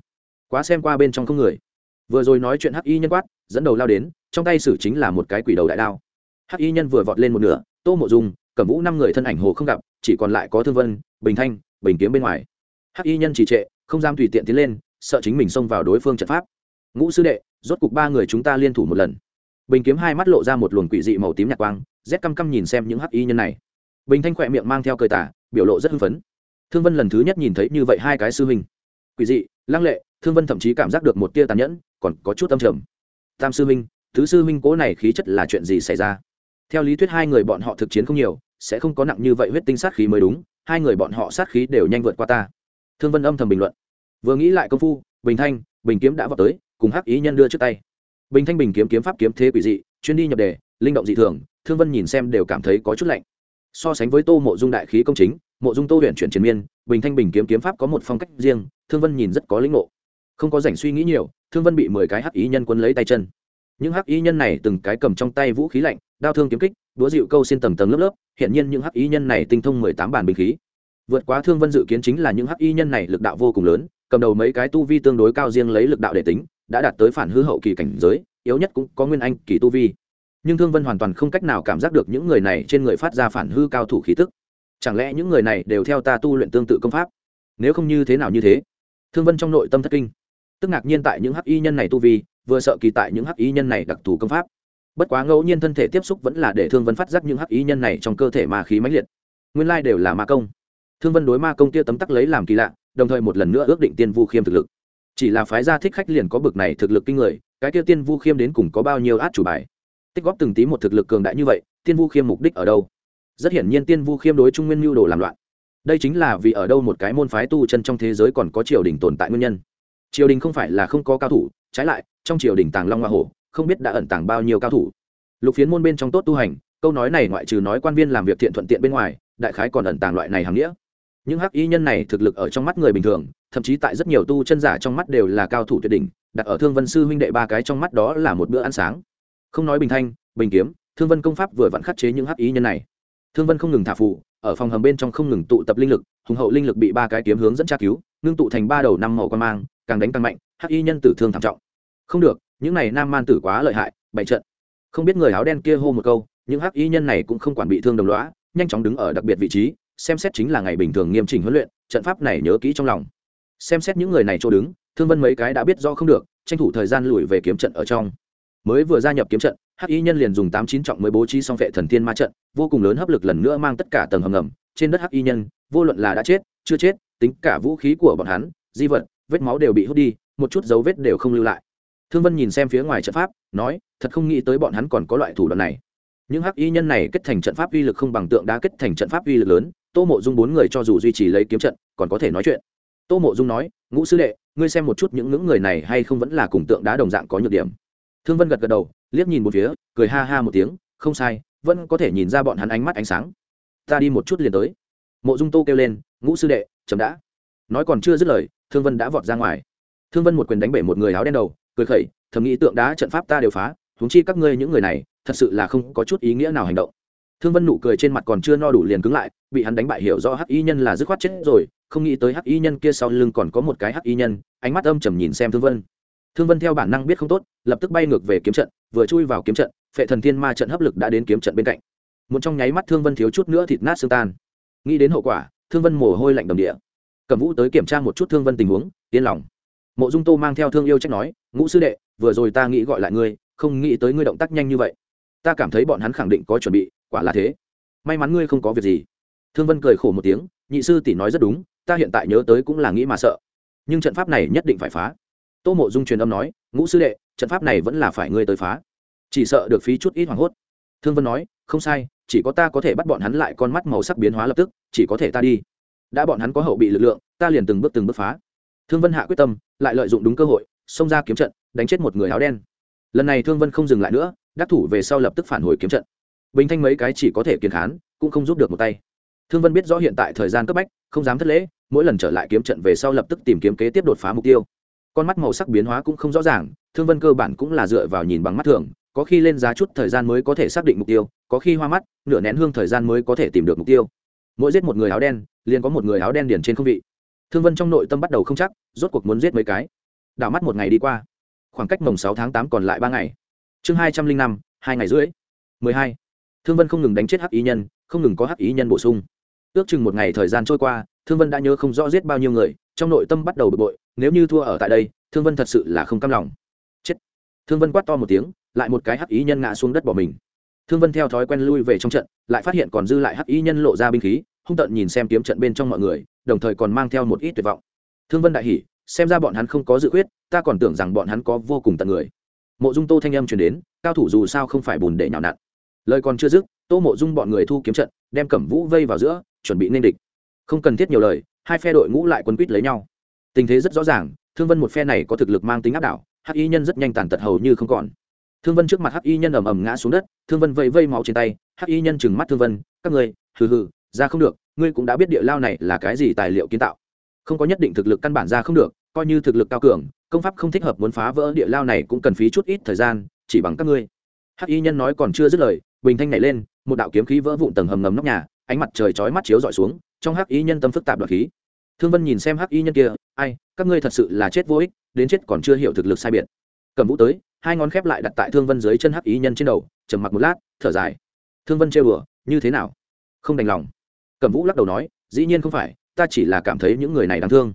quá xem qua bên trong không người. Vừa rồi nói chuyện hắc y nhân quát, dẫn đầu lao đến, trong tay sử chính là một cái quỷ đầu đại đao. Hắc y nhân vừa vọt lên một nửa, tô mộ dung, cẩm vũ năm người thân ảnh hồ không gặp, chỉ còn lại có thương vân, bình thanh, bình kiếm bên ngoài. Hắc y nhân trì trệ, không dám tùy tiện tiến lên, sợ chính mình xông vào đối phương trận pháp. Ngũ sư đệ, rốt cục ba người chúng ta liên thủ một lần. Bình kiếm hai mắt lộ ra một luồng quỷ dị màu tím nhạt quang, rét căm căm nhìn xem những hắc y nhân này. Bình thanh khỏe miệng mang theo cười tả biểu lộ rất hưng phấn. Thương vân lần thứ nhất nhìn thấy như vậy hai cái sư huynh. Quỷ dị, lăng lệ thương vân thậm chí cảm giác được một tia tàn nhẫn còn có chút âm trầm. Tam sư Minh, thứ sư Minh cố này khí chất là chuyện gì xảy ra? Theo lý thuyết hai người bọn họ thực chiến không nhiều sẽ không có nặng như vậy huyết tinh sát khí mới đúng hai người bọn họ sát khí đều nhanh vượt qua ta. Thương vân âm thầm bình luận. Vừa nghĩ lại công phu bình thanh bình kiếm đã vào tới cùng hắc ý nhân đưa trước tay. Bình thanh bình kiếm kiếm pháp kiếm thế quỷ dị chuyên đi nhập đề linh động dị thường thương vân nhìn xem đều cảm thấy có chút lạnh. So sánh với tô mộ dung đại khí công chính mộ dung tô huyện chuyển triền miên bình thanh bình kiếm kiếm pháp có một phong cách riêng thương vân nhìn rất có lĩnh ngộ không có rảnh suy nghĩ nhiều, thương vân bị mười cái hắc ý nhân quân lấy tay chân. Những hắc ý nhân này từng cái cầm trong tay vũ khí lạnh, đao thương kiếm kích, đũa dịu câu xin tầng tầng lớp lớp, hiện nhiên những hắc ý nhân này tinh thông mười tám bản binh khí. Vượt quá thương vân dự kiến chính là những hắc y nhân này lực đạo vô cùng lớn, cầm đầu mấy cái tu vi tương đối cao riêng lấy lực đạo để tính, đã đạt tới phản hư hậu kỳ cảnh giới, yếu nhất cũng có nguyên anh kỳ tu vi. Nhưng thương vân hoàn toàn không cách nào cảm giác được những người này trên người phát ra phản hư cao thủ khí tức. Chẳng lẽ những người này đều theo ta tu luyện tương tự công pháp? Nếu không như thế nào như thế? Thương vân trong nội tâm thất kinh tức ngạc nhiên tại những hắc y nhân này tu vi, vừa sợ kỳ tại những hắc y nhân này đặc thù công pháp. Bất quá ngẫu nhiên thân thể tiếp xúc vẫn là để thương vân phát giác những hắc y nhân này trong cơ thể ma khí mãnh liệt. Nguyên lai đều là ma công. Thương vân đối ma công kia tấm tắc lấy làm kỳ lạ, đồng thời một lần nữa ước định tiên vu khiêm thực lực. Chỉ là phái gia thích khách liền có bực này thực lực kinh người, cái kia tiên vu khiêm đến cùng có bao nhiêu át chủ bài? Tích góp từng tí một thực lực cường đại như vậy, tiên vu khiêm mục đích ở đâu? Rất hiển nhiên tiên vu khiêm đối trung nguyên mưu đồ làm loạn. Đây chính là vì ở đâu một cái môn phái tu chân trong thế giới còn có triều đình tồn tại nguyên nhân triều đình không phải là không có cao thủ, trái lại, trong triều đình tàng long hoa hổ, không biết đã ẩn tàng bao nhiêu cao thủ. Lục phiến môn bên trong tốt tu hành, câu nói này ngoại trừ nói quan viên làm việc thiện thuận tiện bên ngoài, đại khái còn ẩn tàng loại này hàng nghĩa. Những hắc y nhân này thực lực ở trong mắt người bình thường, thậm chí tại rất nhiều tu chân giả trong mắt đều là cao thủ tuyệt đỉnh, đặt ở thương vân sư huynh đệ ba cái trong mắt đó là một bữa ăn sáng. Không nói bình thanh, bình kiếm, thương vân công pháp vừa vặn khắc chế những hắc y nhân này. Thương vân không ngừng thả phụ ở phòng hầm bên trong không ngừng tụ tập linh lực, hùng hậu linh lực bị ba cái kiếm hướng dẫn tra cứu, ngưng tụ thành ba đầu năm màu quan mang càng đánh càng mạnh, hắc y nhân tử thương thảm trọng. Không được, những này nam man tử quá lợi hại bậy trận. Không biết người áo đen kia hô một câu những hắc y nhân này cũng không quản bị thương đồng lõa, nhanh chóng đứng ở đặc biệt vị trí, xem xét chính là ngày bình thường nghiêm chỉnh huấn luyện, trận pháp này nhớ kỹ trong lòng. Xem xét những người này chỗ đứng, thương vân mấy cái đã biết do không được, tranh thủ thời gian lùi về kiếm trận ở trong. Mới vừa gia nhập kiếm trận, hắc y nhân liền dùng tám chín trọng mới bố trí xong vệ thần thiên ma trận, vô cùng lớn hấp lực lần nữa mang tất cả tầng hầm ngầm. Trên đất hắc y nhân, vô luận là đã chết, chưa chết, tính cả vũ khí của bọn hắn, di vật vết máu đều bị hút đi, một chút dấu vết đều không lưu lại. Thương vân nhìn xem phía ngoài trận pháp, nói, thật không nghĩ tới bọn hắn còn có loại thủ đoạn này. Những hắc y nhân này kết thành trận pháp uy lực không bằng tượng đá kết thành trận pháp uy lực lớn, tô mộ dung bốn người cho dù duy trì lấy kiếm trận, còn có thể nói chuyện. Tô mộ dung nói, ngũ sư đệ, ngươi xem một chút những ngưỡng người này hay không vẫn là cùng tượng đá đồng dạng có nhược điểm. Thương vân gật gật đầu, liếc nhìn một phía, cười ha ha một tiếng, không sai, vẫn có thể nhìn ra bọn hắn ánh mắt ánh sáng. Ta đi một chút liền tới. Mộ dung tô kêu lên, ngũ sư đệ, chậm đã. Nói còn chưa dứt lời thương vân đã vọt ra ngoài. Thương vân một quyền đánh bể một người áo đen đầu, cười khẩy thầm nghĩ tượng đá trận pháp ta đều phá, huống chi các ngươi những người này, thật sự là không có chút ý nghĩa nào hành động. Thương vân nụ cười trên mặt còn chưa no đủ liền cứng lại, bị hắn đánh bại hiểu rõ hắc y nhân là dứt khoát chết rồi, không nghĩ tới hắc y nhân kia sau lưng còn có một cái hắc y nhân, ánh mắt âm trầm nhìn xem thương vân. Thương vân theo bản năng biết không tốt, lập tức bay ngược về kiếm trận, vừa chui vào kiếm trận, phệ thần thiên ma trận hấp lực đã đến kiếm trận bên cạnh. Một trong nháy mắt thương vân thiếu chút nữa thịt nát xương tan. Nghĩ đến hậu quả, thương vân mồ hôi lạnh đầm địa cẩm vũ tới kiểm tra một chút thương vân tình huống, yên lòng. Mộ dung tô mang theo thương yêu trách nói, ngũ sư đệ, vừa rồi ta nghĩ gọi lại ngươi, không nghĩ tới ngươi động tác nhanh như vậy. Ta cảm thấy bọn hắn khẳng định có chuẩn bị, quả là thế. May mắn ngươi không có việc gì. Thương vân cười khổ một tiếng, nhị sư tỷ nói rất đúng, ta hiện tại nhớ tới cũng là nghĩ mà sợ. Nhưng trận pháp này nhất định phải phá. Tô mộ dung truyền âm nói, ngũ sư đệ, trận pháp này vẫn là phải ngươi tới phá. Chỉ sợ được phí chút ít hoảng hốt. Thương vân nói, không sai, chỉ có ta có thể bắt bọn hắn lại con mắt màu sắc biến hóa lập tức, chỉ có thể ta đi đã bọn hắn có hậu bị lực lượng, ta liền từng bước từng bước phá. Thương vân hạ quyết tâm, lại lợi dụng đúng cơ hội, xông ra kiếm trận, đánh chết một người áo đen. Lần này thương vân không dừng lại nữa, đắc thủ về sau lập tức phản hồi kiếm trận. Bình thanh mấy cái chỉ có thể kiên khán, cũng không giúp được một tay. Thương vân biết rõ hiện tại thời gian cấp bách, không dám thất lễ, mỗi lần trở lại kiếm trận về sau lập tức tìm kiếm kế tiếp đột phá mục tiêu. Con mắt màu sắc biến hóa cũng không rõ ràng, thương vân cơ bản cũng là dựa vào nhìn bằng mắt thường, có khi lên giá chút thời gian mới có thể xác định mục tiêu, có khi hoa mắt, nửa nén hương thời gian mới có thể tìm được mục tiêu. Mỗi giết một người áo đen liền có một người áo đen điển trên không vị. Thương vân trong nội tâm bắt đầu không chắc, rốt cuộc muốn giết mấy cái. Đảo mắt một ngày đi qua. Khoảng cách mồng sáu tháng tám còn lại ba ngày. Chương hai trăm linh năm, hai ngày rưỡi. Mười hai. Thương vân không ngừng đánh chết hắc ý nhân, không ngừng có hắc ý nhân bổ sung. Ước chừng một ngày thời gian trôi qua, thương vân đã nhớ không rõ giết bao nhiêu người, trong nội tâm bắt đầu bực bội, nếu như thua ở tại đây, thương vân thật sự là không cam lòng. Chết. Thương vân quát to một tiếng, lại một cái hắc ý nhân ngã xuống đất bỏ mình. Thương vân theo thói quen lui về trong trận, lại phát hiện còn dư lại hắc ý nhân lộ ra binh khí hung tợn nhìn xem kiếm trận bên trong mọi người, đồng thời còn mang theo một ít tuyệt vọng. Thương vân đại hỉ, xem ra bọn hắn không có dự quyết ta còn tưởng rằng bọn hắn có vô cùng tận người. Mộ dung tô thanh âm truyền đến, cao thủ dù sao không phải bùn để nhào nặn. Lời còn chưa dứt, tô mộ dung bọn người thu kiếm trận, đem cẩm vũ vây vào giữa, chuẩn bị nên địch. Không cần thiết nhiều lời, hai phe đội ngũ lại quân quýt lấy nhau. Tình thế rất rõ ràng, thương vân một phe này có thực lực mang tính áp đảo, hắc y nhân rất nhanh tàn tật hầu như không còn. Thương vân trước mặt hắc y nhân ầm ầm ngã xuống đất, thương vân vây vây máu trên tay, hắc y nhân chừng mắt thương vân, các người hừ hừ ra không được, ngươi cũng đã biết địa lao này là cái gì tài liệu kiến tạo. Không có nhất định thực lực căn bản ra không được, coi như thực lực cao cường, công pháp không thích hợp muốn phá vỡ địa lao này cũng cần phí chút ít thời gian, chỉ bằng các ngươi. Hắc y nhân nói còn chưa dứt lời, bình thanh nảy lên, một đạo kiếm khí vỡ vụn tầng hầm ngầm nóc nhà, ánh mặt trời chói mắt chiếu dọi xuống, trong hắc y nhân tâm phức tạp đoạt khí. Thương vân nhìn xem hắc y nhân kia, ai, các ngươi thật sự là chết vô ích, đến chết còn chưa hiểu thực lực sai biệt. Cầm vũ tới, hai ngón khép lại đặt tại thương vân dưới chân hắc y nhân trên đầu, trầm mặc một lát, thở dài. Thương vân trêu bừa như thế nào? Không đành lòng cẩm vũ lắc đầu nói, dĩ nhiên không phải, ta chỉ là cảm thấy những người này đáng thương.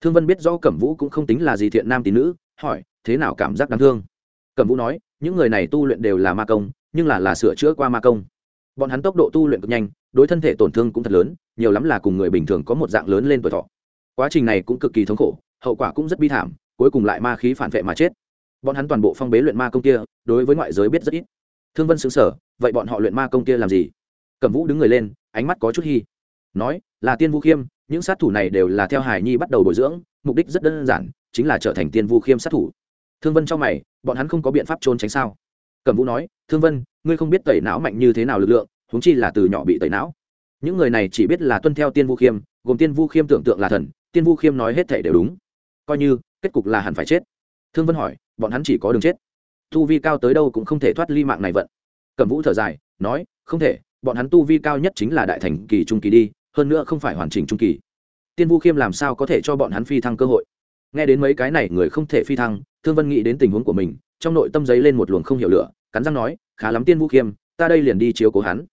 Thương vân biết rõ cẩm vũ cũng không tính là gì thiện nam tín nữ, hỏi, thế nào cảm giác đáng thương? Cẩm vũ nói, những người này tu luyện đều là ma công, nhưng là là sửa chữa qua ma công. Bọn hắn tốc độ tu luyện cực nhanh, đối thân thể tổn thương cũng thật lớn, nhiều lắm là cùng người bình thường có một dạng lớn lên tuổi thọ. Quá trình này cũng cực kỳ thống khổ, hậu quả cũng rất bi thảm, cuối cùng lại ma khí phản vệ mà chết. Bọn hắn toàn bộ phong bế luyện ma công kia, đối với ngoại giới biết rất ít. Thương vân xứng sở vậy bọn họ luyện ma công kia làm gì? Cẩm vũ đứng người lên ánh mắt có chút hy nói, là tiên vũ khiêm, những sát thủ này đều là theo hải nhi bắt đầu bồi dưỡng, mục đích rất đơn giản, chính là trở thành tiên vũ khiêm sát thủ. Thương vân cho mày, bọn hắn không có biện pháp trốn tránh sao? Cẩm vũ nói, thương vân, ngươi không biết tẩy não mạnh như thế nào lực lượng húng chi là từ nhỏ bị tẩy não. Những người này chỉ biết là tuân theo tiên vũ khiêm, gồm tiên vũ khiêm tưởng tượng là thần, tiên vũ khiêm nói hết thể đều đúng. Coi như, kết cục là hẳn phải chết. Thương vân hỏi, bọn hắn chỉ có đường chết. Tu vi cao tới đâu cũng không thể thoát ly mạng này vận. Cẩm vũ thở dài, nói, không thể bọn hắn tu vi cao nhất chính là đại thành kỳ trung kỳ đi, hơn nữa không phải hoàn chỉnh trung kỳ. Tiên vu khiêm làm sao có thể cho bọn hắn phi thăng cơ hội? Nghe đến mấy cái này, người không thể phi thăng, thương vân nghĩ đến tình huống của mình, trong nội tâm giấy lên một luồng không hiểu lửa, cắn răng nói, khá lắm tiên Vu khiêm, ta đây liền đi chiếu cố hắn.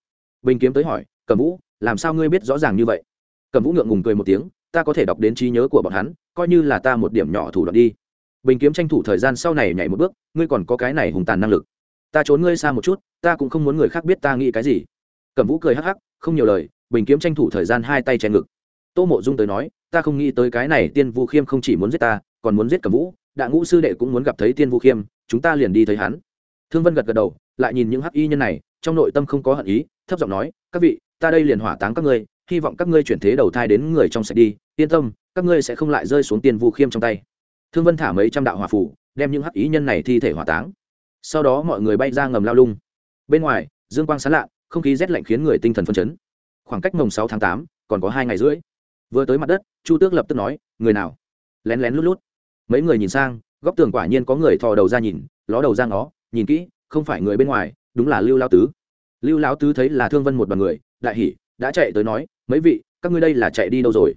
Bình kiếm tới hỏi, cẩm vũ, làm sao ngươi biết rõ ràng như vậy? Cẩm vũ ngượng ngùng cười một tiếng, ta có thể đọc đến trí nhớ của bọn hắn, coi như là ta một điểm nhỏ thủ đoạn đi. Bình kiếm tranh thủ thời gian sau này nhảy một bước, ngươi còn có cái này hùng tàn năng lực. Ta trốn ngươi xa một chút, ta cũng không muốn người khác biết ta nghĩ cái gì cẩm vũ cười hắc hắc, không nhiều lời, bình kiếm tranh thủ thời gian hai tay che ngực. Tô mộ dung tới nói, ta không nghĩ tới cái này tiên vu khiêm không chỉ muốn giết ta, còn muốn giết cẩm vũ, đạ ngũ sư đệ cũng muốn gặp thấy tiên vu khiêm, chúng ta liền đi thấy hắn. Thương vân gật gật đầu, lại nhìn những hắc y nhân này, trong nội tâm không có hận ý, thấp giọng nói, các vị, ta đây liền hỏa táng các ngươi, hy vọng các ngươi chuyển thế đầu thai đến người trong sạch đi, yên tâm, các ngươi sẽ không lại rơi xuống tiên vu khiêm trong tay. Thương vân thả mấy trăm đạo hỏa phủ đem những hắc ý nhân này thi thể hỏa táng. Sau đó mọi người bay ra ngầm lao lung. Bên ngoài, dương quang sán lạ không khí rét lạnh khiến người tinh thần phân chấn. Khoảng cách mồng sáu tháng tám, còn có hai ngày rưỡi. Vừa tới mặt đất, chu tước lập tức nói, người nào? Lén lén lút lút. Mấy người nhìn sang, góc tường quả nhiên có người thò đầu ra nhìn, ló đầu ra ngó, nhìn kỹ, không phải người bên ngoài, đúng là lưu lao tứ. Lưu lao tứ thấy là thương vân một đoàn người, đại hỉ, đã chạy tới nói, mấy vị, các ngươi đây là chạy đi đâu rồi?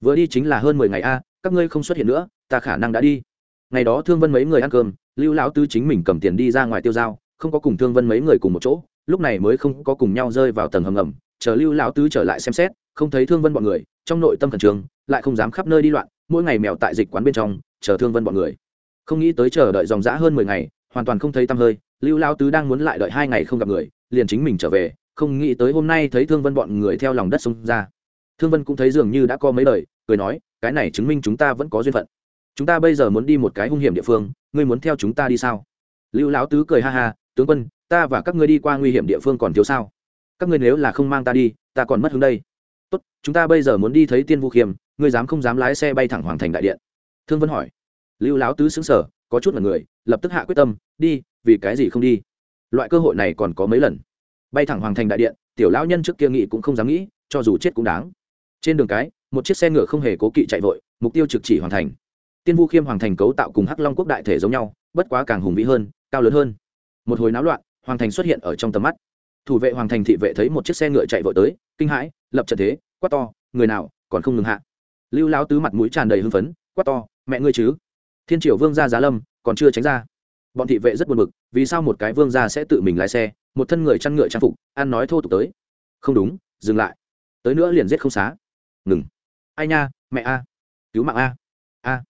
Vừa đi chính là hơn mười ngày a, các ngươi không xuất hiện nữa, ta khả năng đã đi. Ngày đó thương vân mấy người ăn cơm, lưu lão tứ chính mình cầm tiền đi ra ngoài tiêu dao không có cùng thương vân mấy người cùng một chỗ lúc này mới không có cùng nhau rơi vào tầng hầm ngầm, chờ lưu lão tứ trở lại xem xét, không thấy thương vân bọn người, trong nội tâm khẩn trương, lại không dám khắp nơi đi loạn, mỗi ngày mèo tại dịch quán bên trong, chờ thương vân bọn người. Không nghĩ tới chờ đợi dòng dã hơn mười ngày, hoàn toàn không thấy tăm hơi, lưu lão tứ đang muốn lại đợi hai ngày không gặp người, liền chính mình trở về, không nghĩ tới hôm nay thấy thương vân bọn người theo lòng đất xông ra. Thương vân cũng thấy dường như đã có mấy lời, cười nói, cái này chứng minh chúng ta vẫn có duyên phận. Chúng ta bây giờ muốn đi một cái hung hiểm địa phương, ngươi muốn theo chúng ta đi sao? Lưu lão tứ cười ha ha, tướng quân ta và các ngươi đi qua nguy hiểm địa phương còn thiếu sao? Các ngươi nếu là không mang ta đi, ta còn mất hướng đây. Tốt, chúng ta bây giờ muốn đi thấy tiên vũ khiêm, ngươi dám không dám lái xe bay thẳng hoàng thành đại điện? Thương vân hỏi. Lưu lão tứ xứng sở có chút là người, lập tức hạ quyết tâm, đi, vì cái gì không đi? Loại cơ hội này còn có mấy lần. Bay thẳng hoàng thành đại điện, tiểu lão nhân trước kia nghị cũng không dám nghĩ, cho dù chết cũng đáng. Trên đường cái, một chiếc xe ngựa không hề cố kỵ chạy vội, mục tiêu trực chỉ hoàn thành. Tiên vu khiêm hoàng thành cấu tạo cùng hắc long quốc đại thể giống nhau, bất quá càng hùng vĩ hơn, cao lớn hơn. Một hồi náo loạn hoàng thành xuất hiện ở trong tầm mắt. Thủ vệ hoàng thành thị vệ thấy một chiếc xe ngựa chạy vội tới, kinh hãi, lập trận thế, quát to, người nào, còn không ngừng hạ? Lưu lão tứ mặt mũi tràn đầy hưng phấn, quát to, mẹ ngươi chứ? Thiên triều vương gia giá lâm, còn chưa tránh ra. Bọn thị vệ rất buồn bực, vì sao một cái vương gia sẽ tự mình lái xe, một thân người chăn ngựa trang phục, ăn nói thô tục tới. Không đúng, dừng lại. Tới nữa liền giết không xá. Ngừng. Ai nha, mẹ a, cứu mạng a. A.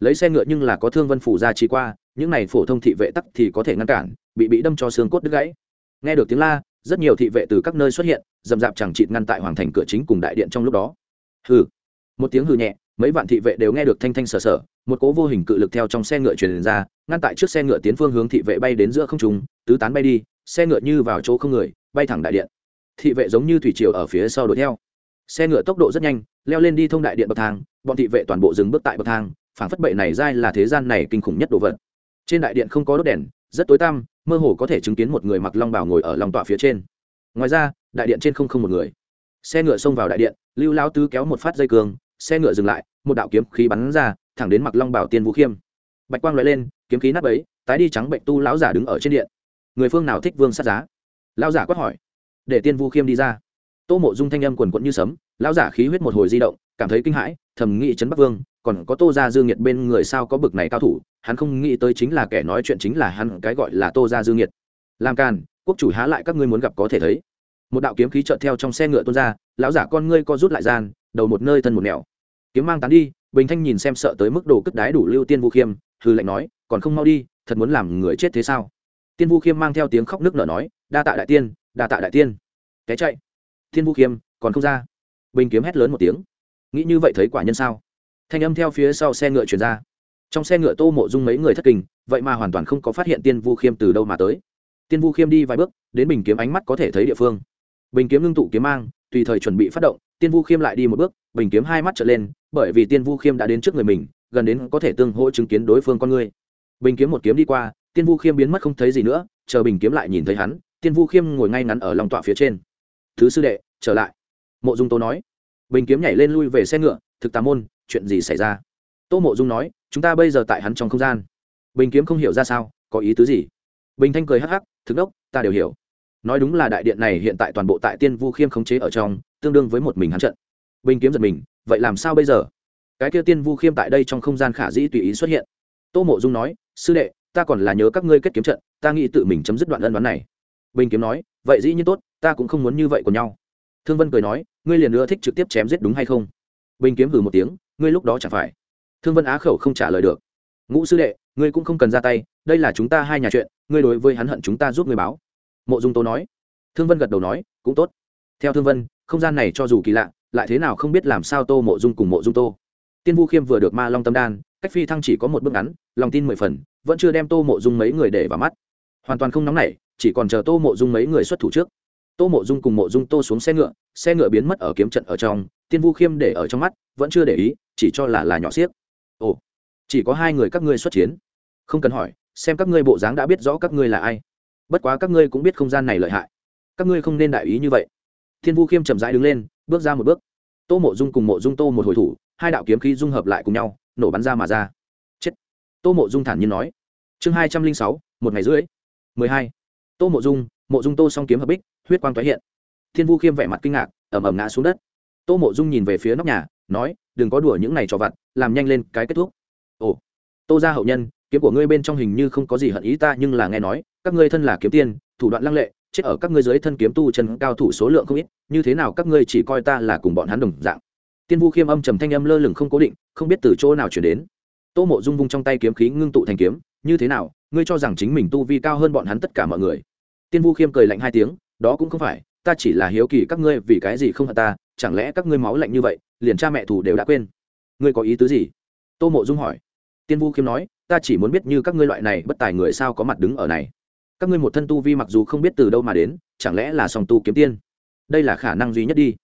Lấy xe ngựa nhưng là có thương vân phủ ra chỉ qua những này phổ thông thị vệ tắc thì có thể ngăn cản, bị bị đâm cho xương cốt đứt gãy. Nghe được tiếng la, rất nhiều thị vệ từ các nơi xuất hiện dầm dạp chẳng chịt ngăn tại hoàng thành cửa chính cùng đại điện trong lúc đó. Hừ. Một tiếng hừ nhẹ, mấy vạn thị vệ đều nghe được thanh thanh sờ sờ, một cố vô hình cự lực theo trong xe ngựa truyền ra, ngăn tại trước xe ngựa tiến phương hướng thị vệ bay đến giữa không trung, tứ tán bay đi, xe ngựa như vào chỗ không người, bay thẳng đại điện. Thị vệ giống như thủy triều ở phía sau đuổi theo. Xe ngựa tốc độ rất nhanh, leo lên đi thông đại điện bậc thang, bọn thị vệ toàn bộ dừng bước tại bậc thang, phảng phất bệ này dai là thế gian này kinh khủng nhất đồ vật trên đại điện không có đốt đèn, rất tối tăm, mơ hồ có thể chứng kiến một người mặc long bào ngồi ở lòng tọa phía trên. Ngoài ra, đại điện trên không không một người. Xe ngựa xông vào đại điện, lưu lao tứ kéo một phát dây cường, xe ngựa dừng lại, một đạo kiếm khí bắn ra, thẳng đến mặc long bảo tiên vũ khiêm. Bạch quang loại lên, kiếm khí nắp ấy tái đi trắng bệnh tu lão giả đứng ở trên điện. Người phương nào thích vương sát giá? Lão giả quát hỏi. Để tiên vũ khiêm đi ra. Tô mộ dung thanh âm quần quẫn như sấm, lão giả khí huyết một hồi di động, cảm thấy kinh hãi, thầm nghĩ trấn bắc vương, còn có tô gia dương nhiệt bên người sao có bực này cao thủ hắn không nghĩ tới chính là kẻ nói chuyện chính là hắn, cái gọi là tô gia dương nhiệt. Làm càn, quốc chủ há lại các ngươi muốn gặp có thể thấy. Một đạo kiếm khí trợt theo trong xe ngựa tuôn ra, lão giả con ngươi co rút lại gian, đầu một nơi thân một nẻo. Kiếm mang tán đi, bình thanh nhìn xem sợ tới mức độ cất đái đủ lưu tiên vu khiêm hư lệnh nói, còn không mau đi, thật muốn làm người chết thế sao? Tiên vu khiêm mang theo tiếng khóc nước nở nói, đa tạ đại tiên, đa tạ đại tiên. Cái chạy. Tiên vu khiêm, còn không ra. Bình kiếm hét lớn một tiếng. Nghĩ như vậy thấy quả nhân sao? Thanh âm theo phía sau xe ngựa chuyển ra trong xe ngựa tô mộ dung mấy người thất kinh, vậy mà hoàn toàn không có phát hiện tiên vu khiêm từ đâu mà tới. Tiên vu khiêm đi vài bước, đến bình kiếm ánh mắt có thể thấy địa phương. Bình kiếm ngưng tụ kiếm mang, tùy thời chuẩn bị phát động, tiên vu khiêm lại đi một bước, bình kiếm hai mắt trở lên, bởi vì tiên vu khiêm đã đến trước người mình, gần đến có thể tương hỗ chứng kiến đối phương con người. Bình kiếm một kiếm đi qua, tiên vu khiêm biến mất không thấy gì nữa, chờ bình kiếm lại nhìn thấy hắn, tiên vu khiêm ngồi ngay ngắn ở lòng tọa phía trên. Thứ sư đệ, trở lại. Mộ dung tố nói. Bình kiếm nhảy lên lui về xe ngựa, thực tà môn, chuyện gì xảy ra? Tô mộ dung nói chúng ta bây giờ tại hắn trong không gian. Bình kiếm không hiểu ra sao, có ý tứ gì? Bình thanh cười hắc hắc, thực đốc, ta đều hiểu. Nói đúng là đại điện này hiện tại toàn bộ tại tiên vu khiêm khống chế ở trong, tương đương với một mình hắn trận. Bình kiếm giật mình, vậy làm sao bây giờ? Cái kia tiên vu khiêm tại đây trong không gian khả dĩ tùy ý xuất hiện. Tô mộ dung nói, sư đệ, ta còn là nhớ các ngươi kết kiếm trận, ta nghĩ tự mình chấm dứt đoạn ân đoán này. Bình kiếm nói, vậy dĩ nhiên tốt, ta cũng không muốn như vậy của nhau. Thương vân cười nói, ngươi liền nữa thích trực tiếp chém giết đúng hay không? Bình kiếm hử một tiếng, ngươi lúc đó chẳng phải thương vân á khẩu không trả lời được. Ngũ sư đệ, ngươi cũng không cần ra tay, đây là chúng ta hai nhà chuyện, ngươi đối với hắn hận chúng ta giúp ngươi báo. Mộ dung tố nói. Thương vân gật đầu nói, cũng tốt. Theo thương vân, không gian này cho dù kỳ lạ, lại thế nào không biết làm sao tô mộ dung cùng mộ dung tô. Tiên vu khiêm vừa được ma long tâm đan, cách phi thăng chỉ có một bước ngắn, lòng tin mười phần, vẫn chưa đem tô mộ dung mấy người để vào mắt. Hoàn toàn không nóng nảy, chỉ còn chờ tô mộ dung mấy người xuất thủ trước. Tô mộ dung cùng mộ dung tô xuống xe ngựa xe ngựa biến mất ở kiếm trận ở trong, tiên vu khiêm để ở trong mắt, vẫn chưa để ý, chỉ cho là là nhỏ xiếc ồ, chỉ có hai người các ngươi xuất chiến. Không cần hỏi, xem các ngươi bộ dáng đã biết rõ các ngươi là ai. Bất quá các ngươi cũng biết không gian này lợi hại. Các ngươi không nên đại ý như vậy. Thiên vu khiêm chậm rãi đứng lên, bước ra một bước. Tô mộ dung cùng mộ dung tô một hồi thủ, hai đạo kiếm khí dung hợp lại cùng nhau, nổ bắn ra mà ra. Chết. Tô mộ dung thản nhiên nói. Chương hai trăm linh sáu, một ngày rưỡi. Mười hai. Tô mộ dung mộ dung tô song kiếm hợp bích, huyết quang tái hiện. Thiên vu khiêm vẻ mặt kinh ngạc ẩm ẩm ngã xuống đất. Tô mộ dung nhìn về phía nóc nhà, nói đừng có đùa những này cho vặt, làm nhanh lên cái kết thúc. Ồ, tô ra hậu nhân, kiếm của ngươi bên trong hình như không có gì hận ý ta, nhưng là nghe nói, các ngươi thân là kiếm tiên, thủ đoạn lăng lệ, chết ở các ngươi dưới thân kiếm tu chân cao thủ số lượng không ít, như thế nào các ngươi chỉ coi ta là cùng bọn hắn đồng dạng? Tiên vu khiêm âm trầm thanh âm lơ lửng không cố định, không biết từ chỗ nào chuyển đến. Tô mộ dung vung trong tay kiếm khí ngưng tụ thành kiếm, như thế nào, ngươi cho rằng chính mình tu vi cao hơn bọn hắn tất cả mọi người? Tiên vu khiêm cười lạnh hai tiếng, đó cũng không phải, ta chỉ là hiếu kỳ các ngươi vì cái gì không hận ta, chẳng lẽ các ngươi máu lạnh như vậy liền cha mẹ thù đều đã quên. Ngươi có ý tứ gì? Tô mộ dung hỏi. Tiên vu khiêm nói, ta chỉ muốn biết như các ngươi loại này bất tài người sao có mặt đứng ở này. Các ngươi một thân tu vi mặc dù không biết từ đâu mà đến, chẳng lẽ là song tu kiếm tiên? Đây là khả năng duy nhất đi.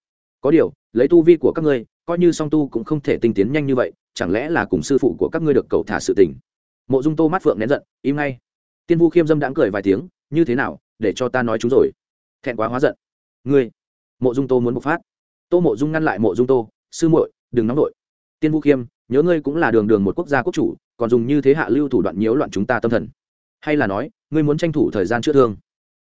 Có điều, lấy tu vi của các ngươi, coi như song tu cũng không thể tinh tiến nhanh như vậy, chẳng lẽ là cùng sư phụ của các ngươi được cầu thả sự tình? Mộ dung tô mắt phượng nén giận, im ngay. Tiên vu khiêm dâm đãng cười vài tiếng, như thế nào, để cho ta nói chúng rồi. Thẹn quá hóa giận. Ngươi. Mộ dung tô muốn bộc phát. Tô mộ dung ngăn lại mộ dung tô sư muội, đừng nóng nổi tiên vu khiêm, nhớ ngươi cũng là đường đường một quốc gia quốc chủ, còn dùng như thế hạ lưu thủ đoạn nhiễu loạn chúng ta tâm thần. Hay là nói, ngươi muốn tranh thủ thời gian chữa thương.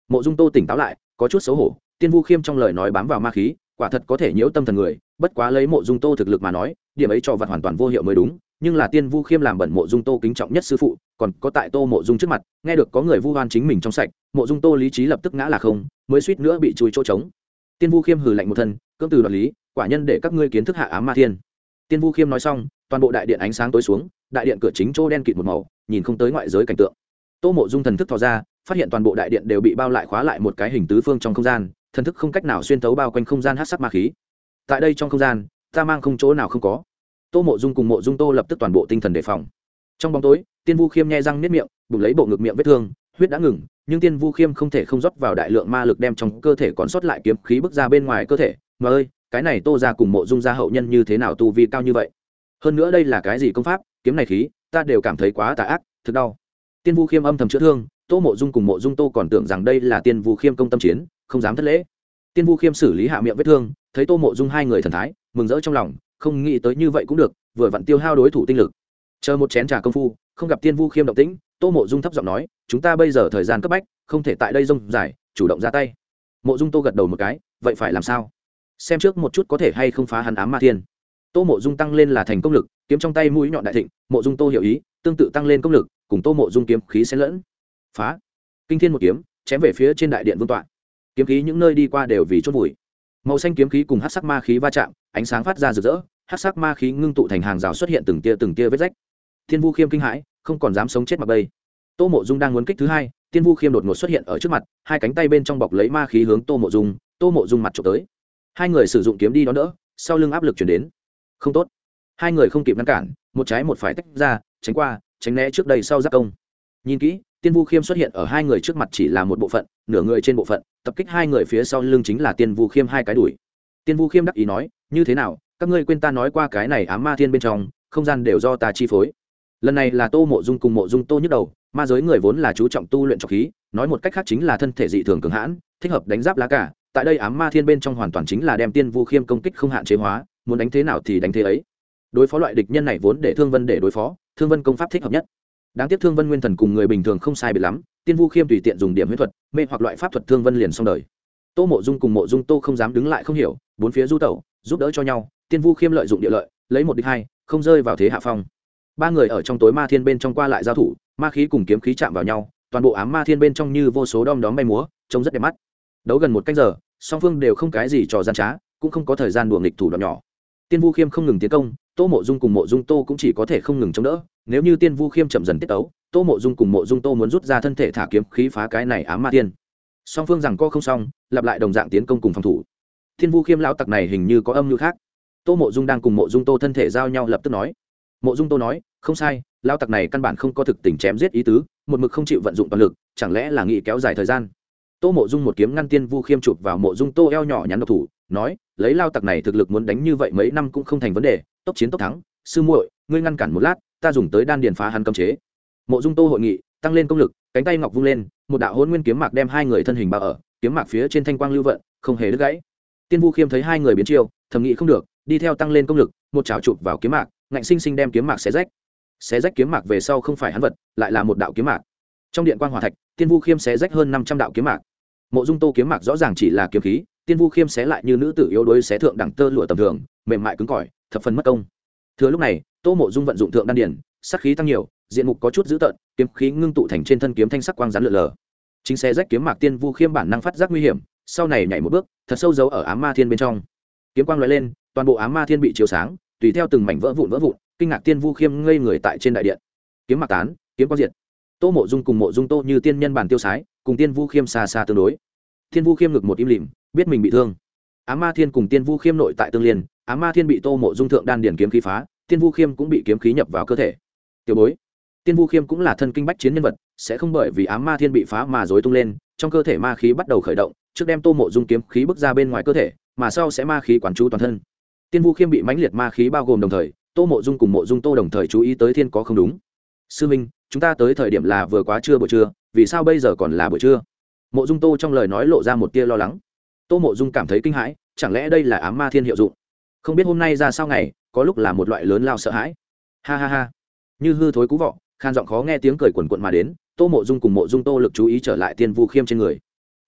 Mộ dung tô tỉnh táo lại, có chút xấu hổ, tiên vu khiêm trong lời nói bám vào ma khí, quả thật có thể nhiễu tâm thần người, bất quá lấy mộ dung tô thực lực mà nói, điểm ấy cho vật hoàn toàn vô hiệu mới đúng, nhưng là tiên vu khiêm làm bẩn mộ dung tô kính trọng nhất sư phụ, còn có tại tô mộ dung trước mặt, nghe được có người vu hoan chính mình trong sạch, mộ dung tô lý trí lập tức ngã là không, mới suýt nữa bị chui chỗ trống. Tiên vu khiêm hừ lạnh một thân, cưỡng từ đoạt lý quả nhân để các ngươi kiến thức hạ ám ma thiên. Tiên vu khiêm nói xong, toàn bộ đại điện ánh sáng tối xuống, đại điện cửa chính chỗ đen kịt một màu, nhìn không tới ngoại giới cảnh tượng. Tô mộ dung thần thức thò ra, phát hiện toàn bộ đại điện đều bị bao lại khóa lại một cái hình tứ phương trong không gian, thần thức không cách nào xuyên tấu bao quanh không gian hát sắc ma khí. Tại đây trong không gian, ta mang không chỗ nào không có. Tô mộ dung cùng mộ dung tô lập tức toàn bộ tinh thần đề phòng. Trong bóng tối, tiên vu khiêm nhai răng nếp miệng, bụng lấy bộ ngực miệng vết thương, huyết đã ngừng, nhưng tiên vu khiêm không thể không rót vào đại lượng ma lực đem trong cơ thể còn sót lại kiếm khí bước ra bên ngoài cơ thể mà ơi, cái này tô ra cùng mộ dung gia hậu nhân như thế nào tu vi cao như vậy? Hơn nữa đây là cái gì công pháp? Kiếm này khí, ta đều cảm thấy quá tà ác, thực đau. Tiên vu khiêm âm thầm chữa thương, tô mộ dung cùng mộ dung tô còn tưởng rằng đây là tiên vu khiêm công tâm chiến, không dám thất lễ. Tiên vu khiêm xử lý hạ miệng vết thương, thấy tô mộ dung hai người thần thái, mừng rỡ trong lòng, không nghĩ tới như vậy cũng được, vừa vặn tiêu hao đối thủ tinh lực. Chờ một chén trà công phu, không gặp tiên vu khiêm động tĩnh, tô mộ dung thấp giọng nói, chúng ta bây giờ thời gian cấp bách, không thể tại đây rông dài, chủ động ra tay. Mộ dung tô gật đầu một cái, vậy phải làm sao? Xem trước một chút có thể hay không phá hắn ám ma thiên. Tô mộ dung tăng lên là thành công lực, kiếm trong tay mũi nhọn đại thịnh, mộ dung tô hiểu ý, tương tự tăng lên công lực, cùng tô mộ dung kiếm khí xen lẫn. Phá. Kinh thiên một kiếm, chém về phía trên đại điện vương tọa. Kiếm khí những nơi đi qua đều vì chốt vùi. Màu xanh kiếm khí cùng hát sắc ma khí va chạm, ánh sáng phát ra rực rỡ hát sắc ma khí ngưng tụ thành hàng rào xuất hiện từng tia từng tia vết rách. Thiên vu khiêm kinh hãi, không còn dám sống chết mặc bây. Tô mộ dung đang muốn kích thứ hai tiên vu khiêm đột ngột xuất hiện ở trước mặt, hai cánh tay bên trong bọc lấy ma khí hướng tô mộ dung, tô mộ dung mặt trộm tới hai người sử dụng kiếm đi đón đỡ, sau lưng áp lực chuyển đến. Không tốt. Hai người không kịp ngăn cản, một trái một phải tách ra, tránh qua, tránh né trước đây sau giác công. Nhìn kỹ, tiên vu khiêm xuất hiện ở hai người trước mặt chỉ là một bộ phận, nửa người trên bộ phận, tập kích hai người phía sau lưng chính là tiên vu khiêm hai cái đùi tiên vu khiêm đắc ý nói, như thế nào, các ngươi quên ta nói qua cái này ám ma thiên bên trong, không gian đều do ta chi phối. Lần này là tô mộ dung cùng mộ dung tô nhức đầu, ma giới người vốn là chú trọng tu luyện trọc khí, nói một cách khác chính là thân thể dị thường cường hãn, thích hợp đánh giáp lá cả tại đây ám ma thiên bên trong hoàn toàn chính là đem tiên vu khiêm công kích không hạn chế hóa, muốn đánh thế nào thì đánh thế ấy. Đối phó loại địch nhân này vốn để thương vân để đối phó, thương vân công pháp thích hợp nhất. Đáng tiếc thương vân nguyên thần cùng người bình thường không sai biệt lắm, tiên vu khiêm tùy tiện dùng điểm huyết thuật, mê hoặc loại pháp thuật thương vân liền xong đời. Tô mộ dung cùng mộ dung tô không dám đứng lại không hiểu, bốn phía du tẩu, giúp đỡ cho nhau, tiên vu khiêm lợi dụng địa lợi, lấy một đích hai, không rơi vào thế hạ phong. Ba người ở trong tối ma thiên bên trong qua lại giao thủ, ma khí cùng kiếm khí chạm vào nhau, toàn bộ ám ma thiên bên trong như vô số đom đóm bay múa, trông rất đẹp mắt. Đấu gần một cách giờ song phương đều không cái gì trò gian trá cũng không có thời gian đùa nghịch thủ đoạn nhỏ. Tiên vu khiêm không ngừng tiến công tô mộ dung cùng mộ dung tô cũng chỉ có thể không ngừng chống đỡ. Nếu như tiên vu khiêm chậm dần tiết tấu, tô mộ dung cùng mộ dung tô muốn rút ra thân thể thả kiếm khí phá cái này ám ma tiên. Song phương rằng co không xong lặp lại đồng dạng tiến công cùng phòng thủ. Thiên vu khiêm lão tặc này hình như có âm như khác. Tô mộ dung đang cùng mộ dung tô thân thể giao nhau lập tức nói. Mộ dung tô nói không sai lao tặc này căn bản không có thực tình chém giết ý tứ một mực không chịu vận dụng toàn lực chẳng lẽ là nghị kéo dài thời gian? Tô mộ dung một kiếm ngăn tiên vu khiêm chụp vào mộ dung tô eo nhỏ nhắn độc thủ, nói, lấy lao tặc này thực lực muốn đánh như vậy mấy năm cũng không thành vấn đề, tốc chiến tốc thắng, sư muội, ngươi ngăn cản một lát, ta dùng tới đan điền phá hắn cấm chế. Mộ dung tô hội nghị, tăng lên công lực, cánh tay ngọc vung lên, một đạo hôn nguyên kiếm mạc đem hai người thân hình bao ở, kiếm mạc phía trên thanh quang lưu vận, không hề đứt gãy. Tiên vu khiêm thấy hai người biến chiêu, thầm nghĩ không được, đi theo tăng lên công lực, một chảo chụp vào kiếm mạc, ngạnh sinh sinh đem kiếm mạc xé rách. Xé rách kiếm mạc về sau không phải hắn vật, lại là một đạo kiếm mạc. Trong điện quan hòa thạch, tiên vu khiêm xé rách hơn năm trăm đạo kiếm mạc mộ dung tô kiếm mạc rõ ràng chỉ là kiếm khí, tiên vu khiêm xé lại như nữ tử yếu đuối xé thượng đẳng tơ lụa tầm thường, mềm mại cứng cỏi, thập phần mất công. Thừa lúc này, tô mộ dung vận dụng thượng đan điển, sắc khí tăng nhiều, diện mục có chút dữ tợn, kiếm khí ngưng tụ thành trên thân kiếm thanh sắc quang rán lượn lờ. Chính xe rách kiếm mạc tiên vu khiêm bản năng phát giác nguy hiểm, sau này nhảy một bước, thật sâu giấu ở ám ma thiên bên trong. Kiếm quang loại lên, toàn bộ ám ma thiên bị chiếu sáng, tùy theo từng mảnh vỡ vụn vỡ vụn, kinh ngạc tiên vu khiêm ngây người tại trên đại điện. Kiếm mạc tán, kiếm quang diệt tô mộ dung cùng mộ dung tô như tiên nhân bản tiêu sái, cùng tiên vu khiêm xa xa tương đối. Thiên vu khiêm ngực một im lìm, biết mình bị thương. Á ma thiên cùng tiên vu khiêm nội tại tương liên, á ma thiên bị tô mộ dung thượng đan điển kiếm khí phá, tiên vu khiêm cũng bị kiếm khí nhập vào cơ thể. Tiểu bối, tiên vu khiêm cũng là thân kinh bách chiến nhân vật, sẽ không bởi vì á ma thiên bị phá mà dối tung lên, trong cơ thể ma khí bắt đầu khởi động, trước đem tô mộ dung kiếm khí bước ra bên ngoài cơ thể, mà sau sẽ ma khí quán chú toàn thân. Tiên vu khiêm bị mãnh liệt ma khí bao gồm đồng thời, tô mộ dung cùng mộ dung tô đồng thời chú ý tới thiên có không đúng. Sư minh chúng ta tới thời điểm là vừa quá trưa buổi trưa, vì sao bây giờ còn là buổi trưa? Mộ dung tô trong lời nói lộ ra một tia lo lắng. Tô mộ dung cảm thấy kinh hãi, chẳng lẽ đây là ám ma thiên hiệu dụng? Không biết hôm nay ra sao ngày, có lúc là một loại lớn lao sợ hãi. Ha ha ha. Như hư thối cú vọ, khan giọng khó nghe tiếng cười quần quận mà đến, tô mộ dung cùng mộ dung tô lực chú ý trở lại tiên vu khiêm trên người.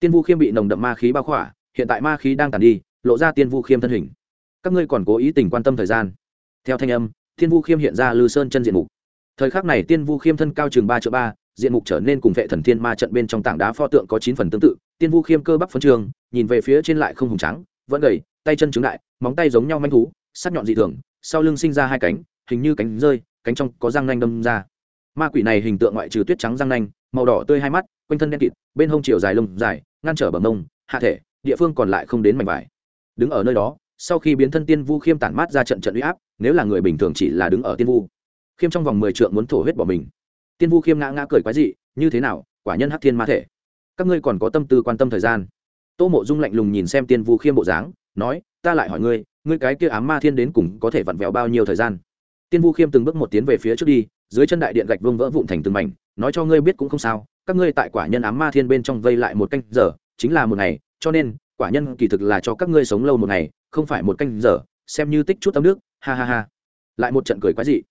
Tiên vu khiêm bị nồng đậm ma khí bao khỏa, hiện tại ma khí đang tàn đi, lộ ra tiên vu khiêm thân hình. Các ngươi còn cố ý tình quan tâm thời gian. Theo thanh âm, tiên vu khiêm hiện ra lư sơn chân diện mục thời khắc này tiên vu khiêm thân cao chừng ba triệu ba, diện mục trở nên cùng vệ thần thiên ma trận bên trong tảng đá pho tượng có chín phần tương tự, tiên vu khiêm cơ bắp phân trường, nhìn về phía trên lại không hùng trắng, vẫn gầy, tay chân trứng đại, móng tay giống nhau manh thú, sắc nhọn dị thường, sau lưng sinh ra hai cánh, hình như cánh rơi, cánh trong có răng nanh đâm ra. Ma quỷ này hình tượng ngoại trừ tuyết trắng răng nanh, màu đỏ tươi hai mắt, quanh thân đen kịt, bên hông chiều dài lông dài, ngăn trở bằng mông, hạ thể, địa phương còn lại không đến mảnh vải. Đứng ở nơi đó, sau khi biến thân tiên vu khiêm tản mát ra trận trận uy áp, nếu là người bình thường chỉ là đứng ở tiên vu khiêm trong vòng mười trượng muốn thổ huyết bỏ mình. Tiên vu khiêm ngã ngã cười quái dị, như thế nào, quả nhân hắc thiên ma thể? Các ngươi còn có tâm tư quan tâm thời gian. Tô mộ dung lạnh lùng nhìn xem tiên vu khiêm bộ dáng, nói, ta lại hỏi ngươi ngươi cái kia ám ma thiên đến cùng có thể vặn vẹo bao nhiêu thời gian? Tiên vu khiêm từng bước một tiến về phía trước đi, dưới chân đại điện gạch vương vỡ vụn thành từng mảnh, nói cho ngươi biết cũng không sao, các ngươi tại quả nhân ám ma thiên bên trong vây lại một canh giờ, chính là một ngày, cho nên, quả nhân kỳ thực là cho các ngươi sống lâu một ngày, không phải một canh giờ, xem như tích chút tâm nước, ha ha ha. Lại một trận cười quái dị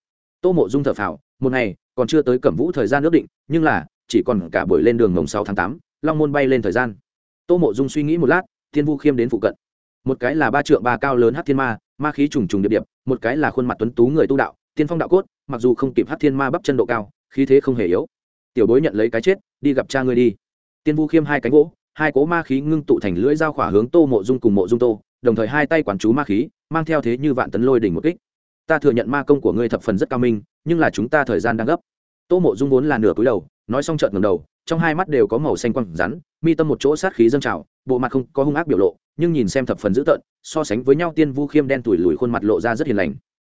tô mộ dung thở phào, một ngày, còn chưa tới cẩm vũ thời gian ước định, nhưng là, chỉ còn cả buổi lên đường mồng sáu tháng tám, long môn bay lên thời gian. Tô mộ dung suy nghĩ một lát, thiên vu khiêm đến phụ cận. Một cái là ba trượng ba cao lớn hát thiên ma ma khí trùng trùng điệp điệp, một cái là khuôn mặt tuấn tú người tu đạo, tiên phong đạo cốt, mặc dù không kịp hát thiên ma bắp chân độ cao, khí thế không hề yếu. Tiểu bối nhận lấy cái chết, đi gặp cha ngươi đi. Tiên vu khiêm hai cánh gỗ hai cố ma khí ngưng tụ thành lưỡi dao khỏa hướng tô mộ dung cùng mộ dung tô, đồng thời hai tay quản chú ma khí, mang theo thế như vạn tấn lôi đỉnh một kích ta thừa nhận ma công của ngươi thập phần rất cao minh, nhưng là chúng ta thời gian đang gấp. Tô mộ dung vốn là nửa cúi đầu, nói xong trợn ngầm đầu, trong hai mắt đều có màu xanh quăng rắn, mi tâm một chỗ sát khí dâng trào, bộ mặt không có hung ác biểu lộ, nhưng nhìn xem thập phần dữ tợn, so sánh với nhau tiên vu khiêm đen tủi lùi khuôn mặt lộ ra rất hiền lành.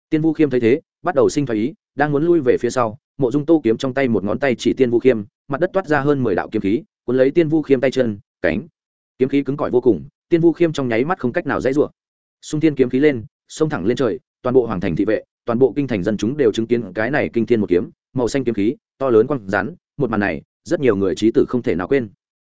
Tiên vu khiêm thấy thế, bắt đầu sinh thái ý, đang muốn lui về phía sau, mộ dung tô kiếm trong tay một ngón tay chỉ tiên vu khiêm, mặt đất toát ra hơn mười đạo kiếm khí, cuốn lấy tiên vu khiêm tay chân, cánh. Kiếm khí cứng cỏi vô cùng, tiên vu khiêm trong nháy mắt không cách nào dãy rủa. Xung thiên kiếm khí lên, xông thẳng lên trời toàn bộ hoàng thành thị vệ, toàn bộ kinh thành dân chúng đều chứng kiến cái này kinh thiên một kiếm, màu xanh kiếm khí, to lớn quăng rắn một màn này, rất nhiều người trí tử không thể nào quên.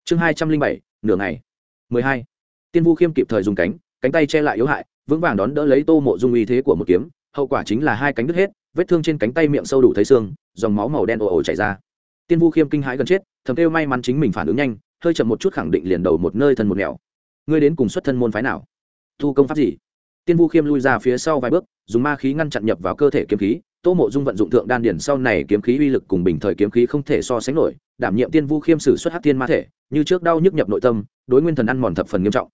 Chương hai trăm linh bảy, nửa ngày. Mười hai. Tiên vu khiêm kịp thời dùng cánh cánh tay che lại yếu hại, vững vàng đón đỡ lấy tô mộ dung uy thế của một kiếm, hậu quả chính là hai cánh đứt hết, vết thương trên cánh tay miệng sâu đủ thấy xương, dòng máu màu đen ồ ồ chảy ra. Tiên vu khiêm kinh hãi gần chết, thầm kêu may mắn chính mình phản ứng nhanh, hơi chậm một chút khẳng định liền đầu một nơi thân một nẻo ngươi đến cùng xuất thân môn phái nào? Thu công pháp gì? Tiên vu khiêm lui ra phía sau vài bước, dùng ma khí ngăn chặn nhập vào cơ thể kiếm khí. Tô mộ dung vận dụng thượng đan điển sau này kiếm khí uy lực cùng bình thời kiếm khí không thể so sánh nổi, đảm nhiệm tiên vu khiêm sử xuất hát tiên ma thể, như trước đau nhức nhập nội tâm, đối nguyên thần ăn mòn thập phần nghiêm trọng.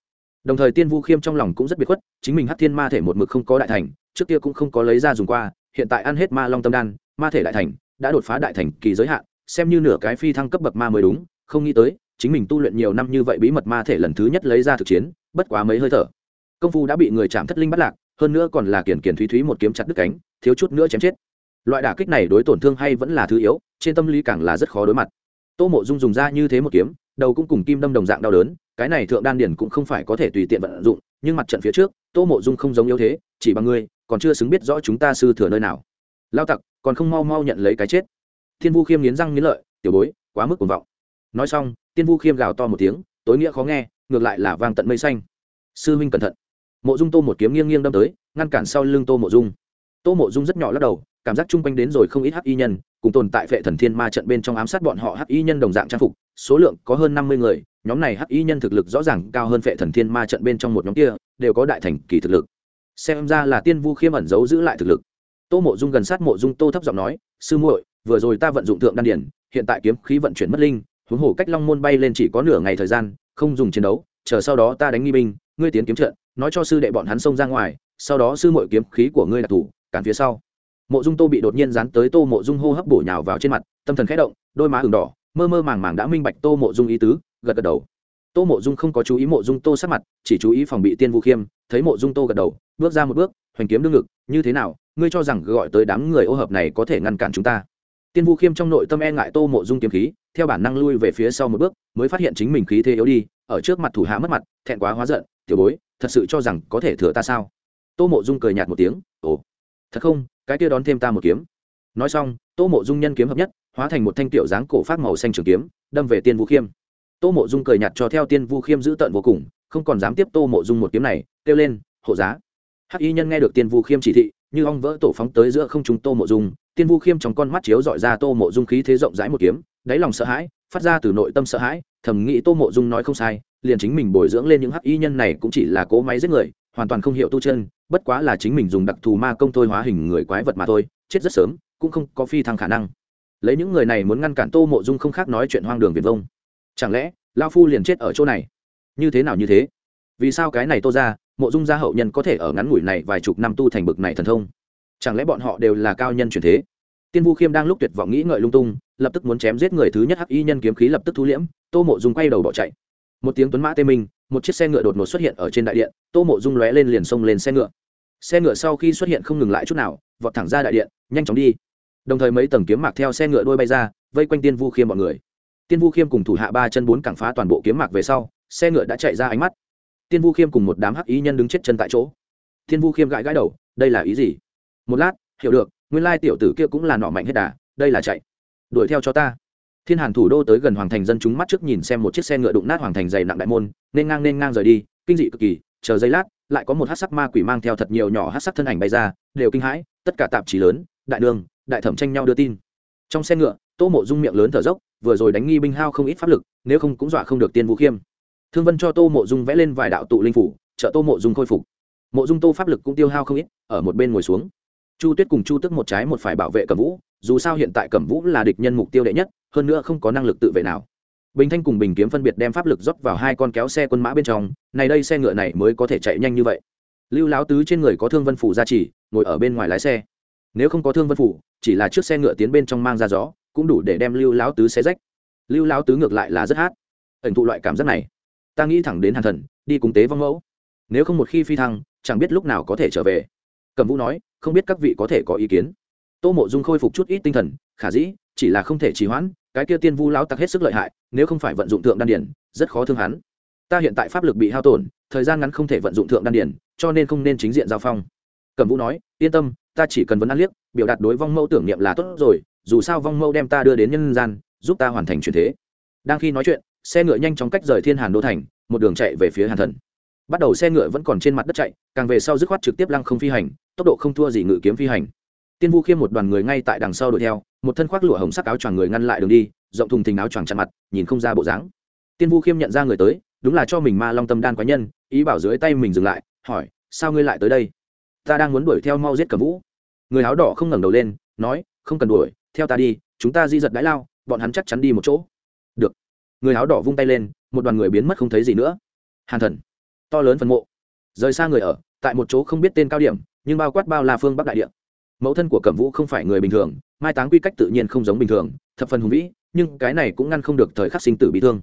Đồng thời tiên vu khiêm trong lòng cũng rất biệt khuất, chính mình hát thiên ma thể một mực không có đại thành, trước kia cũng không có lấy ra dùng qua, hiện tại ăn hết ma long tâm đan, ma thể đại thành, đã đột phá đại thành kỳ giới hạn, xem như nửa cái phi thăng cấp bậc ma mới đúng, không nghĩ tới, chính mình tu luyện nhiều năm như vậy bí mật ma thể lần thứ nhất lấy ra thực chiến, bất quá mấy hơi thở công phu đã bị người chạm thất linh bắt lạc, hơn nữa còn là kiển kiển thúy thúy một kiếm chặt đứt cánh, thiếu chút nữa chém chết. Loại đả kích này đối tổn thương hay vẫn là thứ yếu, trên tâm lý càng là rất khó đối mặt. Tô mộ dung dùng ra như thế một kiếm, đầu cũng cùng kim đâm đồng dạng đau đớn, cái này thượng đan điển cũng không phải có thể tùy tiện vận dụng, nhưng mặt trận phía trước, tô mộ dung không giống yếu thế, chỉ bằng ngươi, còn chưa xứng biết rõ chúng ta sư thừa nơi nào. Lao tặc, còn không mau mau nhận lấy cái chết. Thiên vu khiêm nghiến răng nghiến lợi, tiểu bối, quá mức cuồng vọng. Nói xong tiên vu khiêm gào to một tiếng, tối nghĩa khó nghe, ngược lại là vang tận mây xanh. Sư huynh cẩn thận mộ dung tô một kiếm nghiêng nghiêng đâm tới, ngăn cản sau lưng tô mộ dung. Tô mộ dung rất nhỏ lắc đầu, cảm giác chung quanh đến rồi không ít hắc y nhân, cùng tồn tại vệ thần thiên ma trận bên trong ám sát bọn họ hắc y nhân đồng dạng trang phục, số lượng có hơn năm mươi người, nhóm này hắc y nhân thực lực rõ ràng cao hơn vệ thần thiên ma trận bên trong một nhóm kia, đều có đại thành kỳ thực lực. Xem ra là tiên vu khiêm ẩn giấu giữ lại thực lực. Tô mộ dung gần sát mộ dung tô thấp giọng nói, sư muội, vừa rồi ta vận dụng thượng đan điển, hiện tại kiếm khí vận chuyển mất linh, huống hồ cách long môn bay lên chỉ có nửa ngày thời gian, không dùng chiến đấu, chờ sau đó ta đánh nghi binh, ngươi tiến kiếm trận nói cho sư đệ bọn hắn xông ra ngoài, sau đó sư mội kiếm khí của ngươi đặc thủ, cản phía sau. Mộ dung tô bị đột nhiên dán tới tô mộ dung hô hấp bổ nhào vào trên mặt, tâm thần khẽ động, đôi má ửng đỏ, mơ mơ màng màng đã minh bạch tô mộ dung ý tứ, gật gật đầu. Tô mộ dung không có chú ý mộ dung tô sát mặt, chỉ chú ý phòng bị tiên vũ khiêm, thấy mộ dung tô gật đầu, bước ra một bước, hoành kiếm đương ngực, như thế nào, ngươi cho rằng gọi tới đám người ô hợp này có thể ngăn cản chúng ta? Tiên vũ khiêm trong nội tâm e ngại tô mộ dung kiếm khí, theo bản năng lui về phía sau một bước, mới phát hiện chính mình khí thế yếu đi, ở trước mặt thủ hạ mất mặt, thẹn quá hóa giận, tiểu bối thật sự cho rằng có thể thừa ta sao? Tô mộ dung cười nhạt một tiếng, ồ, thật không? Cái kia đón thêm ta một kiếm. Nói xong, tô mộ dung nhân kiếm hợp nhất, hóa thành một thanh tiểu dáng cổ phát màu xanh trường kiếm, đâm về tiên vũ khiêm. Tô mộ dung cười nhạt cho theo tiên vũ khiêm giữ tận vô cùng, không còn dám tiếp tô mộ dung một kiếm này, kêu lên, hộ giá. Hắc y nhân nghe được tiên vũ khiêm chỉ thị, như ong vỡ tổ phóng tới giữa không chúng tô mộ dung, tiên vũ khiêm trong con mắt chiếu dọi ra tô mộ dung khí thế rộng rãi một kiếm, đáy lòng sợ hãi, phát ra từ nội tâm sợ hãi, thầm nghĩ tô mộ dung nói không sai liền chính mình bồi dưỡng lên những hắc y nhân này cũng chỉ là cố máy giết người, hoàn toàn không hiểu tu chân, bất quá là chính mình dùng đặc thù ma công thôi hóa hình người quái vật mà thôi, chết rất sớm, cũng không có phi thăng khả năng. Lấy những người này muốn ngăn cản tô mộ dung không khác nói chuyện hoang đường viền vông. Chẳng lẽ lao phu liền chết ở chỗ này? Như thế nào như thế? Vì sao cái này tô ra mộ dung gia hậu nhân có thể ở ngắn ngủi này vài chục năm tu thành bực này thần thông? Chẳng lẽ bọn họ đều là cao nhân truyền thế? Tiên vu khiêm đang lúc tuyệt vọng nghĩ ngợi lung tung, lập tức muốn chém giết người thứ nhất hắc y nhân kiếm khí lập tức thu liễm, tô mộ dung quay đầu bỏ chạy một tiếng tuấn mã tê minh, một chiếc xe ngựa đột ngột xuất hiện ở trên đại điện, tô mộ dung lóe lên liền xông lên xe ngựa. Xe ngựa sau khi xuất hiện không ngừng lại chút nào, vọt thẳng ra đại điện, nhanh chóng đi. Đồng thời mấy tầng kiếm mạc theo xe ngựa đôi bay ra, vây quanh tiên vu khiêm bọn người. Tiên vu khiêm cùng thủ hạ ba chân bốn cảng phá toàn bộ kiếm mạc về sau, xe ngựa đã chạy ra ánh mắt. Tiên vu khiêm cùng một đám hắc ý nhân đứng chết chân tại chỗ. Tiên vu khiêm gãi gãi đầu, đây là ý gì? Một lát, hiểu được, nguyên lai tiểu tử kia cũng là nọ mạnh hết đà, đây là chạy. Đuổi theo cho ta thiên hàn thủ đô tới gần hoàng thành dân chúng mắt trước nhìn xem một chiếc xe ngựa đụng nát hoàng thành dày nặng đại môn, nên ngang nên ngang rời đi, kinh dị cực kỳ, chờ giây lát, lại có một hát sắc ma quỷ mang theo thật nhiều nhỏ hát sắc thân ảnh bay ra, đều kinh hãi, tất cả tạp chí lớn, đại đường, đại thẩm tranh nhau đưa tin. Trong xe ngựa, tô mộ dung miệng lớn thở dốc, vừa rồi đánh nghi binh hao không ít pháp lực, nếu không cũng dọa không được tiên vũ khiêm. Thương vân cho tô mộ dung vẽ lên vài đạo tụ linh phủ, trợ tô mộ dung khôi phục. Mộ dung tô pháp lực cũng tiêu hao không ít, ở một bên ngồi xuống. Chu tuyết cùng chu tức một trái một phải bảo vệ cẩm vũ dù sao hiện tại cẩm vũ là địch nhân mục tiêu đệ nhất, hơn nữa không có năng lực tự vệ nào. Bình thanh cùng bình kiếm phân biệt đem pháp lực dốc vào hai con kéo xe quân mã bên trong, này đây xe ngựa này mới có thể chạy nhanh như vậy. Lưu láo tứ trên người có thương vân phủ gia trì, ngồi ở bên ngoài lái xe. Nếu không có thương vân phủ, chỉ là chiếc xe ngựa tiến bên trong mang ra gió, cũng đủ để đem lưu láo tứ xe rách. Lưu láo tứ ngược lại là rất hát. Ẩn thụ loại cảm giác này. Ta nghĩ thẳng đến hàn thần, đi cùng tế vong mẫu. Nếu không một khi phi thăng, chẳng biết lúc nào có thể trở về. Cẩm vũ nói, không biết các vị có thể có ý kiến tô mộ dung khôi phục chút ít tinh thần, khả dĩ, chỉ là không thể trì hoãn, cái kia tiên vu lão tặc hết sức lợi hại, nếu không phải vận dụng thượng đan điển, rất khó thương hắn. Ta hiện tại pháp lực bị hao tổn, thời gian ngắn không thể vận dụng thượng đan điển, cho nên không nên chính diện giao phong. Cẩm vũ nói, yên tâm, ta chỉ cần vấn ăn liếc, biểu đạt đối vong mẫu tưởng niệm là tốt rồi, dù sao vong mẫu đem ta đưa đến nhân gian, giúp ta hoàn thành truyền thế. Đang khi nói chuyện, xe ngựa nhanh chóng cách rời thiên hàn đô thành, một đường chạy về phía hàn thần. Bắt đầu xe ngựa vẫn còn trên mặt đất chạy, càng về sau dứt khoát trực tiếp lăng không phi hành, tốc độ không thua gì ngự kiếm phi hành tiên vu khiêm một đoàn người ngay tại đằng sau đuổi theo, một thân khoác lụa hồng sắc áo choàng người ngăn lại đường đi, rộng thùng thình áo choàng chặn mặt, nhìn không ra bộ dáng. Tiên vu khiêm nhận ra người tới, đúng là cho mình ma long tâm đan quái nhân, ý bảo dưới tay mình dừng lại, hỏi, sao ngươi lại tới đây? Ta đang muốn đuổi theo mau giết cầm vũ. Người áo đỏ không ngẩng đầu lên, nói, không cần đuổi, theo ta đi, chúng ta di giật đái lao, bọn hắn chắc chắn đi một chỗ. Được. Người áo đỏ vung tay lên, một đoàn người biến mất không thấy gì nữa. Hàn thần, to lớn phần mộ. Rời xa người ở, tại một chỗ không biết tên cao điểm, nhưng bao quát bao là phương bắc đại địa mẫu thân của cẩm vũ không phải người bình thường, mai táng quy cách tự nhiên không giống bình thường, thập phần hùng vĩ, nhưng cái này cũng ngăn không được thời khắc sinh tử bị thương.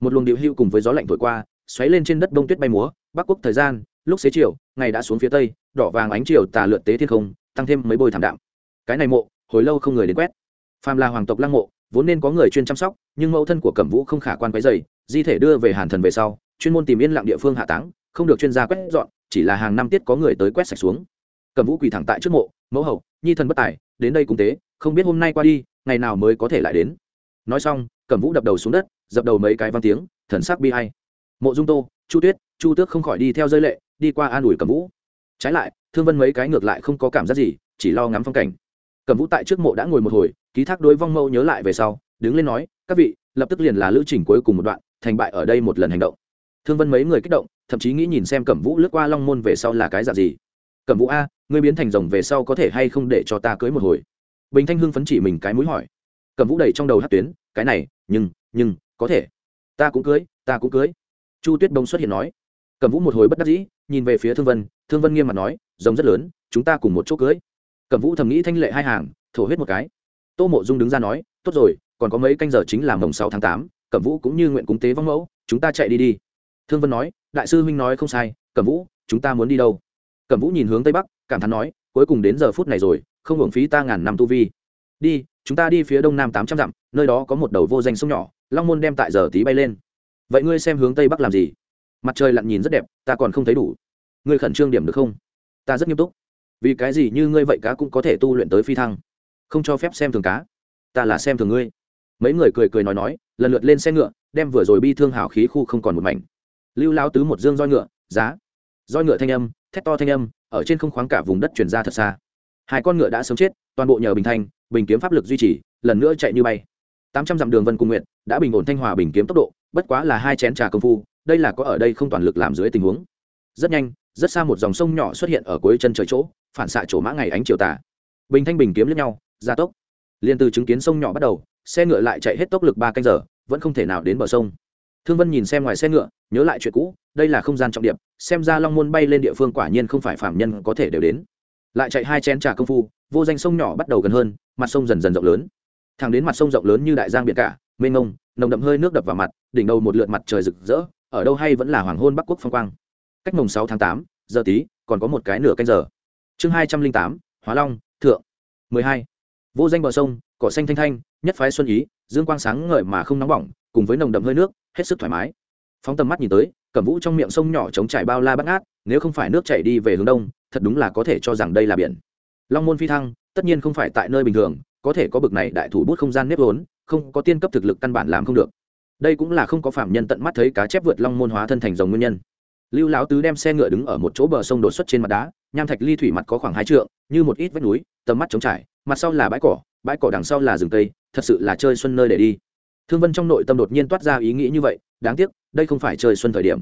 Một luồng điệu hưu cùng với gió lạnh thổi qua, xoáy lên trên đất đông tuyết bay múa, bắc quốc thời gian, lúc xế chiều, ngày đã xuống phía tây, đỏ vàng ánh chiều tà lượn tế thiên không, tăng thêm mấy bôi thảm đạm. Cái này mộ, hồi lâu không người đến quét. Phàm là hoàng tộc lăng mộ, vốn nên có người chuyên chăm sóc, nhưng mẫu thân của cẩm vũ không khả quan quấy dày di thể đưa về hàn thần về sau, chuyên môn tìm yên lặng địa phương hạ táng, không được chuyên gia quét dọn, chỉ là hàng năm tiết có người tới quét sạch xuống cẩm vũ quỳ thẳng tại trước mộ, mẫu hậu, nhi thần bất tài, đến đây cùng tế, không biết hôm nay qua đi, ngày nào mới có thể lại đến? Nói xong cẩm vũ đập đầu xuống đất, dập đầu mấy cái văn tiếng, thần sắc bi hay mộ dung tô, chu tuyết, chu tước không khỏi đi theo rơi lệ, đi qua an ủi cẩm vũ. Trái lại, thương vân mấy cái ngược lại không có cảm giác gì, chỉ lo ngắm phong cảnh. Cẩm vũ tại trước mộ đã ngồi một hồi, ký thác đối vong mẫu nhớ lại về sau, đứng lên nói, các vị, lập tức liền là lữ trình cuối cùng một đoạn, thành bại ở đây một lần hành động. Thương vân mấy người kích động, thậm chí nghĩ nhìn xem cẩm vũ lướt qua long môn về sau là cái dạng gì. Cẩm vũ a ngươi biến thành rồng về sau có thể hay không để cho ta cưới một hồi? Bình thanh hưng phấn chỉ mình cái mũi hỏi. Cẩm vũ đầy trong đầu hát tuyến, cái này, nhưng nhưng, có thể. Ta cũng cưới, ta cũng cưới. Chu tuyết đông xuất hiện nói. Cẩm vũ một hồi bất đắc dĩ, nhìn về phía thương vân thương vân nghiêm mặt nói, rồng rất lớn, chúng ta cùng một chỗ cưới. Cẩm vũ thầm nghĩ thanh lệ hai hàng, thổ huyết một cái. Tô mộ dung đứng ra nói, tốt rồi, còn có mấy canh giờ chính là mồng sáu tháng tám cẩm vũ cũng như nguyện cúng tế vong mẫu, chúng ta chạy đi đi. Thương vân nói, đại sư huynh nói không sai cẩm vũ, chúng ta muốn đi đâu? Cẩm vũ nhìn hướng tây bắc cảm thán nói, cuối cùng đến giờ phút này rồi, không hưởng phí ta ngàn năm tu vi. Đi, chúng ta đi phía đông nam tám trăm dặm, nơi đó có một đầu vô danh sông nhỏ, long môn đem tại giờ tí bay lên. Vậy ngươi xem hướng tây bắc làm gì? Mặt trời lặn nhìn rất đẹp, ta còn không thấy đủ. Ngươi khẩn trương điểm được không? Ta rất nghiêm túc. Vì cái gì như ngươi vậy cá cũng có thể tu luyện tới phi thăng? Không cho phép xem thường cá. Ta là xem thường ngươi. Mấy người cười cười nói nói, lần lượt lên xe ngựa, đem vừa rồi bi thương hào khí khu không còn một mảnh. Lưu lao tứ một dương roi ngựa, giá. Roi ngựa thanh âm, thét to thanh âm ở trên không khoáng cả vùng đất truyền ra thật xa. Hai con ngựa đã sớm chết, toàn bộ nhờ bình thanh, bình kiếm pháp lực duy trì, lần nữa chạy như bay. Tám trăm dặm đường vân cung nguyện đã bình ổn thanh hòa bình kiếm tốc độ, bất quá là hai chén trà công phu, đây là có ở đây không toàn lực làm dưới tình huống. Rất nhanh, rất xa một dòng sông nhỏ xuất hiện ở cuối chân trời chỗ, phản xạ chỗ mã ngày ánh chiều tà. Bình thanh bình kiếm lẫn nhau, gia tốc. Liền từ chứng kiến sông nhỏ bắt đầu, xe ngựa lại chạy hết tốc lực ba canh giờ, vẫn không thể nào đến bờ sông thương vân nhìn xem ngoài xe ngựa, nhớ lại chuyện cũ, đây là không gian trọng điểm, xem ra long môn bay lên địa phương quả nhiên không phải phạm nhân có thể đều đến. Lại chạy hai chén trà công phu, vô danh sông nhỏ bắt đầu gần hơn, mặt sông dần dần rộng lớn. Thẳng đến mặt sông rộng lớn như đại giang biển cả, mênh ngông nồng đậm hơi nước đập vào mặt, đỉnh đầu một lượt mặt trời rực rỡ, ở đâu hay vẫn là hoàng hôn bắc quốc phong quang. Cách mùng sáu tháng tám, giờ tí, còn có một cái nửa canh giờ. Chương hai trăm linh tám, hóa long, thượng. mười hai. Vô danh bờ sông, cỏ xanh thanh thanh, nhất phái xuân ý, dương quang sáng ngời mà không nóng bỏng cùng với nồng đậm hơi nước, hết sức thoải mái. Phóng tầm mắt nhìn tới, cẩm vũ trong miệng sông nhỏ trống trải bao la bắt ngát, nếu không phải nước chảy đi về hướng đông, thật đúng là có thể cho rằng đây là biển. Long môn phi thăng, tất nhiên không phải tại nơi bình thường, có thể có bực này đại thủ bút không gian nếp vốn, không có tiên cấp thực lực căn bản làm không được. Đây cũng là không có phạm nhân tận mắt thấy cá chép vượt long môn hóa thân thành dòng nguyên nhân. Lưu lão tứ đem xe ngựa đứng ở một chỗ bờ sông đột xuất trên mặt đá, nham thạch ly thủy mặt có khoảng hai trượng, như một ít vách núi, tầm mắt trống trải, mặt sau là bãi cỏ bãi cỏ đằng sau là rừng tây thật sự là chơi xuân nơi để đi thương vân trong nội tâm đột nhiên toát ra ý nghĩ như vậy, đáng tiếc, đây không phải chơi xuân thời điểm.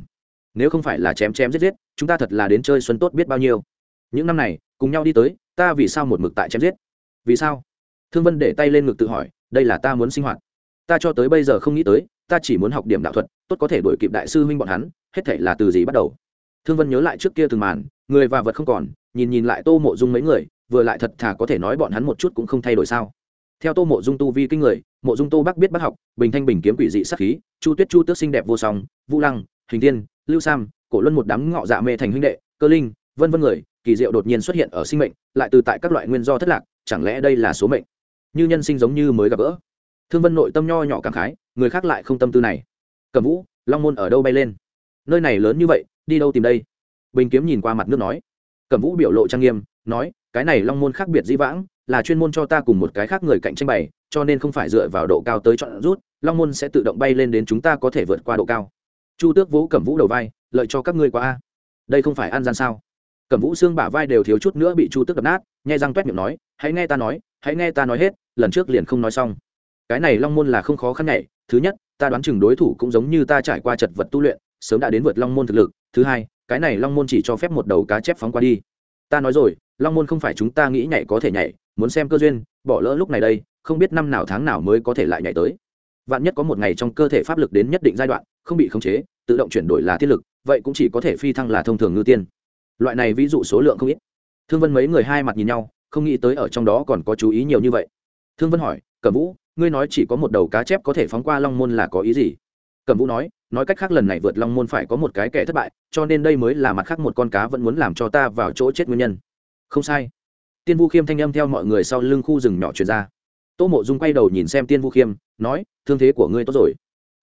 Nếu không phải là chém chém giết giết, chúng ta thật là đến chơi xuân tốt biết bao nhiêu. Những năm này, cùng nhau đi tới, ta vì sao một mực tại chém giết? Vì sao? Thương vân để tay lên ngực tự hỏi, đây là ta muốn sinh hoạt. Ta cho tới bây giờ không nghĩ tới, ta chỉ muốn học điểm đạo thuật, tốt có thể đổi kịp đại sư huynh bọn hắn, hết thể là từ gì bắt đầu? Thương vân nhớ lại trước kia từng màn, người và vật không còn, nhìn nhìn lại tô mộ dung mấy người, vừa lại thật thà có thể nói bọn hắn một chút cũng không thay đổi sao? Theo tô mộ dung tu vi kinh người, mộ dung tô bắc biết bắt học, bình thanh bình kiếm quỷ dị sắc khí, chu tuyết chu tước xinh đẹp vô song, vũ lăng, hình tiên lưu sam, cổ luân một đám ngọ dạ mê thành huynh đệ, cơ linh, vân vân người, kỳ diệu đột nhiên xuất hiện ở sinh mệnh, lại từ tại các loại nguyên do thất lạc, chẳng lẽ đây là số mệnh? Như nhân sinh giống như mới gặp gỡ. Thương vân nội tâm nho nhỏ cảm khái, người khác lại không tâm tư này. Cầm vũ, long môn ở đâu bay lên? Nơi này lớn như vậy, đi đâu tìm đây? Bình kiếm nhìn qua mặt nước nói. Cầm vũ biểu lộ trang nghiêm, nói, cái này long môn khác biệt di vãng là chuyên môn cho ta cùng một cái khác người cạnh tranh bày, cho nên không phải dựa vào độ cao tới chọn rút, long môn sẽ tự động bay lên đến chúng ta có thể vượt qua độ cao. Chu tước vũ cẩm vũ đầu vai, lợi cho các ngươi qua a. Đây không phải ăn gian sao? Cẩm vũ xương bả vai đều thiếu chút nữa bị chu tước đập nát, nhai răng toét miệng nói, hãy nghe ta nói, hãy nghe ta nói hết, lần trước liền không nói xong. Cái này long môn là không khó khăn nhảy. Thứ nhất, ta đoán chừng đối thủ cũng giống như ta trải qua chật vật tu luyện, sớm đã đến vượt long môn thực lực. Thứ hai, cái này long môn chỉ cho phép một đầu cá chép phóng qua đi. Ta nói rồi, long môn không phải chúng ta nghĩ nhảy có thể nhảy muốn xem cơ duyên, bỏ lỡ lúc này đây, không biết năm nào tháng nào mới có thể lại nhảy tới. Vạn nhất có một ngày trong cơ thể pháp lực đến nhất định giai đoạn, không bị khống chế, tự động chuyển đổi là thiết lực, vậy cũng chỉ có thể phi thăng là thông thường ngư tiên. Loại này ví dụ số lượng không ít. Thương vân mấy người hai mặt nhìn nhau, không nghĩ tới ở trong đó còn có chú ý nhiều như vậy. Thương vân hỏi, cẩm vũ, ngươi nói chỉ có một đầu cá chép có thể phóng qua long môn là có ý gì? Cẩm vũ nói nói cách khác lần này vượt long môn phải có một cái kẻ thất bại, cho nên đây mới là mặt khác một con cá vẫn muốn làm cho ta vào chỗ chết nguyên nhân. Không sai tiên vu khiêm thanh âm theo mọi người sau lưng khu rừng nhỏ chuyển ra. Tô mộ dung quay đầu nhìn xem tiên vu khiêm, nói, thương thế của ngươi tốt rồi.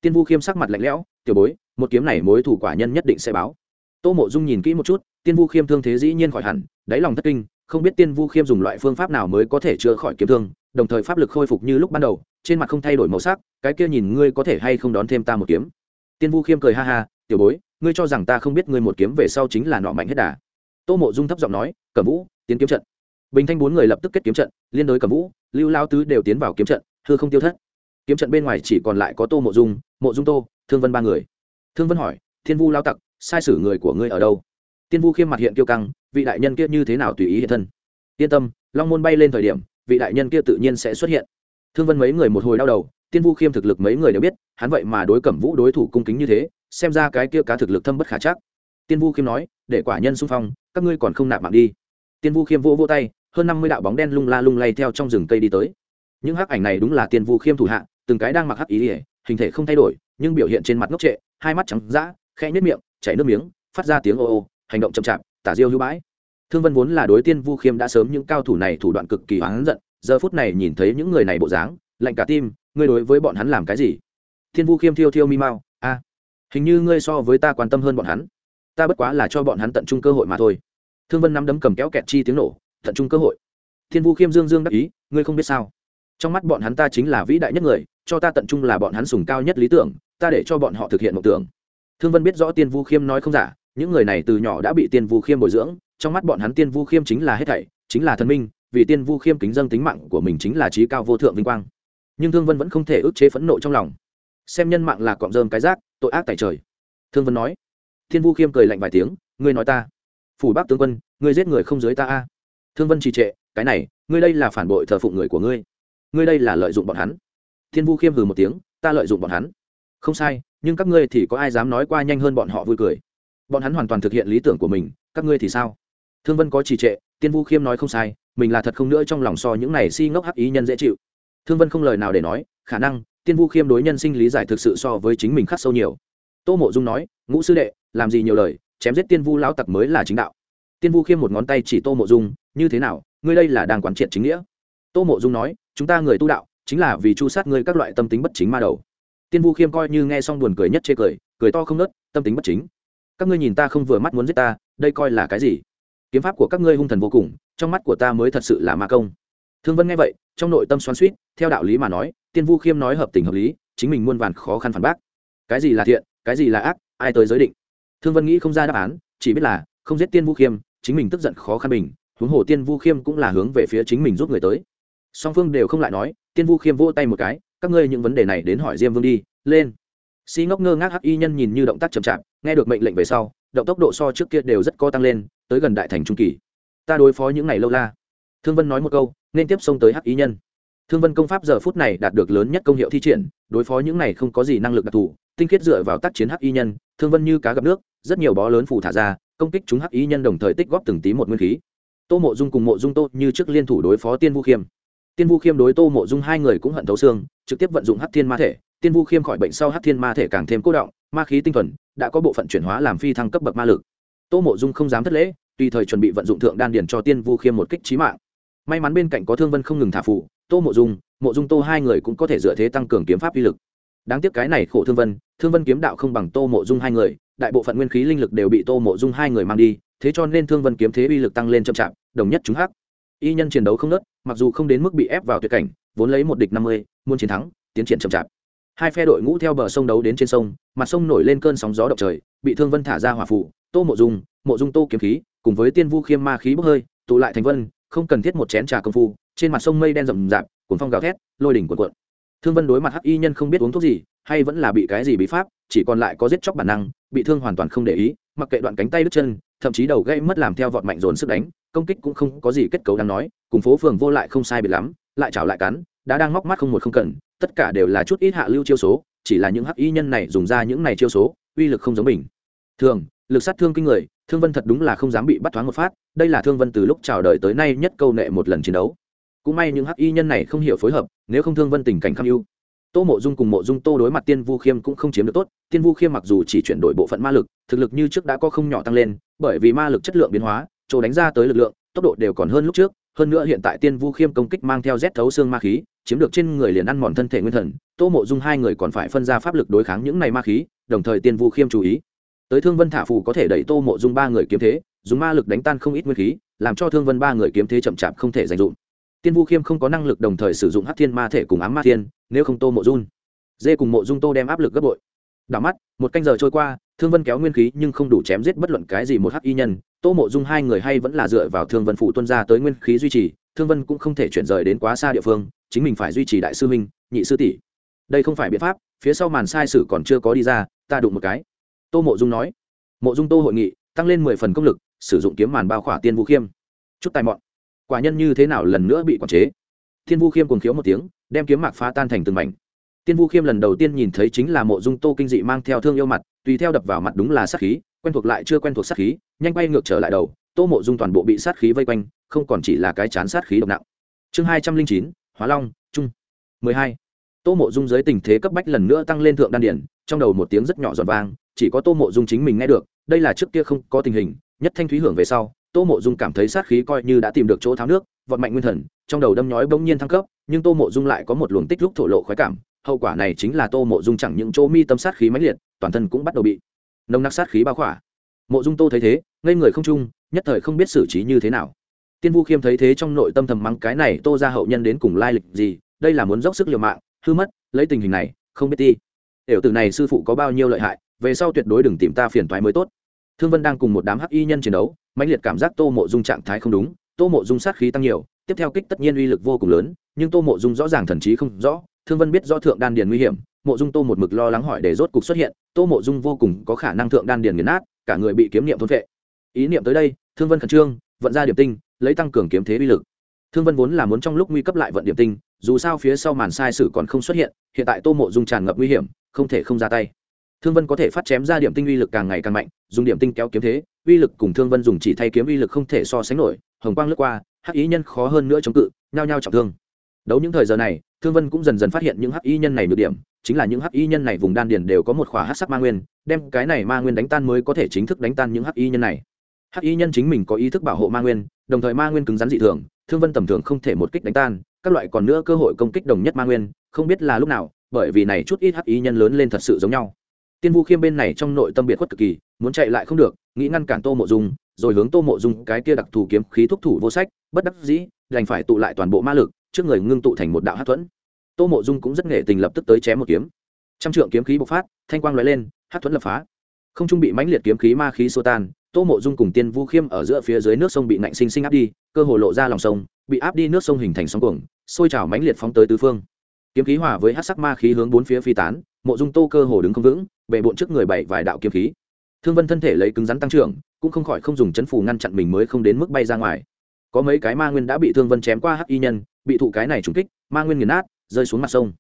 Tiên vu khiêm sắc mặt lạnh lẽo, tiểu bối, một kiếm này mối thủ quả nhân nhất định sẽ báo. Tô mộ dung nhìn kỹ một chút, tiên vu khiêm thương thế dĩ nhiên khỏi hẳn, đáy lòng thất kinh, không biết tiên vu khiêm dùng loại phương pháp nào mới có thể chữa khỏi kiếm thương, đồng thời pháp lực khôi phục như lúc ban đầu, trên mặt không thay đổi màu sắc, cái kia nhìn ngươi có thể hay không đón thêm ta một kiếm? Tiên vu khiêm cười ha ha, tiểu bối, ngươi cho rằng ta không biết ngươi một kiếm về sau chính là nọ mạnh hết đà? Tô mộ dung thấp giọng nói, cẩm vũ, tiến kiếm trận bình thanh bốn người lập tức kết kiếm trận, liên đối cầm vũ, lưu lao tứ đều tiến vào kiếm trận thưa không tiêu thất. Kiếm trận bên ngoài chỉ còn lại có tô mộ dung mộ dung tô, thương vân ba người. Thương vân hỏi, thiên vu lao tặc, sai sử người của ngươi ở đâu? Tiên vu khiêm mặt hiện kiêu căng, vị đại nhân kia như thế nào tùy ý hiện thân? Yên tâm, long môn bay lên thời điểm, vị đại nhân kia tự nhiên sẽ xuất hiện. Thương vân mấy người một hồi đau đầu, tiên vu khiêm thực lực mấy người đều biết, hắn vậy mà đối cẩm vũ đối thủ cung kính như thế, xem ra cái kia cá thực lực thâm bất khả chắc. Tiên vu khiêm nói, để quả nhân xung phong, các ngươi còn không nạp mạng đi. Tiên vu khiêm vỗ vỗ tay hơn năm mươi đạo bóng đen lung la lung lay theo trong rừng cây đi tới. Những hắc ảnh này đúng là tiên vu khiêm thủ hạ, từng cái đang mặc hắc ý ỉa hình thể không thay đổi, nhưng biểu hiện trên mặt ngốc trệ, hai mắt trắng dã, khẽ nhếch miệng, chảy nước miếng, phát ra tiếng ô ô, hành động chậm chạp, tả diêu hữu bãi. Thương vân vốn là đối tiên vu khiêm đã sớm những cao thủ này thủ đoạn cực kỳ oán giận, giờ phút này nhìn thấy những người này bộ dáng, lạnh cả tim, ngươi đối với bọn hắn làm cái gì? Thiên vu khiêm thiêu thiêu mi mau, a, hình như ngươi so với ta quan tâm hơn bọn hắn. Ta bất quá là cho bọn hắn tận trung cơ hội mà thôi. Thương vân nắm đấm cầm kéo kẹt chi tiếng nổ tận trung cơ hội. Thiên vu khiêm dương dương đắc ý, ngươi không biết sao? Trong mắt bọn hắn ta chính là vĩ đại nhất người, cho ta tận trung là bọn hắn sùng cao nhất lý tưởng, ta để cho bọn họ thực hiện mộng tưởng. Thương vân biết rõ tiên vu khiêm nói không giả, những người này từ nhỏ đã bị tiên vu khiêm bồi dưỡng, trong mắt bọn hắn tiên vu khiêm chính là hết thảy, chính là thần minh, vì tiên vu khiêm kính dâng tính mạng của mình chính là trí cao vô thượng vinh quang. Nhưng thương vân vẫn không thể ức chế phẫn nộ trong lòng. Xem nhân mạng là cọm rơm cái rác, tội ác tại trời. Thương vân nói. Thiên vu khiêm cười lạnh vài tiếng, ngươi nói ta, phủ bác tướng quân, ngươi giết người không dưới ta a thương vân trì trệ, cái này, ngươi đây là phản bội thờ phụng người của ngươi. Ngươi đây là lợi dụng bọn hắn. Thiên vu khiêm hừ một tiếng, ta lợi dụng bọn hắn. Không sai, nhưng các ngươi thì có ai dám nói qua nhanh hơn bọn họ vui cười? Bọn hắn hoàn toàn thực hiện lý tưởng của mình, các ngươi thì sao? Thương vân có trì trệ, tiên vu khiêm nói không sai, mình là thật không nữa trong lòng so những này si ngốc hắc ý nhân dễ chịu. Thương vân không lời nào để nói, khả năng, tiên vu khiêm đối nhân sinh lý giải thực sự so với chính mình khắc sâu nhiều. Tô mộ dung nói, ngũ sư đệ, làm gì nhiều lời, chém giết tiên vu lão tặc mới là chính đạo tiên vu khiêm một ngón tay chỉ tô mộ dung, như thế nào? Ngươi đây là đang quán triệt chính nghĩa? Tô mộ dung nói, chúng ta người tu đạo, chính là vì chu sát ngươi các loại tâm tính bất chính ma đầu. Tiên vu khiêm coi như nghe xong buồn cười nhất chê cười cười to không nớt, tâm tính bất chính? Các ngươi nhìn ta không vừa mắt muốn giết ta, đây coi là cái gì? Kiếm pháp của các ngươi hung thần vô cùng, trong mắt của ta mới thật sự là ma công. Thương vân nghe vậy, trong nội tâm xoắn suýt theo đạo lý mà nói, tiên vu khiêm nói hợp tình hợp lý, chính mình muôn vàn khó khăn phản bác. Cái gì là thiện, cái gì là ác, ai tới giới định? Thương vân nghĩ không ra đáp án, chỉ biết là không giết tiên vu khiêm chính mình tức giận khó khăn bình, huống hồ tiên vu khiêm cũng là hướng về phía chính mình giúp người tới. Song phương đều không lại nói, tiên vu khiêm vỗ tay một cái, các ngươi những vấn đề này đến hỏi diêm vương đi, lên. Si ngốc ngơ ngác hắc y nhân nhìn như động tác chậm chạp, nghe được mệnh lệnh về sau, động tốc độ so trước kia đều rất co tăng lên, tới gần đại thành trung kỳ. Ta đối phó những ngày lâu la. Thương vân nói một câu, nên tiếp xông tới hắc y nhân. Thương vân công pháp giờ phút này đạt được lớn nhất công hiệu thi triển, đối phó những này không có gì năng lực đặc thù, tinh khiết dựa vào tác chiến hắc y nhân, thương vân như cá gặp nước, rất nhiều bó lớn phủ thả ra công kích chúng hắc ý nhân đồng thời tích góp từng tí một nguyên khí. Tô mộ dung cùng mộ dung tô như trước liên thủ đối phó tiên vu khiêm. Tiên vu khiêm đối tô mộ dung hai người cũng hận thấu xương, trực tiếp vận dụng hắc thiên ma thể. Tiên vu khiêm khỏi bệnh sau hắc thiên ma thể càng thêm cố động, ma khí tinh thuần, đã có bộ phận chuyển hóa làm phi thăng cấp bậc ma lực. Tô mộ dung không dám thất lễ, tùy thời chuẩn bị vận dụng thượng đan điền cho tiên vu khiêm một kích trí mạng. May mắn bên cạnh có thương vân không ngừng thả phụ tô mộ dung mộ dung tô hai người cũng có thể dựa thế tăng cường kiếm pháp uy lực. Đáng tiếc cái này khổ thương vân thương vân kiếm đạo không bằng tô mộ dung hai người đại bộ phận nguyên khí linh lực đều bị tô mộ dung hai người mang đi, thế cho nên thương vân kiếm thế uy lực tăng lên chậm chạp, đồng nhất chúng hắc. Y nhân chiến đấu không nớt mặc dù không đến mức bị ép vào tuyệt cảnh, vốn lấy một địch năm mươi, muốn chiến thắng, tiến triển chậm chạp. Hai phe đội ngũ theo bờ sông đấu đến trên sông, mặt sông nổi lên cơn sóng gió động trời, bị thương vân thả ra hỏa phụ, tô mộ dung mộ dung tô kiếm khí, cùng với tiên vu khiêm ma khí bốc hơi, tụ lại thành vân, không cần thiết một chén trà công phu, trên mặt sông mây đen rậm rạp, cuốn phong gào thét, lôi đỉnh cuộn cuộn. Thương vân đối mặt hắc y nhân không biết uống thuốc gì hay vẫn là bị cái gì bí pháp, chỉ còn lại có giết chóc bản năng, bị thương hoàn toàn không để ý, mặc kệ đoạn cánh tay đứt chân, thậm chí đầu gây mất làm theo vọt mạnh dồn sức đánh, công kích cũng không có gì kết cấu đáng nói, cùng phố phường vô lại không sai biệt lắm, lại chảo lại cắn, đã đang móc mắt không một không cần, tất cả đều là chút ít hạ lưu chiêu số, chỉ là những hắc y nhân này dùng ra những này chiêu số, uy lực không giống mình. Thường, lực sát thương kinh người, thương vân thật đúng là không dám bị bắt thoáng một phát, đây là thương vân từ lúc chào đời tới nay nhất câu nệ một lần chiến đấu. Cũng may những hắc y nhân này không hiểu phối hợp, nếu không thương vân tình cảnh kham ưu tô mộ dung cùng mộ dung tô đối mặt tiên vu khiêm cũng không chiếm được tốt, tiên vu khiêm mặc dù chỉ chuyển đổi bộ phận ma lực, thực lực như trước đã có không nhỏ tăng lên, bởi vì ma lực chất lượng biến hóa, chỗ đánh ra tới lực lượng, tốc độ đều còn hơn lúc trước, hơn nữa hiện tại tiên vu khiêm công kích mang theo rét thấu xương ma khí, chiếm được trên người liền ăn mòn thân thể nguyên thần, tô mộ dung hai người còn phải phân ra pháp lực đối kháng những này ma khí, đồng thời tiên vu khiêm chú ý. Tới thương vân thả phù có thể đẩy tô mộ dung ba người kiếm thế, dùng ma lực đánh tan không ít nguyên khí, làm cho thương vân ba người kiếm thế chậm chạp không thể dành dụng. Tiên vu khiêm không có năng lực đồng thời sử dụng hát thiên ma thể cùng ám ma thiên nếu không tô mộ dung. Dê cùng mộ dung tô đem áp lực gấp bội. Đảo mắt, một canh giờ trôi qua, thương vân kéo nguyên khí nhưng không đủ chém giết bất luận cái gì một hắc y nhân. Tô mộ dung hai người hay vẫn là dựa vào thương vân phụ tuân ra tới nguyên khí duy trì, thương vân cũng không thể chuyển rời đến quá xa địa phương, chính mình phải duy trì đại sư minh nhị sư tỷ. Đây không phải biện pháp, phía sau màn sai sử còn chưa có đi ra, ta đụng một cái. Tô mộ dung nói. Mộ dung tô hội nghị, tăng lên mười phần công lực, sử dụng kiếm màn bao khỏa tiên vũ khiêm. Chút tài mọn. Quả nhân như thế nào lần nữa bị quản chế? Thiên vu khiêm cùng khiếu một tiếng, đem kiếm mạc phá tan thành từng mảnh. Tiên vu khiêm lần đầu tiên nhìn thấy chính là mộ dung tô kinh dị mang theo thương yêu mặt, tùy theo đập vào mặt đúng là sát khí, quen thuộc lại chưa quen thuộc sát khí, nhanh bay ngược trở lại đầu, tô mộ dung toàn bộ bị sát khí vây quanh, không còn chỉ là cái chán sát khí độc nặng. Chương hai trăm linh chín, hóa long, trung. mười hai. Tô mộ dung dưới tình thế cấp bách lần nữa tăng lên thượng đan điển, trong đầu một tiếng rất nhỏ giọt vang, chỉ có tô mộ dung chính mình nghe được, đây là trước kia không có tình hình, nhất thanh thúy hưởng về sau, tô mộ dung cảm thấy sát khí coi như đã tìm được chỗ tháo nước vọt mạnh nguyên thần, trong đầu đâm nhói bỗng nhiên thăng cấp, nhưng tô mộ dung lại có một luồng tích lúc thổ lộ khoái cảm, hậu quả này chính là tô mộ dung chẳng những chỗ mi tâm sát khí mãnh liệt, toàn thân cũng bắt đầu bị nồng nặc sát khí bao khỏa. Mộ dung tô thấy thế, ngây người không trung nhất thời không biết xử trí như thế nào. Tiên vu khiêm thấy thế trong nội tâm thầm mắng cái này tô ra hậu nhân đến cùng lai lịch gì, đây là muốn dốc sức liều mạng, hư mất, lấy tình hình này, không biết đi. Tiểu tử này sư phụ có bao nhiêu lợi hại, về sau tuyệt đối đừng tìm ta phiền toái mới tốt. Thương vân đang cùng một đám hắc y nhân chiến đấu, mãnh liệt cảm giác tô mộ dung trạng thái không đúng tô mộ dung sát khí tăng nhiều, tiếp theo kích tất nhiên uy lực vô cùng lớn, nhưng tô mộ dung rõ ràng thần trí không rõ, thương vân biết rõ thượng đan điền nguy hiểm, mộ dung tô một mực lo lắng hỏi để rốt cục xuất hiện, tô mộ dung vô cùng có khả năng thượng đan điền nghiền nát, cả người bị kiếm niệm thôn vệ ý niệm tới đây, thương vân khẩn trương, vận ra điểm tinh, lấy tăng cường kiếm thế uy lực. Thương vân vốn là muốn trong lúc nguy cấp lại vận điểm tinh, dù sao phía sau màn sai sử còn không xuất hiện hiện tại tô mộ dung tràn ngập nguy hiểm, không thể không ra tay. Thương vân có thể phát chém ra điểm tinh uy lực càng ngày càng mạnh, dùng điểm tinh kéo kiếm thế, uy lực cùng thương vân dùng chỉ thay kiếm uy lực không thể so sánh nổi hồng quang lướt qua, hắc ý nhân khó hơn nữa chống cự, nhao nhao trọng thương. Đấu những thời giờ này, thương vân cũng dần dần phát hiện những hắc y nhân này được điểm, chính là những hắc y nhân này vùng đan điền đều có một khỏa hắc sắc ma nguyên, đem cái này ma nguyên đánh tan mới có thể chính thức đánh tan những hắc y nhân này. Hắc y nhân chính mình có ý thức bảo hộ ma nguyên, đồng thời ma nguyên cứng rắn dị thường, thương vân tầm thường không thể một kích đánh tan, các loại còn nữa cơ hội công kích đồng nhất ma nguyên, không biết là lúc nào, bởi vì này chút ít hắc y nhân lớn lên thật sự giống nhau. Tiên vu khiêm bên này trong nội tâm biệt khuất cực kỳ, muốn chạy lại không được, nghĩ ngăn cản tô mộ dung rồi hướng tô mộ dung cái kia đặc thù kiếm khí thúc thủ vô sách, bất đắc dĩ, đành phải tụ lại toàn bộ ma lực, trước người ngưng tụ thành một đạo hát thuẫn. Tô mộ dung cũng rất nghệ tình lập tức tới chém một kiếm. Trăm trượng kiếm khí bộc phát, thanh quang lóe lên hát thuẫn lập phá. Không trung bị mãnh liệt kiếm khí ma khí xô tan, tô mộ dung cùng tiên vu khiêm ở giữa phía dưới nước sông bị nạnh sinh sinh áp đi, cơ hồ lộ ra lòng sông, bị áp đi nước sông hình thành sóng cuồng, sôi trào mãnh liệt phóng tới tứ phương. Kiếm khí hòa với hát sắc ma khí hướng bốn phía phi tán, mộ dung tô cơ hồ đứng không vững, bề bộn trước người bảy vài đạo kiếm khí thương vân thân thể lấy cứng rắn tăng trưởng, cũng không khỏi không dùng chấn phù ngăn chặn mình mới không đến mức bay ra ngoài. Có mấy cái ma nguyên đã bị thương vân chém qua hắc y nhân, bị thụ cái này trúng kích, ma nguyên nghiền nát, rơi xuống mặt sông.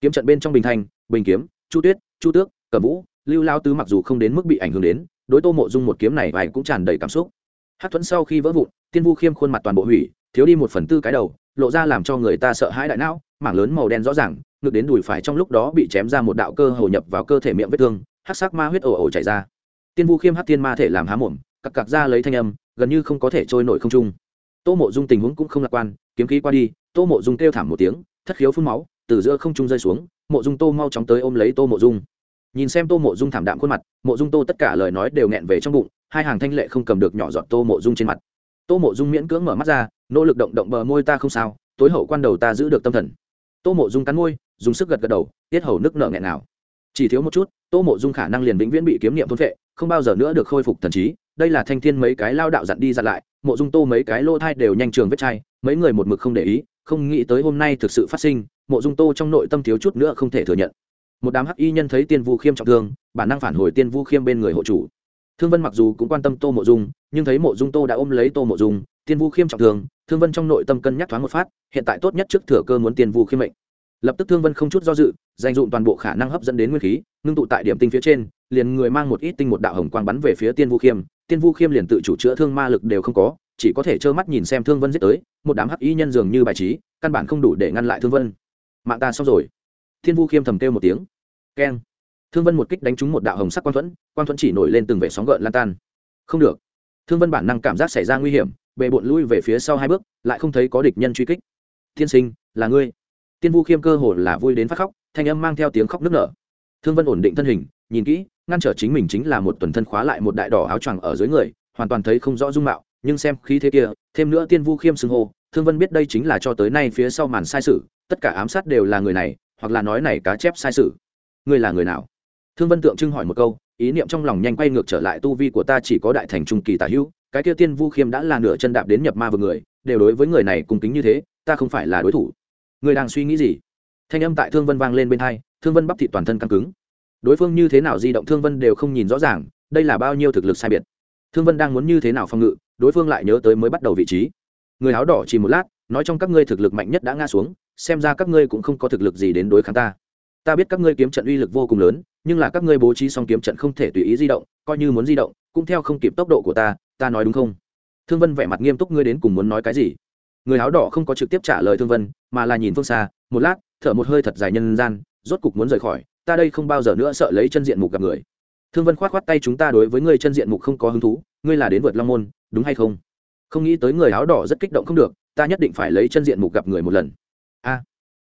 Kiếm trận bên trong bình thành, bình kiếm, chu tuyết, chu tước, cẩm vũ, lưu lao tứ mặc dù không đến mức bị ảnh hưởng đến, đối tô mộ dung một kiếm này vài cũng tràn đầy cảm xúc. Hát thuẫn sau khi vỡ vụn, tiên vu khiêm khuôn mặt toàn bộ hủy, thiếu đi một phần tư cái đầu, lộ ra làm cho người ta sợ hãi đại não, mảng lớn màu đen rõ ràng ngược đến đùi phải trong lúc đó bị chém ra một đạo cơ hồ nhập vào cơ thể miệng vết thương hát sắc ma huyết ồ ồ chảy ra tiên vu khiêm hát tiên ma thể làm há mồm, cặc cặc ra lấy thanh âm, gần như không có thể trôi nổi không trung. Tô mộ dung tình huống cũng không lạc quan, kiếm khí qua đi, tô mộ dung kêu thảm một tiếng, thất khiếu phun máu, từ giữa không trung rơi xuống, mộ dung tô mau chóng tới ôm lấy tô mộ dung. Nhìn xem tô mộ dung thảm đạm khuôn mặt, mộ dung tô tất cả lời nói đều nghẹn về trong bụng, hai hàng thanh lệ không cầm được nhỏ giọt tô mộ dung trên mặt. Tô mộ dung miễn cưỡng mở mắt ra, nỗ lực động động bờ môi ta không sao, tối hậu quan đầu ta giữ được tâm thần. Tô mộ dung cắn môi, dùng sức gật gật đầu, tiết hầu nước nợ nghẹn nào. Chỉ thiếu một chút, tô mộ dung khả năng liền vĩnh viễn bị kiếm niệm thôn vệ không bao giờ nữa được khôi phục thần trí, đây là thanh thiên mấy cái lao đạo dặn đi dặn lại, mộ dung tô mấy cái lô thai đều nhanh trường vết chai, mấy người một mực không để ý, không nghĩ tới hôm nay thực sự phát sinh, mộ dung tô trong nội tâm thiếu chút nữa không thể thừa nhận. Một đám hắc y nhân thấy tiên vu khiêm trọng thương, bản năng phản hồi tiên vu khiêm bên người hộ chủ. Thương vân mặc dù cũng quan tâm tô mộ dung, nhưng thấy mộ dung tô đã ôm lấy tô mộ dung, tiên vu khiêm trọng thương thương vân trong nội tâm cân nhắc thoáng một phát, hiện tại tốt nhất trước thừa cơ muốn tiên vu khiêm mệnh. Lập tức thương vân không chút do dự, dành dụm toàn bộ khả năng hấp dẫn đến nguyên khí, ngưng tụ tại điểm tinh phía trên liền người mang một ít tinh một đạo hồng quang bắn về phía tiên vu khiêm. Tiên vu khiêm liền tự chủ chữa thương ma lực đều không có, chỉ có thể trơ mắt nhìn xem thương vân giết tới, một đám hắc y nhân dường như bài trí, căn bản không đủ để ngăn lại thương vân. Mạng ta xong rồi. Thiên vu khiêm thầm kêu một tiếng. Keng. Thương vân một kích đánh trúng một đạo hồng sắc quang thuẫn quang thuẫn chỉ nổi lên từng vệ sóng gợn lan tan. Không được. Thương vân bản năng cảm giác xảy ra nguy hiểm, bề bộn lui về phía sau hai bước, lại không thấy có địch nhân truy kích. Tiên sinh, là ngươi. Tiên vu khiêm cơ hồ là vui đến phát khóc, thanh âm mang theo tiếng khóc nức nở. Thương vân ổn định thân hình nhìn kỹ, ngăn trở chính mình chính là một tuần thân khóa lại một đại đỏ áo choàng ở dưới người, hoàn toàn thấy không rõ dung mạo, nhưng xem khí thế kia, thêm nữa tiên vu khiêm xưng hô, thương vân biết đây chính là cho tới nay phía sau màn sai sự, tất cả ám sát đều là người này, hoặc là nói này cá chép sai sự. Ngươi là người nào? Thương vân tượng trưng hỏi một câu, ý niệm trong lòng nhanh quay ngược trở lại tu vi của ta chỉ có đại thành trung kỳ tả hữu, cái kia tiên vu khiêm đã là nửa chân đạp đến nhập ma vừa người, đều đối với người này cùng kính như thế, ta không phải là đối thủ. Người đang suy nghĩ gì? Thanh âm tại thương vân vang lên bên hai, thương vân bắp thị toàn thân căng cứng đối phương như thế nào di động thương vân đều không nhìn rõ ràng, đây là bao nhiêu thực lực sai biệt. Thương vân đang muốn như thế nào phòng ngự, đối phương lại nhớ tới mới bắt đầu vị trí. Người áo đỏ chỉ một lát, nói trong các ngươi thực lực mạnh nhất đã ngã xuống, xem ra các ngươi cũng không có thực lực gì đến đối kháng ta. Ta biết các ngươi kiếm trận uy lực vô cùng lớn, nhưng là các ngươi bố trí xong kiếm trận không thể tùy ý di động, coi như muốn di động, cũng theo không kịp tốc độ của ta ta nói đúng không? Thương vân vẻ mặt nghiêm túc ngươi đến cùng muốn nói cái gì? Người áo đỏ không có trực tiếp trả lời thương vân, mà là nhìn phương xa, một lát, thở một hơi thật dài nhân gian, rốt cục muốn rời khỏi ta đây không bao giờ nữa sợ lấy chân diện mục gặp người. Thương vân k h o á t k h o á t tay chúng ta đối với ngươi chân diện mục không có hứng thú, ngươi là đến vượt long môn, đúng hay không? Không nghĩ tới người áo đỏ rất kích động không được, ta nhất định phải lấy chân diện mục gặp người một lần. A.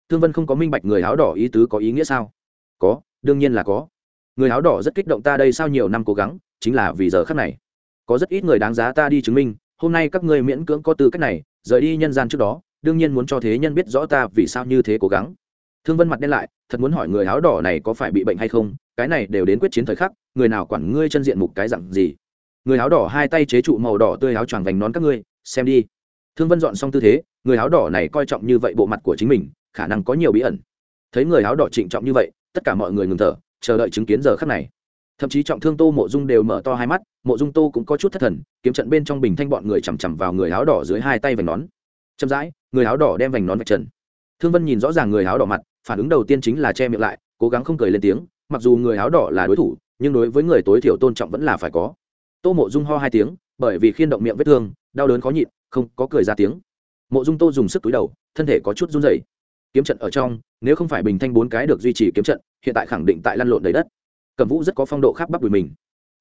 Thương vân không có minh bạch người áo đỏ ý tứ có ý nghĩa sao? Có, đương nhiên là có. Người áo đỏ rất kích động ta đây sau nhiều năm cố gắng, chính là vì giờ khắc này. Có rất ít người đáng giá ta đi chứng minh, hôm nay các ngươi miễn cưỡng có tư cách này, rời đi nhân gian trước đó, đương nhiên muốn cho thế nhân biết rõ ta vì sao như thế cố gắng thương vân mặt đen lại, thật muốn hỏi người áo đỏ này có phải bị bệnh hay không, cái này đều đến quyết chiến thời khắc, người nào quản ngươi chân diện mục cái dặn gì? Người áo đỏ hai tay chế trụ màu đỏ tươi áo choàng vành nón các ngươi, xem đi. Thương vân dọn xong tư thế, người áo đỏ này coi trọng như vậy bộ mặt của chính mình, khả năng có nhiều bí ẩn. Thấy người áo đỏ trịnh trọng như vậy, tất cả mọi người ngừng thở, chờ đợi chứng kiến giờ khắc này. Thậm chí trọng thương tô mộ dung đều mở to hai mắt, mộ dung tô cũng có chút thất thần, kiếm trận bên trong bình thanh bọn người chằm chằm vào người áo đỏ dưới hai tay vành nón. Chậm rãi, người áo đỏ đem vành nón vạch trần. Thương vân nhìn rõ ràng người áo đỏ mặt phản ứng đầu tiên chính là che miệng lại, cố gắng không cười lên tiếng, mặc dù người áo đỏ là đối thủ, nhưng đối với người tối thiểu tôn trọng vẫn là phải có. Tô mộ dung ho hai tiếng, bởi vì khiên động miệng vết thương, đau đớn khó nhịn, không có cười ra tiếng. Mộ dung tô dùng sức túi đầu, thân thể có chút run dày kiếm trận ở trong, nếu không phải bình thanh bốn cái được duy trì kiếm trận, hiện tại khẳng định tại lăn lộn đầy đất. Cẩm vũ rất có phong độ khác bắp đùi mình.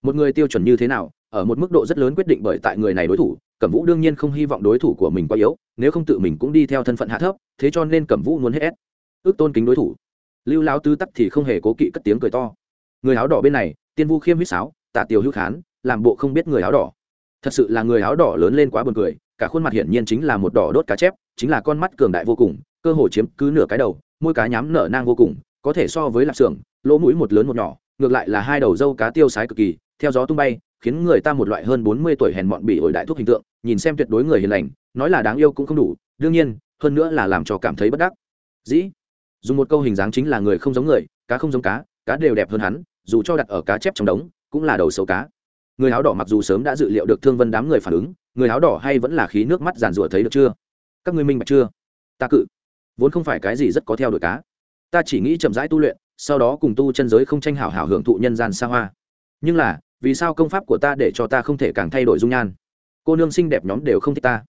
Một người tiêu chuẩn như thế nào, ở một mức độ rất lớn quyết định bởi tại người này đối thủ, cẩm vũ đương nhiên không hy vọng đối thủ của mình quá yếu, nếu không tự mình cũng đi theo thân phận hạ thấp, thế cho nên cẩm vũ muốn hết ước tôn kính đối thủ. Lưu lao tư tắc thì không hề cố kỵ cất tiếng cười to. Người áo đỏ bên này, tiên vu khiêm huýt sáo, tạ tiểu hữu khán, làm bộ không biết người áo đỏ. Thật sự là người áo đỏ lớn lên quá buồn cười, cả khuôn mặt hiển nhiên chính là một đỏ đốt cá chép, chính là con mắt cường đại vô cùng, cơ hồ chiếm cứ nửa cái đầu, môi cá nhám nở nang vô cùng, có thể so với lạp xưởng, lỗ mũi một lớn một nhỏ, ngược lại là hai đầu dâu cá tiêu sái cực kỳ, theo gió tung bay, khiến người ta một loại hơn bốn mươi tuổi hèn mọn bị ổi đại thuốc hình tượng, nhìn xem tuyệt đối người hiền lành, nói là đáng yêu cũng không đủ, đương nhiên, hơn nữa là làm cho cảm thấy bất đắc. Dĩ dùng một câu hình dáng chính là người không giống người, cá không giống cá cá đều đẹp hơn hắn, dù cho đặt ở cá chép trong đống, cũng là đầu xấu cá. Người áo đỏ mặc dù sớm đã dự liệu được thương vân đám người phản ứng, người áo đỏ hay vẫn là khí nước mắt giàn rủa thấy được chưa? Các ngươi minh bạch chưa? Ta cự. Vốn không phải cái gì rất có theo đuổi cá. Ta chỉ nghĩ chậm rãi tu luyện, sau đó cùng tu chân giới không tranh hảo hảo hưởng thụ nhân gian xa hoa. Nhưng là, vì sao công pháp của ta để cho ta không thể càng thay đổi dung nhan? Cô nương xinh đẹp nhóm đều không thích ta.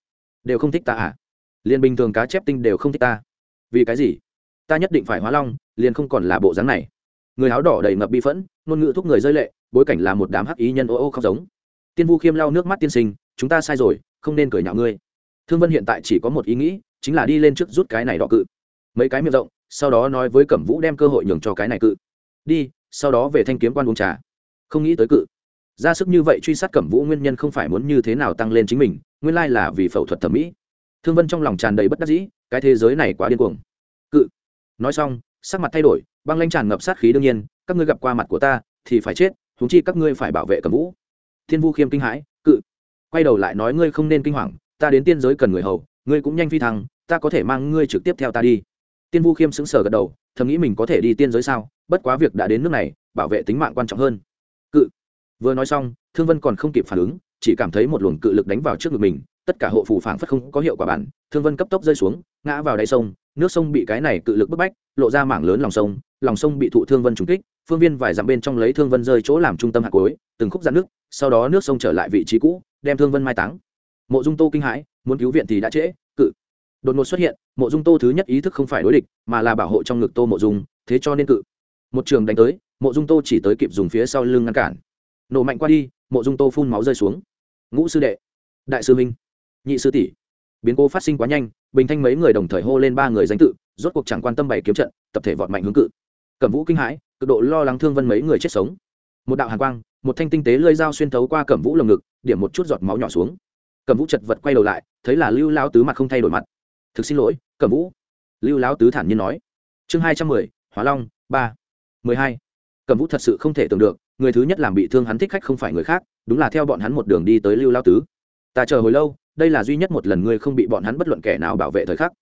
Đều không thích ta à? Liền bình thường cá chép tinh đều không thích ta. Vì cái gì? Ta nhất định phải hóa long, liền không còn là bộ dáng này. Người áo đỏ đầy ngập bi phẫn, ngôn ngữ thúc người rơi lệ, bối cảnh là một đám hắc ý nhân ô ô khóc giống. Tiên vu khiêm lau nước mắt tiên sinh, chúng ta sai rồi, không nên cười nhạo ngươi. Thương vân hiện tại chỉ có một ý nghĩ, chính là đi lên trước rút cái này đỏ cự. Mấy cái miệng rộng, sau đó nói với cẩm vũ đem cơ hội nhường cho cái này cự. Đi, sau đó về thanh kiếm quan uống trà. Không nghĩ tới cự. Ra sức như vậy truy sát cẩm vũ nguyên nhân không phải muốn như thế nào tăng lên chính mình, nguyên lai là vì phẫu thuật thẩm mỹ. Thương vân trong lòng tràn đầy bất đắc dĩ, cái thế giới này quá điên cuồng nói xong, sắc mặt thay đổi, băng lanh tràn ngập sát khí đương nhiên, các ngươi gặp qua mặt của ta, thì phải chết thúng chi các ngươi phải bảo vệ cẩm vũ. Thiên vu khiêm kinh hãi, cự. Quay đầu lại nói ngươi không nên kinh hoàng, ta đến tiên giới cần người hầu, ngươi cũng nhanh phi thăng, ta có thể mang ngươi trực tiếp theo ta đi. Tiên vu khiêm sững sờ gật đầu, thầm nghĩ mình có thể đi tiên giới sao, bất quá việc đã đến nước này, bảo vệ tính mạng quan trọng hơn. Cự. Vừa nói xong, thương vân còn không kịp phản ứng, chỉ cảm thấy một luồng cự lực đánh vào trước ngực mình, tất cả hộ phù phảng phất không có hiệu quả bản, thương vân cấp tốc rơi xuống, ngã vào đáy sông nước sông bị cái này cự lực bức bách, lộ ra mảng lớn lòng sông lòng sông bị thụ thương vân trúng kích, phương viên vài dặm bên trong lấy thương vân rơi chỗ làm trung tâm hạt cối, từng khúc dạn nước, sau đó nước sông trở lại vị trí cũ, đem thương vân mai táng. Mộ dung tô kinh hãi, muốn cứu viện thì đã trễ, cự. Đột ngột xuất hiện, mộ dung tô thứ nhất ý thức không phải đối địch, mà là bảo hộ trong ngực tô mộ dung, thế cho nên cự. Một trường đánh tới, mộ dung tô chỉ tới kịp dùng phía sau lưng ngăn cản. Nổ mạnh qua đi, mộ dung tô phun máu rơi xuống. Ngũ sư đệ. Đại sư minh. Nhị sư tỷ biến cố phát sinh quá nhanh, bình thanh mấy người đồng thời hô lên ba người danh tự, rốt cuộc chẳng quan tâm bày kiếm trận, tập thể vọt mạnh hướng cự. Cẩm vũ kinh hãi, cực độ lo lắng thương vân mấy người chết sống. Một đạo hàn quang, một thanh tinh tế lơi dao xuyên thấu qua cẩm vũ lồng ngực, điểm một chút giọt máu nhỏ xuống. Cẩm vũ chật vật quay đầu lại, thấy là lưu lao tứ mặt không thay đổi mặt. Thực xin lỗi, cẩm vũ. Lưu lão tứ thản nhiên nói. Chương hai trăm mười hóa long, ba, mười hai. Cẩm vũ thật sự không thể tưởng được, người thứ nhất làm bị thương hắn thích khách không phải người khác, đúng là theo bọn hắn một đường đi tới lưu lao tứ. Ta chờ hồi lâu đây là duy nhất một lần ngươi không bị bọn hắn bất luận kẻ nào bảo vệ thời khắc.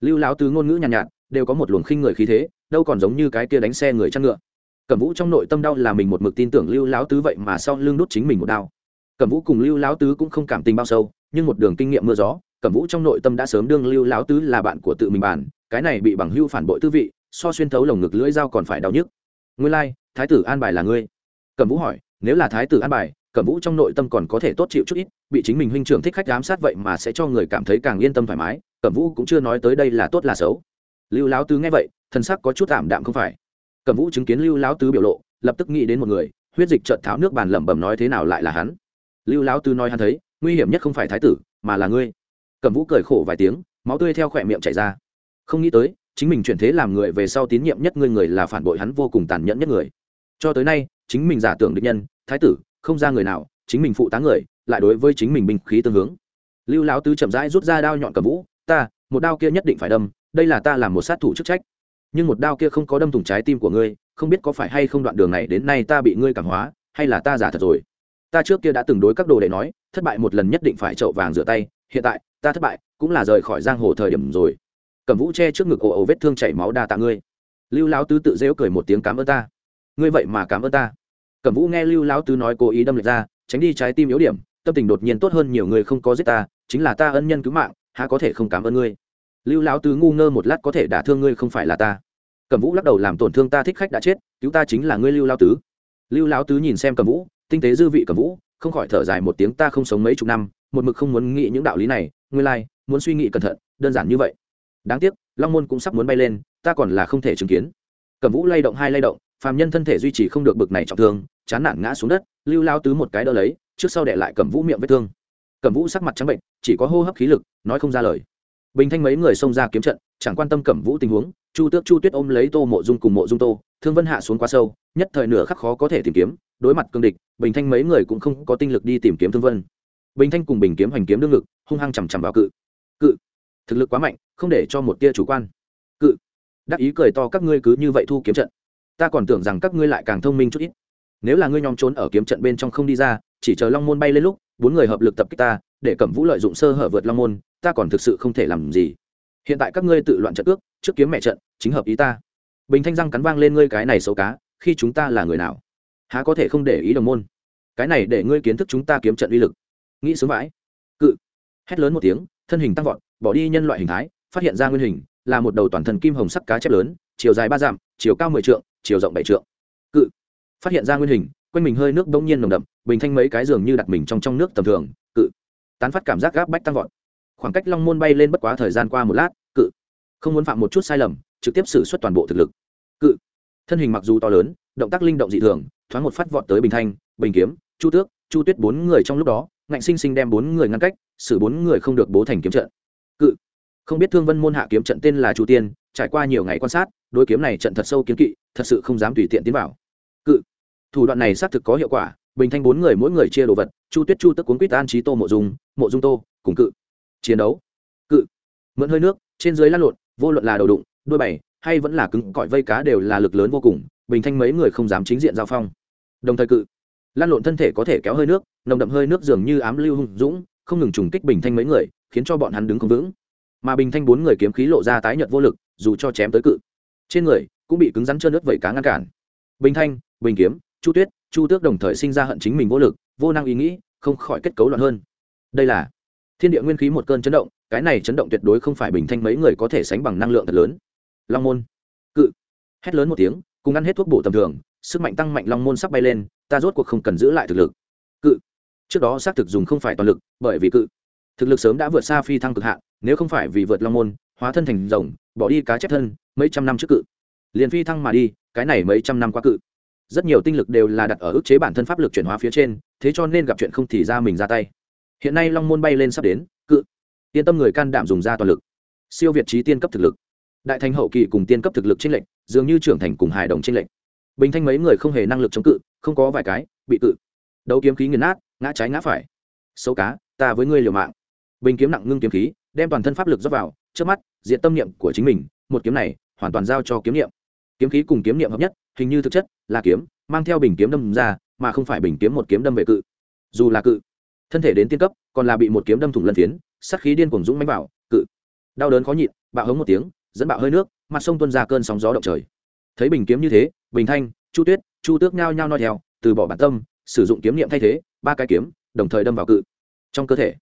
Lưu Láo tứ ngôn ngữ nhàn nhạt, nhạt đều có một luồng khinh người khí thế đâu còn giống như cái kia đánh xe người chăn ngựa. Cẩm vũ trong nội tâm đau là mình một mực tin tưởng lưu Láo tứ vậy mà sau lưng đốt chính mình một đau cẩm vũ cùng lưu Láo tứ cũng không cảm tình bao sâu nhưng một đường kinh nghiệm mưa gió cẩm vũ trong nội tâm đã sớm đương lưu Láo tứ là bạn của tự mình bản cái này bị bằng hưu phản bội tư vị so xuyên thấu lồng ngực lưỡi dao còn phải đau nhức. Nguyên lai、like, thái tử an bài là ngươi. Cẩm vũ hỏi nếu là thái tử an bài cẩm vũ trong nội tâm còn có thể tốt chịu chút ít, bị chính mình huynh trưởng thích khách giám sát vậy mà sẽ cho người cảm thấy càng yên tâm thoải mái, cẩm vũ cũng chưa nói tới đây là tốt là xấu. Lưu lão tứ nghe vậy, thân sắc có chút ảm đạm không phải. Cẩm vũ chứng kiến lưu lão tứ biểu lộ, lập tức nghĩ đến một người, huyết dịch trợn tháo nước bàn lẩm bẩm nói thế nào lại là hắn. Lưu lão tứ nói hắn thấy, nguy hiểm nhất không phải thái tử, mà là ngươi. Cẩm vũ cười khổ vài tiếng, máu tươi theo khỏe miệng chảy ra. Không nghĩ tới, chính mình chuyển thế làm người về sau tín nhiệm nhất ngươi người là phản bội hắn vô cùng tàn nhẫn nhất người. Cho tới nay, chính mình giả tưởng định nhân, thái tử không ra người nào, chính mình phụ tá người, lại đối với chính mình binh khí tương hướng. Lưu lão tứ chậm rãi rút ra đao nhọn cầm vũ, ta, một đao kia nhất định phải đâm, đây là ta làm một sát thủ chức trách. Nhưng một đao kia không có đâm thủng trái tim của ngươi, không biết có phải hay không đoạn đường này đến nay ta bị ngươi cảm hóa, hay là ta giả thật rồi? Ta trước kia đã từng đối các đồ đệ nói, thất bại một lần nhất định phải trậu vàng rửa tay, hiện tại, ta thất bại, cũng là rời khỏi giang hồ thời điểm rồi. Cầm vũ che trước ngực ồ ồ vết thương chảy máu đa tạ ngươi. Lưu lão tứ tự dễu cười một tiếng, cảm ơn ta. Ngươi vậy mà cảm ơn ta cẩm vũ nghe lưu lão tứ nói cố ý đâm lệch ra tránh đi trái tim yếu điểm tâm tình đột nhiên tốt hơn nhiều người không có giết ta chính là ta ân nhân cứu mạng há có thể không cảm ơn ngươi? Lưu lão tứ ngu ngơ một lát có thể đả thương ngươi không phải là ta. Cẩm vũ lắc đầu làm tổn thương ta thích khách đã chết cứu ta chính là ngươi lưu lão tứ. Lưu lão tứ nhìn xem cẩm vũ tinh tế dư vị cẩm vũ không khỏi thở dài một tiếng ta không sống mấy chục năm một mực không muốn nghĩ những đạo lý này ngươi lai、like, muốn suy nghĩ cẩn thận đơn giản như vậy. Đáng tiếc long môn cũng sắp muốn bay lên ta còn là không thể chứng kiến. Cẩm vũ lay động hai lay động phàm nhân thân thể duy trì không được bực này trọng thương, chán nản ngã xuống đất, lưu lao tứ một cái đỡ lấy, trước sau để lại cẩm vũ miệng vết thương. Cẩm vũ sắc mặt trắng bệnh, chỉ có hô hấp khí lực, nói không ra lời. Bình thanh mấy người xông ra kiếm trận, chẳng quan tâm cẩm vũ tình huống, chu tước chu tuyết ôm lấy tô mộ dung cùng mộ dung tô, thương vân hạ xuống quá sâu, nhất thời nửa khắc khó có thể tìm kiếm, đối mặt cương địch, bình thanh mấy người cũng không có tinh lực đi tìm kiếm thương vân. Bình thanh cùng bình kiếm hoành kiếm đương ngực, hung hăng chằm chằm vào cự. Cự. Thực lực quá mạnh, không để cho một tia chủ quan. Cự. Đắc ý cười to, các ngươi cứ như vậy thu kiếm trận ta còn tưởng rằng các ngươi lại càng thông minh chút ít. Nếu là ngươi nhóm trốn ở kiếm trận bên trong không đi ra, chỉ chờ long môn bay lên lúc, bốn người hợp lực tập kích ta, để cẩm vũ lợi dụng sơ hở vượt long môn, ta còn thực sự không thể làm gì. Hiện tại các ngươi tự loạn trận ước trước kiếm mẹ trận, chính hợp ý ta. Bình thanh răng cắn vang lên ngươi cái này xấu cá, khi chúng ta là người nào? Há có thể không để ý đồng môn? Cái này để ngươi kiến thức chúng ta kiếm trận uy lực. Nghĩ sướng vãi. Cự. Hét lớn một tiếng, thân hình tăng vọt, bỏ đi nhân loại hình thái, phát hiện ra nguyên hình, là một đầu toàn thân kim hồng sắc cá chép lớn, chiều dài ba dặm, chiều cao mười trượng chiều rộng bảy trượng. Cự. Phát hiện ra nguyên hình, quanh mình hơi nước bỗng nhiên nồng đậm, bình thanh mấy cái giường như đặt mình trong trong nước tầm thường, cự. Tán phát cảm giác gáp bách tăng vọt. Khoảng cách long môn bay lên bất quá thời gian qua một lát, cự. Không muốn phạm một chút sai lầm, trực tiếp xử suất toàn bộ thực lực. Cự. Thân hình mặc dù to lớn, động tác linh động dị thường, thoáng một phát vọt tới bình thanh, bình kiếm, chu tước, chu tuyết bốn người trong lúc đó, ngạnh sinh sinh đem bốn người ngăn cách, xử bốn người không được bố thành kiếm trận. Cự. Không biết thương vân môn hạ kiếm trận tên là chu tiên, trải qua nhiều ngày quan sát đối kiếm này trận thật sâu kiến kỵ, thật sự không dám tùy tiện tiến vào. Cự. Thủ đoạn này xác thực có hiệu quả, bình thanh bốn người mỗi người chia đồ vật, chu tuyết chu tức cuốn quýt an trí tô mộ dung mộ dung tô, cùng cự. Chiến đấu. Cự. Mượn hơi nước, trên dưới lăn lộn, vô luận là đầu đụng đuôi bày, hay vẫn là cứng cỏi vây cá đều là lực lớn vô cùng, bình thanh mấy người không dám chính diện giao phong. Đồng thời cự. Lan lộn thân thể có thể kéo hơi nước, nồng đậm hơi nước dường như ám lưu hung dũng, không ngừng trùng kích bình thanh mấy người, khiến cho bọn hắn đứng không vững. Mà bình thanh bốn người kiếm khí lộ ra tái nhợt vô lực, dù cho chém tới cự trên người cũng bị cứng rắn trơn nước vẩy cá ngăn cản. Bình thanh, bình kiếm, chu tuyết, chu tước đồng thời sinh ra hận chính mình vô lực, vô năng ý nghĩ, không khỏi kết cấu loạn hơn. Đây là thiên địa nguyên khí một cơn chấn động, cái này chấn động tuyệt đối không phải bình thanh mấy người có thể sánh bằng năng lượng thật lớn. Long môn, cự, hét lớn một tiếng, cùng ăn hết thuốc bổ tầm thường, sức mạnh tăng mạnh long môn sắp bay lên, ta rốt cuộc không cần giữ lại thực lực. Cự, trước đó xác thực dùng không phải toàn lực, bởi vì cự, thực lực sớm đã vượt xa phi thăng cực hạn, nếu không phải vì vượt long môn, hóa thân thành rồng, bỏ đi cá chép thân mấy trăm năm trước cự. Liền phi thăng mà đi, cái này mấy trăm năm qua cự. Rất nhiều tinh lực đều là đặt ở ức chế bản thân pháp lực chuyển hóa phía trên, thế cho nên gặp chuyện không thì ra mình ra tay. Hiện nay long môn bay lên sắp đến, cự. Yên tâm người can đảm dùng ra toàn lực. Siêu việt trí tiên cấp thực lực. Đại thành hậu kỳ cùng tiên cấp thực lực trên lệnh dường như trưởng thành cùng hài đồng trên lệnh bình thanh mấy người không hề năng lực chống cự, không có vài cái, bị cự. Đấu kiếm khí nghiền nát, ngã trái ngã phải. Xấu cá, ta với ngươi liều mạng. Bình kiếm nặng ngưng kiếm khí, đem toàn thân pháp lực dốc vào trước mắt diện tâm niệm của chính mình, một kiếm này hoàn toàn giao cho kiếm niệm. Kiếm khí cùng kiếm niệm hợp nhất, hình như thực chất là kiếm, mang theo bình kiếm đâm ra, mà không phải bình kiếm một kiếm đâm về cự. Dù là cự, thân thể đến tiên cấp, còn là bị một kiếm đâm thủng lân phiến sắc khí điên cuồng dũng mánh bảo cự. Đau đớn khó nhịn, bạo hống một tiếng, dẫn bạo hơi nước, mặt sông tuôn ra cơn sóng gió động trời. Thấy bình kiếm như thế, bình thanh, chu tuyết, chu tước nhao nhao nói theo, từ bỏ bản tâm, sử dụng kiếm niệm thay thế, ba cái kiếm, đồng thời đâm vào cự. Trong cơ thể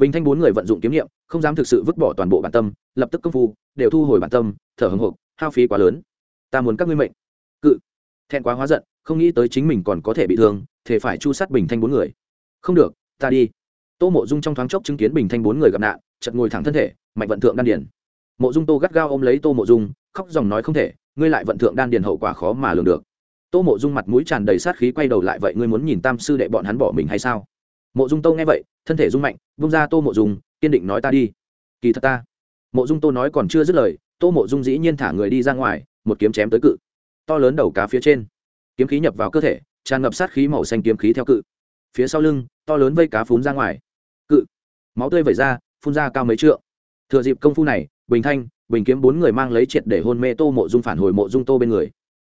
bình thanh bốn người vận dụng kiếm niệm, không dám thực sự vứt bỏ toàn bộ bản tâm, lập tức công phu, đều thu hồi bản tâm, thở hồng hộc hao phí quá lớn. Ta muốn các ngươi mệnh. Cự. Thẹn quá hóa giận, không nghĩ tới chính mình còn có thể bị thương, thể phải chu sát bình thanh bốn người. Không được, ta đi. Tô mộ dung trong thoáng chốc chứng kiến bình thanh bốn người gặp nạn chật ngồi thẳng thân thể mạnh vận thượng đan điền. Mộ dung tô gắt gao ôm lấy tô mộ dung, khóc dòng nói không thể, ngươi lại vận thượng đan điền hậu quả khó mà lường được. Tô mộ dung mặt mũi tràn đầy sát khí quay đầu lại vậy ngươi muốn nhìn tam sư đệ bọn hắn bỏ mình hay sao? Mộ dung tô nghe vậy, thân thể rung mạnh vung ra tô mộ dung, kiên định nói ta đi. Kỳ thật ta. Mộ dung tô nói còn chưa dứt lời, tô mộ dung dĩ nhiên thả người đi ra ngoài, một kiếm chém tới cự. To lớn đầu cá phía trên. Kiếm khí nhập vào cơ thể, tràn ngập sát khí màu xanh kiếm khí theo cự. Phía sau lưng, to lớn vây cá phún ra ngoài. Cự. Máu tươi vẩy ra, phun ra cao mấy trượng. Thừa dịp công phu này, bình thanh, bình kiếm bốn người mang lấy triệt để hôn mê tô mộ dung phản hồi mộ dung tô bên người.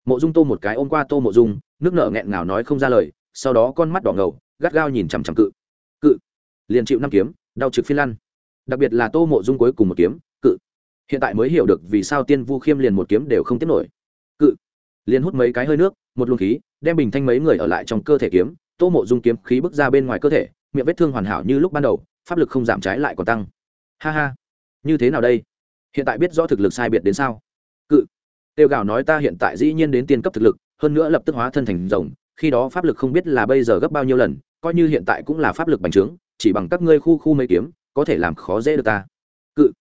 Mộ dung tô một cái ôm qua tô mộ dung, nước nợ nghẹn ngào nói không ra lời, sau đó con mắt đỏ ngầu gắt gao nhìn chằm chằm cự. Cự. Liền chịu năm kiếm, đau trực phi lăn. Đặc biệt là tô mộ dung cuối cùng một kiếm, cự. Hiện tại mới hiểu được vì sao tiên vu khiêm liền một kiếm đều không tiếp nổi. Cự. Liền hút mấy cái hơi nước, một luồng khí, đem bình thanh mấy người ở lại trong cơ thể kiếm. Tô mộ dung kiếm khí bước ra bên ngoài cơ thể, miệng vết thương hoàn hảo như lúc ban đầu, pháp lực không giảm trái lại còn tăng. Ha ha. Như thế nào đây? Hiện tại biết rõ thực lực sai biệt đến sao? Cự. Tiêu gào nói ta hiện tại dĩ nhiên đến tiên cấp thực lực, hơn nữa lập tức hóa thân thành rồng khi đó pháp lực không biết là bây giờ gấp bao nhiêu lần, coi như hiện tại cũng là pháp lực bành trướng, chỉ bằng các ngươi khu khu mấy kiếm, có thể làm khó dễ được ta. Cự.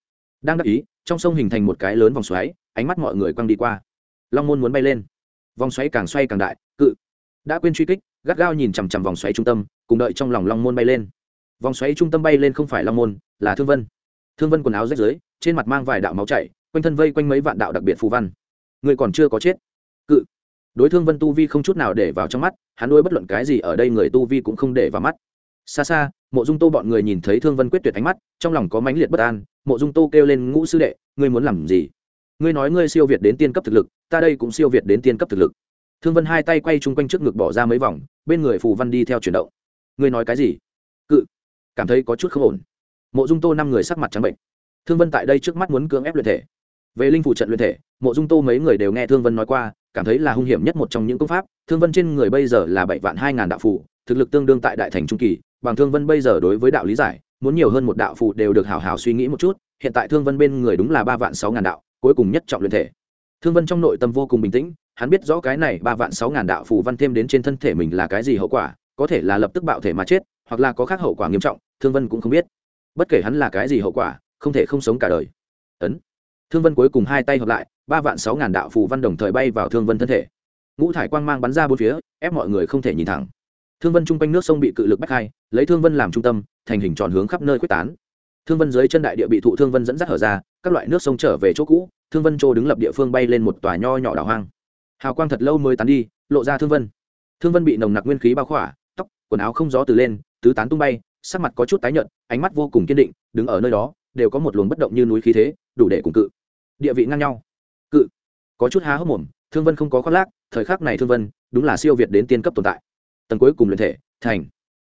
Đang đắc ý, trong sông hình thành một cái lớn vòng xoáy, ánh mắt mọi người quăng đi qua. Long môn muốn bay lên. Vòng xoáy càng xoay càng đại, cự. Đã quên truy kích, gắt gao nhìn chằm chằm vòng xoáy trung tâm, cùng đợi trong lòng long môn bay lên. Vòng xoáy trung tâm bay lên không phải long môn, là thương vân. Thương vân quần áo rách rưới, trên mặt mang vài đạo máu chảy, quanh thân vây quanh mấy vạn đạo đặc biệt phù văn. Người còn chưa có chết. Cự đối thương vân tu vi không chút nào để vào trong mắt, hắn nuôi bất luận cái gì ở đây người tu vi cũng không để vào mắt. Xa xa, mộ dung tô bọn người nhìn thấy thương vân quyết tuyệt ánh mắt, trong lòng có mãnh liệt bất an. Mộ dung tô kêu lên, ngũ sư đệ, ngươi muốn làm gì? Ngươi nói ngươi siêu việt đến tiên cấp thực lực, ta đây cũng siêu việt đến tiên cấp thực lực. Thương vân hai tay quay chung quanh trước ngực bỏ ra mấy vòng, bên người phù văn đi theo chuyển động. Ngươi nói cái gì? Cự. Cảm thấy có chút không ổn. Mộ dung tô năm người sắc mặt trắng bệnh. Thương vân tại đây trước mắt muốn cưỡng ép luyện thể. Về linh phủ trận luyện thể, mộ dung tô mấy người đều nghe thương vân nói qua cảm thấy là hung hiểm nhất một trong những công pháp. Thương vân trên người bây giờ là bảy vạn hai ngàn đạo phụ thực lực tương đương tại đại thành trung kỳ. Bằng thương vân bây giờ đối với đạo lý giải, muốn nhiều hơn một đạo phụ đều được hào hào suy nghĩ một chút. Hiện tại thương vân bên người đúng là ba vạn sáu ngàn đạo, cuối cùng nhất trọng luyện thể. Thương vân trong nội tâm vô cùng bình tĩnh, hắn biết rõ cái này ba vạn sáu ngàn đạo phù văn thêm đến trên thân thể mình là cái gì hậu quả, có thể là lập tức bạo thể mà chết, hoặc là có khác hậu quả nghiêm trọng, thương vân cũng không biết. Bất kể hắn là cái gì hậu quả, không thể không sống cả đời. Ấn thương vân cuối cùng hai tay hợp lại, ba vạn sáu ngàn đạo phù văn đồng thời bay vào thương vân thân thể. Ngũ thải quang mang bắn ra bốn phía, ép mọi người không thể nhìn thẳng. Thương vân chung quanh nước sông bị cự lực bách hai, lấy thương vân làm trung tâm, thành hình tròn hướng khắp nơi quyết tán. Thương vân dưới chân đại địa bị thụ thương vân dẫn dắt hở ra, các loại nước sông trở về chỗ cũ, thương vân châu đứng lập địa phương bay lên một tòa nho nhỏ đảo hoang. Hào quang thật lâu mới tán đi, lộ ra thương vân. Thương vân bị nồng nặc nguyên khí bao khỏa, tóc, quần áo không gió từ lên, tứ tán tung bay, sắc mặt có chút tái nhợt, ánh mắt vô cùng kiên định, đứng ở nơi đó, đều có một luồng bất động như núi khí thế đủ để cùng cự. Địa vị ngang nhau. Cự. Có chút há hốc mồm, thương vân không có khoác lác, thời khắc này thương vân đúng là siêu việt đến tiên cấp tồn tại. Tầng cuối cùng luyện thể, thành.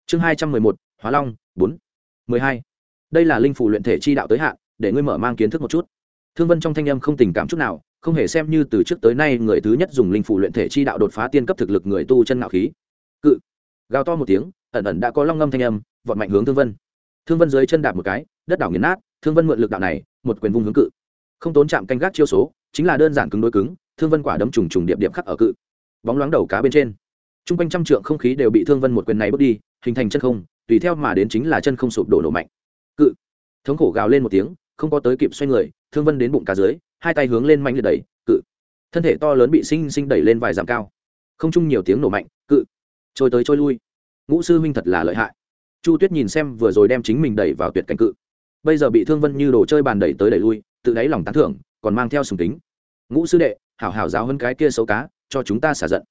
Chương hai trăm mười một, hóa long, bốn. mười hai. Đây là linh phủ luyện thể chi đạo tới hạn, để ngươi mở mang kiến thức một chút. Thương vân trong thanh âm không tình cảm chút nào, không hề xem như từ trước tới nay người thứ nhất dùng linh phủ luyện thể chi đạo đột phá tiên cấp thực lực người tu chân ngạo khí. Cự. Gào to một tiếng, ẩn ẩn đã có long ngâm thanh âm, vọt mạnh hướng thương vân. Thương vân dưới chân đạp một cái, đất đảo nghiền nát thương vân mượn lực đạo này, một quyền vung hướng cự. Không tốn chạm canh gác chiêu số, chính là đơn giản cứng đối cứng, thương vân quả đấm trùng trùng điệp điệp khắc ở cự. Bóng loáng đầu cá bên trên. T r u n g quanh trăm trượng không khí đều bị thương vân một quyền này bước đi, hình thành chân không, tùy theo mà đến chính là chân không sụp đổ nổ mạnh. Cự. Thống khổ gào lên một tiếng, không có tới kịp xoay người, thương vân đến bụng cá dưới, hai tay hướng lên mạnh liệt đẩy, cự. Thân thể to lớn bị sinh sinh đẩy lên vài dặm cao. Không chung nhiều tiếng nổ mạnh, cự. Trôi tới trôi lui. Ngũ sư huynh thật là lợi hại. Chu tuyết nhìn xem vừa rồi đem chính mình đẩy vào tuyệt cảnh cự bây giờ bị thương vân như đồ chơi bàn đẩy tới đẩy lui, tự đáy lòng tán thưởng, còn mang theo sùng tính ngũ sư đệ, hảo hảo giáo hơn cái kia xấu cá, cho chúng ta xả giận.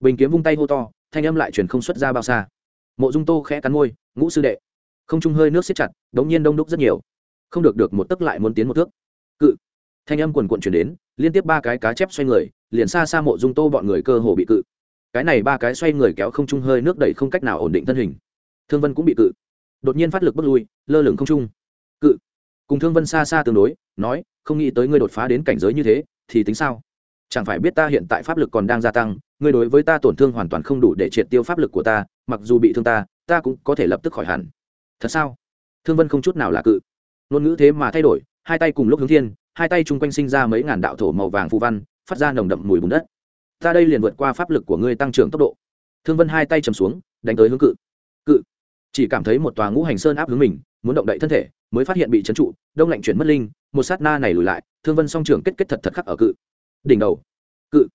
Bình kiếm vung tay hô to, thanh âm lại truyền không xuất ra bao xa. Mộ dung tô khẽ cắn môi, ngũ sư đệ. Không trung hơi nước xiết chặt, đống nhiên đông đúc rất nhiều. Không được được, một tấc lại muốn tiến một thước. Cự. Thanh âm quần quận chuyển đến, liên tiếp ba cái cá chép xoay người, liền xa xa mộ dung tô bọn người cơ hồ bị cự. Cái này ba cái xoay người kéo không trung hơi nước đẩy không cách nào ổn định thân hình. Thương vân cũng bị cự. Đột nhiên phát lực bước lui, lơ lửng không trung cùng thương vân xa xa tương đối, nói, không nghĩ tới ngươi đột phá đến cảnh giới như thế, thì tính sao? Chẳng phải biết ta hiện tại pháp lực còn đang gia tăng, ngươi đối với ta tổn thương hoàn toàn không đủ để triệt tiêu pháp lực của ta, mặc dù bị thương ta ta cũng có thể lập tức khỏi hẳn. Thật sao? Thương vân không chút nào là cự. Ngôn ngữ thế mà thay đổi, hai tay cùng lúc hướng thiên, hai tay chung quanh sinh ra mấy ngàn đạo thổ màu vàng phù văn, phát ra nồng đậm mùi bùn đất. Ta đây liền vượt qua pháp lực của ngươi tăng trưởng tốc độ. Thương vân hai tay chầm xuống, đánh tới hướng cự. Cự. Chỉ cảm thấy một tòa ngũ hành sơn áp hướng mình, muốn động đậy thân thể mới phát hiện bị trấn trụ, đông lạnh chuyển mất linh, một sát na này lùi lại, thương vân song trưởng kết kết thật thật khắc ở cự. Đỉnh đầu. Cự.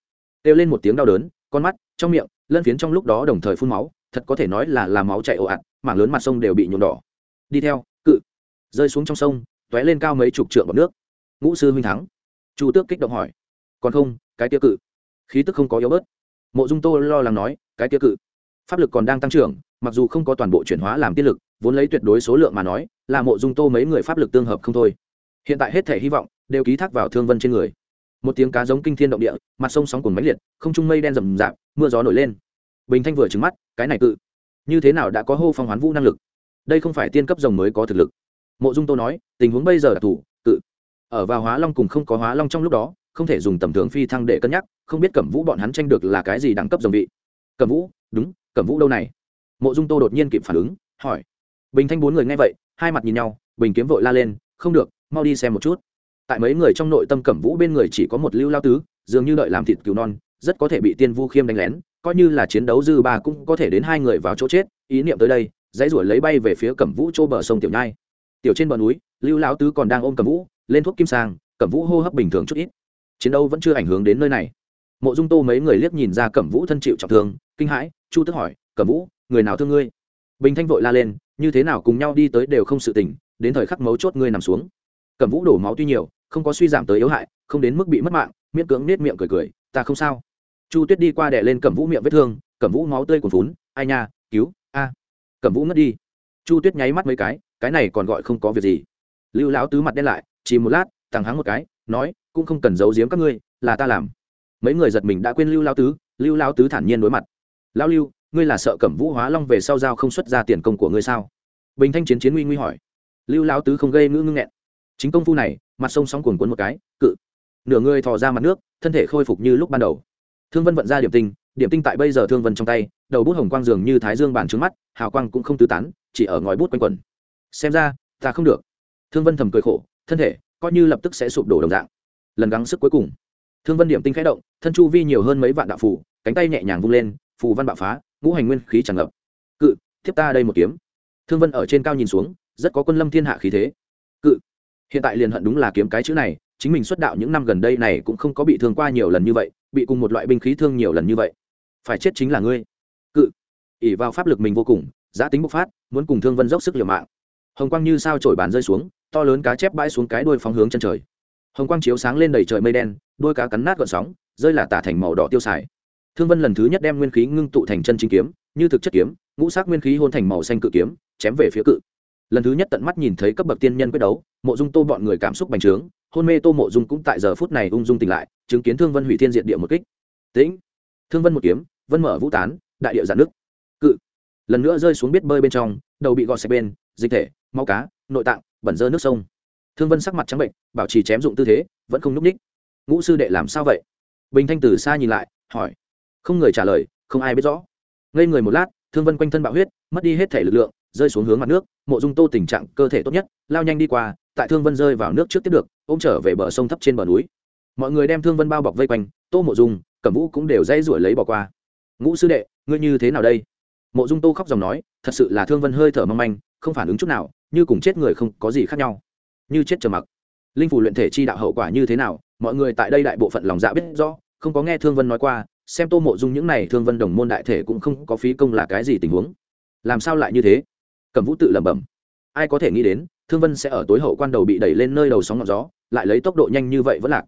Kêu lên một tiếng đau đớn, con mắt, trong miệng, lân phiến trong lúc đó đồng thời phun máu, thật có thể nói là làm máu chạy ồ ạt, mảng lớn mặt sông đều bị nhuộm đỏ. Đi theo, cự. Rơi xuống trong sông, tóe lên cao mấy chục trượng bọc nước. Ngũ sư huynh thắng. Chu tước kích động hỏi. Còn không, cái tiêu cự. Khí tức không có yếu bớt. Mộ dung tô lo lắng nói, cái tiêu cự pháp lực còn đang tăng trưởng, mặc dù không có toàn bộ chuyển hóa làm tiết lực, vốn lấy tuyệt đối số lượng mà nói, là mộ dung tô mấy người pháp lực tương hợp không thôi. Hiện tại hết thể hy vọng, đều ký thác vào thương vân trên người. Một tiếng cá giống kinh thiên động địa, mặt sông sóng cùng máy liệt, không trung mây đen rầm rạp, mưa gió nổi lên. Bình thanh vừa trứng mắt, cái này cự, như thế nào đã có hô phong hoán vũ năng lực? Đây không phải tiên cấp rồng mới có thực lực. Mộ dung tô nói, tình huống bây giờ là thủ, cự. Ở vào hóa long cùng không có hóa long trong lúc đó, không thể dùng tầm thường phi thăng để cân nhắc, không biết cẩm vũ bọn hắn tranh được là cái gì đẳng cấp rồng vị. Cẩm vũ, đúng cẩm vũ đâu này? Mộ dung tô đột nhiên kịp phản ứng, hỏi. Bình thanh bốn người nghe vậy, hai mặt nhìn nhau, bình kiếm vội la lên, không được, mau đi xem một chút. Tại mấy người trong nội tâm cẩm vũ bên người chỉ có một lưu lao tứ, dường như đợi làm thịt cứu non, rất có thể bị tiên vu khiêm đánh lén, coi như là chiến đấu dư ba cũng có thể đến hai người vào chỗ chết, ý niệm tới đây, dãy ruổi lấy bay về phía cẩm vũ chỗ bờ sông tiểu nhai. Tiểu trên bờ núi, lưu lão tứ còn đang ôm cẩm vũ, lên thuốc kim sang, cẩm vũ hô hấp bình thường chút ít. Chiến đấu vẫn chưa ảnh hưởng đến nơi này mộ dung tô mấy người liếc nhìn ra cẩm vũ thân chịu trọng thương, kinh hãi, chu tức hỏi, cẩm vũ, người nào thương ngươi? Bình thanh vội la lên, như thế nào cùng nhau đi tới đều không sự tình, đến thời khắc mấu chốt ngươi nằm xuống. Cẩm vũ đổ máu tuy nhiều, không có suy giảm tới yếu hại, không đến mức bị mất mạng, miễn cưỡng nết miệng cười cười, ta không sao. Chu tuyết đi qua đè lên cẩm vũ miệng vết thương, cẩm vũ máu tươi còn vún ai nha, cứu, a. Cẩm vũ ngất đi. Chu tuyết nháy mắt mấy cái cái này còn gọi không có việc gì. Lưu lão tứ mặt đen lại, chỉ một lát, thằng hắng một cái, nói, cũng không cần giấu giếm các ngươi, là ta làm mấy người giật mình đã quên lưu lão tứ, lưu lão tứ thản nhiên đối mặt. Lão lưu, ngươi là sợ cẩm vũ hóa long về sau giao không xuất ra tiền công của ngươi sao? Bình thanh chiến chiến nguy nguy hỏi. Lưu lão tứ không gây ngữ ngưng nghẹn. Chính công phu này, mặt sông sóng cuồn cuốn một cái, cự. Nửa người thò ra mặt nước, thân thể khôi phục như lúc ban đầu. Thương vân vận ra điểm tinh điểm tinh tại bây giờ thương vân trong tay, đầu bút hồng quang dường như thái dương bản trứng mắt, hào quang cũng không tứ tán, chỉ ở ngòi bút quanh quẩn. Xem ra, ta không được. Thương vân thầm cười khổ, thân thể, coi như lập tức sẽ sụp đổ đồng dạng. Lần gắng sức cuối cùng thương vân điểm tinh khẽ động, thân chu vi nhiều hơn mấy vạn đạo phủ cánh tay nhẹ nhàng vung lên, phù văn bạo phá, ngũ hành nguyên khí tràn ngập. Cự, thiếp ta đây một kiếm. Thương vân ở trên cao nhìn xuống, rất có quân lâm thiên hạ khí thế. Cự, hiện tại liền hận đúng là kiếm cái chữ này, chính mình xuất đạo những năm gần đây này cũng không có bị thương qua nhiều lần như vậy, bị cùng một loại binh khí thương nhiều lần như vậy. Phải chết chính là ngươi. Cự ỉ vào pháp lực mình vô cùng giã tính bộc phát, muốn cùng thương vân dốc sức liều mạng. Hồng quang như sao trổi bàn rơi xuống, to lớn cá chép bãi xuống cái đuôi phóng hướng chân trời hồng quang chiếu sáng lên đầy trời mây đen, đôi cá cắn nát gọn sóng, rơi là tả thành màu đỏ tiêu xài thương vân lần thứ nhất đem nguyên khí ngưng tụ thành chân chính kiếm, như thực chất kiếm, ngũ sắc nguyên khí hôn thành màu xanh cự kiếm, chém về phía cự. Lần thứ nhất tận mắt nhìn thấy cấp bậc tiên nhân quyết đấu, mộ dung tô bọn người cảm xúc bành trướng, hôn mê tô mộ dung cũng tại giờ phút này ung dung tỉnh lại, chứng kiến thương vân hủy thiên diện địa một kích. Tĩnh. Thương vân một kiếm, vân mở vũ tán, đại địa giãn nước cự. Lần nữa rơi xuống biết bơi bên trong, đầu bị gọt sạch bên, dịch thể, máu cá, nội tạng, bẩn dơ nước sông thương vân sắc mặt trắng bệnh, bảo trì chém dụng tư thế, vẫn không n ú c ních. Ngũ sư đệ làm sao vậy? Bình thanh từ xa nhìn lại, hỏi. Không người trả lời, không ai biết rõ. Ngây người một lát, thương vân quanh thân bạo huyết, mất đi hết thể lực lượng, rơi xuống hướng mặt nước, mộ dung tô tình trạng cơ thể tốt nhất, lao nhanh đi qua, tại thương vân rơi vào nước trước tiếp được, ôm trở về bờ sông thấp trên bờ núi. Mọi người đem thương vân bao bọc vây quanh, tô mộ dung, cẩm vũ cũng đều dây rủi lấy bỏ qua. Ngũ sư đệ, ngươi như thế nào đây? Mộ dung tô khóc dòng nói, thật sự là thương vân hơi thở mong manh, không phản ứng chút nào, như cùng chết người không có gì khác nhau như chết trầm mặc. Linh phủ luyện thể chi đạo hậu quả như thế nào, mọi người tại đây đại bộ phận lòng dạ biết rõ, không có nghe thương vân nói qua, xem tô mộ dung những này thương vân đồng môn đại thể cũng không có phí công là cái gì tình huống. Làm sao lại như thế? Cẩm vũ tự lẩm bẩm. Ai có thể nghĩ đến, thương vân sẽ ở tối hậu quan đầu bị đẩy lên nơi đầu sóng ngọn gió, lại lấy tốc độ nhanh như vậy vẫn lạc.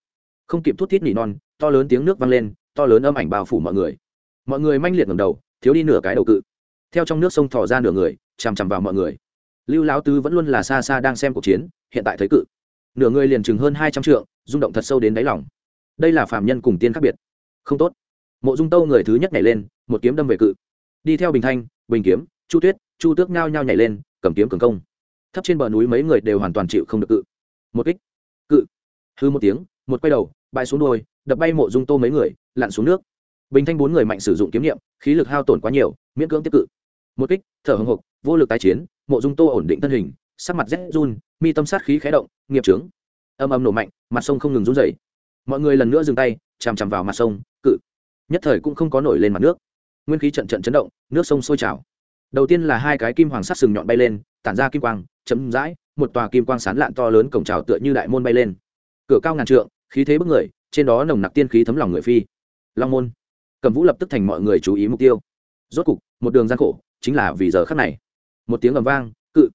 Không kịp thút thít nỉ non, to lớn tiếng nước vang lên, to lớn âm ảnh bao phủ mọi người. Mọi người manh liệt ngầm đầu, thiếu đi nửa cái đầu cự. Theo trong nước sông thò ra nửa người, chằm chằm vào mọi người lưu lão tứ vẫn luôn là xa xa đang xem cuộc chiến, hiện tại thấy cự. Nửa người liền chừng hơn hai trăm trượng, rung động thật sâu đến đáy lòng. Đây là phạm nhân cùng tiên khác biệt. Không tốt. Mộ dung tâu người thứ nhất nhảy lên, một kiếm đâm về cự. Đi theo bình thanh, bình kiếm, chu tuyết, chu tước ngao nhao nhảy lên, cầm kiếm cường công. Thấp trên bờ núi mấy người đều hoàn toàn chịu không được cự. Một kích. Cự. Hư một tiếng, một quay đầu bay xuống đôi đập bay mộ dung tô mấy người, lặn xuống nước. Bình thanh bốn người mạnh sử dụng kiếm nghiệm khí lực hao tổn quá nhiều, miễn cưỡng tiếp cự một kích, thở hồng hộc, vô lực tái chiến, mộ dung tô ổn định thân hình, sắc mặt rét run, mi tâm sát khí khé động, nghiệp trướng âm âm nổ mạnh, mặt sông không ngừng run dày mọi người lần nữa dừng tay, chằm chằm vào mặt sông, cự. Nhất thời cũng không có nổi lên mặt nước. Nguyên khí trận trận chấn động, nước sông sôi trào. Đầu tiên là hai cái kim hoàng sắt sừng nhọn bay lên, tản ra kim quang chấm dãi một tòa kim quang sán lạn to lớn cổng trào tựa như đại môn bay lên. Cửa cao ngàn trượng, khí thế bức người, trên đó nồng nặc tiên khí thấm lòng người phi. Long môn. Cầm vũ lập tức thành mọi người chú ý mục tiêu. Rốt cục, một đường gian khổ chính là vì giờ khắc này. Một tiếng ầm vang, cự.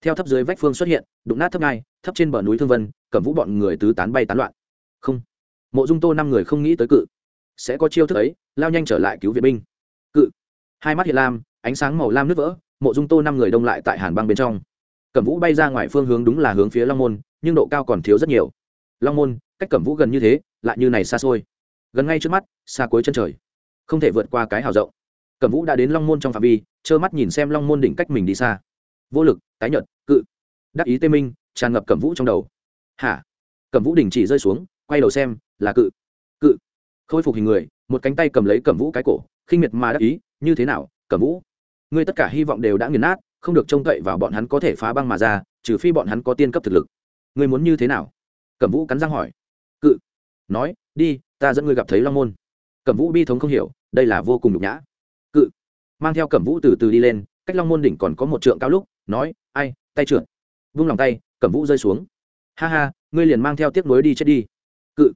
Theo thấp dưới vách phương xuất hiện, đụng nát thấp ngay thấp trên bờ núi thương vân, cẩm vũ bọn người tứ tán bay tán loạn. Không. Mộ dung tô năm người không nghĩ tới cự. Sẽ có chiêu thức ấy, lao nhanh trở lại cứu viện binh. Cự. Hai mắt hiện lam, ánh sáng màu lam nứt vỡ, mộ dung tô năm người đông lại tại hàn băng bên trong. Cẩm vũ bay ra ngoài phương hướng đúng là hướng phía long môn, nhưng độ cao còn thiếu rất nhiều. Long môn, cách cẩm vũ gần như thế, lại như này xa xôi. Gần ngay trước mắt, xa cuối chân trời. Không thể vượt qua cái hào rộng. Cẩm vũ đã đến long môn trong phạm vi trơ mắt nhìn xem long môn đỉnh cách mình đi xa. Vô lực, tái nhợt, cự. Đắc ý tê minh, tràn ngập cẩm vũ trong đầu. Hả? Cẩm vũ đình chỉ rơi xuống, quay đầu xem, là cự. Cự. Khôi phục hình người, một cánh tay cầm lấy cẩm vũ cái cổ, khinh miệt mà đắc ý, như thế nào, cẩm vũ? Ngươi tất cả hy vọng đều đã nghiền nát, không được trông cậy vào bọn hắn có thể phá băng mà ra, trừ phi bọn hắn có tiên cấp thực lực. Ngươi muốn như thế nào? Cẩm vũ cắn răng hỏi. Cự. Nói, đi, ta dẫn ngươi gặp thấy long môn. Cẩm vũ bi thống không hiểu, đây là vô cùng nhục nhã. Cự mang theo cẩm vũ từ từ đi lên, cách long môn đỉnh còn có một trượng cao lúc, nói, ai, tay trượt. Vung lòng tay, cẩm vũ rơi xuống. Ha ha, ngươi liền mang theo tiếc nuối đi chết đi. Cự,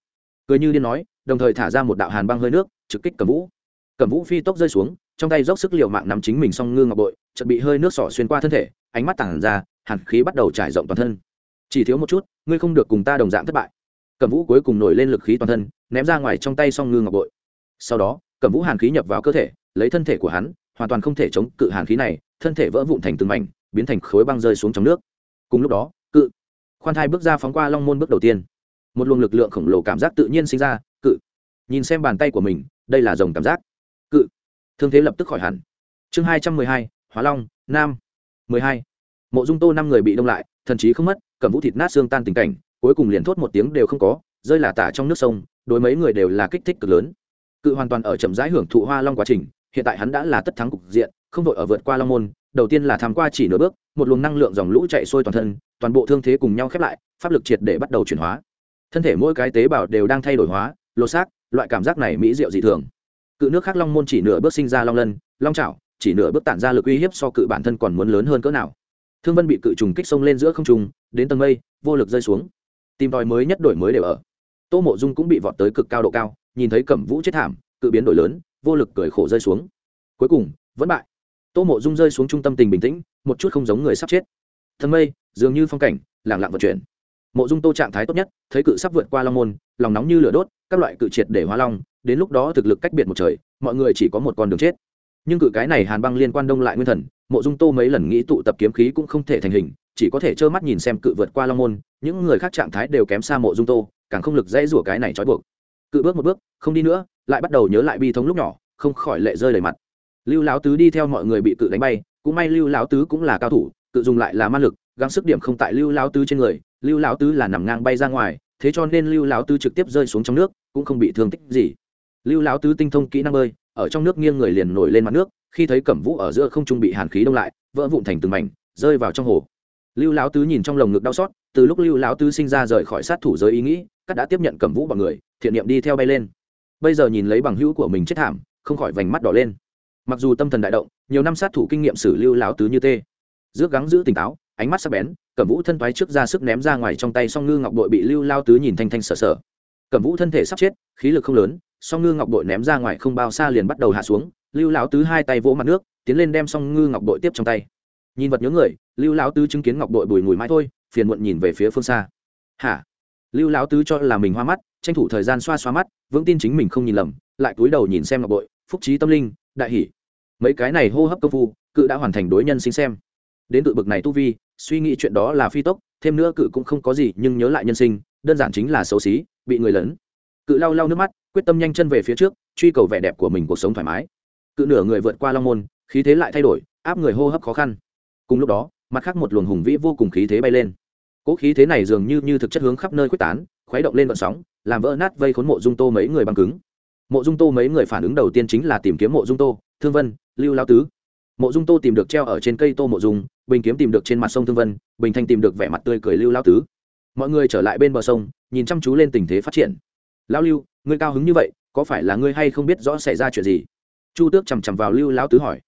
cười như điên nói, đồng thời thả ra một đạo hàn băng hơi nước, trực kích cẩm vũ. Cẩm vũ phi tốc rơi xuống, trong tay dốc sức l i ề u mạng nắm chính mình song ngư ngọc bội, chợt bị hơi nước sỏ xuyên qua thân thể, ánh mắt tản ra, hàn khí bắt đầu trải rộng toàn thân. Chỉ thiếu một chút, ngươi không được cùng ta đồng dạng thất bại. Cẩm vũ cuối cùng nổi lên lực khí toàn thân, ném ra ngoài trong tay song ngư ngọc bội. Sau đó, cẩm vũ hàn khí nhập vào cơ thể, lấy thân thể của hắn hoàn toàn không thể chống cự hàn khí này, thân thể vỡ vụn thành từng mảnh, biến thành khối băng rơi xuống trong nước. Cùng lúc đó, cự. Khoan thai bước ra phóng qua long môn bước đầu tiên. Một luồng lực lượng khổng lồ cảm giác tự nhiên sinh ra, cự. Nhìn xem bàn tay của mình, đây là dòng cảm giác, cự. Thương thế lập tức khỏi hẳn. Chương hai trăm mười hai, hóa long, nam. mười hai. Mộ dung tô năm người bị đông lại, thần chí không mất, cầm vũ thịt nát xương tan tình cảnh, cuối cùng liền thốt một tiếng đều không có, rơi là tả trong nước sông, đối mấy người đều là kích thích cực lớn. Cự hoàn toàn ở chậm rãi hưởng thụ hoa long quá trình hiện tại hắn đã là tất thắng cục diện, không vội ở vượt qua long môn, đầu tiên là tham qua chỉ nửa bước, một luồng năng lượng dòng lũ chạy sôi toàn thân, toàn bộ thương thế cùng nhau khép lại, pháp lực triệt để bắt đầu chuyển hóa. Thân thể mỗi cái tế bào đều đang thay đổi hóa, lột xác, loại cảm giác này mỹ diệu dị thường. Cự nước khác long môn chỉ nửa bước sinh ra long lân, long trảo chỉ nửa bước tản ra lực uy hiếp so cự bản thân còn muốn lớn hơn cỡ nào. Thương vân bị cự trùng kích sông lên giữa không trùng đến tầng mây, vô lực rơi xuống. Tìm tòi mới nhất đổi mới đều ở. Tô mộ dung cũng bị vọt tới cực cao độ cao, nhìn thấy cẩm vũ chết thảm, cự biến đổi lớn vô lực cười khổ rơi xuống. Cuối cùng, vẫn bại. Tô mộ dung rơi xuống trung tâm tình bình tĩnh, một chút không giống người sắp chết. Thân mây, dường như phong cảnh lảng lặng vận chuyển. Mộ dung tô trạng thái tốt nhất, thấy cự sắp vượt qua long môn, lòng nóng như lửa đốt, các loại cự triệt để hóa long, đến lúc đó thực lực cách biệt một trời, mọi người chỉ có một con đường chết. Nhưng cự cái này hàn băng liên quan đông lại nguyên thần, mộ dung tô mấy lần nghĩ tụ tập kiếm khí cũng không thể thành hình, chỉ có thể trơ mắt nhìn xem cự vượt qua long môn, những người khác trạng thái đều kém xa mộ dung tô, càng không lực dễ rủa cái này trói buộc cự bước một bước, không đi nữa, lại bắt đầu nhớ lại bi thống lúc nhỏ, không khỏi lệ rơi đầy mặt. Lưu lão tứ đi theo mọi người bị cự đánh bay, cũng may lưu lão tứ cũng là cao thủ, cự dùng lại là ma lực, gắng sức điểm không tại lưu lão tứ trên người, lưu lão tứ là nằm ngang bay ra ngoài, thế cho nên lưu lão tứ trực tiếp rơi xuống trong nước, cũng không bị thương tích gì. Lưu lão tứ tinh thông kỹ năng bơi, ở trong nước nghiêng người liền nổi lên mặt nước, khi thấy cẩm vũ ở giữa không trung bị hàn khí đông lại, vỡ vụn thành từng mảnh, rơi vào trong hồ. Lưu lão tứ nhìn trong lồng ngực đau xót, từ lúc lưu lão tứ sinh ra rời khỏi sát thủ giới ý nghĩ các đã tiếp nhận cẩm vũ bằng người thiện niệm đi theo bay lên. Bây giờ nhìn lấy bằng hữu của mình chết thảm, không khỏi vành mắt đỏ lên. Mặc dù tâm thần đại động, nhiều năm sát thủ kinh nghiệm xử lưu lão tứ như tê. Rước gắng giữ tỉnh táo, ánh mắt sắc bén, cẩm vũ thân toái trước ra sức ném ra ngoài trong tay song ngư ngọc đội bị lưu lao tứ nhìn thanh thanh sợ sợ. Cẩm vũ thân thể sắp chết, khí lực không lớn, song ngư ngọc bội ném ra ngoài không bao xa liền bắt đầu hạ xuống, lưu lão tứ hai tay vỗ mặt nước, tiến lên đem song ngư ngọc bội tiếp trong tay. Nhìn vật nhớ người, lưu lão tứ chứng kiến ngọc bội bùi mùi mãi thôi, phiền muộn nhìn về phía phương xa. Hả? Lưu lão tứ cho là mình hoa mắt, tranh thủ thời gian xoa xoa mắt, vững tin chính mình không nhìn lầm, lại cúi đầu nhìn xem ngọc bội, phúc trí tâm linh, đại hỷ mấy cái này hô hấp công phu, cự đã hoàn thành đối nhân sinh xem. Đến tự bực này tu vi, suy nghĩ chuyện đó là phi tốc, thêm nữa cự cũng không có gì, nhưng nhớ lại nhân sinh, đơn giản chính là xấu xí, bị người lớn cự lau lau nước mắt, quyết tâm nhanh chân về phía trước, truy cầu vẻ đẹp của mình cuộc sống thoải mái. Cự nửa người vượt qua long môn, khí thế lại thay đổi, áp người hô hấp khó khăn. Cùng lúc đó, mặt khác một luồng hùng vĩ vô cùng khí thế bay lên cỗ khí thế này dường như như thực chất hướng khắp nơi quyết tán, khuấy động lên vận sóng, làm vỡ nát vây khốn mộ dung tô mấy người băng cứng. Mộ dung tô mấy người phản ứng đầu tiên chính là tìm kiếm mộ dung tô, thương vân, lưu lao tứ. Mộ dung tô tìm được treo ở trên cây tô mộ dung, bình kiếm tìm được trên mặt sông thương vân, bình thanh tìm được vẻ mặt tươi cười lưu lao tứ. Mọi người trở lại bên bờ sông, nhìn chăm chú lên tình thế phát triển. Lão lưu, ngươi cao hứng như vậy, có phải là ngươi hay không biết rõ xảy ra chuyện gì? Chu tước chằm chằm vào lưu lão tứ hỏi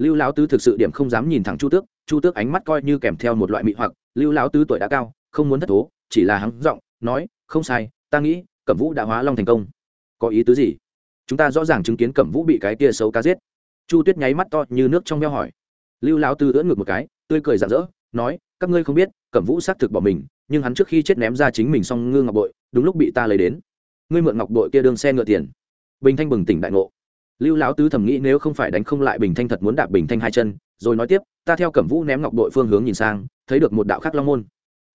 lưu lão tứ thực sự điểm không dám nhìn thẳng chu tước chu tước ánh mắt coi như kèm theo một loại mị hoặc, lưu lão tứ tuổi đã cao, không muốn thất thố, chỉ là hắn giọng, nói, không sai, ta nghĩ, cẩm vũ đã hóa long thành công. Có ý tứ gì? Chúng ta rõ ràng chứng kiến cẩm vũ bị cái kia xấu cá giết. Chu tuyết nháy mắt to như nước trong veo hỏi. Lưu lão tứ ưỡn ngược một cái, tươi cười rạng rỡ, nói, các ngươi không biết, cẩm vũ xác thực bỏ mình, nhưng hắn trước khi chết ném ra chính mình xong ngư ngọc bội, đúng lúc bị ta lấy đến. Ngươi mượn ngọc bội kia đương xe ngựa tiền. Bình thanh bừng tỉnh đại ngộ lưu lão tứ thầm nghĩ nếu không phải đánh không lại bình thanh thật muốn đạp bình thanh hai chân, rồi nói tiếp, ta theo cẩm vũ ném ngọc đội phương hướng nhìn sang, thấy được một đạo khắc long môn.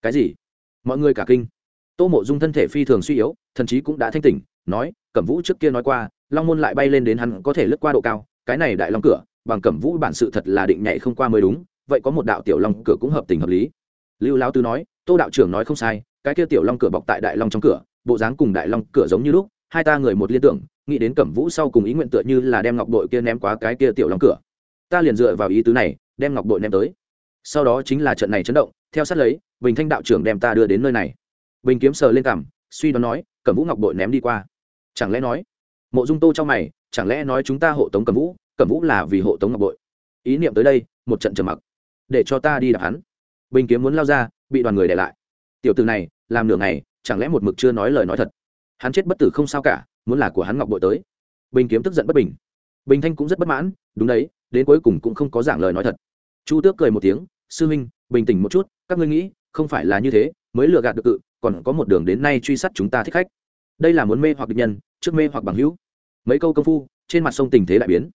Cái gì? Mọi người cả kinh. Tô mộ dung thân thể phi thường suy yếu, thần chí cũng đã thanh tỉnh, nói, cẩm vũ trước kia nói qua, long môn lại bay lên đến hắn có thể lướt qua độ cao, cái này đại long cửa, bằng cẩm vũ bản sự thật là định nhảy không qua mới đúng, vậy có một đạo tiểu long cửa cũng hợp tình hợp lý. Lưu lão tứ nói, tô đạo trưởng nói không sai, cái kia tiểu long cửa bọc tại đại long trong cửa, bộ dáng cùng đại long cửa giống như lúc, hai ta người một liên tưởng nghĩ đến cẩm vũ sau cùng ý nguyện tựa như là đem ngọc bội kia ném qua cái kia tiểu long cửa. Ta liền dựa vào ý tứ này, đem ngọc bội ném tới. Sau đó chính là trận này chấn động, theo sát lấy, bình thanh đạo trưởng đem ta đưa đến nơi này. Bình kiếm sờ lên cằm, suy đoán nói, cẩm vũ ngọc bội ném đi qua. Chẳng lẽ nói, mộ dung tô trong mày, chẳng lẽ nói chúng ta hộ tống cẩm vũ cẩm vũ là vì hộ tống ngọc bội ý niệm tới đây, một trận trầm mặc. Để cho ta đi đạp hắn. Bình kiếm muốn lao ra, bị đoàn người để lại. Tiểu từ này, làm nửa ngày, chẳng lẽ một mực chưa nói lời nói thật? Hắn chết bất tử không sao cả muốn là của hắn ngọc bội tới. Bình kiếm tức giận bất bình. Bình thanh cũng rất bất mãn, đúng đấy, đến cuối cùng cũng không có giảng lời nói thật. Chu tước cười một tiếng, sư huynh, bình tĩnh một chút, các ngươi nghĩ, không phải là như thế, mới lừa gạt được cự, còn có một đường đến nay truy sát chúng ta thích khách. Đây là muốn mê hoặc địch nhân, trước mê hoặc bằng hữu. Mấy câu công phu, trên mặt sông tình thế đại biến.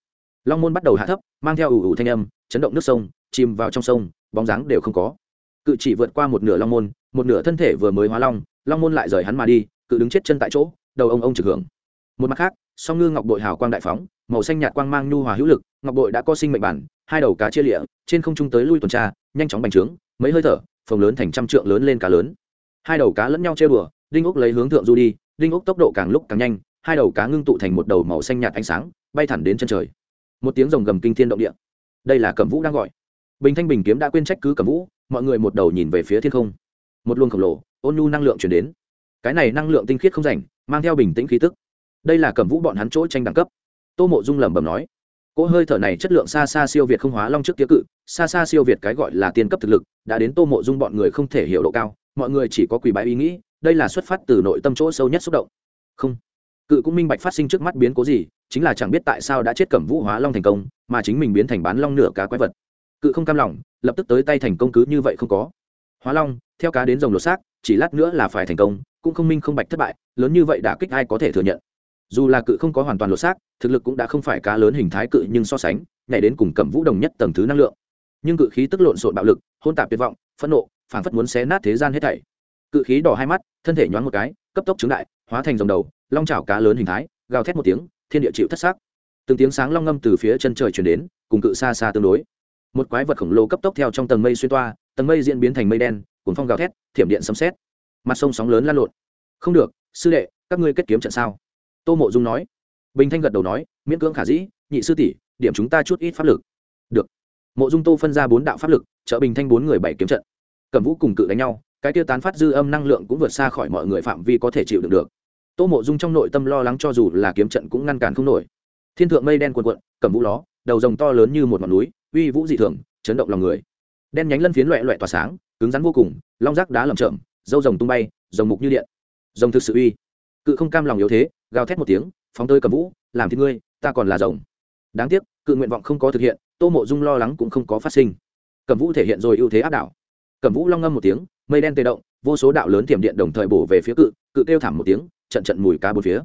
Long môn bắt đầu hạ thấp, mang theo ủ ủ thanh âm, chấn động nước sông, chìm vào trong sông, bóng dáng đều không có. Cự chỉ vượt qua một nửa long môn, một nửa thân thể vừa mới hóa long long môn lại rời hắn mà đi, cự đứng chết chân tại chỗ, đầu ông ông trực hưởng một mặt khác, song ngư ngọc bội hào quang đại phóng, màu xanh nhạt quang mang nhu hòa hữu lực, ngọc bội đã có sinh mệnh bản, hai đầu cá chia lịa, trên không trung tới lui tuần tra, nhanh chóng bành trướng, mấy hơi thở, phồng lớn thành trăm trượng lớn lên cá lớn. Hai đầu cá lẫn nhau chơi bừa đinh úc lấy hướng thượng du đi, đinh úc tốc độ càng lúc càng nhanh, hai đầu cá ngưng tụ thành một đầu màu xanh nhạt ánh sáng, bay thẳng đến chân trời. Một tiếng rồng gầm kinh thiên động địa. Đây là cẩm vũ đang gọi. Bình thanh bình kiếm đã quên trách cứ cẩm vũ, mọi người một đầu nhìn về phía thiên không. Một luồng khổng lồ, ôn nhu năng lượng chuyển đến. Cái này năng lượng tinh khiết không rảnh, mang theo bình tĩnh khí tức đây là cẩm vũ bọn hắn chỗ tranh đẳng cấp. Tô mộ dung lẩm bẩm nói, cỗ hơi thở này chất lượng xa xa siêu việt không hóa long trước kia cự, xa xa siêu việt cái gọi là tiên cấp thực lực, đã đến tô mộ dung bọn người không thể hiểu độ cao, mọi người chỉ có quỳ bái ý nghĩ, đây là xuất phát từ nội tâm chỗ sâu nhất xúc động. Không, cự cũng minh bạch phát sinh trước mắt biến cố gì, chính là chẳng biết tại sao đã chết cẩm vũ hóa long thành công, mà chính mình biến thành bán long nửa cá quái vật. Cự không cam lòng, lập tức tới tay thành công cứ như vậy không có. Hóa long, theo cá đến dòng lột xác, chỉ lát nữa là phải thành công, cũng không minh không bạch thất bại, lớn như vậy đã kích ai có thể thừa nhận dù là cự không có hoàn toàn lột xác, thực lực cũng đã không phải cá lớn hình thái cự nhưng so sánh, nhảy đến cùng cẩm vũ đồng nhất tầng thứ năng lượng. Nhưng cự khí tức lộn xộn bạo lực, hôn tạp tuyệt vọng, phẫn nộ, phảng phất muốn xé nát thế gian hết thảy. Cự khí đỏ hai mắt, thân thể nhoáng một cái, cấp tốc trứng đại, hóa thành dòng đầu, long chảo cá lớn hình thái, gào thét một tiếng, thiên địa chịu thất xác. Từng tiếng sáng long ngâm từ phía chân trời chuyển đến, cùng cự xa xa tương đối. Một quái vật khổng lồ cấp tốc theo trong tầng mây xuyên toa, tầng mây diễn biến thành mây đen cuốn phong gào thét, thiểm điện sấm xét mặt sông sóng lớn lan lộn. Không được, sư đệ, các ngươi kết kiếm trận sao? Tô mộ dung nói. Bình thanh gật đầu nói, miễn cưỡng khả dĩ, nhị sư tỷ, điểm chúng ta chút ít pháp lực. Được. Mộ dung tô phân ra bốn đạo pháp lực, trợ bình thanh bốn người bảy kiếm trận. Cầm vũ cùng cự đánh nhau, cái tiêu tán phát dư âm năng lượng cũng vượt xa khỏi mọi người phạm vi có thể chịu được được. Tô mộ dung trong nội tâm lo lắng cho dù là kiếm trận cũng ngăn cản không nổi. Thiên thượng mây đen quần cuộn cầm vũ ló, đầu rồng to lớn như một ngọn núi, uy vũ dị thường, chấn động lòng người. Đen nhánh lân phiến loẹ loẹ tỏa sáng, cứng rắn vô cùng, long rác đá lầm chậm dâu rồng tung bay, rồng mục như điện. Rồng thực sự uy. Cự không cam lòng yếu thế gào thét một tiếng, phóng tơi cầm vũ, làm thì ngươi, ta còn là rồng. Đáng tiếc, cự nguyện vọng không có thực hiện, tô mộ dung lo lắng cũng không có phát sinh. Cầm vũ thể hiện rồi ưu thế áp đảo. Cầm vũ long ngâm một tiếng, mây đen tê động, vô số đạo lớn tiềm điện đồng thời bổ về phía cự cự kêu thảm một tiếng, trận trận mùi cá bốn phía.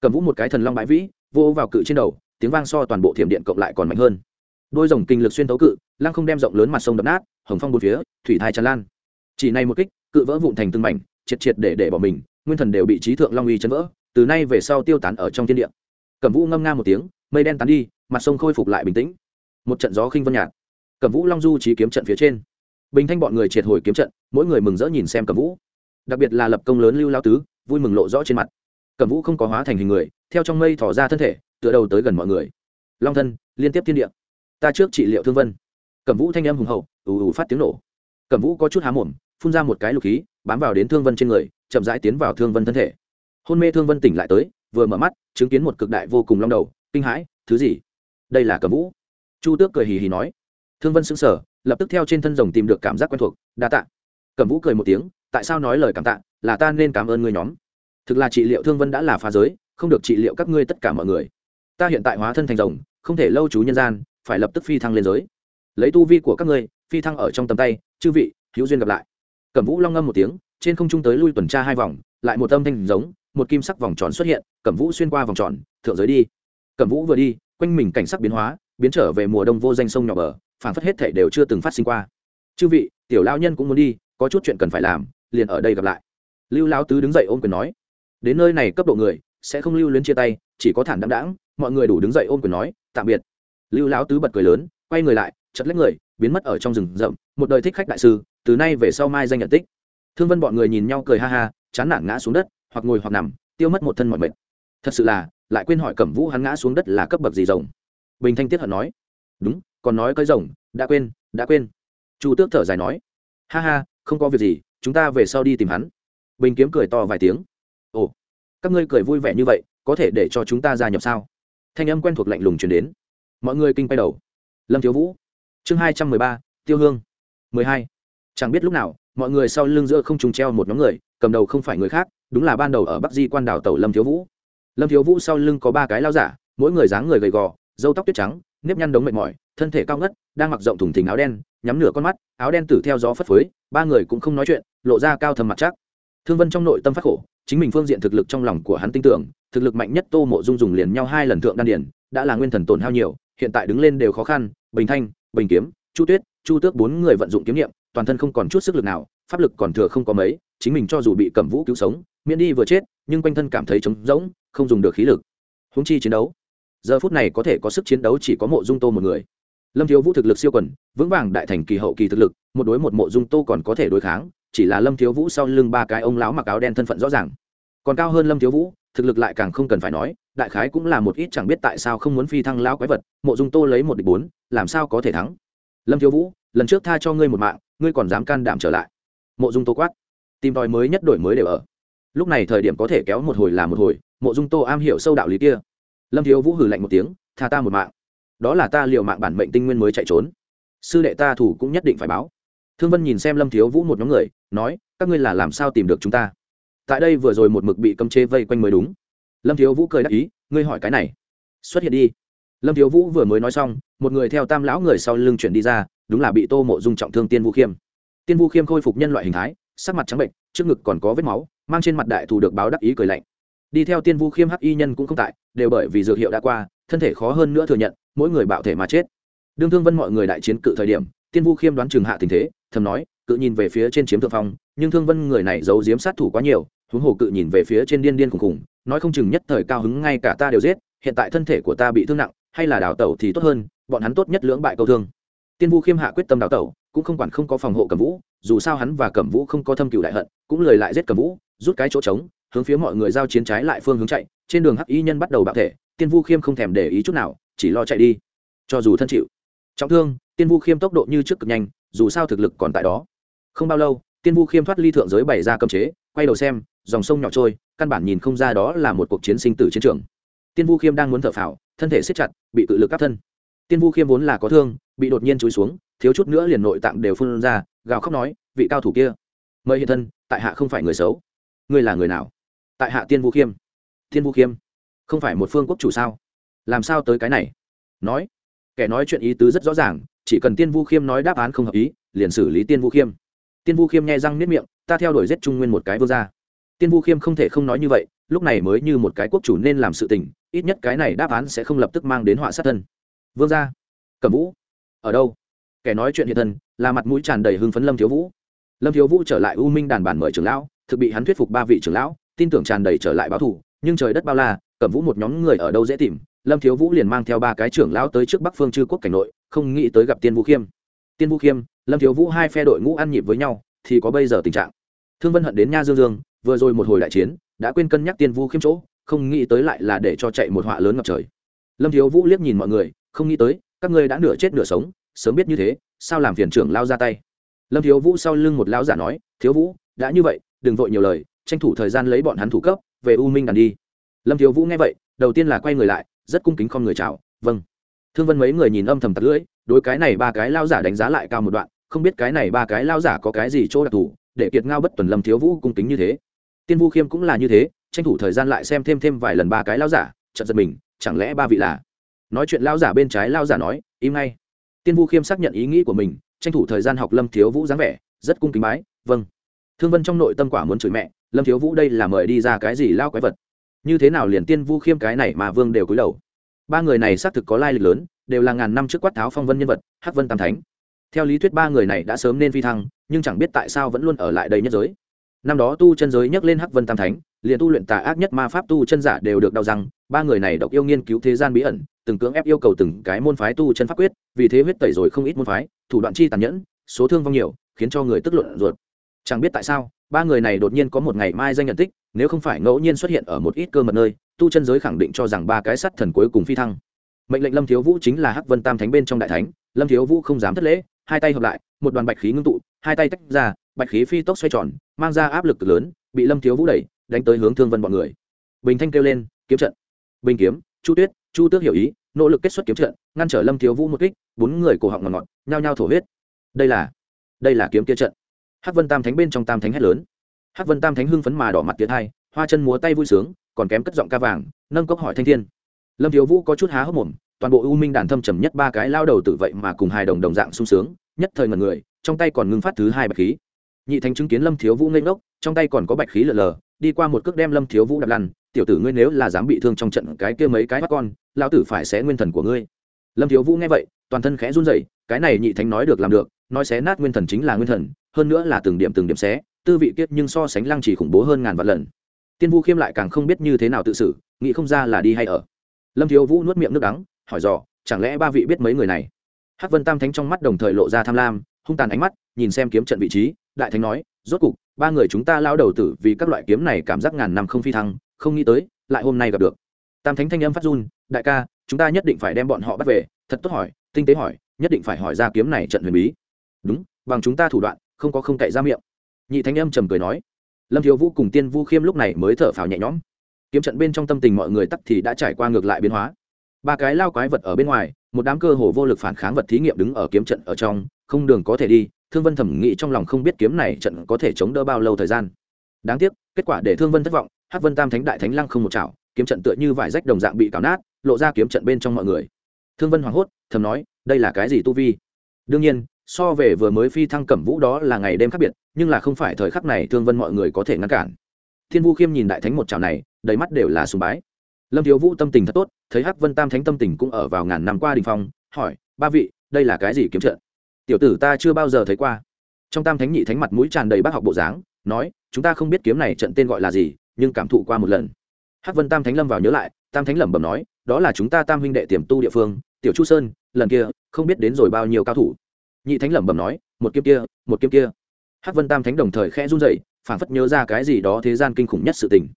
Cầm vũ một cái thần long bãi vĩ, vô vào cự trên đầu, tiếng vang so toàn bộ thiểm điện cộng lại còn mạnh hơn. Đôi rồng kinh lực xuyên thấu cự, lăng không đem rộng lớn mặt sông đập nát, hồng phong bốn phía, thủy thai tràn lan. Chỉ này một kích, cự vỡ vụn thành từng mảnh, triệt triệt để để bỏ mình, nguyên thần đều bị trí thượng long uy chấn vỡ từ nay về sau tiêu tán ở trong thiên địa. Cẩm vũ ngâm nga một tiếng, mây đen tán đi, mặt sông khôi phục lại bình tĩnh. Một trận gió khinh vân nhạt. Cẩm vũ long du trí kiếm trận phía trên. Bình thanh bọn người triệt hồi kiếm trận, mỗi người mừng rỡ nhìn xem cẩm vũ. Đặc biệt là lập công lớn lưu lao tứ, vui mừng lộ rõ trên mặt. Cẩm vũ không có hóa thành hình người, theo trong mây thỏ ra thân thể, tựa đầu tới gần mọi người. Long thân, liên tiếp thiên địa. Ta trước trị liệu thương vân. Cẩm vũ thanh âm hùng hậu, ù ù phát tiếng nổ. Cẩm vũ có chút há mồm, phun ra một cái lục khí, bám vào đến thương vân trên người, chậm rãi tiến vào thương vân thân thể hôn mê thương vân tỉnh lại tới, vừa mở mắt, chứng kiến một cực đại vô cùng long đầu, kinh hãi, thứ gì? Đây là cẩm vũ. Chu tước cười hì hì nói. Thương vân xứng sở lập tức theo trên thân rồng tìm được cảm giác quen thuộc, đa tạ. Cẩm vũ cười một tiếng, tại sao nói lời cảm tạ, là ta nên cảm ơn ngươi nhóm. Thực là trị liệu thương vân đã là phá giới, không được trị liệu các ngươi tất cả mọi người. Ta hiện tại hóa thân thành rồng, không thể lâu trú nhân gian, phải lập tức phi thăng lên giới. Lấy tu vi của các ngươi, phi thăng ở trong tầm tay, chư vị, hữu duyên gặp lại. Cẩm vũ long ngâm một tiếng, trên không trung tới lui tuần tra hai vòng, lại một âm thanh giống một kim sắc vòng tròn xuất hiện, cẩm vũ xuyên qua vòng tròn, thượng giới đi. Cẩm vũ vừa đi, quanh mình cảnh sắc biến hóa, biến trở về mùa đông vô danh sông nhỏ bờ phản phất hết thể đều chưa từng phát sinh qua. Chư vị, tiểu lao nhân cũng muốn đi, có chút chuyện cần phải làm, liền ở đây gặp lại. Lưu lao tứ đứng dậy ôm quyền nói. Đến nơi này cấp độ người, sẽ không lưu luyến chia tay, chỉ có thản đạm đãng, mọi người đủ đứng dậy ôm quyền nói, tạm biệt. Lưu lão tứ bật cười lớn, quay người lại chật lấy người, biến mất ở trong rừng rậm, một đời thích khách đại sư, từ nay về sau mai danh nhận tích. Thương vân bọn người nhìn nhau cười ha ha, chán nản ngã xuống đất hoặc ngồi hoặc nằm, tiêu mất một thân mọi mệt. Thật sự là, lại quên hỏi cẩm vũ hắn ngã xuống đất là cấp bậc gì rồng. Bình thanh tiết hận nói, đúng, còn nói cơi rồng, đã quên đã quên. Chu tước thở dài nói, ha ha, không có việc gì, chúng ta về sau đi tìm hắn. Bình kiếm cười to vài tiếng, ồ, các ngươi cười vui vẻ như vậy, có thể để cho chúng ta gia nhập sao? Thanh âm quen thuộc lạnh lùng chuyển đến. Mọi người kinh bay đầu. Lâm thiếu vũ, chương hai trăm mười ba, tiêu hương. mười hai. Chẳng biết lúc nào, mọi người sau lưng giữa không trùng treo một nhóm người, cầm đầu không phải người khác đúng là ban đầu ở bắc di quan đảo tàu lâm thiếu vũ lâm thiếu vũ sau lưng có ba cái lao giả mỗi người dáng người gầy gò dâu tóc tuyết trắng nếp nhăn đống mệt mỏi thân thể cao ngất đang mặc rộng thùng thình áo đen nhắm nửa con mắt áo đen tử theo gió phất phới ba người cũng không nói chuyện lộ ra cao thầm mặt chắc thương vân trong nội tâm phát khổ chính mình phương diện thực lực trong lòng của hắn tin tưởng thực lực mạnh nhất tô mộ dung dùng liền nhau hai lần thượng đan điển đã là nguyên thần tổn hao nhiều hiện tại đứng lên đều khó khăn bình thanh bình kiếm chu tuyết chu tước bốn người vận dụng kiếm nghiệm toàn thân không còn chút sức lực nào pháp lực còn thừa không có mấy chính mình cho dù bị cẩm vũ cứu sống miễn đi vừa chết, nhưng quanh thân cảm thấy trống rỗng, không dùng được khí lực. Húng chi chiến đấu. Giờ phút này có thể có sức chiến đấu chỉ có mộ dung tô một người. Lâm thiếu vũ thực lực siêu quần, vững vàng đại thành kỳ hậu kỳ thực lực, một đối một mộ dung tô còn có thể đối kháng, chỉ là lâm thiếu vũ sau lưng ba cái ông lão mặc áo đen thân phận rõ ràng. Còn cao hơn lâm thiếu vũ, thực lực lại càng không cần phải nói, đại khái cũng là một ít chẳng biết tại sao không muốn phi thăng lão quái vật, mộ dung tô lấy một địch bốn, làm sao có thể thắng? Lâm thiếu vũ, lần trước tha cho ngươi một mạng, ngươi còn dám can đảm trở lại. Mộ dung tô quát. Tìm tòi mới nhất đổi mới đều ở lúc này thời điểm có thể kéo một hồi là một hồi, mộ dung tô am hiểu sâu đạo lý kia. Lâm thiếu vũ hử lạnh một tiếng, tha ta một mạng. Đó là ta liệu mạng bản mệnh tinh nguyên mới chạy trốn. Sư đệ ta thủ cũng nhất định phải báo. Thương vân nhìn xem lâm thiếu vũ một nhóm người, nói, các ngươi là làm sao tìm được chúng ta? Tại đây vừa rồi một mực bị cấm chế vây quanh mới đúng. Lâm thiếu vũ cười đáp ý, ngươi hỏi cái này. Xuất hiện đi. Lâm thiếu vũ vừa mới nói xong, một người theo tam lão người sau lưng chuyển đi ra, đúng là bị tô mộ dung trọng thương tiên vũ khiêm. Tiên vũ khiêm khôi phục nhân loại hình thái, sắc mặt trắng bệnh trước ngực còn có vết máu mang trên mặt đại thù được báo đắc ý cười lạnh. Đi theo tiên vu khiêm hắc y nhân cũng không tại, đều bởi vì dược hiệu đã qua, thân thể khó hơn nữa thừa nhận, mỗi người bạo thể mà chết. Đương thương vân mọi người đại chiến cự thời điểm, tiên vu khiêm đoán trường hạ tình thế, thầm nói, cự nhìn về phía trên chiếm thượng phong, nhưng thương vân người này giấu giếm sát thủ quá nhiều, huống hồ cự nhìn về phía trên điên điên khùng khùng nói không chừng nhất thời cao hứng ngay cả ta đều giết, hiện tại thân thể của ta bị thương nặng, hay là đào tẩu thì tốt hơn, bọn hắn tốt nhất lưỡng bại câu thương. Tiên vu khiêm hạ quyết tâm đào tẩu, cũng không quản không có phòng hộ cẩm vũ, dù sao hắn và cẩm vũ không có thâm cựu đại hận, cũng lời lại giết cẩm vũ rút cái chỗ trống, hướng phía mọi người giao chiến trái lại phương hướng chạy, trên đường hắc y nhân bắt đầu bạo thể, tiên vu khiêm không thèm để ý chút nào, chỉ lo chạy đi. Cho dù thân chịu, trọng thương, tiên vu khiêm tốc độ như trước cực nhanh, dù sao thực lực còn tại đó. Không bao lâu, tiên vu khiêm thoát ly thượng giới bày ra cầm chế, quay đầu xem, dòng sông nhỏ trôi, căn bản nhìn không ra đó là một cuộc chiến sinh tử chiến trường. Tiên vu khiêm đang muốn thở phào, thân thể siết chặt, bị tự lực áp thân. Tiên vu khiêm vốn là có thương, bị đột nhiên chúi xuống, thiếu chút nữa liền nội tạng đều phun ra, gào khóc nói, vị cao thủ kia, mời hiện thân, tại hạ không phải người xấu ngươi là người nào? Tại hạ tiên vu khiêm. Tiên vu khiêm? Không phải một phương quốc chủ sao? Làm sao tới cái này? Nói. Kẻ nói chuyện ý tứ rất rõ ràng, chỉ cần tiên vu khiêm nói đáp án không hợp ý, liền xử lý tiên vu khiêm. Tiên vu khiêm nghe răng nếp miệng, ta theo đuổi giết trung nguyên một cái vương gia. Tiên vu khiêm không thể không nói như vậy, lúc này mới như một cái quốc chủ nên làm sự tình, ít nhất cái này đáp án sẽ không lập tức mang đến họa sát thân. Vương gia. Cẩm vũ. Ở đâu? Kẻ nói chuyện hiện thân, là mặt mũi tràn đầy hưng phấn lâm thiếu vũ. Lâm thiếu vũ trở lại u minh đàn bản mời trưởng lão thực bị hắn thuyết phục ba vị trưởng lão, tin tưởng tràn đầy trở lại báo thủ nhưng trời đất bao la, cẩm vũ một nhóm người ở đâu dễ tìm, lâm thiếu vũ liền mang theo ba cái trưởng lão tới trước bắc phương chư quốc cảnh nội, không nghĩ tới gặp tiên vũ khiêm. Tiên vũ khiêm, lâm thiếu vũ hai phe đội ngũ ăn nhịp với nhau, thì có bây giờ tình trạng. Thương vân hận đến nha dương dương, vừa rồi một hồi đại chiến, đã quên cân nhắc tiên vũ khiêm chỗ, không nghĩ tới lại là để cho chạy một họa lớn ngập trời. Lâm thiếu vũ liếc nhìn mọi người, không nghĩ tới, các ngươi đã nửa chết nửa sống, sớm biết như thế, sao làm phiền trưởng lao ra tay? Lâm thiếu vũ sau lưng một lão giả nói, thiếu vũ, đã như vậy đừng vội nhiều lời, tranh thủ thời gian lấy bọn hắn thủ cấp, về u minh đàn đi. Lâm thiếu vũ nghe vậy, đầu tiên là quay người lại, rất cung kính không người chào vâng. Thương vân mấy người nhìn âm thầm tật lưỡi, đối cái này ba cái lao giả đánh giá lại cao một đoạn, không biết cái này ba cái lao giả có cái gì chỗ đặc thù, để kiệt ngao bất tuần lâm thiếu vũ cung kính như thế. Tiên vu khiêm cũng là như thế, tranh thủ thời gian lại xem thêm thêm vài lần ba cái lao giả, chợt giật mình, chẳng lẽ ba vị là? Nói chuyện lao giả bên trái lao giả nói, im ngay. Tiên vu khiêm xác nhận ý nghĩ của mình, tranh thủ thời gian học lâm thiếu vũ dáng vẻ, rất cung kính bái vâng thương vân trong nội tâm quả muốn chửi mẹ, lâm thiếu vũ đây là mời đi ra cái gì lao quái vật? Như thế nào liền tiên vu khiêm cái này mà vương đều cúi đầu? Ba người này xác thực có lai lịch lớn, đều là ngàn năm trước quát tháo phong vân nhân vật, hắc vân tam thánh. Theo lý thuyết ba người này đã sớm nên phi thăng, nhưng chẳng biết tại sao vẫn luôn ở lại đây nhất giới. Năm đó tu chân giới nhắc lên hắc vân tam thánh, liền tu luyện tà ác nhất ma pháp tu chân giả đều được đau rằng ba người này độc yêu nghiên cứu thế gian bí ẩn, từng cưỡng ép yêu cầu từng cái môn phái tu chân pháp quyết, vì thế huyết tẩy rồi không ít môn phái, thủ đoạn chi tàn nhẫn, số thương vong nhiều, khiến cho người tức luận ruột chẳng biết tại sao, ba người này đột nhiên có một ngày mai danh nhận tích, nếu không phải ngẫu nhiên xuất hiện ở một ít cơ mật nơi, tu chân giới khẳng định cho rằng ba cái sắt thần cuối cùng phi thăng. Mệnh lệnh lâm thiếu vũ chính là hắc vân tam thánh bên trong đại thánh, lâm thiếu vũ không dám thất lễ, hai tay hợp lại, một đoàn bạch khí ngưng tụ, hai tay tách ra, bạch khí phi tốc xoay tròn, mang ra áp lực lớn, bị lâm thiếu vũ đẩy, đánh tới hướng thương vân bọn người. Bình thanh kêu lên, kiếm trận! Bình kiếm, chu tuyết, chu tước hiểu ý, nỗ lực kết xuất kiếm trận, ngăn trở lâm thiếu vũ một kích, bốn người cổ họng ngọt ngọt, nhao nhao thổ huyết. Đây là đây là kiếm kia trận hắc vân tam thánh bên trong tam thánh hét lớn. Hắc vân tam thánh hưng phấn mà đỏ mặt tiến hai, hoa chân múa tay vui sướng, còn kém cất giọng ca vàng, nâng cốc hỏi thanh thiên. Lâm thiếu vũ có chút há hốc mồm, toàn bộ u minh đàn thâm trầm nhất ba cái lao đầu tự vậy mà cùng hài đồng đồng dạng sung sướng, nhất thời ngần người, trong tay còn ngưng phát thứ hai bạch khí. Nhị thánh chứng kiến lâm thiếu vũ ngây ngốc, trong tay còn có bạch khí lờ lờ, đi qua một cước đem lâm thiếu vũ đập lăn, tiểu tử ngươi nếu là dám bị thương trong trận cái kia mấy cái mắt con, lão tử phải xé nguyên thần của ngươi. Lâm thiếu vũ nghe vậy, toàn thân khẽ run rẩy, cái này nhị thánh nói được làm được, nói xé nát nguyên thần chính là nguyên thần hơn nữa là từng điểm từng điểm xé, tư vị kiết nhưng so sánh lăng chỉ khủng bố hơn ngàn vạn lần. Tiên vu khiêm lại càng không biết như thế nào tự xử, nghĩ không ra là đi hay ở. Lâm thiếu vũ nuốt miệng nước đắng, hỏi dò, chẳng lẽ ba vị biết mấy người này? Hắc vân tam thánh trong mắt đồng thời lộ ra tham lam, hung tàn ánh mắt, nhìn xem kiếm trận vị trí, đại thánh nói, rốt cục, ba người chúng ta lao đầu tử vì các loại kiếm này cảm giác ngàn năm không phi thăng, không nghĩ tới, lại hôm nay gặp được. Tam thánh thanh âm phát run, đại ca, chúng ta nhất định phải đem bọn họ bắt về, thật tốt hỏi, tinh tế hỏi, nhất định phải hỏi ra kiếm này trận huyền bí. Đúng, bằng chúng ta thủ đoạn không có không cậy ra miệng. Nhị thánh âm trầm cười nói, lâm thiếu vũ cùng tiên vu khiêm lúc này mới thở phào nhẹ nhõm. Kiếm trận bên trong tâm tình mọi người tắc thì đã trải qua ngược lại biến hóa. Ba cái lao quái vật ở bên ngoài, một đám cơ hồ vô lực phản kháng vật thí nghiệm đứng ở kiếm trận ở trong, không đường có thể đi, thương vân thẩm nghĩ trong lòng không biết kiếm này trận có thể chống đỡ bao lâu thời gian. Đáng tiếc, kết quả để thương vân thất vọng hát vân tam thánh đại thánh lăng không một chảo, kiếm trận tựa như vải rách đồng dạng bị cào nát, lộ ra kiếm trận bên trong mọi người. Thương vân hoảng hốt, thầm nói, đây là cái gì tu vi? Đương nhiên so về vừa mới phi thăng cẩm vũ đó là ngày đêm khác biệt, nhưng là không phải thời khắc này thương vân mọi người có thể ngăn cản. Thiên vu khiêm nhìn đại thánh một chảo này, đầy mắt đều là sùng bái. Lâm thiếu vũ tâm tình thật tốt, thấy hắc vân tam thánh tâm tình cũng ở vào ngàn năm qua đình phong, hỏi, ba vị, đây là cái gì kiếm trận? Tiểu tử ta chưa bao giờ thấy qua. Trong tam thánh nhị thánh mặt mũi tràn đầy bác học bộ dáng, nói, chúng ta không biết kiếm này trận tên gọi là gì, nhưng cảm thụ qua một lần. Hắc vân tam thánh lâm vào nhớ lại, tam thánh lẩm bẩm nói, đó là chúng ta tam huynh đệ tiềm tu địa phương, tiểu chu sơn, lần kia, không biết đến rồi bao nhiêu cao thủ nhị thánh lẩm bẩm nói, một kiếm kia, một kiếm kia. Hắc vân tam thánh đồng thời khẽ run dậy phảng phất nhớ ra cái gì đó thế gian kinh khủng nhất sự tình.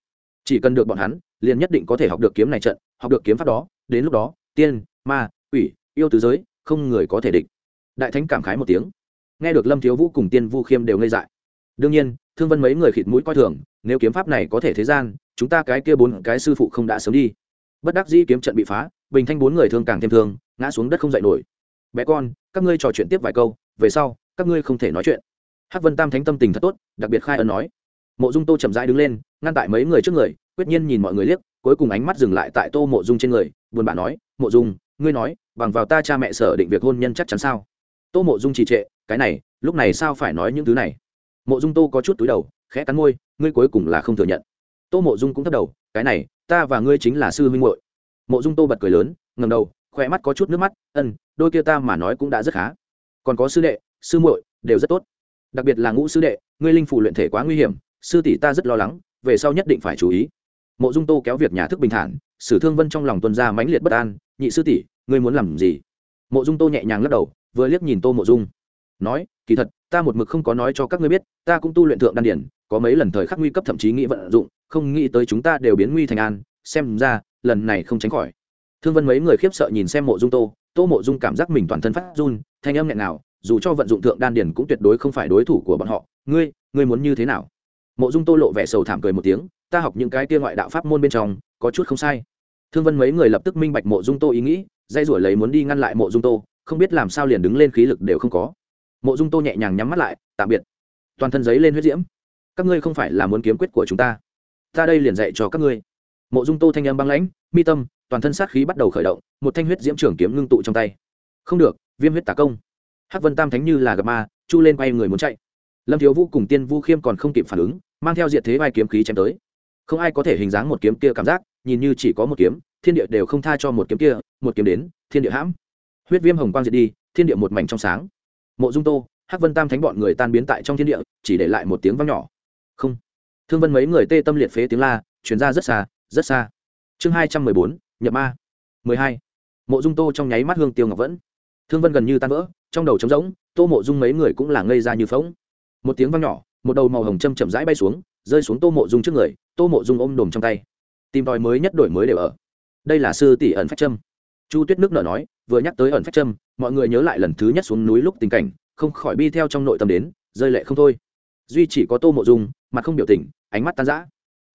Chỉ cần được bọn hắn, liền nhất định có thể học được kiếm này trận, học được kiếm pháp đó, đến lúc đó, tiên, ma, quỷ, yêu tứ giới, không người có thể địch. Đại thánh cảm khái một tiếng. Nghe được lâm thiếu vũ cùng tiên vu khiêm đều ngây dại. Đương nhiên, thương vân mấy người khịt mũi coi thường, nếu kiếm pháp này có thể thế gian, chúng ta cái kia bốn cái sư phụ không đã sớm đi. Bất đắc dĩ kiếm trận bị phá, bình thanh bốn người thương càng thêm thương, ngã xuống đất không dậy nổi. Bé con các ngươi trò chuyện tiếp vài câu, về sau, các ngươi không thể nói chuyện. Hắc vân tam thánh tâm tình thật tốt, đặc biệt khai ân nói. Mộ dung tô chậm rãi đứng lên, ngăn tại mấy người trước người, quyết nhiên nhìn mọi người liếc, cuối cùng ánh mắt dừng lại tại tô mộ dung trên người, buồn bã nói, mộ dung, ngươi nói, bằng vào ta cha mẹ sở định việc hôn nhân chắc chắn sao? Tô mộ dung trì trệ, cái này, lúc này sao phải nói những thứ này? Mộ dung tô có chút túi đầu, khẽ cắn môi, ngươi cuối cùng là không thừa nhận. Tô mộ dung cũng thất đầu, cái này, ta và ngươi chính là sư huynh hội mộ dung tô bật cười lớn ngầm đầu khỏe mắt có chút nước mắt, ân đôi kia ta mà nói cũng đã rất khá. Còn có sư đệ, sư muội, đều rất tốt. Đặc biệt là ngũ sư đệ, ngươi linh phủ luyện thể quá nguy hiểm, sư tỷ ta rất lo lắng, về sau nhất định phải chú ý. Mộ dung tô kéo việc nhà thức bình thản, sử thương vân trong lòng tuân ra mãnh liệt bất an, nhị sư tỷ, ngươi muốn làm gì? Mộ dung tô nhẹ nhàng lắc đầu, vừa liếc nhìn tô mộ dung, nói, kỳ thật, ta một mực không có nói cho các ngươi biết, ta cũng tu luyện thượng đan điển, có mấy lần thời khắc nguy cấp thậm chí nghĩ vận dụng, không nghĩ tới chúng ta đều biến nguy thành an, xem ra, lần này không tránh khỏi. Thương vân mấy người khiếp sợ nhìn xem mộ dung tô tô mộ dung cảm giác mình toàn thân phát run, thanh âm nghẹn nào dù cho vận dụng thượng đan điển cũng tuyệt đối không phải đối thủ của bọn họ. Ngươi ngươi muốn như thế nào? Mộ dung tô lộ vẻ sầu thảm cười một tiếng, ta học những cái kia ngoại đạo pháp môn bên trong, có chút không sai. Thương vân mấy người lập tức minh bạch mộ dung tô ý nghĩ, dây rủi lấy muốn đi ngăn lại mộ dung tô, không biết làm sao liền đứng lên khí lực đều không có. Mộ dung tô nhẹ nhàng nhắm mắt lại, tạm biệt. Toàn thân giấy lên huyết diễm. Các ngươi không phải là muốn kiếm quyết của chúng ta. Ta đây liền dạy cho các ngươi. Mộ dung tô thanh âm băng lãnh, mi tâm toàn thân sát khí bắt đầu khởi động, một thanh huyết diễm trưởng kiếm ngưng tụ trong tay. Không được, viêm huyết tả công. Hắc vân tam thánh như là gặp ma, chu lên quay người muốn chạy. Lâm thiếu vũ cùng tiên vu khiêm còn không kịp phản ứng, mang theo diệt thế vai kiếm khí chém tới. Không ai có thể hình dáng một kiếm kia cảm giác, nhìn như chỉ có một kiếm, thiên địa đều không tha cho một kiếm kia, một kiếm đến, thiên địa hãm. Huyết viêm hồng quang diệt đi, thiên địa một mảnh trong sáng. Mộ dung tô, hắc vân tam thánh bọn người tan biến tại trong thiên địa, chỉ để lại một tiếng vang nhỏ. Không. Thương vân mấy người tê tâm liệt phế tiếng la chuyển ra rất xa rất xa. Chương hai trăm mười bốn nhập ma. mười hai. Mộ dung tô trong nháy mắt hương tiêu ngọc vẫn. Thương vân gần như tan vỡ, trong đầu trống rỗng, tô mộ dung mấy người cũng là ngây ra như phóng một tiếng vang nhỏ, một đầu màu hồng châm chậm rãi bay xuống, rơi xuống tô mộ dung trước người, tô mộ dung ôm đồm trong tay. Tìm tòi mới nhất đổi mới đều ở. Đây là sư tỷ ẩn phách trâm chu tuyết nước nở nói, vừa nhắc tới ẩn phách trâm mọi người nhớ lại lần thứ nhất xuống núi lúc tình cảnh, không khỏi bi theo trong nội tâm đến, rơi lệ không thôi. Duy chỉ có tô mộ dung, mặt không biểu tình, ánh mắt tan rã.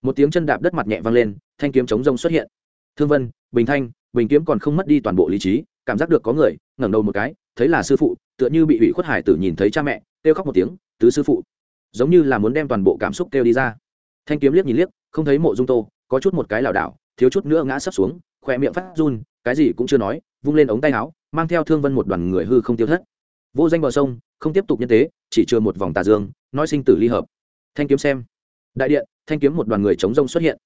Một tiếng chân đạp đất mặt nhẹ vang lên, thanh kiếm chống rông xuất hiện thương vân, bình thanh, bình kiếm còn không mất đi toàn bộ lý trí, cảm giác được có người, ngẩng đầu một cái, thấy là sư phụ, tựa như bị hủy khuất hải tử nhìn thấy cha mẹ, kêu khóc một tiếng, tứ sư phụ! Giống như là muốn đem toàn bộ cảm xúc kêu đi ra. Thanh kiếm liếc nhìn liếc, không thấy mộ dung tô, có chút một cái lảo đảo, thiếu chút nữa ngã sấp xuống khỏe miệng phát run, cái gì cũng chưa nói, vung lên ống tay áo, mang theo thương vân một đoàn người hư không tiêu thất. Vô danh bờ sông, không tiếp tục nhân tế, chỉ chưa một vòng tà dương, nói sinh tử ly hợp. Thanh kiếm xem. Đại điện, thanh kiếm một đoàn người chống rông xuất hiện.